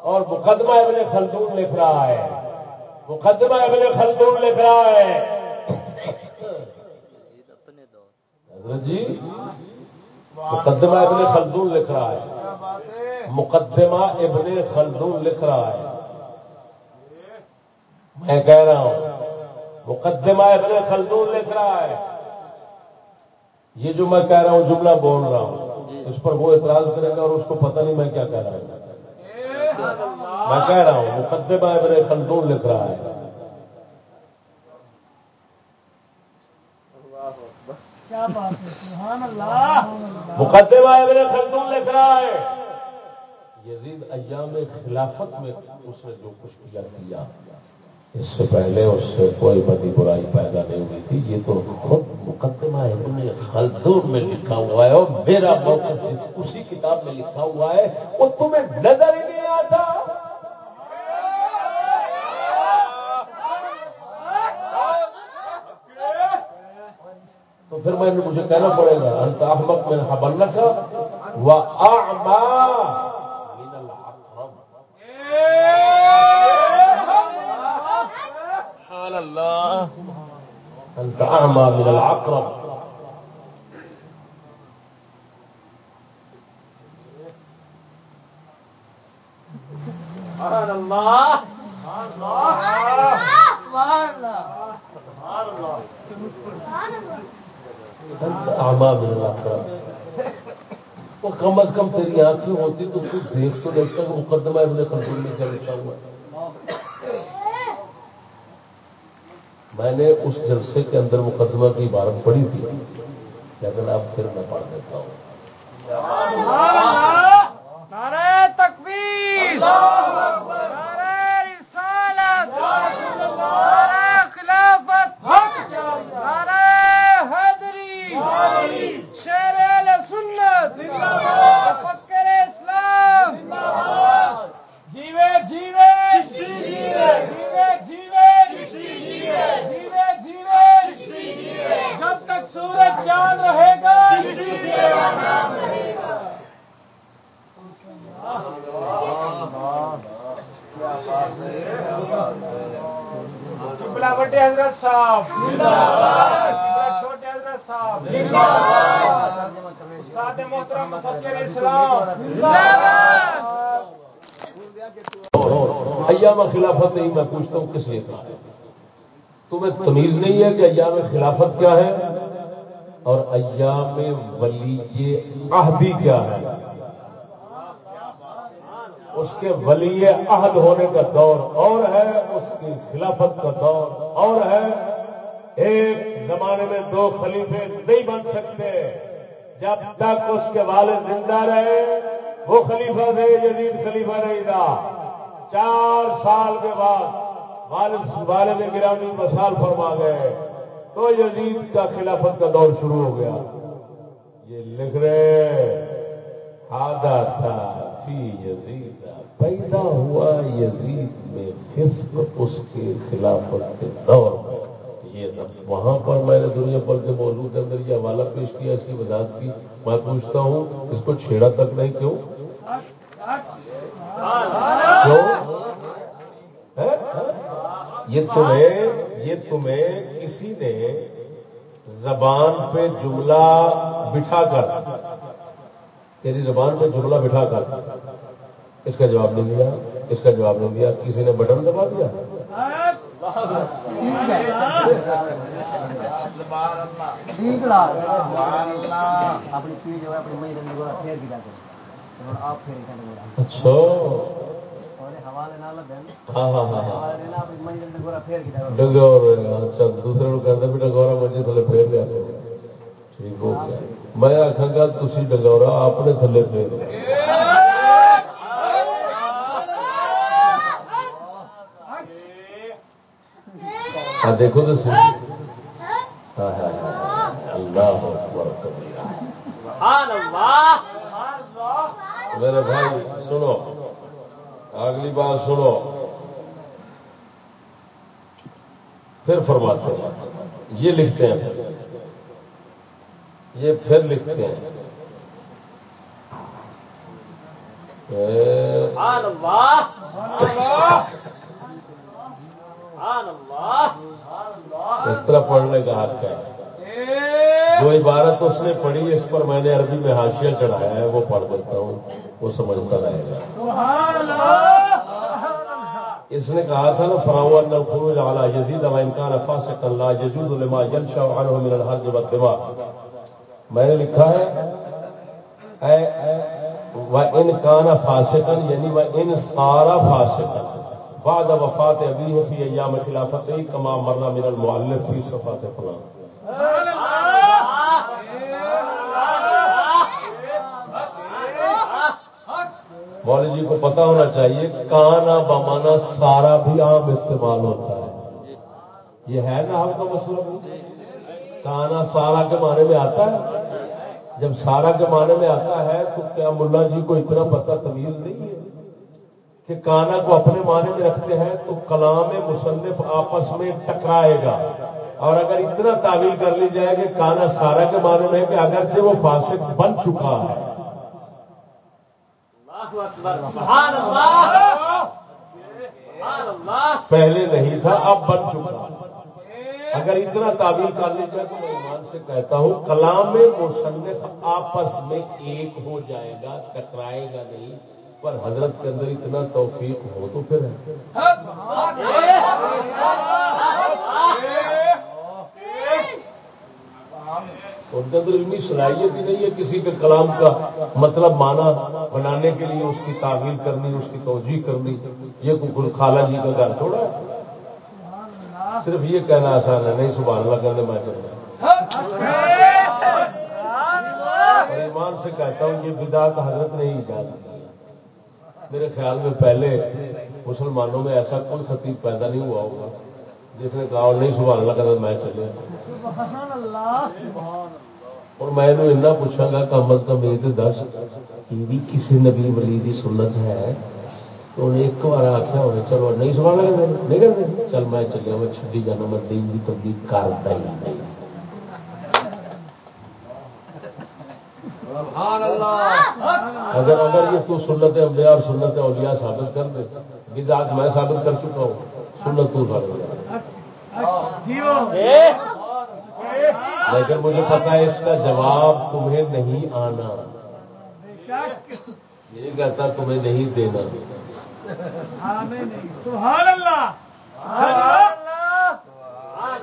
اور مقدمہ ابن خلدون لکھ رہا ہے۔ مقدمہ ابن خلدون لکھ رہا ہے۔ حضرت جی مقدمہ ابن خلدون لکھ رہا ہے۔ مقدمہ ابن خلدون لکھ رہا ہے۔ میں کہہ رہا ہوں، مقدمہ ابن خلدون لکھ رہا ہے۔ یہ جو میں کہہ رہا ہوں، جملہ بول رہا ہوں۔ اس پر وہ اعتراض کرے گا اور اس کو پتہ نہیں میں کیا کہہ رہا ہوں۔ میں کہہ رہا ہوں، مقدمہ ابن خلدون لکھ رہا ہے۔ مقدمہ ابن خلدون لکھ رہا ہے۔ یزید ایام خلافت میں اس نے جو کچھ کیا کیا۔ اس سے پہلے اس سے کوئی بدی برائی پیدا نہیں ہوئی تھی۔ یہ تو خود مقدمہ ابن خلدون میں لکھا ہوا ہے اور میرا موقف جس اسی کتاب میں لکھا ہوا ہے، وہ تمہیں نظر ہی نہیں آتا۔ تو پھر میں مجھے کہنا پڑے گا، انت احمد میں حبل کا وہ الله أنت أعمى من العقرب۔ سبحان الله سبحان الله سبحان الله أنت أعمى من العقرب۔ وہ کم از کم تیری آنکھیں ہوتی تو تو دیکھ تو دیکھتا کہ مقدمہ ابن خلدون میں کیا لکھا ہوا ہے۔ میں نے اس جلسے کے اندر مقدمہ کی عبارت پڑھی تھی، لیکن اب پھر میں پڑھ دیتا ہوں۔ تکبیر! خلافت نہیں، میں پوچھتا ہوں کس لیے تمہیں تمیز نہیں ہے کہ ایام خلافت کیا ہے؟ اور ایام ولی عہدی کیا ہے؟ اس کے ولی عہد ہونے کا دور اور ہے، اس کی خلافت کا دور اور ہے۔ ایک زمانے میں دو خلیفے نہیں بن سکتے۔ جب تک اس کے والد زندہ رہے، وہ خلیفہ تھے، یزید خلیفہ نہیں تھا۔ چار سال کے بعد والد والد گرامی مسال فرما گئے۔ تو یزید کا خلافت کا دور شروع ہو گیا۔ یہ لکھ رہے ہادا تھا فی یزید۔ پیدا ہوا یزید میں فسق اس کے خلافت کے دور میں۔ یہ وہاں پر میں نے دنیا پر کے موضوع کے اندر یہ حوالہ پیش کیا، اس کی وضاحت کی میں پوچھتا ہوں، اس کو چھیڑا تک نہیں کیوں؟ یہ تمہیں یہ تمہیں کسی نے زبان پہ جملہ بٹھا کر، تیری زبان پہ جملہ بٹھا کر اس کا جواب نہیں دیا اس کا جواب نہیں دیا کسی نے بٹن دبا دیا؟ اچھا۔ ڈگور اچھا دوسرے کو کہتے بھی ڈگورا منجی تھلے پھیر لیا۔ ٹھیک ہو گیا۔ میں آخا گا تھی ڈگورا اپنے تھلے پھیر دیکھو تو سی میرے بھائی سنو۔ اگلی بات سنو۔ پھر فرماتے ہیں۔ یہ لکھتے ہیں۔ یہ پھر لکھتے ہیں۔ اس طرح پڑھنے کا حق ہے۔ جو عبارت اس نے پڑھی، اس پر میں نے عربی میں حاشیہ چڑھایا ہے، وہ پڑھ دیتا ہوں، وہ سمجھتا رہے گا۔ اس نے کہا تھا نا فراؤ الخروج اعلیٰ یزید امکان فاسق اللہ یجود الما ینشا عنہ من الحرج والدماء۔ میں نے لکھا ہے وہ ان کانا فاسقن یعنی وہ ان سارا فاسقن بعد وفات ابھی ہے، فی ایام خلافت کما مرنا من المعلف فی صفات فلان۔ مولوی جی کو پتا ہونا چاہیے، کانا بمانا سارا بھی عام استعمال ہوتا ہے۔ یہ ہے نا آپ کا مسئلہ؟ کانا سارا کے معنی میں آتا ہے۔ جب سارا کے معنی میں آتا ہے تو کیا ملا جی کو اتنا پتا تمیز نہیں ہے؟ کہ کانا کو اپنے معنی میں رکھتے ہیں تو کلام مصنف آپس میں ٹکرائے گا۔ اور اگر اتنا تعویل کر لی جائے کہ کانا سارا کے معنی میں ہے کہ اگرچہ وہ فاسق بن چکا ہے۔ پہلے نہیں تھا اب بن چکا۔ اگر اتنا تعبیر کر لی جائے تو میں ایمان سے کہتا ہوں کلام میں مصنف آپس میں ایک ہو جائے گا ٹکرائے گا نہیں۔ پر حضرت کے اندر اتنا توفیق ہو تو پھر ان کے اندر علمی صلاحیت ہی نہیں ہے کسی کے کلام کا مطلب مانا بنانے کے لیے، اس کی تعویل کرنی، اس کی توجہ کرنی، یہ کوئی خالہ جی کا گھر تھوڑا ہے۔ صرف یہ کہنا آسان ہے، نہیں سبحان اللہ کرنے میں چل ایمان سے کہتا ہوں، یہ بدعت حضرت نہیں ایجاد میرے خیال میں پہلے مسلمانوں میں ایسا کوئی خطیب پیدا نہیں ہوا ہوگا۔ جس نے کہا نہیں سبحان اللہ کرنا میں چلے۔ اور میں اتنا پوچھا گا کم از کم یہ دس یہ بھی کسی نبی ولی کی سنت ہے؟ تو انہیں ایک بار آخیا ہونے چلو نہیں سوال لگا نہیں کرتے؟ چل میں چلیا میں چڈی جانا میں دین کی تبدیل کرتا ہی نہیں۔ اگر اگر یہ تو سنت انبیاء اور سنت اولیاء ثابت کر دے بدعت میں ثابت کر چکا ہوں سنت تو ثابت لیکن مجھے پتا ہے اس کا جواب تمہیں نہیں آنا۔ یہ کہتا تمہیں نہیں دینا۔ سبحان اللہ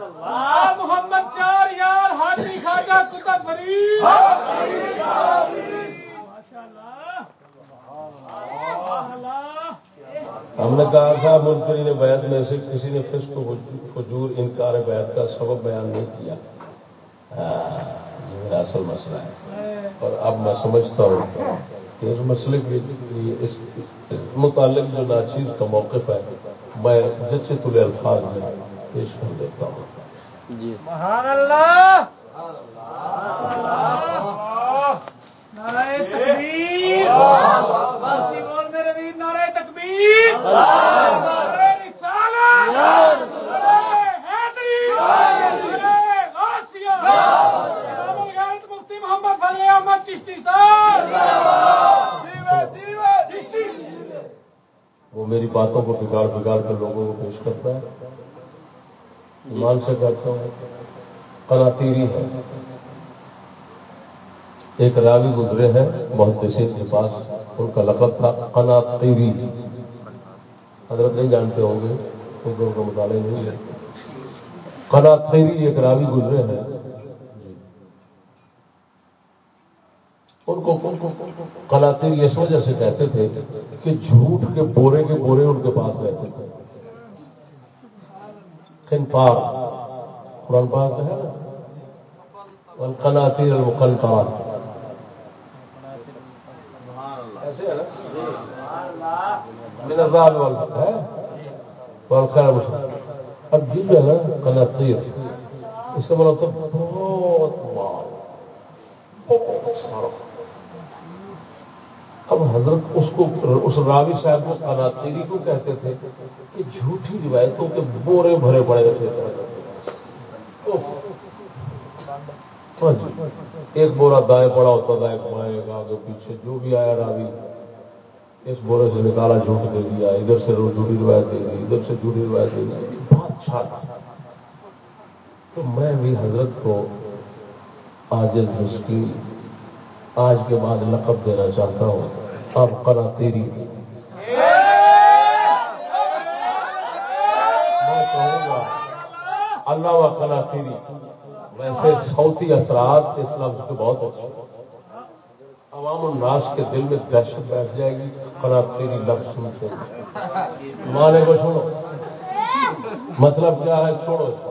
محمد چار یار ہاتھی خاجا کتب فرید ہم نے کہا تھا منکرین نے بیت میں سے کسی نے فسق و فجور انکار بیت کا سبب بیان نہیں کیا۔ یہ میرا اصل مسئلہ ہے۔ اور اب میں سمجھتا ہوں کہ اس مسئلے کے لیے اس متعلق جو ناچیز کا موقف ہے، میں جچے تلے الفاظ میں پیش کر دیتا ہوں۔ جی۔ اللہ۔ میرے ویر نعرہ تکبیر۔ مفتی محمد فضل احمد چشتی صاحب۔ وہ میری باتوں کو بگاڑ بگاڑ کر لوگوں کو پیش کرتا ہے۔ ایمان سے کرتا ہوں قناتیری ہے۔ ایک راوی گزرے ہیں، بہت کے پاس، ان کا لقب تھا قناتیری حضرت نہیں جانتے ہوں گے کیونکہ ان کا مطالعہ نہیں ہے۔ قناتیری ایک راوی گزرے ہیں۔ ان کو قناتیری اس وجہ سے کہتے تھے کہ جھوٹ کے بورے کے بورے ان کے پاس رہتے تھے۔ کنپار قرآن پاک ہے نا؟ قناتیر المقنطار اب جی ہے نا؟ قناطیر۔ اس کا مطلب بہت مال۔ بہت سارا۔ اب حضرت اس کو اس راوی صاحب کو قناطیری کو کہتے تھے کہ جھوٹی روایتوں کے بورے بھرے پڑے رہتے ہاں جی ایک بورا دائیں پڑا ہوتا تھا ایک مائیں آگے پیچھے جو بھی آیا راوی، اس بورے سے نکالا، جھوٹ دے دیا، ادھر سے جھوٹی روایت دے دی، ادھر سے جھوٹی روایت دے دی بہت اچھا تھا تو میں بھی حضرت کو آج جس کی آج کے بعد لقب دینا چاہتا ہوں۔ اب کرا تیری۔ میں کہوں گا، اللہ و کلا تیری۔ ویسے صوتی اثرات اس لفظ کے بہت اچھے عوام الناس کے دل میں دہشت بیٹھ جائے گی کلا تیری لفظ سنتے مانے کو چھوڑو مطلب کیا ہے؟ چھوڑو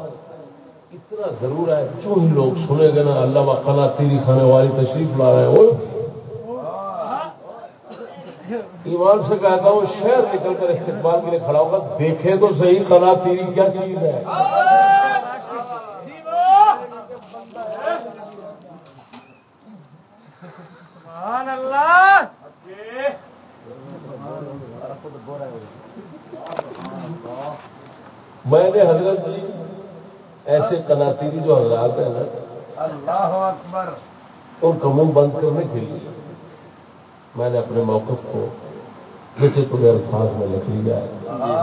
اتنا ضرور ہے جو ہی لوگ سنے گے نا اللہ کلا تیری کھانے والی تشریف لا رہے ہیں ایمان سے کہتا ہوں شہر نکل کر استقبال کے لیے کھڑا ہوگا دیکھے تو صحیح کلا تیری کیا چیز ہے۔ میں نے حضرت جی ایسے کناتیری جو حضرات ہیں نا اللہ اکبر۔ ان منہ بند کرنے کے لیے میں نے اپنے موقف کو جیسے تمہیں الفاظ میں لکھ لیا ہے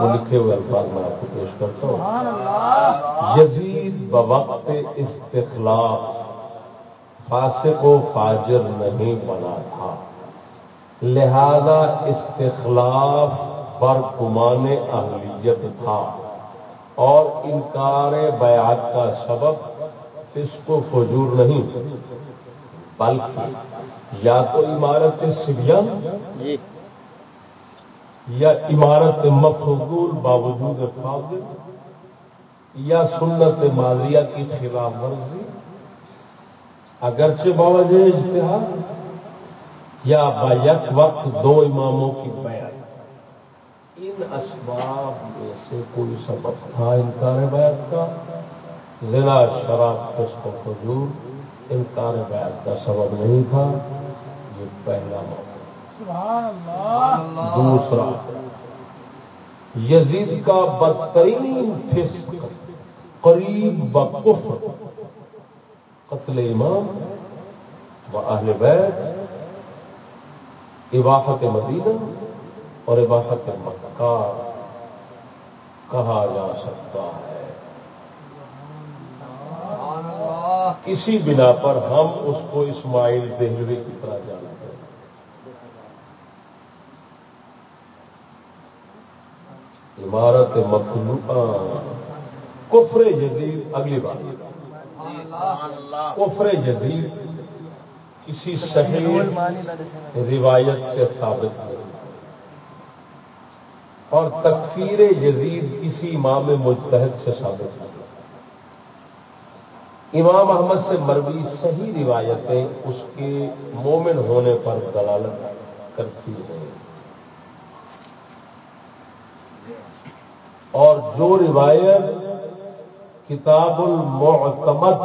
وہ لکھے ہوئے الفاظ میں آپ کو پیش کرتا ہوں۔ یزید بوقت استخلاف فاسق و فاجر نہیں بنا تھا۔ لہذا استخلاف پر گمان اہلیت تھا۔ اور انکار بیعت کا سبب فسق و فجور نہیں بلکہ یا تو عمارت سبین جی۔ یا عمارت مفضول باوجود فاضل یا سنت ماضیہ کی خلاف ورزی اگرچہ باوجہ اشتہار یا بیک وقت دو اماموں کی بیعت۔ ان اسباب میں سے کوئی سبب تھا انکار بیعت کا؟ ضلع شراب فسق و فجور انکار بیعت کا سبب نہیں تھا؟ یہ پہلا موقع۔ دوسرا یزید کا بدترین فسق قریب بکفر قتل امام و اہل بیت اباحت مدینہ اور اباحت مکہ کہا جا سکتا ہے۔ اسی بنا پر ہم اس کو اسماعیل دہلوی کی طرح جانتے ہیں۔ عمارت مخلوقہ۔ کفر یزید، اگلی بات۔ کفر یزید کسی صحیح روایت سے ثابت نہیں۔ اور تکفیر یزید کسی امام مجتہد سے ثابت نہیں۔ امام احمد سے مروی صحیح روایتیں اس کے مومن ہونے پر دلالت کرتی ہیں۔ اور جو روایت کتاب المعتمد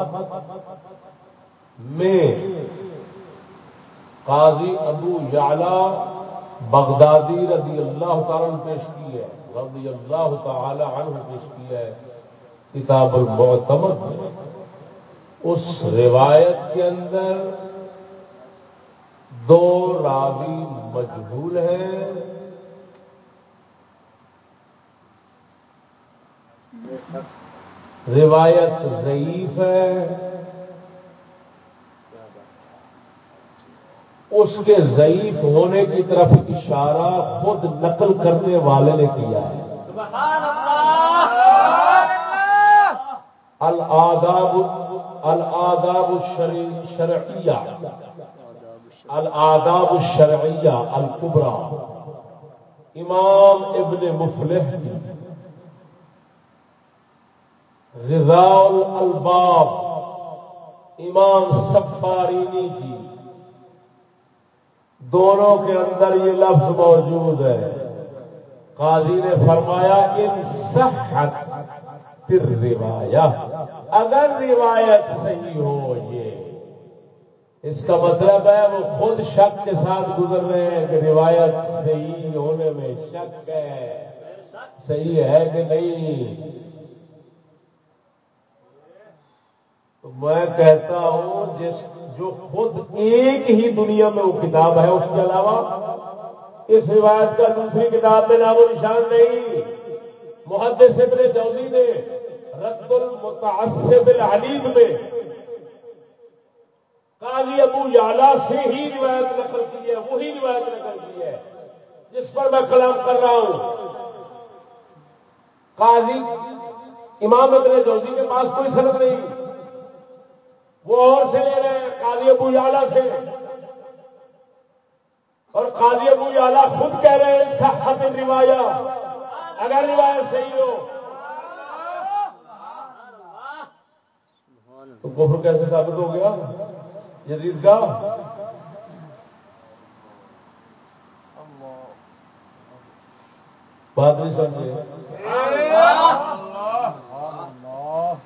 میں قاضی ابو یعلا بغدادی رضی اللہ تعالیٰ پیش کی ہے، رضی اللہ تعالی عنہ پیش کی ہے، کتاب المعتمد میں، اس روایت کے اندر دو راوی مجبول ہیں۔ روایت ضعیف ہے۔ اس کے ضعیف ہونے کی طرف اشارہ خود نقل کرنے والے نے کیا ہے۔ الآداب الآداب الشرعیہ الآداب الشرعیہ القبرا امام ابن مفلح رضا الباب، امام سفارینی کی دونوں کے اندر یہ لفظ موجود ہے۔ قاضی نے فرمایا، ان صحت پھر روایت اگر روایت صحیح ہو یہ، اس کا مطلب ہے وہ خود شک کے ساتھ گزر رہے ہیں کہ روایت صحیح ہونے میں شک ہے۔ صحیح ہے کہ نہیں؟ تو میں کہتا ہوں، جس جو خود ایک ہی دنیا میں وہ کتاب ہے، اس کے علاوہ اس روایت کا دوسری کتاب میں نام و نشان نہیں۔ محدث ابن جوزی نے رد المتعصب العلیم میں قاضی ابو یالا سے ہی روایت نقل کی ہے، وہی روایت نقل کی ہے، جس پر میں کلام کر رہا ہوں۔ قاضی امام ابن جوزی کے پاس کوئی سند نہیں۔ وہ اور سے لے رہے ہیں قاضی ابو یالا سے۔ اور قاضی ابو یالا خود کہہ رہے ہیں صحت روایا۔ اگر روایت صحیح ہو۔ تو کفر کیسے ثابت ہو گیا؟ یزید کا۔ بات نہیں سمجھے۔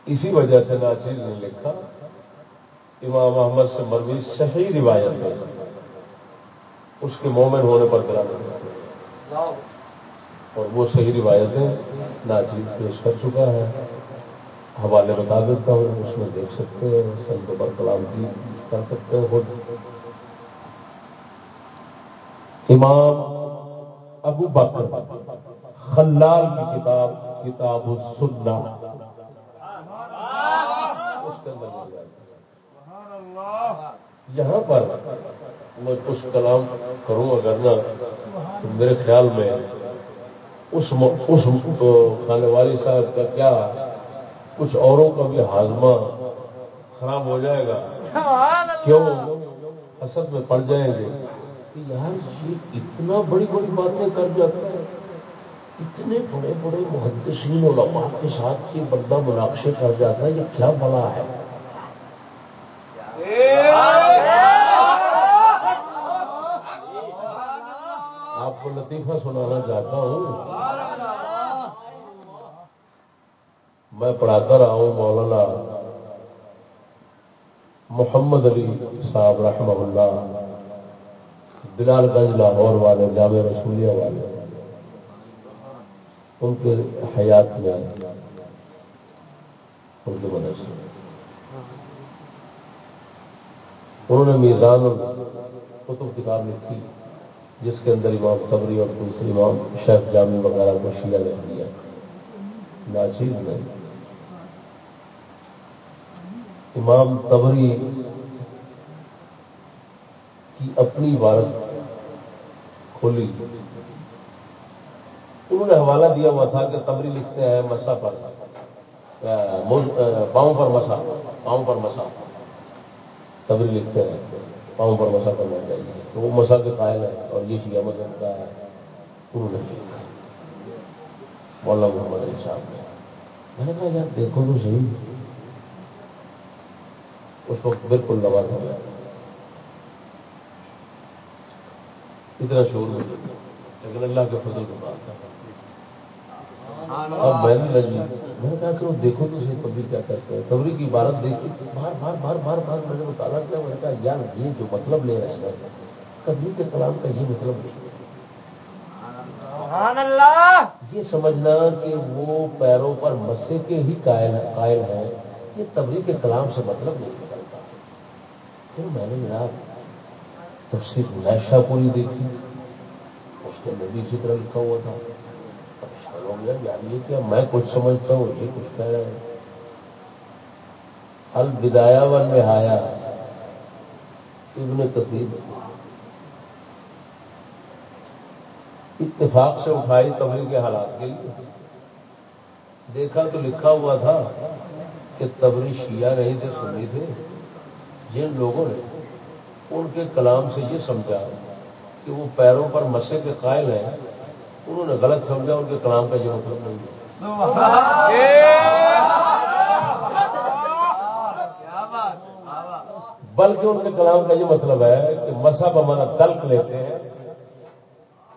اسی وجہ سے ناچیز نے لکھا۔ امام محمد سے مروی صحیح روایت ہے۔ اس کے مومن ہونے پر گرا اور وہ صحیح روایتیں ناچیز پیش کر چکا ہے۔ حوالے بتا دیتا ہوں، اس میں دیکھ سکتے ہیں سنت پر کلام کی کر سکتے ہیں خود۔ امام ابو بکر خلال کی کتاب کتاب السنہ۔ اس کے اندر یہاں پر میں کچھ کلام کروں اگر نہ تو میرے خیال میں اس کھانے والی صاحب کا کیا کچھ اوروں کا بھی ہاضمہ خراب ہو جائے گا؟ کیوں؟ حسد میں پڑ جائیں گے۔ کہ یار یہ اتنا بڑی بڑی باتیں کر جاتا ہے اتنے بڑے بڑے محدثین علماء کے ساتھ کہ بندہ مناقشے کر جاتا ہے یہ کیا بڑا ہے آپ کو لطیفہ سنانا چاہتا ہوں۔ میں پڑھاتا رہا ہوں مولانا محمد علی صاحب رحمہ اللہ، بلال گنج، لاہور والے، جامع رسولیہ والے۔ ان کے حیات میں اردو مدرسے انہوں نے میزان کتب کتاب لکھی۔ جس کے اندر امام صبری اور دوسری امام شیخ جامی وغیرہ کو شیعہ لکھ دیا۔ ناچیز نے۔ امام تبری کی اپنی عبارت کھولی۔ انہوں نے حوالہ دیا ہوا تھا کہ تبری لکھتے ہیں مسا پر۔ پاؤں پر مسا، پاؤں پر مسا۔ تبری لکھتے ہیں۔ پاؤں پر مسا کرنا چاہیے۔ تو وہ مسا کے قائل ہے اور یہ شیعہ مذہب کا ہے انہوں نے مولانا محمد علی صاحب نے میں نے کہا، یار دیکھو تو صحیح۔ اس وقت بالکل لوا ہو گیا۔ اتنا شور میں لیکن اللہ کے فضل کے بعد اب میں نے میں نے کہا کہ وہ دیکھو تو صحیح تبری کیا کرتے ہیں۔ تبری کی عبارت دیکھی بار بار بار بار بار میں نے مطالعہ کیا میں نے کہا یار یہ جو مطلب لے رہے ہیں تبری کے کلام کا یہ مطلب نہیں یہ سمجھنا کہ وہ پیروں پر مسے کے ہی قائل ہیں یہ تبری کے کلام سے مطلب نہیں پھر میں نے جناب تفصیل نیشا پوری دیکھی اس کے اندر بھی اسی طرح لکھا ہوا تھا۔ پریشان یار یہ کیا میں کچھ سمجھتا ہوں، یہ کچھ کہہ رہے ہیں۔ الدایا و نہایا ابن کثیر اتفاق سے اٹھائی تبلیغ کے حالات کے لیے۔ دیکھا تو لکھا ہوا تھا کہ تبری شیعہ نہیں تھے، سنی تھے۔ جن لوگوں نے ان کے کلام سے یہ سمجھا کہ وہ پیروں پر مسے کے قائل ہیں۔ انہوں نے غلط سمجھا ان کے کلام کا یہ مطلب نہیں۔ بلکہ ان کے کلام کا یہ مطلب ہے کہ مسا بمانا دلک لیتے ہیں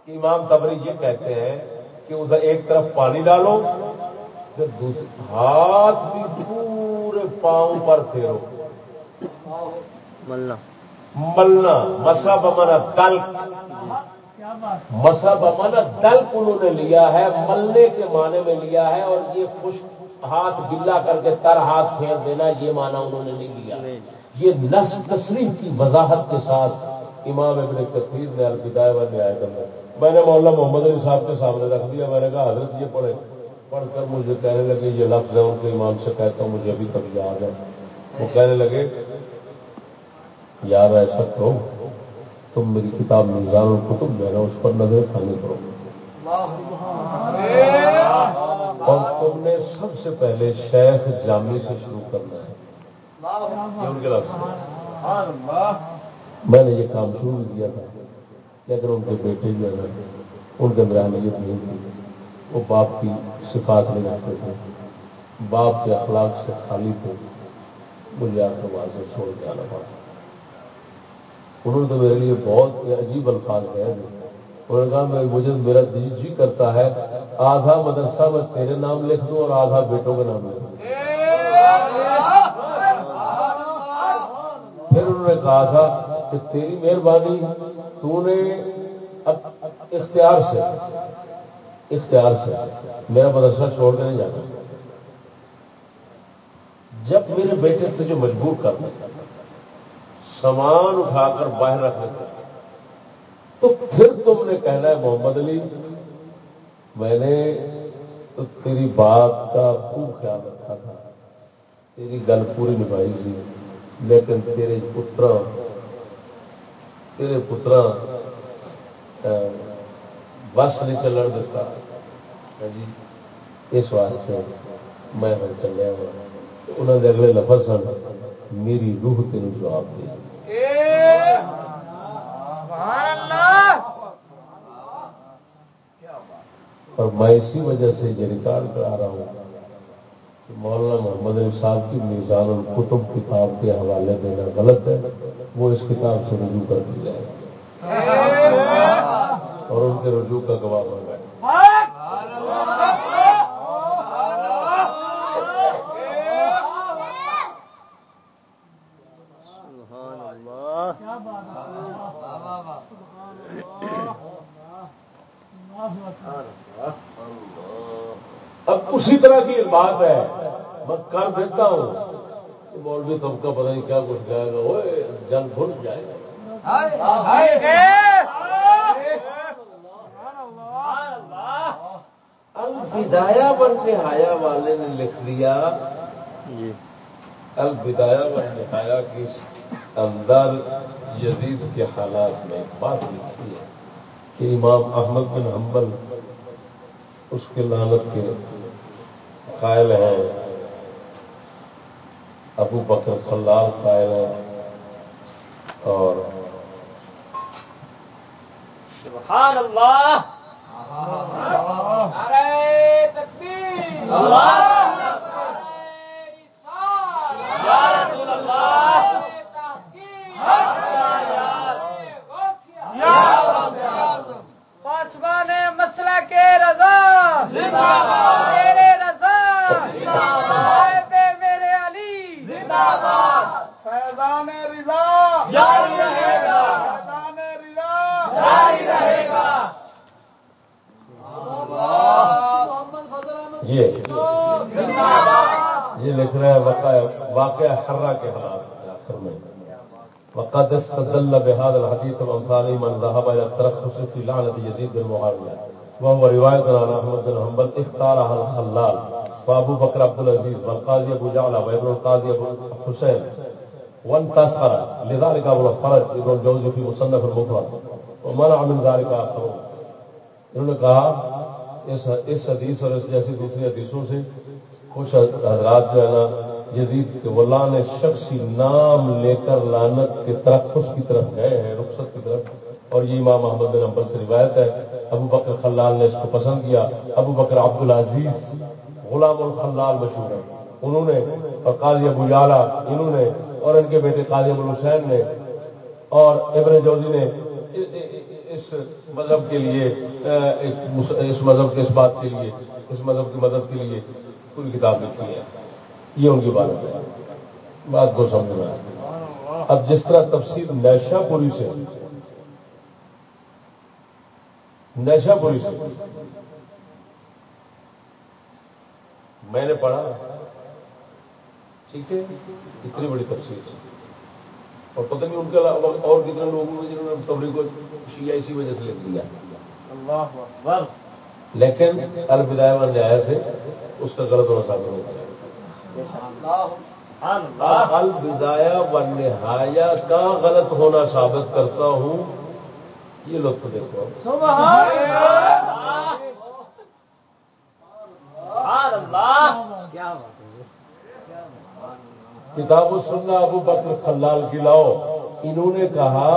کہ امام تبری یہ کہتے ہیں کہ ادھر ایک طرف پانی ڈالو پھر ہاتھ بھی پورے پاؤں پر پھیرو۔ ملنا۔ ملنا مسا بمانا دل مسا بمانا دل انہوں نے لیا ہے ملنے کے معنی میں لیا ہے اور یہ خوش ہاتھ گلا کر کے تر ہاتھ پھیر دینا یہ معنی انہوں نے نہیں لیا۔ یہ نس تصریف کی وضاحت کے ساتھ امام ابن کثیر نے الوداع و نہایت میں نے مولانا محمد علی صاحب کے سامنے رکھ دیا میں نے کہا حضرت یہ پڑھے پڑھ کر مجھے کہنے لگے یہ لفظ ہے ان کے ایمان سے کہتا ہوں مجھے ابھی تک یاد ہے۔ وہ کہنے لگے یار ایسا کرو تم میری کتاب میزان القتب میں نا اس پر نظر کھانے کرو۔ اور تم نے سب سے پہلے شیخ جامی سے شروع کرنا ہے۔ ان کے لفظ میں نے یہ کام شروع کیا تھا۔ لیکن ان کے بیٹے جو ہے ان کے اندر اہمیت نہیں تھی۔ وہ باپ کی صفات نہیں رکھتے تھے۔ باپ کے اخلاق سے خالی تھے۔ مجھے آپ کو وہاں سے چھوڑ کے آنا پڑا۔ انہوں نے تو میرے لیے بہت عجیب الفاظ کہہ دیے۔ انہوں نے کہا میں مجھے میرا دل جی کرتا ہے، آدھا مدرسہ میں تیرے نام لکھ دوں اور آدھا بیٹوں کے نام لکھ دوں۔ پھر انہوں نے کہا تھا کہ تیری مہربانی، تو نے اختیار سے اختیار سے میرا مدرسہ چھوڑ کے نہیں جانا۔ جب میرے بیٹے تجھے مجبور کر دیں سامان اٹھا کر باہر رکھنے کا تو پھر تم نے کہنا ہے، محمد علی، میں نے تو تیری بات کا خوب خیال رکھا تھا۔ تیری گل پوری نبھائی تھی لیکن تیرے پتر تیرے پتر بس نہیں چلن دیتا۔ ہاں جی اس واسطے میں ہوں چلیا ہوا انہوں نے اگلے لفظ سن، میری روح تین جواب دے۔ اور میں اسی وجہ سے یہ ریکارڈ کرا رہا ہوں کہ مولانا محمد علی صاحب کی میزان القتب کتاب کے حوالے دینا غلط ہے وہ اس کتاب سے رجوع کر دی جائے۔ اور ان کے رجوع کا گواہ بن گئے اسی طرح کی بات ہے میں کر دیتا ہوں۔ مولوی تم کا پتہ نہیں کیا کچھ جائے گا وہ جل بھول جائے گا۔ البدایا بن نہایا والے نے لکھ دیا البدایا بن نہایا کی اندر یزید کے حالات میں بات لکھی ہے کہ امام احمد بن حنبل اس کے لانت کے قائل ہیں۔ ابو بکر خلال قائل ہیں۔ اور سبحان اللہ۔ پاسبان مسئلہ کے رضا میرے علی فیضان رضا جاری رہے گا فیضان رضا جاری رہے گا یہ یہ لکھ رہا ہے واقعہ واقعہ حرہ کے حالات میں آخر میں۔ وقد استدل بهذا الحديث وامثاله من ذهب الى الترخص في لعنه يزيد بن معاويه وهو روايه عن احمد بن حنبل اختارها الخلال۔ وابو بكر عبد العزيز والقاضي ابو جعلة وابن القاضي ابو حسين۔ وانتصر لذلك ابو الفرج ابن الجوزي في مصنف المفرد۔ ومنع من ذلك اخرون انہوں نے کہا اس اس حدیث اور اس جیسی دوسری حدیثوں سے کچھ حضرات جو ہے نا، یزید کے ولا نے شخصی نام لے کر لانت کے ترخص کی طرف گئے ہیں، رخصت کی طرف۔ اور یہ امام محمد بن امبر سے روایت ہے، ابو بکر خلال نے اس کو پسند کیا۔ ابو بکر عبد العزیز غلام الخلال مشہور ہے انہوں نے، اور قاضی ابو یالا انہوں نے، اور ان کے بیٹے قاضی ابو الحسین نے، اور ابن جوزی نے اس مذہب کے لیے اس مذہب کے، اس بات کے لیے، اس مذہب کی مدد کے لیے پوری کتاب لکھی ہے۔ یہ ان کی بات ہے۔ بات کو سمجھنا ہے۔ اب جس طرح تفصیل نیشا پوری سے نیشا پوری سے، میں نے پڑھا، ٹھیک ہے، اتنی بڑی تفصیل سے اور پتہ نہیں ان کے علاوہ اور کتنے لوگوں نے جنہوں نے تبری کو شیعہ اسی وجہ سے لکھ دیا لیکن الوداع و نیا سے اس کا غلط ہونا ثابت ہو گیا۔ الوداع و نہایا کا غلط ہونا ثابت کرتا ہوں۔ یہ لطف دیکھو۔ کتاب و سننا ابو بکر خلال کی لاؤ۔ انہوں نے کہا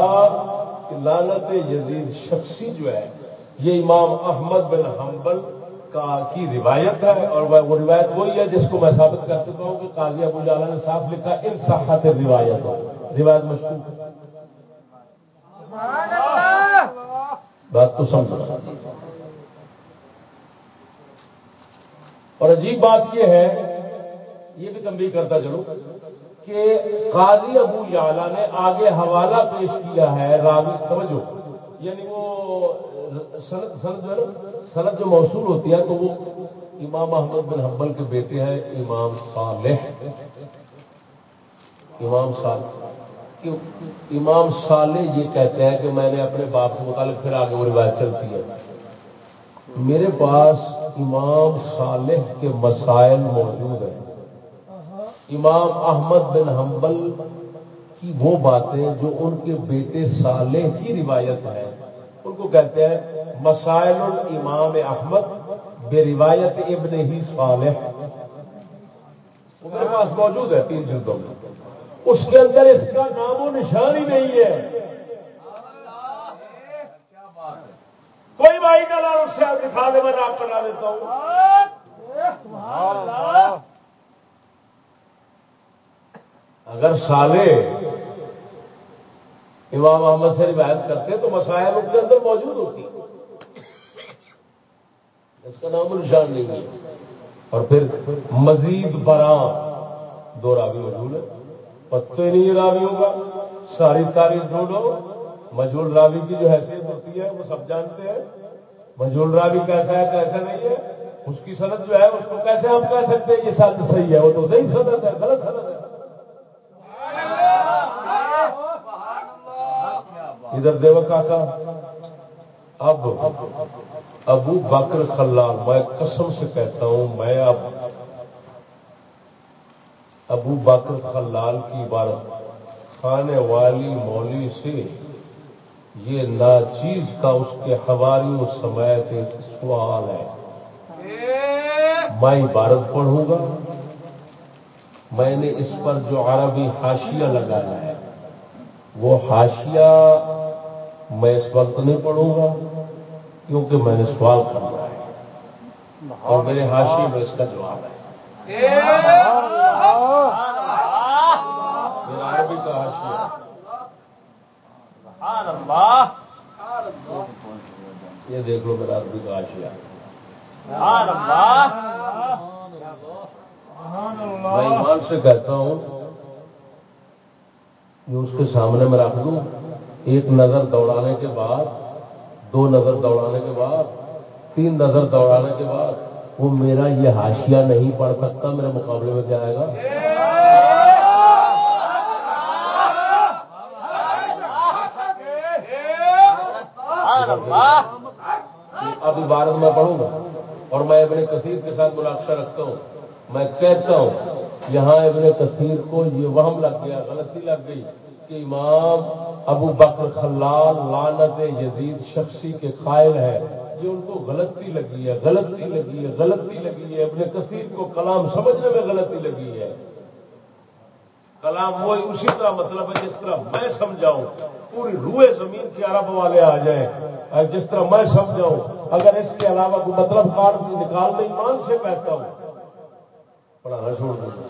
کہ لالت یزید شخصی جو ہے، یہ امام احمد بن حنبل کا کی روایت ہے، اور وہ روایت وہی ہے جس کو میں ثابت کر چکا ہوں کہ قاضی ابو جالا نے صاف لکھا، ان صحت روایت ہو روایت مشہور بات تو سمجھو۔ اور عجیب بات یہ ہے، یہ بھی تنبیہ کرتا چلو۔ کہ قاضی ابو یالا نے آگے حوالہ پیش کیا ہے، راوی سمجھو یعنی وہ، سند جو سند جو موصول ہوتی ہے، تو وہ امام احمد بن حنبل کے بیٹے ہیں، امام صالح. امام صالح. امام صالح یہ کہتے ہیں کہ میں نے اپنے باپ کے متعلق پھر آگے وہ روایت چلتی ہے۔ میرے پاس امام صالح کے مسائل موجود ہیں۔ امام احمد بن حنبل کی وہ باتیں جو ان کے بیٹے صالح کی روایت ہے ان کو کہتے ہیں مسائل الامام احمد بے روایت ابن ہی صالح۔ وہ میرے پاس موجود ہے تین جلدوں میں۔ اس کے اندر اس کا نام و نشان ہی نہیں ہے۔ کوئی بھائی کا لال اس سے دکھا دے میں آپ بنا دیتا ہوں۔ اگر سالے امام احمد سے روایت کرتے تو مسائل ان کے اندر موجود ہوتی۔ اس کا نام نشان نہیں ہے۔ اور پھر مزید برآں دو راوی موجود ہے پتے نہیں راوی ہوگا ساری تاریخ ڈھونڈو۔ مجھول راوی کی جو حیثیت ہوتی ہے، وہ سب جانتے ہیں۔ مجھول راوی کیسا ہے، کیسا نہیں ہے، اس کی صنعت جو ہے، اس کو کیسے ہم کہہ سکتے ہیں، یہ ساتھ صحیح ہے، وہ تو صحیح صنعت ہے، غلط صنعت ہے۔ ادھر دیو کاکا، اب ابو بکر خلال، میں قسم سے کہتا ہوں، میں اب ابو بکر خلال کی عبارت کھانے والی مولی سے یہ ناچیز کا اس کے حواریوں سمیت ایک سوال ہے۔ میں عبارت پڑھوں گا۔ میں نے اس پر جو عربی حاشیہ لگایا ہے، وہ حاشیہ میں اس وقت نہیں پڑھوں گا کیونکہ میں نے سوال کرنا ہے۔ اور میرے حاشی میں اس کا جواب ہے۔ میرا عربی کا یہ دیکھ لو میرا عربی کا حاشیہ۔ میں ایمان سے کہتا ہوں یہ اس کے سامنے میں رکھ دوں۔ ایک نظر دوڑانے کے بعد، دو نظر دوڑانے کے بعد، تین نظر دوڑانے کے بعد، وہ میرا یہ حاشیہ نہیں پڑھ سکتا، میرے مقابلے میں کیا آئے گا؟ اب عبارت میں پڑھوں گا، اور میں ابن کثیر کے ساتھ مناقشہ رکھتا ہوں۔ میں کہتا ہوں، یہاں ابن کثیر کو یہ وہم لگ گیا، غلطی لگ گئی۔ کہ امام ابو بکر خلال لانت یزید شخصی کے قائل ہے یہ ان کو غلطی لگی ہے غلطی لگی ہے غلطی لگی ہے۔ ابن کثیر کو کلام سمجھنے میں غلطی لگی ہے۔ کلام وہ اسی طرح مطلب ہے جس طرح میں سمجھاؤں۔ پوری روئے زمین کے عرب والے آ جائیں۔ جس طرح میں سمجھاؤں اگر اس کے علاوہ کوئی مطلب کار نکال دیں ایمان سے کہتا ہوں۔ پڑھانا چھوڑ دوں گا۔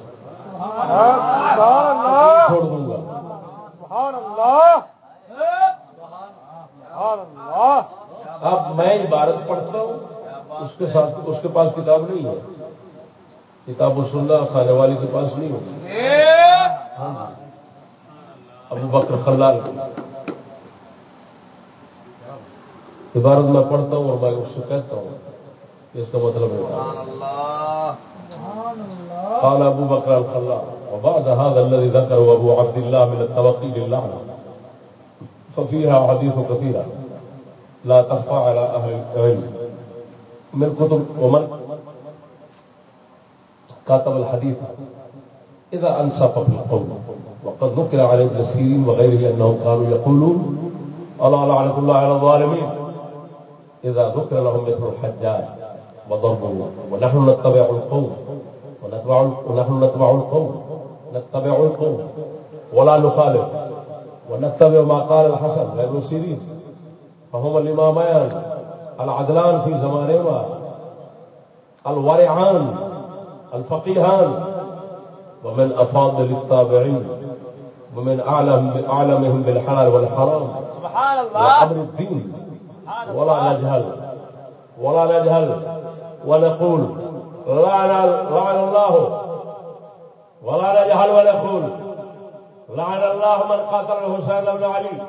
چھوڑ دوں گا۔ اب میں عبارت پڑھتا ہوں اس کے ساتھ اس کے پاس کتاب نہیں ہے۔ کتاب و سننا کھانے والی کے پاس نہیں ہوگی۔ ابو بکر خلال۔ عبارت میں پڑھتا ہوں اور میں اس سے کہتا ہوں۔ اس کا مطلب ہے۔ قال ابو بکر الخلال۔ وبعد هذا الذي ذكره أبو عبد الله من التوقي لله ففيها حديث كثيرا لا تخفى على أهل العلم. من كتب ومن كاتب الحديث إذا أنصف في القول وقد ذكر على ابن سيرين وغيره أنهم كانوا يقولون ألا لعنة الله على الظالمين؟ إذا ذكر لهم مثل الحجاج وضربوا ونحن نتبع ونتبع ونحن نتبع القوم نتبع القوم ولا نخالف ونتبع ما قال الحسن غير سيرين. فهم الإمامان العدلان في زمانهما الورعان الفقيهان ومن أفاضل التابعين ومن أعلم أعلمهم بالحلال والحرام. سبحان الله! وأمر الدين ولا نجهل ولا نجهل ونقول لعن لعن الله ولا نجهل لعن الله من قاتل الحسين بن علي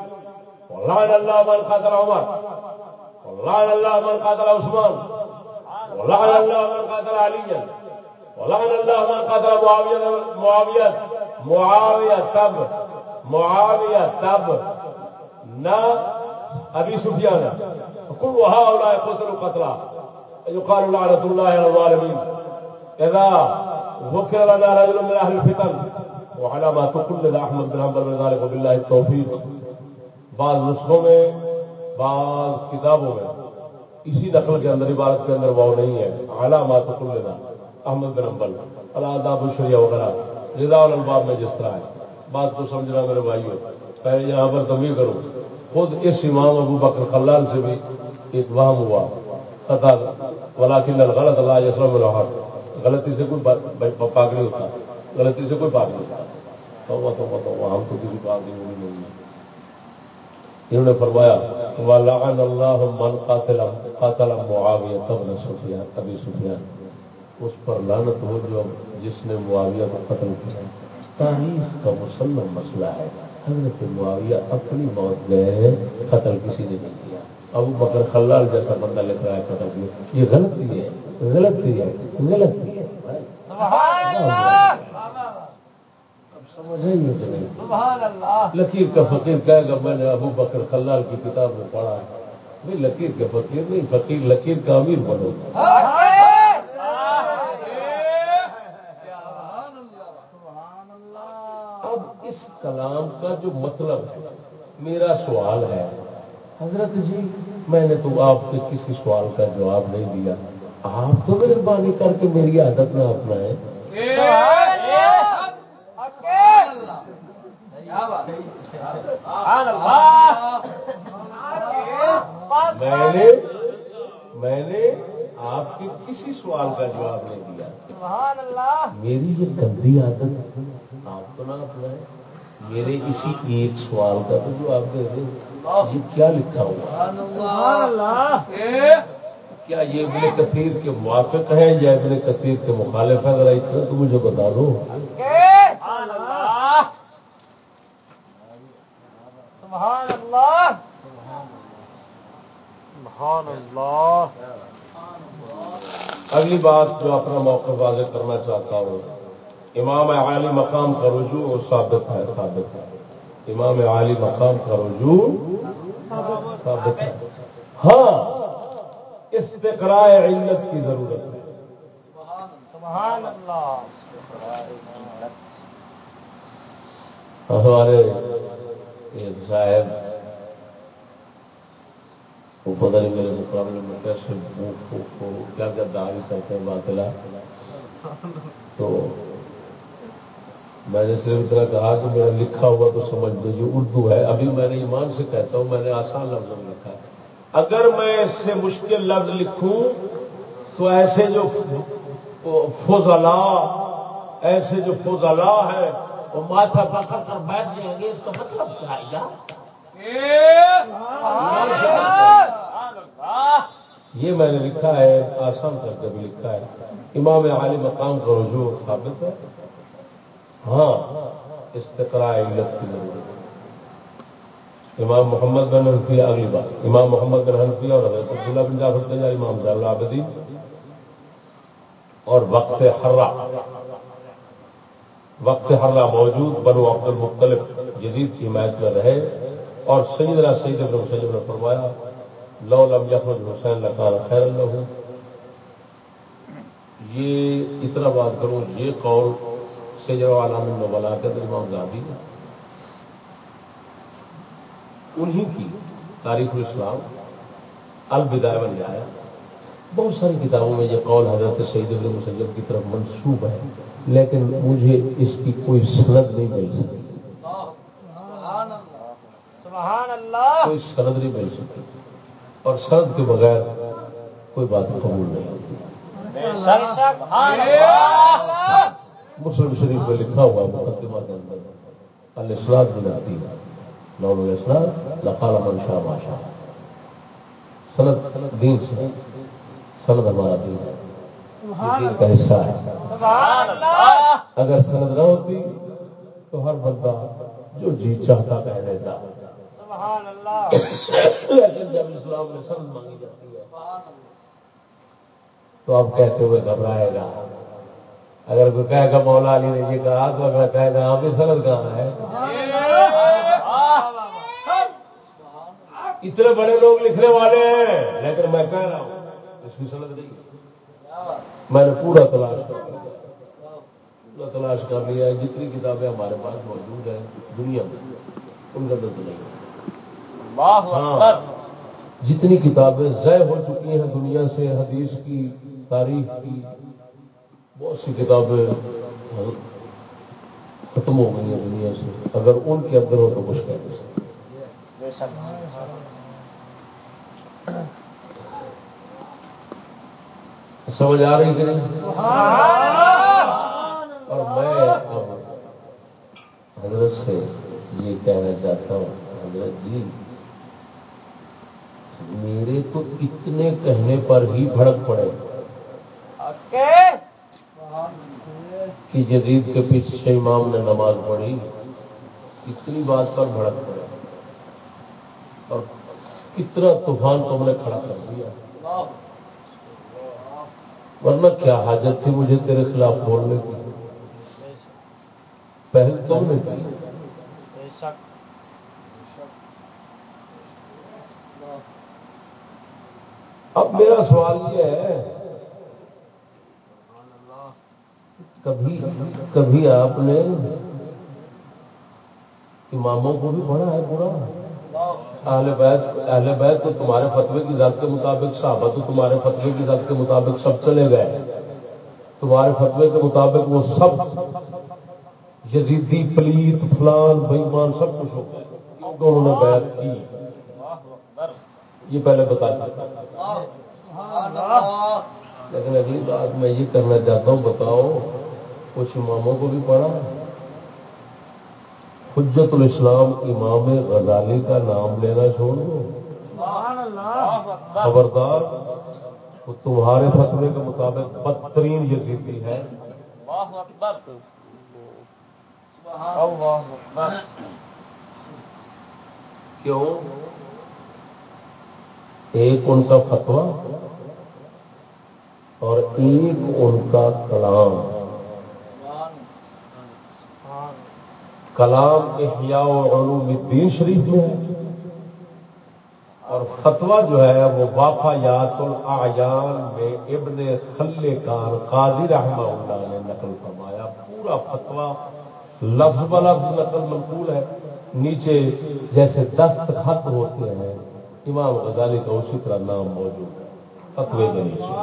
ولعن الله من قاتل عمر ولعن الله من قاتل عثمان ولعن الله من قاتل عليا ولعن الله من قاتل معاوية معاوية معاوية تب معاوية تب نا أبي سفيان كل هؤلاء قتلوا قتلا يقال لعنة الله على الظالمين إذا ذكر لنا رجل من أهل الفتن وعلى ما تقلد أحمد بن حنبل من ذلك، وبالله التوفيق. بعض نسخوں میں، بعض کتابوں میں، اسی نقل کے اندر، عبارت کے اندر وہ نہیں ہے. علامات کل احمد بن امبل الاداب الشریعہ وغیرہ. رضا الباب میں جس طرح ہے. بات کو سمجھنا میرے بھائی ہو پہلے یہاں پر تمہیں کروں. خود اس امام ابو بکر خلال سے بھی ایک وہم ہوا. خطا ولاکن غلط اللہ یسلم الحق غلطی سے کوئی پاک نہیں ہوتا۔ غلطی سے کوئی پاک نہیں ہوتا۔ تو تو تو ہم تو کسی پاک نہیں نہیں ہے انہوں نے فرمایا وَلَعَنَ اللَّهُ مَنْ قَاتَلَ قَاتَلَ مُعَاوِيَةَ ابْنَ سُفْيَانَ ابی سفیان اس پر لعنت ہو جو جس نے معاویہ کو قتل کیا۔ تاریخ۔ کا مسلم مسئلہ ہے۔ حضرت معاویہ اپنی موت گئے قتل کسی نے نہیں کیا۔ ابو بکر خلال جیسا بندہ لکھ رہا ہے قتل کیا۔ یہ غلطی ہے۔ غلطی ہے۔ غلطی۔ لکیر کا فقیر کہے گا میں نے ابو بکر خلال کی کتاب میں پڑھا ہے۔ نہیں لکیر کے فقیر نہیں فقیر لکیر کا امیر بنو۔ اب اس کلام کا جو مطلب ہے میرا سوال ہے۔ حضرت جی میں نے تو آپ کے کسی سوال کا جواب نہیں دیا۔ آپ تو مہربانی کر کے میری عادت نہ اپنائیں۔ میں نے میں نے آپ کے کسی سوال کا جواب نہیں دیا۔ میری یہ گندی عادت آپ تو نہ اپنائیں۔ میرے اسی ایک سوال کا تو جواب دے دیں۔ یہ کیا لکھا ہوا اللہ۔ کیا یہ ابن کثیر کے موافق ہے یا ابن کثیر کے مخالف ہے ذرا اتنا تو مجھے بتا دو۔ سبحان اللہ۔ سبحان اللہ۔ سبحان اللہ۔ اگلی بات جو اپنا موقع واضح کرنا چاہتا ہوں امام عالی مقام کا رجوع اور ثابت ہے ثابت ہے۔ امام عالی مقام کا رجوع ثابت ہے۔ ہاں۔ استقراء علت کی ضرورت ہے۔ سبحان اللہ۔ ہمارے صاحب، وہ پتہ نہیں میرے مقابلے میں کیسے کیا کیا داری کرتے ہیں باطلا۔ تو میں نے صرف اتنا کہا کہ میرا لکھا ہوا تو سمجھ دو اردو ہے۔ ابھی میں نے ایمان سے کہتا ہوں، میں نے آسان لفظ میں لکھا ہے۔ اگر میں اس سے مشکل لفظ لکھوں تو ایسے جو فضلا ایسے جو فضلا ہے وہ ماتھا پکڑ کر بیٹھ جائیں گے، اس کا مطلب کیا ہے یار؟ یہ میں نے لکھا ہے، آسان کر کے بھی لکھا ہے۔ امام عالی مقام کا رجوع ثابت ہے۔ ہاں استقراء علت کی ضرورت ہے۔ امام محمد بن حنفیہ اگلی بات امام محمد بن حنفیہ اور حضرت عبداللہ بن جعفر تیار امام زال العابدین اور وقت حرہ۔ وقت حرہ موجود، بنو عبد المختلف جدید کی حمایت میں رہے اور سیدنا سید ابن مسلم نے فرمایا، لو لم یخرج حسین لکان خیر اللہ یہ اتنا بات کروں، یہ قول سجر عالم نبلا کے امام گاندھی نے۔ انہی کی تاریخ الاسلام الوداع بن جایا بہت ساری کتابوں میں یہ قول حضرت سعید ابن مسجد کی طرف منسوب ہے، لیکن مجھے اس کی کوئی سند نہیں مل سکی۔ کوئی سند نہیں مل سکی۔ اور سند کے بغیر کوئی بات قبول نہیں ہوتی۔ مسلم شریف میں لکھا ہوا مقدمہ کے اندر۔ الاسلام بھی آتی ہے۔ نور الاسلام لقال من شاہ ماشا سند دین سے سند ہمارا دین ہے۔ دین کا حصہ ہے۔ اگر سند نہ ہوتی تو ہر بندہ جو جی چاہتا کہہ دیتا لیکن جب اسلام میں سند مانگی جاتی ہے تو آپ کہتے ہوئے گھبرائے گا۔ اگر کوئی کہے گا مولا علی نے یہ کہا تو اگر کہے گا آپ سند کہاں ہے۔ اتنے بڑے لوگ لکھنے والے ہیں لیکن میں کہہ رہا ہوں اس کی سند نہیں میں نے پورا تلاش کر لیا پورا تلاش کر لیا ہے جتنی کتابیں ہمارے پاس موجود ہیں دنیا میں ان کے اندر تو نہیں ہاں جتنی کتابیں ضائع ہو چکی ہیں دنیا سے حدیث کی تاریخ کی بہت سی کتابیں ختم ہو گئی ہیں دنیا سے۔ اگر ان کے اندر ہو تو کچھ کہہ نہیں سکتے۔ سمجھ آ رہی کہ نہیں؟ اور میں اب حضرت سے یہ کہنا چاہتا ہوں، حضرت جی میرے تو اتنے کہنے پر ہی بھڑک پڑے۔ کہ جدید کے پیچھے امام نے نماز پڑھی، اتنی بات پر بھڑک پڑے۔ اور کتنا طوفان تم نے کھڑا کر دیا۔ ورنہ کیا حاجت تھی مجھے تیرے خلاف بولنے کی؟ پہل تم نے کی۔ اب میرا سوال یہ ہے کبھی کبھی آپ نے اماموں کو بھی پڑھا ہے برا اہل بیت اہل بیت تو تمہارے فتوے کی ذات کے مطابق صحابہ تو تمہارے فتوے کی ذات کے مطابق سب چلے گئے۔ تمہارے فتوے کے مطابق وہ سب یزیدی، پلیت، فلان، بےمان، سب کچھ ہو گئے۔ کیونکہ انہوں نے بیعت کی؟ یہ پہلے بتا دیا لیکن اگلی بات میں یہ کرنا چاہتا ہوں، بتاؤ کچھ اماموں کو بھی پڑھا۔ حجت الاسلام امام غزالی کا نام لینا چھوڑ دو۔ خبردار وہ تمہارے فتوے کے مطابق بدترین یزیدی ہے۔ کیوں؟ ایک ان کا فتوا اور ایک ان کا کلام۔ کلام احیاء علوم الدین شریف میں ہے۔ اور فتوا جو ہے وہ وافایات الاعیان میں ابن خلے کار قاضی رحمہ اللہ نے نقل فرمایا۔ پورا فتوا لفظ ب لفظ نقل منقول ہے۔ نیچے جیسے دستخط ہوتے ہیں امام غزالی کا اسی طرح نام موجود ہے۔ فتوے کے نیچے۔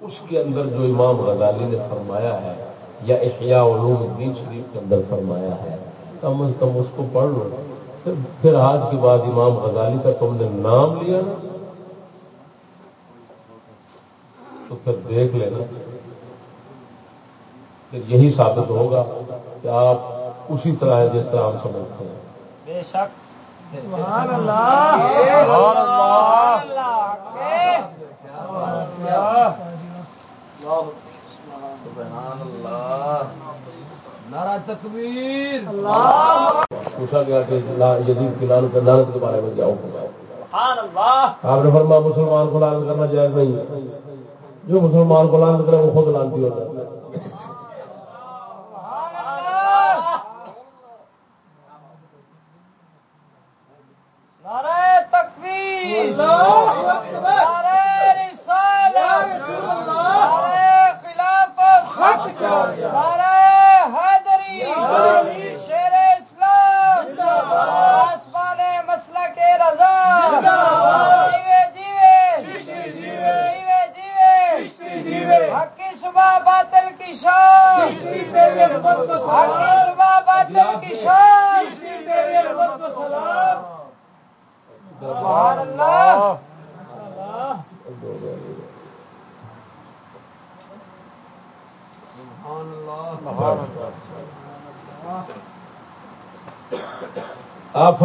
اس کے اندر جو امام غزالی نے فرمایا ہے یا احیاء علوم الدین شریف کے اندر فرمایا ہے کم از کم اس کو پڑھ لو۔ پھر پھر آج کے بعد امام غزالی کا تم نے نام لیا نا تو پھر دیکھ لینا۔ پھر یہی ثابت ہوگا کہ آپ اسی طرح ہیں جس طرح ہم سمجھتے ہیں۔ بے شک۔ سبحان اللہ۔ سبحان اللہ۔ تکبیر۔ پوچھا گیا کہ یزید کی لانت لانت کے بارے میں سبحان اللہ۔ آپ نے فرمایا مسلمان کو لانت کرنا جائز نہیں۔ جو مسلمان کو لانت کرے وہ خود لانتی ہوتا ہے۔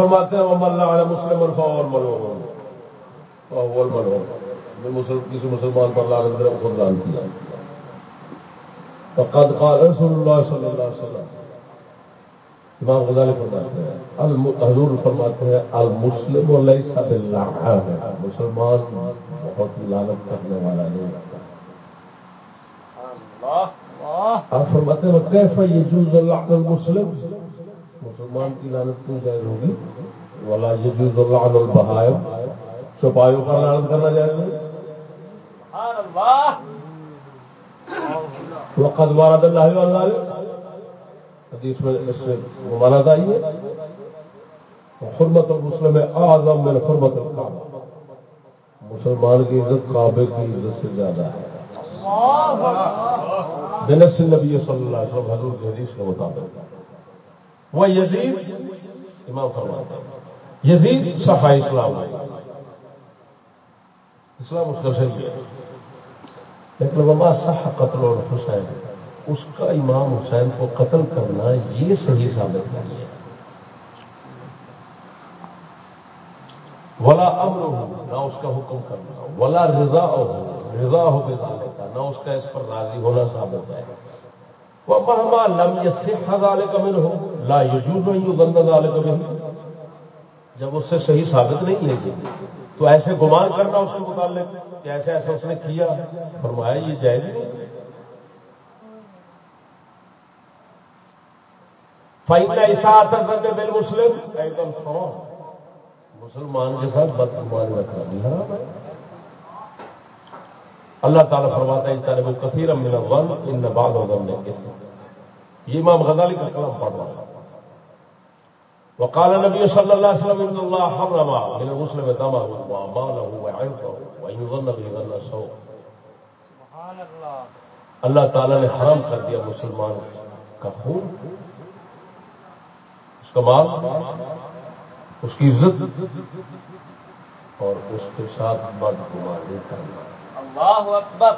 فرماتے ہیں علیہ مسلم اور ملو ملو کسی مسلمان پر لاگت خود لان کیا فقد قال رسول اللہ صلی اللہ علیہ وسلم۔ امام غزالی فرماتے ہیں حضور فرماتے ہیں المسلم باللعان ہے مسلمان بہت لعنت کرنے والا نہیں آپ فرماتے ہیں کیف یجوز اللعن المسلم؟ مسلمان کی لعنت کیوں جائز ہوگی؟ ولا یجوز اللعن البہائم چوپایوں پر لعنت کرنا جائز نہیں۔ سبحان اللہ۔ وقد وارد اللہ حدیث میں اس سے ممانت آئی ہے۔ حرمت المسلم اعظم من حرمت الکعبہ۔ مسلمان کی عزت کعبے کی عزت سے زیادہ ہے۔ بنس النبی صلی اللہ علیہ وسلم حضور کی حدیث کے مطابق۔ وہ یزید امام فرماتے ہیں۔ یزید صفائی اسلام۔ اسلام اس کا صحیح ہے۔ لیکن وما صح قتل اور حسین اس کا امام حسین کو قتل کرنا یہ صحیح ثابت نہیں ہے۔ ولا امر ہو نہ اس کا حکم کرنا، ولا رضا ہو رضا ہو بے کا نہ اس کا اس پر راضی ہونا ثابت ہے۔ وہ مہما لم یہ سکھ ہزارے کا ہو لا یجوز نہیں بند دال کا جب اس سے صحیح ثابت نہیں ہے تو ایسے گمان کرنا اس کے متعلق کہ ایسے ایسا اس نے کیا۔ فرمایا یہ جائز نہیں۔ فائدہ ایسا آتا بل مسلم ایک دم مسلمان کے ساتھ بدگمانی رکھنا حرام ہے۔ اللہ تعالیٰ فرماتا ہے تارے وہ کثیر من ون ان بعد وغن یہ امام غزالی کا کلام پڑھ رہا ہے۔ وقال النبي صلى الله عليه وسلم ان الله حرم من المسلم دمه وماله وعرضه وان يظن به ظن سوء سبحان الله اللہ تعالی نے حرام کر دیا مسلمان کا خون. اس کا مال اس کی عزت اور اس کے ساتھ بد گمانی کرنا۔ اللہ اکبر.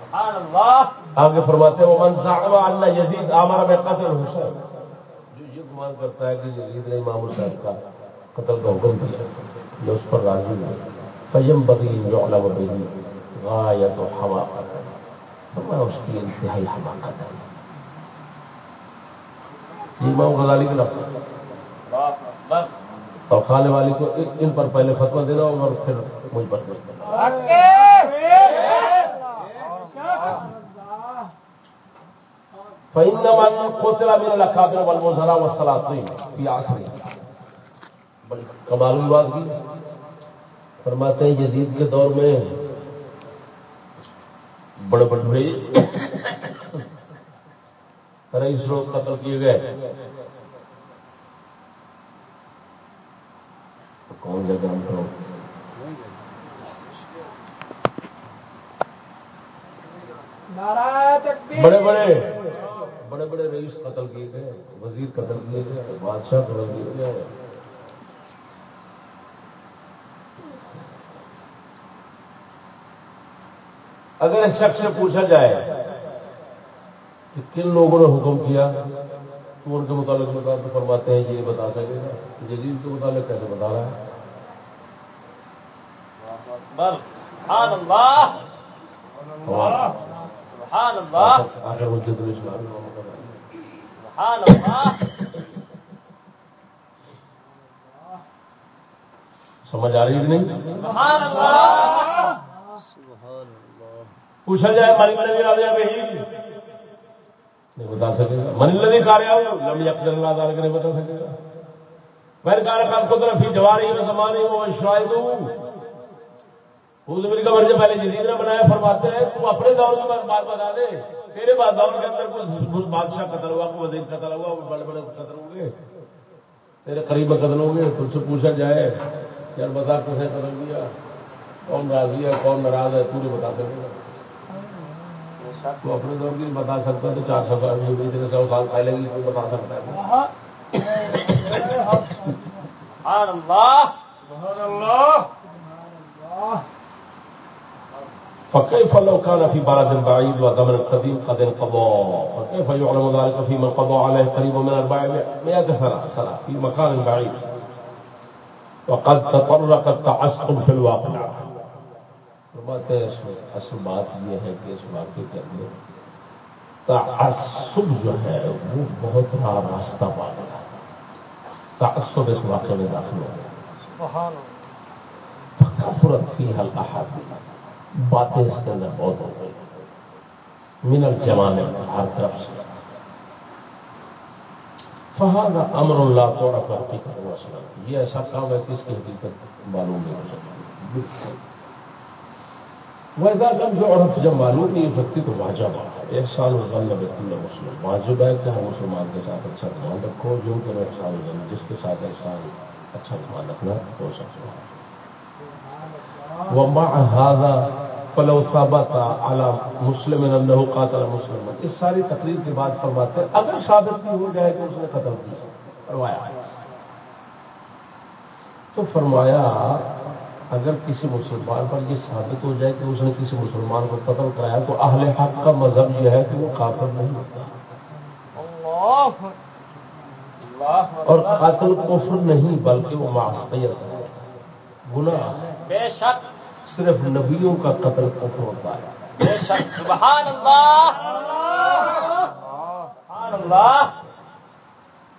سبحان اللہ آگے فرماتے ہیں وہ من زعم ان یزید امر بقتل حسین گمان کرتا ہے کہ یزید نے امام حسین کا قتل کا حکم دیا یہ اس پر راضی ہے فیم بگی جو علم بگی غایت و حماقت ہے اس کی انتہائی حماقت ہے۔ یہ امام غزالی کے لفظ اور کھانے والی کو ان پر پہلے فتوا دینا ہوگا اور پھر مجھ پر کوتلا میرا لکھا دے بل موزرا و سلاطی کی آخری کمال بات کی۔ فرماتے ہیں یزید کے دور میں بڑے بڑے رئیس لوگ قتل کیے گئے۔ کون جگہ بڑے بڑے بڑے بڑے رئیس قتل کیے گئے وزیر قتل کیے گئے بادشاہ قتل کیے گئے۔ اگر اس شخص سے پوچھا جائے کہ کن لوگوں نے حکم کیا تو ان کے متعلق بتا فرماتے ہیں یہ بتا سکے گا جدید کے متعلق کیسے بتا رہا ہے۔ آخر مجھے تو اسلام سمجھ آ رہی نہیں؟ پوچھا جائے مانی ندی آ جائے نہیں بتا سکے گا۔ منی ندی کاریا لمبی اکثر اللہ تعالیٰ کے نہیں بتا سکے گا۔ کہا رکھا خود رفی جواری زمانے وہ شاید اس میری خبر سے پہلے جدید نے بنایا فرماتے ہیں تو اپنے دور کی بات بتا دے تیرے بعد دور کے اندر کچھ بادشاہ قتل ہوا کوئی وزیر قتل ہوا بڑے بڑے قتل ہوں گے تیرے قریب قتل ہوں گے تجھ سے پوچھا جائے یار بتا کسے قتل کیا کون راضی ہے کون ناراض ہے تو نہیں بتا سکے گا تو اپنے دور کی بتا سکتا ہے تو چار سو سال اتنے سو سال پہلے کی تو بتا سکتا ہے اللہ فكيف لو كان في بلد بعيد وزمن قديم قد انقضى؟ فكيف يعلم ذلك في من قضى عليه قريب من 400 سنة سنة في مكان بعيد. وقد تطرق التعصب في الواقع. اصل بات یہ ہے کہ اس واقعے کے اندر تعصب جو ہے وہ بہت رہا راستہ پا گیا تعصب اس واقعے میں داخل ہو گیا۔ کفرت فی حل احادیث باتیں اس کے اندر بہت ہو گئی۔ منل جمانے ہر طرف سے۔ فہاد امر اللہ تو حقیقت مسئلہ یہ ایسا کام ہے کہ اس کی حقیقت معلوم نہیں ہو سکتی ویسا لفظ عرف جب معلوم نہیں ہو سکتی تو واجب ہے۔ احسان الزن کل مسلم۔ واجب ہے کہ ہر مسلمان کے ساتھ اچھا دھیان رکھو، جو کرو احسان الزن جس کے ساتھ احسان اچھا دھیان رکھنا ہو سکتا ہے۔ ومع هذا فلو ثابت على مسلم انه قاتل مسلم اس ساری تقریر کے بعد فرماتے ہیں اگر ثابت بھی ہو جائے کہ اس نے قتل کیا۔ فرمایا۔ تو فرمایا اگر کسی مسلمان پر یہ ثابت ہو جائے کہ اس نے کسی مسلمان کو قتل کرایا تو اہل حق کا مذہب یہ ہے کہ وہ کافر نہیں ہوتا۔ اور قاتل کفر نہیں بلکہ وہ معصیت ہے گناہ بے شک۔ صرف نبیوں کا قتل کفر ہوتا ہے۔ سبحان اللہ۔ سبحان اللہ۔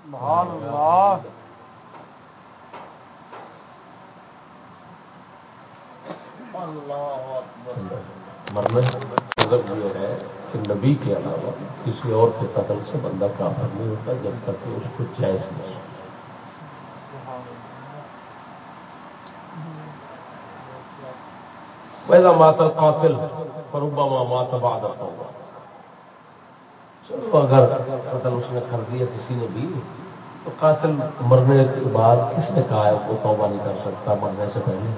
سبحان اللہ۔ مرنے مطلب یہ ہے کہ نبی کے علاوہ کسی اور کے قتل سے بندہ کافر نہیں ہوتا جب تک کہ اس کو جائز نہیں پیدا ماتل قاتل فروبا ماں مات بادت ہوگا چلو، اگر قتل اس نے کر دیا، کسی نے بھی، تو قاتل مرنے کے بعد کس نے کہا ہے وہ توبہ نہیں کر سکتا، مرنے سے پہلے؟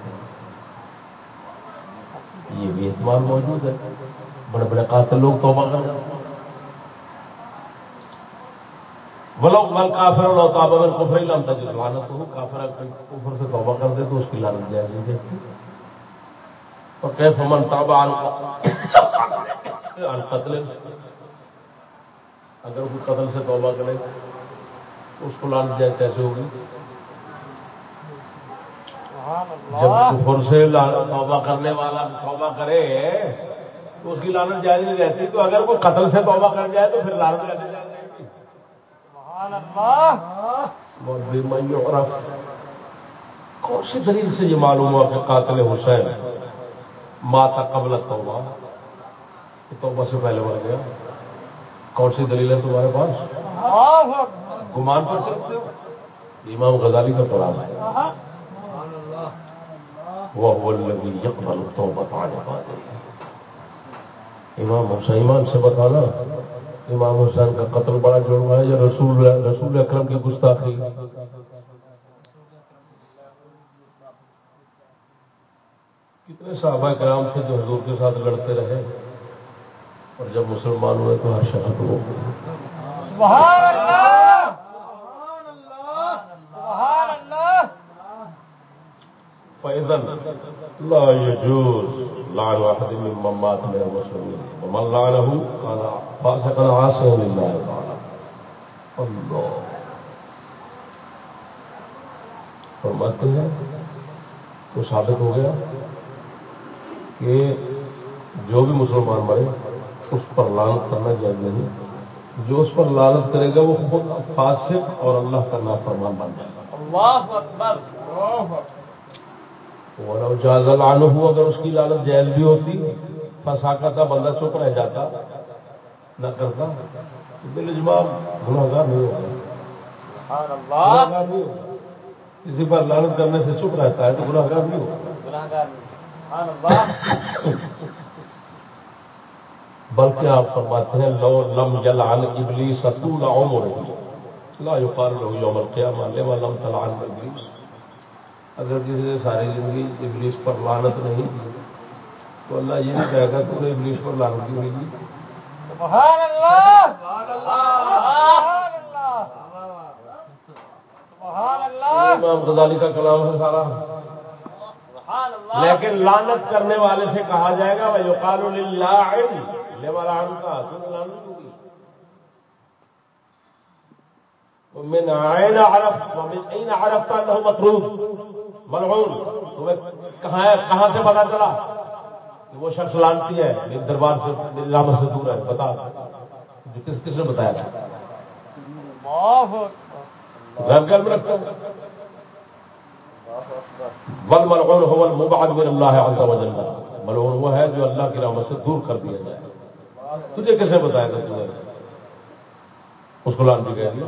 یہ بھی اعتماد موجود ہے۔ بڑے بڑے قاتل لوگ توبہ کر جاتے بلو مل کافر لو تاب اگر کفر ہی لانتا جو لانت ہو کافر کفر سے توبہ کر دے تو اس کی لانت جائے نہیں دیکھتی فكيف من تاب عن قتل، اگر وہ قتل سے توبہ کرے تو اس کو لان جائے کیسے ہوگی؟ جب کفر سے توبہ کرنے والا توبہ کرے، تو اس کی لانت جائز نہیں رہتی، تو اگر وہ قتل سے توبہ کر جائے، تو پھر لانت کیسے جائز رہے گی کون سی دلیل سے یہ معلوم ہوا کہ قاتل حسین ماتا قبل توبہ توبہ سے پہلے مر گیا۔ کون سی دلیل ہے تمہارے پاس؟ گمان کر سکتے ہو امام غزالی کا کلام ہے۔ وہ یقبل تو بتانے والے امام حسین ایمان سے بتانا۔ امام حسین کا قتل بڑا جڑوا ہے۔ یا رسول رسول اکرم کی گستاخی۔ کتنے صحابہ کرام سے جو حضور کے ساتھ لڑتے رہے اور جب مسلمان ہوئے تو ہر شہد ہو لا يجوز لعن واحد من مات من المسلمين ومن لعنه كان فاسقا عاصيا لله تعالى الله فرماتے ہیں تو ثابت ہو گیا کہ جو بھی مسلمان مرے اس پر لانت کرنا جائز نہیں۔ جو اس پر لانت کرے گا وہ خود فاسق اور اللہ کا نافرمان بن جائے گا۔ اللہ اکبر اور جاز لان ہو اگر اس کی لانت جائز بھی ہوتی پھنسا کرتا بندہ چپ رہ جاتا نہ کرتا دل جمام گناگار نہیں ہوگا کسی پر لانت کرنے سے چپ رہتا ہے تو گناگار نہیں ہوگا بلکہ آپ فرماتے ہیں لو لم یلعن ابلیس طول عمره لا يقال له يوم القيامه لما لم تلعن ابلیس. اگر کسی نے ساری زندگی ابلیس پر لعنت نہیں کی تو اللہ یہ نہیں کہے گا تو نے ابلیس پر لعنت کیوں نہیں کی؟ سبحان اللہ. سبحان اللہ. سبحان اللہ. امام غزالی کا کلام ہے سارا. سبحان اللہ لیکن لانت کرنے والے سے کہا جائے گا اللہ لے والا کا لانت ہوگی من عین عرف ومن این عرفت انه مطرود ملعون۔ تمہیں کہاں ہے کہاں سے پتا چلا؟ کہ وہ شخص لانتی ہے میرے دربار سے رحمت سے دور ہے بتا۔ کس کس نے بتایا تھا؟ گھر میں رکھتا ہے بل ملعون هو المبعد من اللہ عز و جل ملعون وہ ہے جو اللہ کی رحمت سے دور کر دیا جائے. تجھے کیسے بتایا کہ تجھے؟ اس کو لانتی کہہ دیا.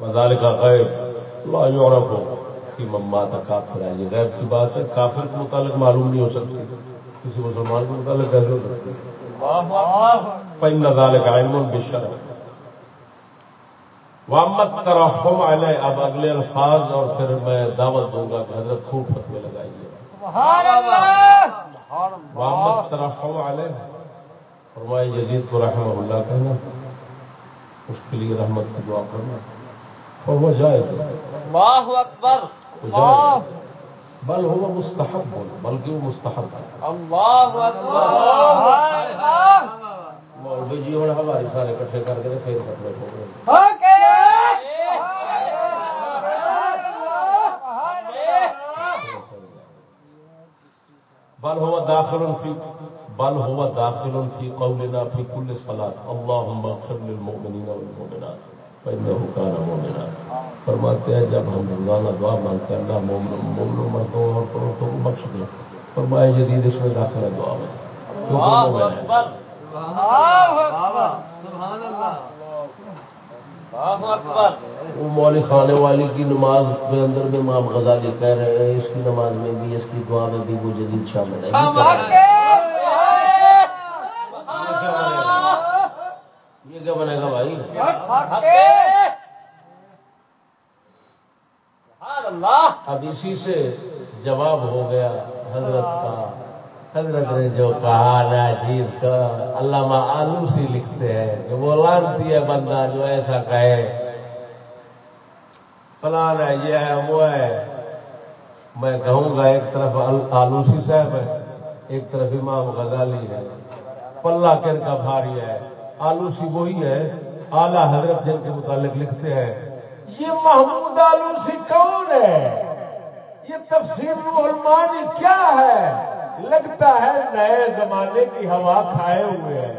مزال کا غیر لا یورپ ہو کہ مما تھا کافر. ہے یہ غیب کی بات ہے. کافر کے متعلق معلوم نہیں ہو سکتی. کسی مسلمان کے متعلق کیسے ہو سکتی. پن نظال کا علم بے شرم وامت ترحم علیہ اب اگلے الفاظ اور پھر میں دعوت دوں گا کہ حضرت خوب فتوے لگائیے۔ وامت ترحم علیہ فرمائے جدید کو رحمہ اللہ کہنا اس کے لیے رحمت کی دعا کرنا۔ اور وہ جائے اللہ! اکبر بل ہو وہ مستحب ہو بلکہ وہ مستحب ہے۔ اللہ اکبر! مولوی جی ہوں ہمارے سارے کٹھے کر کے پھر فتوے ہو بل هو داخل في بل هو داخل في قولنا في كل صلاة. اللهم اغفر للمؤمنين والمؤمنات فإنه كان مؤمنا. فرماتے ہیں جب ہم روزانہ دعا مانگتے ہیں اللہ مومن مومنوں مردوں اور پڑوسوں کو بخش دے۔ فرمائے جدید اس میں داخل ہے دعا میں؟ سبحان اللہ۔ وہ مولی خانے والی کی نماز کے اندر میں امام غزالی کہہ رہے ہیں اس کی نماز میں بھی اس کی دعا میں بھی وہ جدید شامل ہے۔ یہ کیا بنے گا بھائی؟ اب اسی سے جواب ہو گیا حضرت کا۔ حضرت نے جو کہا نا چیز کا، علامہ آلوسی لکھتے ہیں کہ وہ لانتی ہے بندہ جو ایسا کہے، فلان ہے، یہ ہے، وہ ہے۔ میں کہوں گا ایک طرف آلوسی صاحب ہے، ایک طرف امام غزالی ہے۔ پلہ کن کا بھاری ہے۔ آلوسی وہی ہے، اعلی حضرت جن کے متعلق لکھتے ہیں۔ یہ محمود آلوسی کون ہے؟ یہ تفصیل المانی کیا ہے؟ لگتا ہے نئے زمانے کی ہوا کھائے ہوئے ہیں۔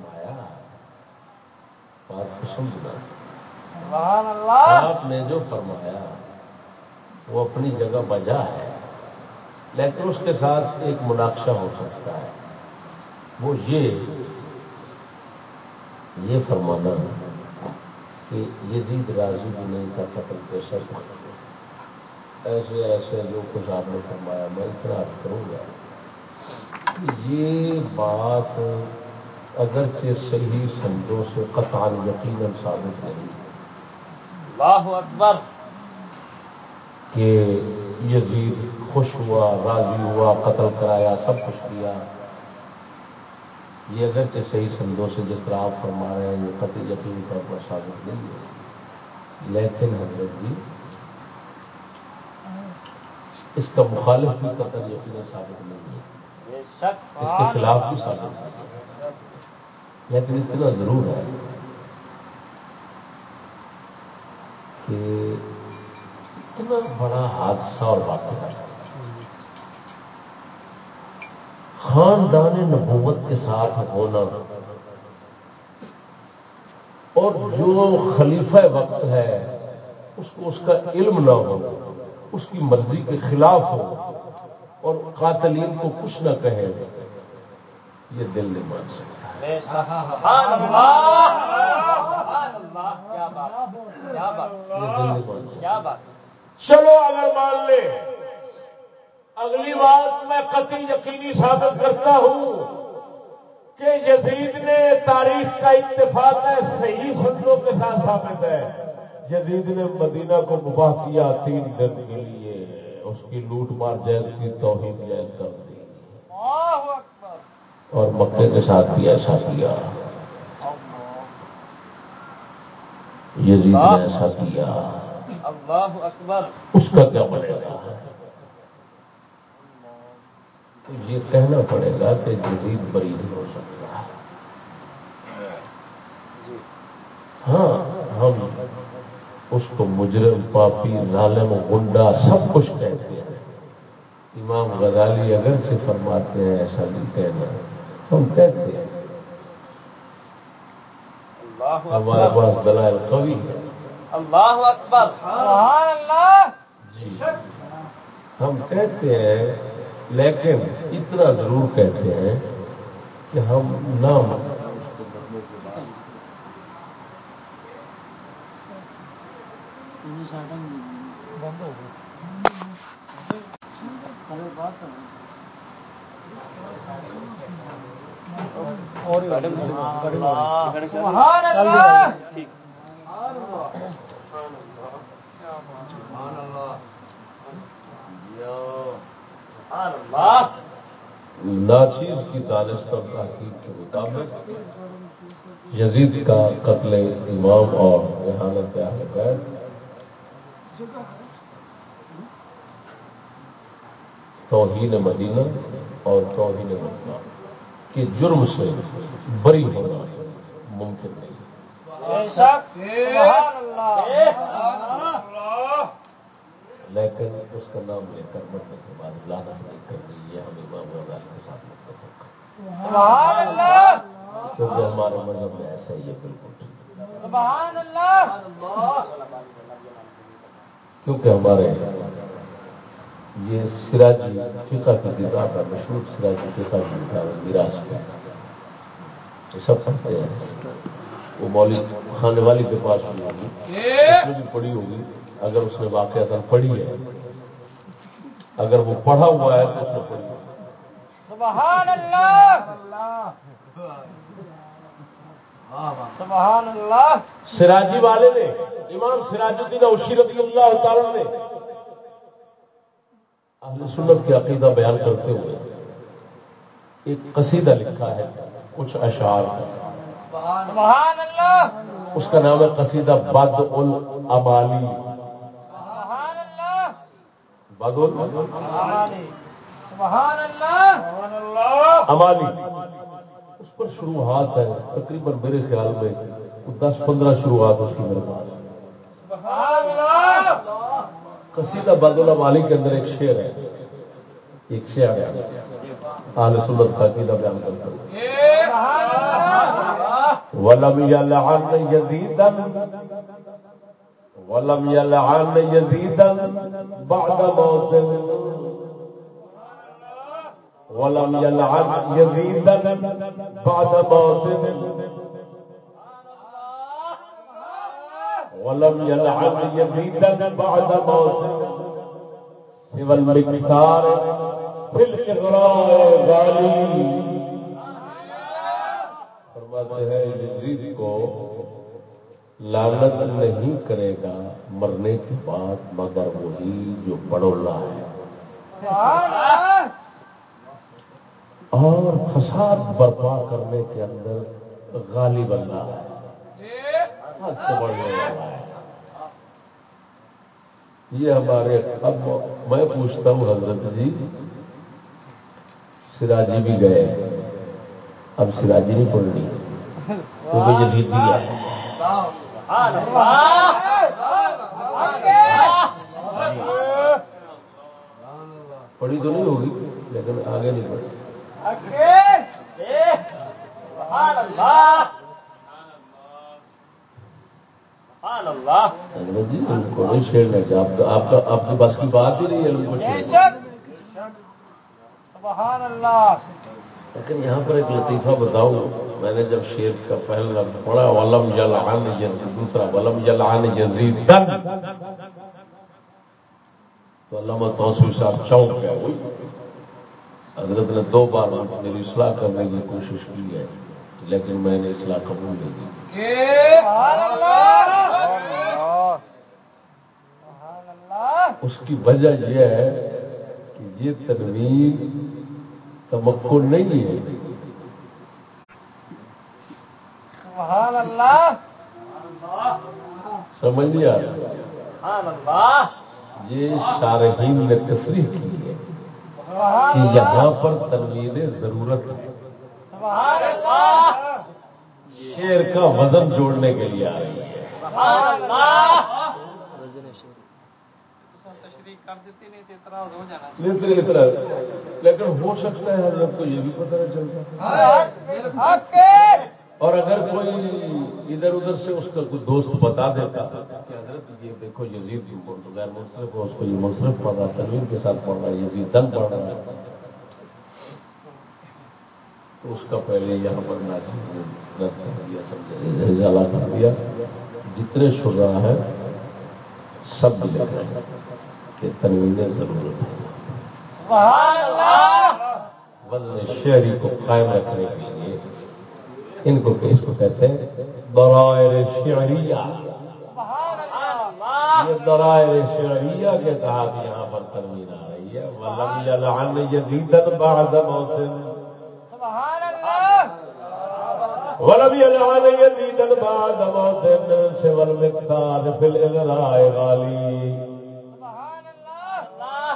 بات کو سمجھنا۔ آپ نے جو فرمایا وہ اپنی جگہ بجا ہے لیکن اس کے ساتھ ایک مناقشہ ہو سکتا ہے۔ وہ یہ یہ فرمانا کہ یزید راضی بھی نہیں تھا قتل پیشہ ایسے ایسے جو کچھ آپ نے فرمایا میں اتنا کروں گا یہ بات اگرچہ صحیح سمجھو سے قطان یقیناً ثابت نہیں۔ اللہ اکبر۔ کہ یزید خوش ہوا راضی ہوا قتل کرایا سب کچھ کیا۔ یہ اگرچہ صحیح سندوں سے جس طرح آپ فرما رہے ہیں یہ قطع یقینی طور پر ثابت نہیں ہے۔ لیکن حضرت جی اس کا مخالف بھی قطر یقین ثابت نہیں ہے۔ اس کے خلاف بھی ثابت نہیں ہے۔ لیکن اتنا ضرور ہے کہ اتنا بڑا حادثہ اور واقعہ خاندان نبوت کے ساتھ ہونا اور جو خلیفہ وقت ہے، اس کو اس کا علم نہ ہو، اس کی مرضی کے خلاف ہو اور قاتلین کو کچھ نہ کہے، یہ دل نہیں مان سکتا۔ چلو اگر مان لے، اگلی بات میں قطعی یقینی ثابت کرتا ہوں کہ یزید نے تاریخ کا اتفاق ہے، صحیح سندوں کے ساتھ ثابت ہے۔ یزید نے مدینہ کو مباح کیا تین دن کے لیے اس کی لوٹ مار جیل کی توحید جیل کر دی۔ اور مکے کے ساتھ بھی ایسا کیا۔ یزید نے ایسا کیا۔ اللہ اکبر۔ اس کا کیا بنے گا؟ تو یہ کہنا پڑے گا کہ جدید بری نہیں ہو سکتا ہاں ہم اس کو مجرم پاپی ظالم گنڈا سب کچھ کہتے ہیں۔ امام غزالی اگر سے فرماتے ہیں ایسا نہیں کہنا۔ ہم کہتے ہیں؟ ہمارے پاس دلائل قوی ہے اللہ اکبر. جی۔ ہم کہتے ہیں لیکن اتنا ضرور کہتے ہیں کہ ہم نام بند ہو گئی ناچیز کی دانستہ تحقیق کے مطابق یزید کا قتل امام اور ذہانت اہل بیت۔ توہین مدینہ اور توہین مدینہ۔ کے جرم سے بری ہونا ممکن نہیں۔ لیکن اس کا نام لے کر مرنے کے بعد لانت نہیں کرنی، یہ ہم امام غزالی کے ساتھ متفق کیونکہ ہمارے مذہب میں ایسا ہی ہے، بالکل ٹھیک۔ کیونکہ ہمارے یہ سراجی فقہ کی کتاب ہے مشہور سراجی فقہ کی کتاب ہے میراث کی۔ یہ سب پڑھتے ہیں۔ وہ مولوی خانے والی کے پاس ہوئی ہوگی۔ اس میں بھی پڑھی ہوگی۔ اگر اس نے واقع اصل پڑھی ہے۔ اگر وہ پڑھا ہوا ہے تو اس نے پڑھی سبحان اللہ! سبحان اللہ! سراجی والے نے امام سراج الدین اوشی رضی اللہ تعالی نے اہل سنت کے عقیدہ بیان کرتے ہوئے ایک قصیدہ لکھا ہے کچھ اشعار کا۔ سبحان اللہ اس کا نام ہے قصیدہ بد العمالی سبحان اللہ بد سبحان اللہ امالی۔ اس پر شروعات ہے تقریباً میرے خیال میں دس پندرہ شروعات اس کی میرے پاس۔ قصیدہ بد العمالی کے اندر ایک شعر ہے۔ ایک شعر ہے۔ اہل سنت کا عقیدہ بیان کرتا ہوں۔ سبحان اللہ ولم يلعن يزيدا ولم يلعن يزيدا بعد موته ولم يلعن يزيدا بعد موته ولم يلعن يزيدا بعد موته سوى المكثار في الإغراء غالي فرماتے ہیں یزید کو لعنت نہیں کرے گا، مرنے کے بعد، مگر وہی جو بڑولا ہے۔ اور فساد برپا کرنے کے اندر غالب اللہ ہے۔ یہ ہمارے اب میں پوچھتا ہوں، حضرت جی سراجی بھی گئے۔ اب سراجی نہیں پڑھنی۔ کیونکہ یہ پڑھی تو نہیں ہوگی، لیکن آگے نہیں پڑھی جی ان کو نہیں چھیڑنا کہ آپ کا آپ کے پاس کی بات ہی نہیں ہے لیکن یہاں پر ایک لطیفہ بتاؤں میں نے جب شیر کا پہلا لفظ پڑھا ولم یلعن یزید دوسرا ولم یلعن یزید تو علامہ توسیع صاحب چونک گیا وہی۔ حضرت نے دو بار میری اصلاح کرنے کی کوشش کی ہے لیکن میں نے اصلاح قبول نہیں کی۔ اس کی وجہ یہ ہے کہ یہ تنویر تمکن نہیں ہے۔ سبحان اللہ۔ سمجھ رہا۔ یہ شارحین نے تصریح کی ہے کہ یہاں پر تنویر ضرورت ہے۔ سبحان اللہ۔ شیر کا وزن جوڑنے کے لیے آ رہی ہے تشریح کر دیتی نہیں تو اعتراض ہو جانا لیکن ہو سکتا ہے حضرت کو یہ بھی پتہ نہ چلتا اور اگر کوئی ادھر ادھر سے اس کا کوئی دوست بتا دیتا کہ حضرت یہ دیکھو یزید غیر منصرف ہے اس کو یہ منصرف پڑھ رہا تنویر کے ساتھ پڑھ رہا ہے یزید دن پڑھ رہا ہے تو اس کا پہلے یہاں پر کر دیا سمجھا کر دیا۔ جتنے شرا ہے سب لکھ رہے ہیں۔ تنویر ضرورت ہے وزن شہری کو قائم رکھنے کے لیے ان کو اس کو کہتے ہیں شعریہ۔ سبحان اللہ! یہ درائر شعریہ کے تحت یہاں پر تنویر آ رہی ہے۔ ولم یلعن یزیدن بعد موت۔ سبحان اللہ! ولم يلعن يزيدا بعد في الإغراء غالي سبحان اللہ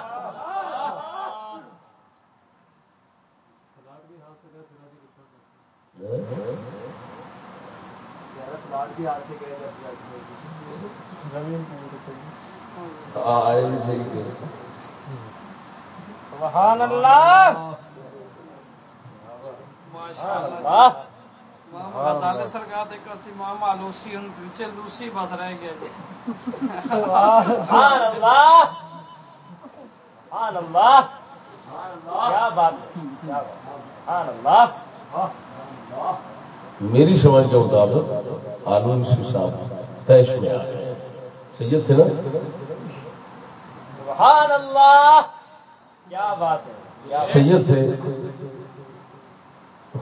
سبحان اللہ محمد عطال سرکار ایک اسی امام آلوسی ان پیچھے لوسی بس رہ گئے سبحان اللہ سبحان اللہ کیا بات ہے سبحان اللہ میری سمجھ کے مطابق آلو رشی صاحب تیش میں آ گئے سید تھے نا؟ سبحان اللہ! کیا بات ہے؟ سید تھے۔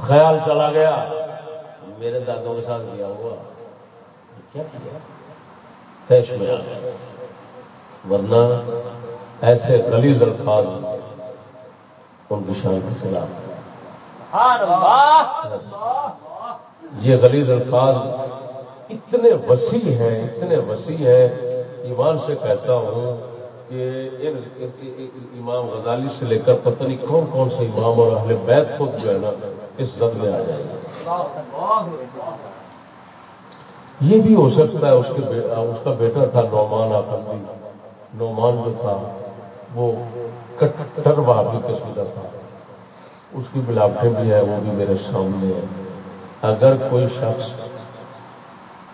خیال چلا گیا۔ میرے دادوں کے ساتھ گیا ہوا۔ کیا کیا؟ تیش میں آ ورنہ ایسے غلیظ الفاظ ان کی شان کے خلاف۔ یہ غلیظ الفاظ اتنے وسیع ہیں، اتنے وسیع ہیں، ایمان سے کہتا ہوں کہ ان امام غزالی سے لے کر پتہ نہیں کون کون سے امام اور اہل بیت خود جو ہے نا اس زد میں آ جائیں گے۔ یہ بھی ہو سکتا ہے، اس کے اس کا بیٹا تھا نعمان آکندی نعمان جو تھا، وہ کٹر بابی قسم کا تھا۔ اس کی ملاوٹیں بھی ہیں وہ بھی میرے سامنے ہیں اگر کوئی شخص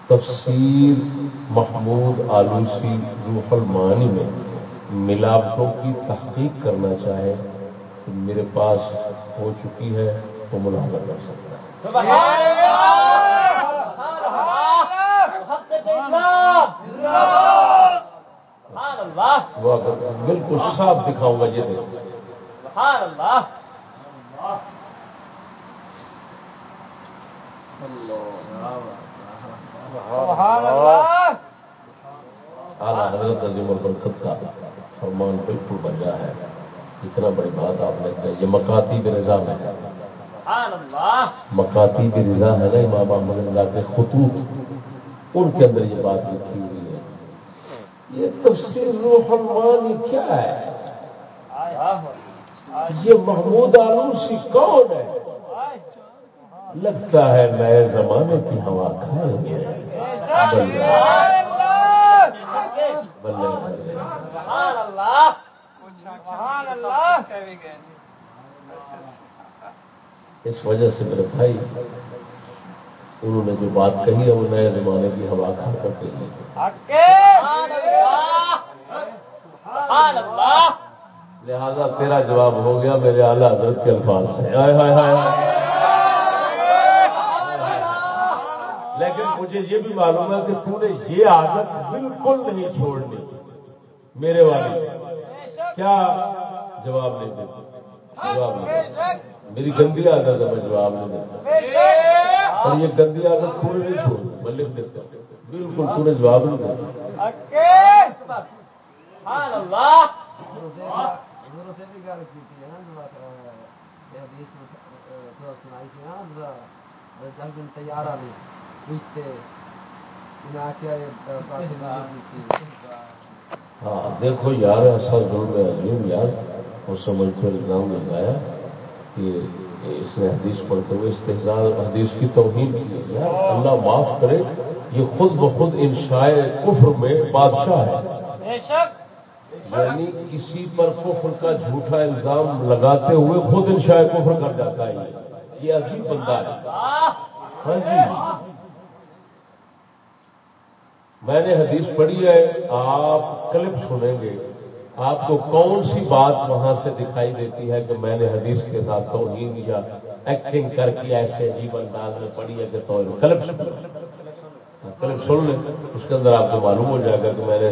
تفسیر محمود آلوسی روح المعانی میں ملاوٹوں کی تحقیق کرنا چاہے تو میرے پاس ہو چکی ہے وہ ملاحظہ کر سکتا ہے۔ بالکل صاف دکھاؤں گا یہ دیکھو سبحان اللہ سبحان اللہ اعلیٰ حضرت کا فرمان بالکل بجا ہے۔ اتنا بڑی بات آپ نے کہی یہ مکاتی رضا میں ہے۔ سبحان اللہ مکاتی رضا ہے نا امام احمد رضا کے خطوط۔ ان کے اندر یہ بات لکھی ہوئی ہے۔ یہ تفسیر روح المانی کیا ہے؟ یہ محمود آلوسی کون ہے؟ لگتا ہے نئے زمانے کی ہوا کھائیں گے اس وجہ سے میرے بھائی، انہوں نے جو بات کہی ہے وہ نئے زمانے کی ہوا کھا کر کہی لہذا تیرا جواب ہو گیا میرے اعلی حضرت کے الفاظ سے۔ آئے ہائے ہائے لیکن مجھے یہ بھی معلوم ہے کہ تو نے یہ عادت بالکل نہیں چھوڑنی میرے والی کیا جواب نہیں دیتے جواب نہیں میری گندی عادت ہے، میں جواب نہیں دیتا۔ اور یہ گندی عادت تھوڑی نہیں چھوڑ میں لکھ دیتا۔ بالکل تو نے جواب نہیں دیتا۔ تیار ہاں دیکھو یار ایسا ظلم عظیم یار وہ سمجھ کر الزام لگایا کہ اس نے حدیث پڑھتے ہوئے استحصال حدیث کی توہین کی یار اللہ معاف کرے یہ خود بخود انشاء کفر میں بادشاہ ہے یعنی کسی پر کفر کا جھوٹا الزام لگاتے ہوئے خود انشاء کفر کر جاتا ہے یہ عجیب بندہ ہے۔ ہاں جی۔ میں نے حدیث پڑھی ہے، آپ کلپ سنیں گے۔ آپ کو کون سی بات وہاں سے دکھائی دیتی ہے کہ میں نے حدیث کے ساتھ توہین یا ایکٹنگ کر کے ایسے عجیب انداز میں پڑھی ہے کہ تو کلپ کلپ سن لیں، اس کے اندر آپ کو معلوم ہو جائے گا کہ میں نے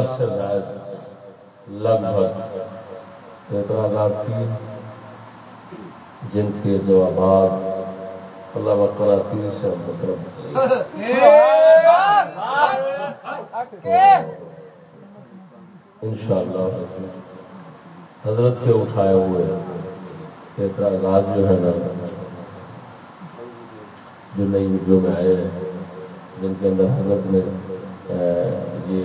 پچاس سے زائد لگ بھگ اعتراضات تین جن کے جوابات اللہ کراچی سے مطلب ان شاء اللہ حضرت کے اٹھائے ہوئے اعتراضات جو ہے نا، جو نئی ویڈیو میں آئے ہیں، جن کے اندر حضرت نے یہ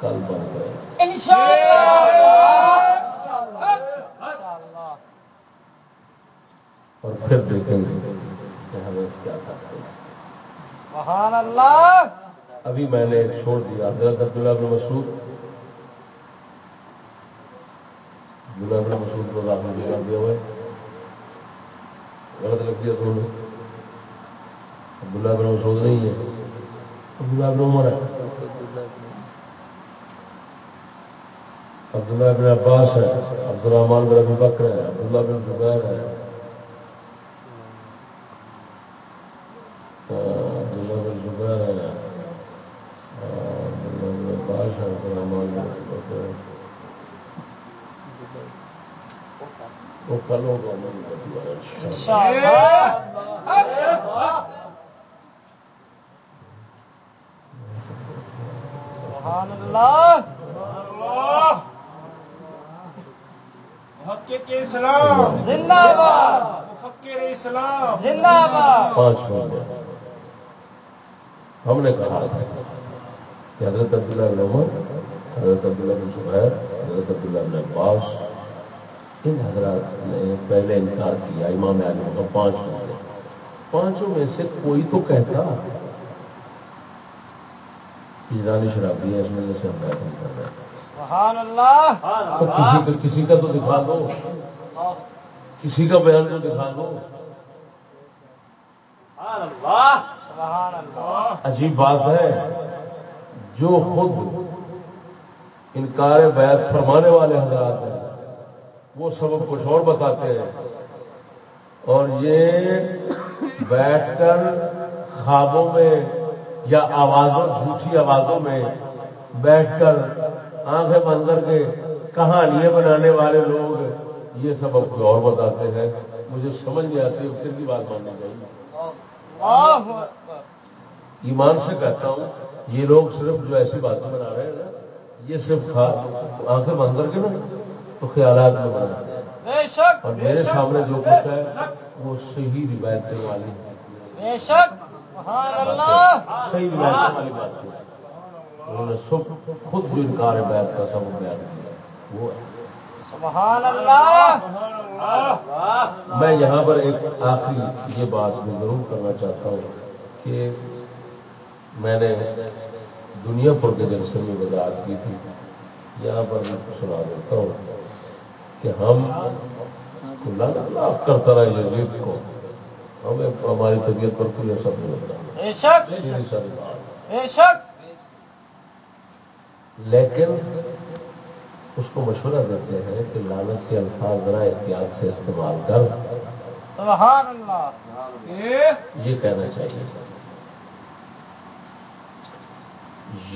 کل بن گئے۔ اور پھر دیکھیں گے کہ ہمیں کیا کرتے ابھی میں نے چھوڑ دیا۔ حضرت عبداللہ بن مسعود۔ عبداللہ بن مسعود کو داخل کر دیا ہوا غلط لگ دیا دونوں عبداللہ بن مسعود نہیں ہے۔ عبداللہ بن عمر ہے۔ عبداللہ بن عباس ہے عبد الرحمان بن ابی بکر ہے، عبداللہ بن زبیر ہے۔ عبداللہ بن زبیر ہے۔ عبداللہ بن عباس ہے عبد الرحمان بن ابی بکر ہے۔ وہ کل ہوگا اسلام. زندہ باد. فکر اسلام. زندہ باد. پانچ منٹ ہم نے کہا تھا کہ حضرت عبداللہ بن عمر حضرت عبداللہ بن زبیر حضرت عبداللہ بن عباس ان حضرات نے پہلے انکار کیا امام عالم کا پانچ بندے پانچوں میں سے کوئی تو کہتا ایرانی شرابی ہے اس میں جیسے ہم بیت نہیں کر رہے۔ سبحان اللہ. تو کسی کا کسی کا تو دکھا دو. کسی کا بیان تو دکھا دو. سبحان اللہ. عجیب بات ہے. جو خود انکار بیت فرمانے والے حضرات ہیں وہ سبب کچھ اور بتاتے ہیں۔ اور یہ بیٹھ کر خوابوں میں یا آوازوں جھوٹی آوازوں میں بیٹھ کر آنکھیں بند کر کے کہانیاں بنانے والے لوگ یہ سبب کوئی اور بتاتے ہیں۔ مجھے سمجھ نہیں آتی پھر کی بات ماننی چاہیے۔ ایمان سے کہتا ہوں یہ لوگ صرف جو ایسی باتیں بنا رہے ہیں نا یہ صرف آنکھیں بند کر کے نا تو خیالات میں شک اور میرے سامنے جو کچھ ہے وہ صحیح روایتیں والی صحیح روایتیں والی بات ہے انہوں نے خود جو انکار بیت کا سب بیان کیا۔ وہ ہے۔ سبحان اللہ! میں یہاں پر ایک آخری یہ بات میں ضرور کرنا چاہتا ہوں کہ میں نے دنیا پور کے جلسے میں وضاحت کی تھی۔ یہاں پر میں سنا دیتا ہوں کہ ہم کرتا رہا یزید کو ہمیں ہماری طبیعت پر کوئی اثر نہیں ہوتا بے شک سیدھی ساری بات بے شک لیکن اس کو مشورہ دیتے ہیں کہ لالچ کے الفاظ ذرا احتیاط سے استعمال کر۔ سبحان اللہ۔ یہ؟ کہنا چاہیے۔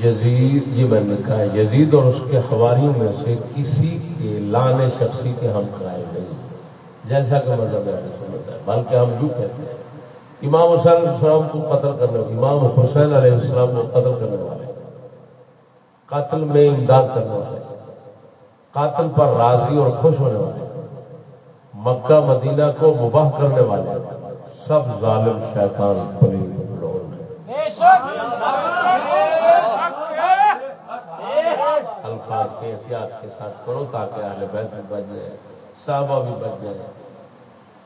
یزید یہ میں نے ہے یزید اور اس کے حواریوں میں سے کسی کے لانے شخصی کے ہم قائل نہیں۔ جیسا کہ مذہب ہے بلکہ ہم یوں کہتے ہیں۔ امام حسین علیہ السلام کو قتل کرنے امام حسین علیہ السلام کو قتل کرنے والے قتل میں امداد کرنے والے قاتل پر راضی اور خوش ہونے والے مکہ مدینہ کو مباح کرنے والے سب ظالم شیطان شک! الفاظ کے احتیاط کے ساتھ کرو تاکہ اہل بیت بھی بچ جائے صحابہ بھی بچ جائے۔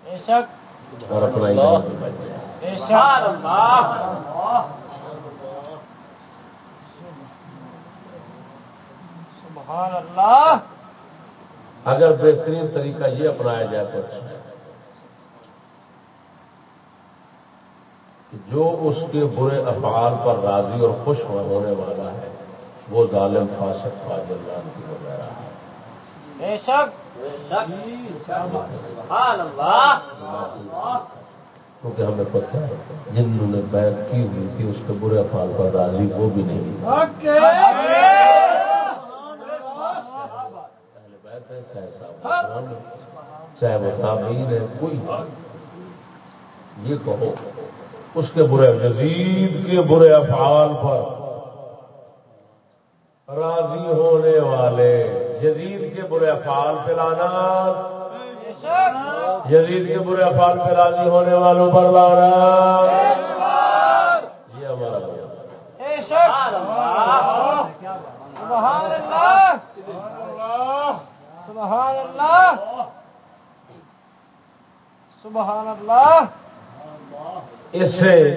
بے شک! اور اپنا بچ جائے بے شک سبحان اللہ۔ اگر بہترین طریقہ یہ اپنایا جائے تو اچھا ہے۔ جو اس کے برے افعال پر راضی اور خوش ہونے والا ہے وہ ظالم فاسق کی وغیرہ ہے۔ بے شک۔ کیونکہ ہمیں پتہ ہے جنہوں نے بیعت کی ہوئی تھی اس کے برے افعال پر راضی وہ بھی نہیں تھے اہل بیت ہے چاہے وہ تابعین ہے کوئی یہ کہو اس کے برے یزید کے برے افعال پر راضی ہونے والے یزید کے برے افعال پہ لانا بے شک یزید کے برے افعال پہ راضی ہونے والوں پر لانا یہ ہمارا سبحان اللہ۔ سبحان اللہ۔ سبحان اللہ۔ اس سے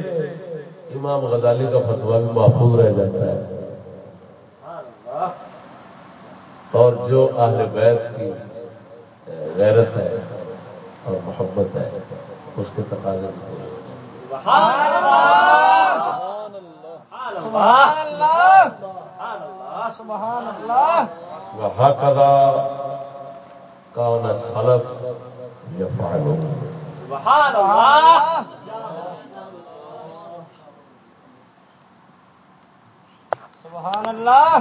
امام غزالی کا فتوا بھی محفوظ رہ جاتا ہے۔ اور جو اہل بیت کی غیرت ہے اور محبت ہے اس کے تقاضے۔ سبحان اللہ۔ سبحان اللہ۔ سبحان اللہ۔ وهكذا سلف السلف سبحان اللہ سبحان اللہ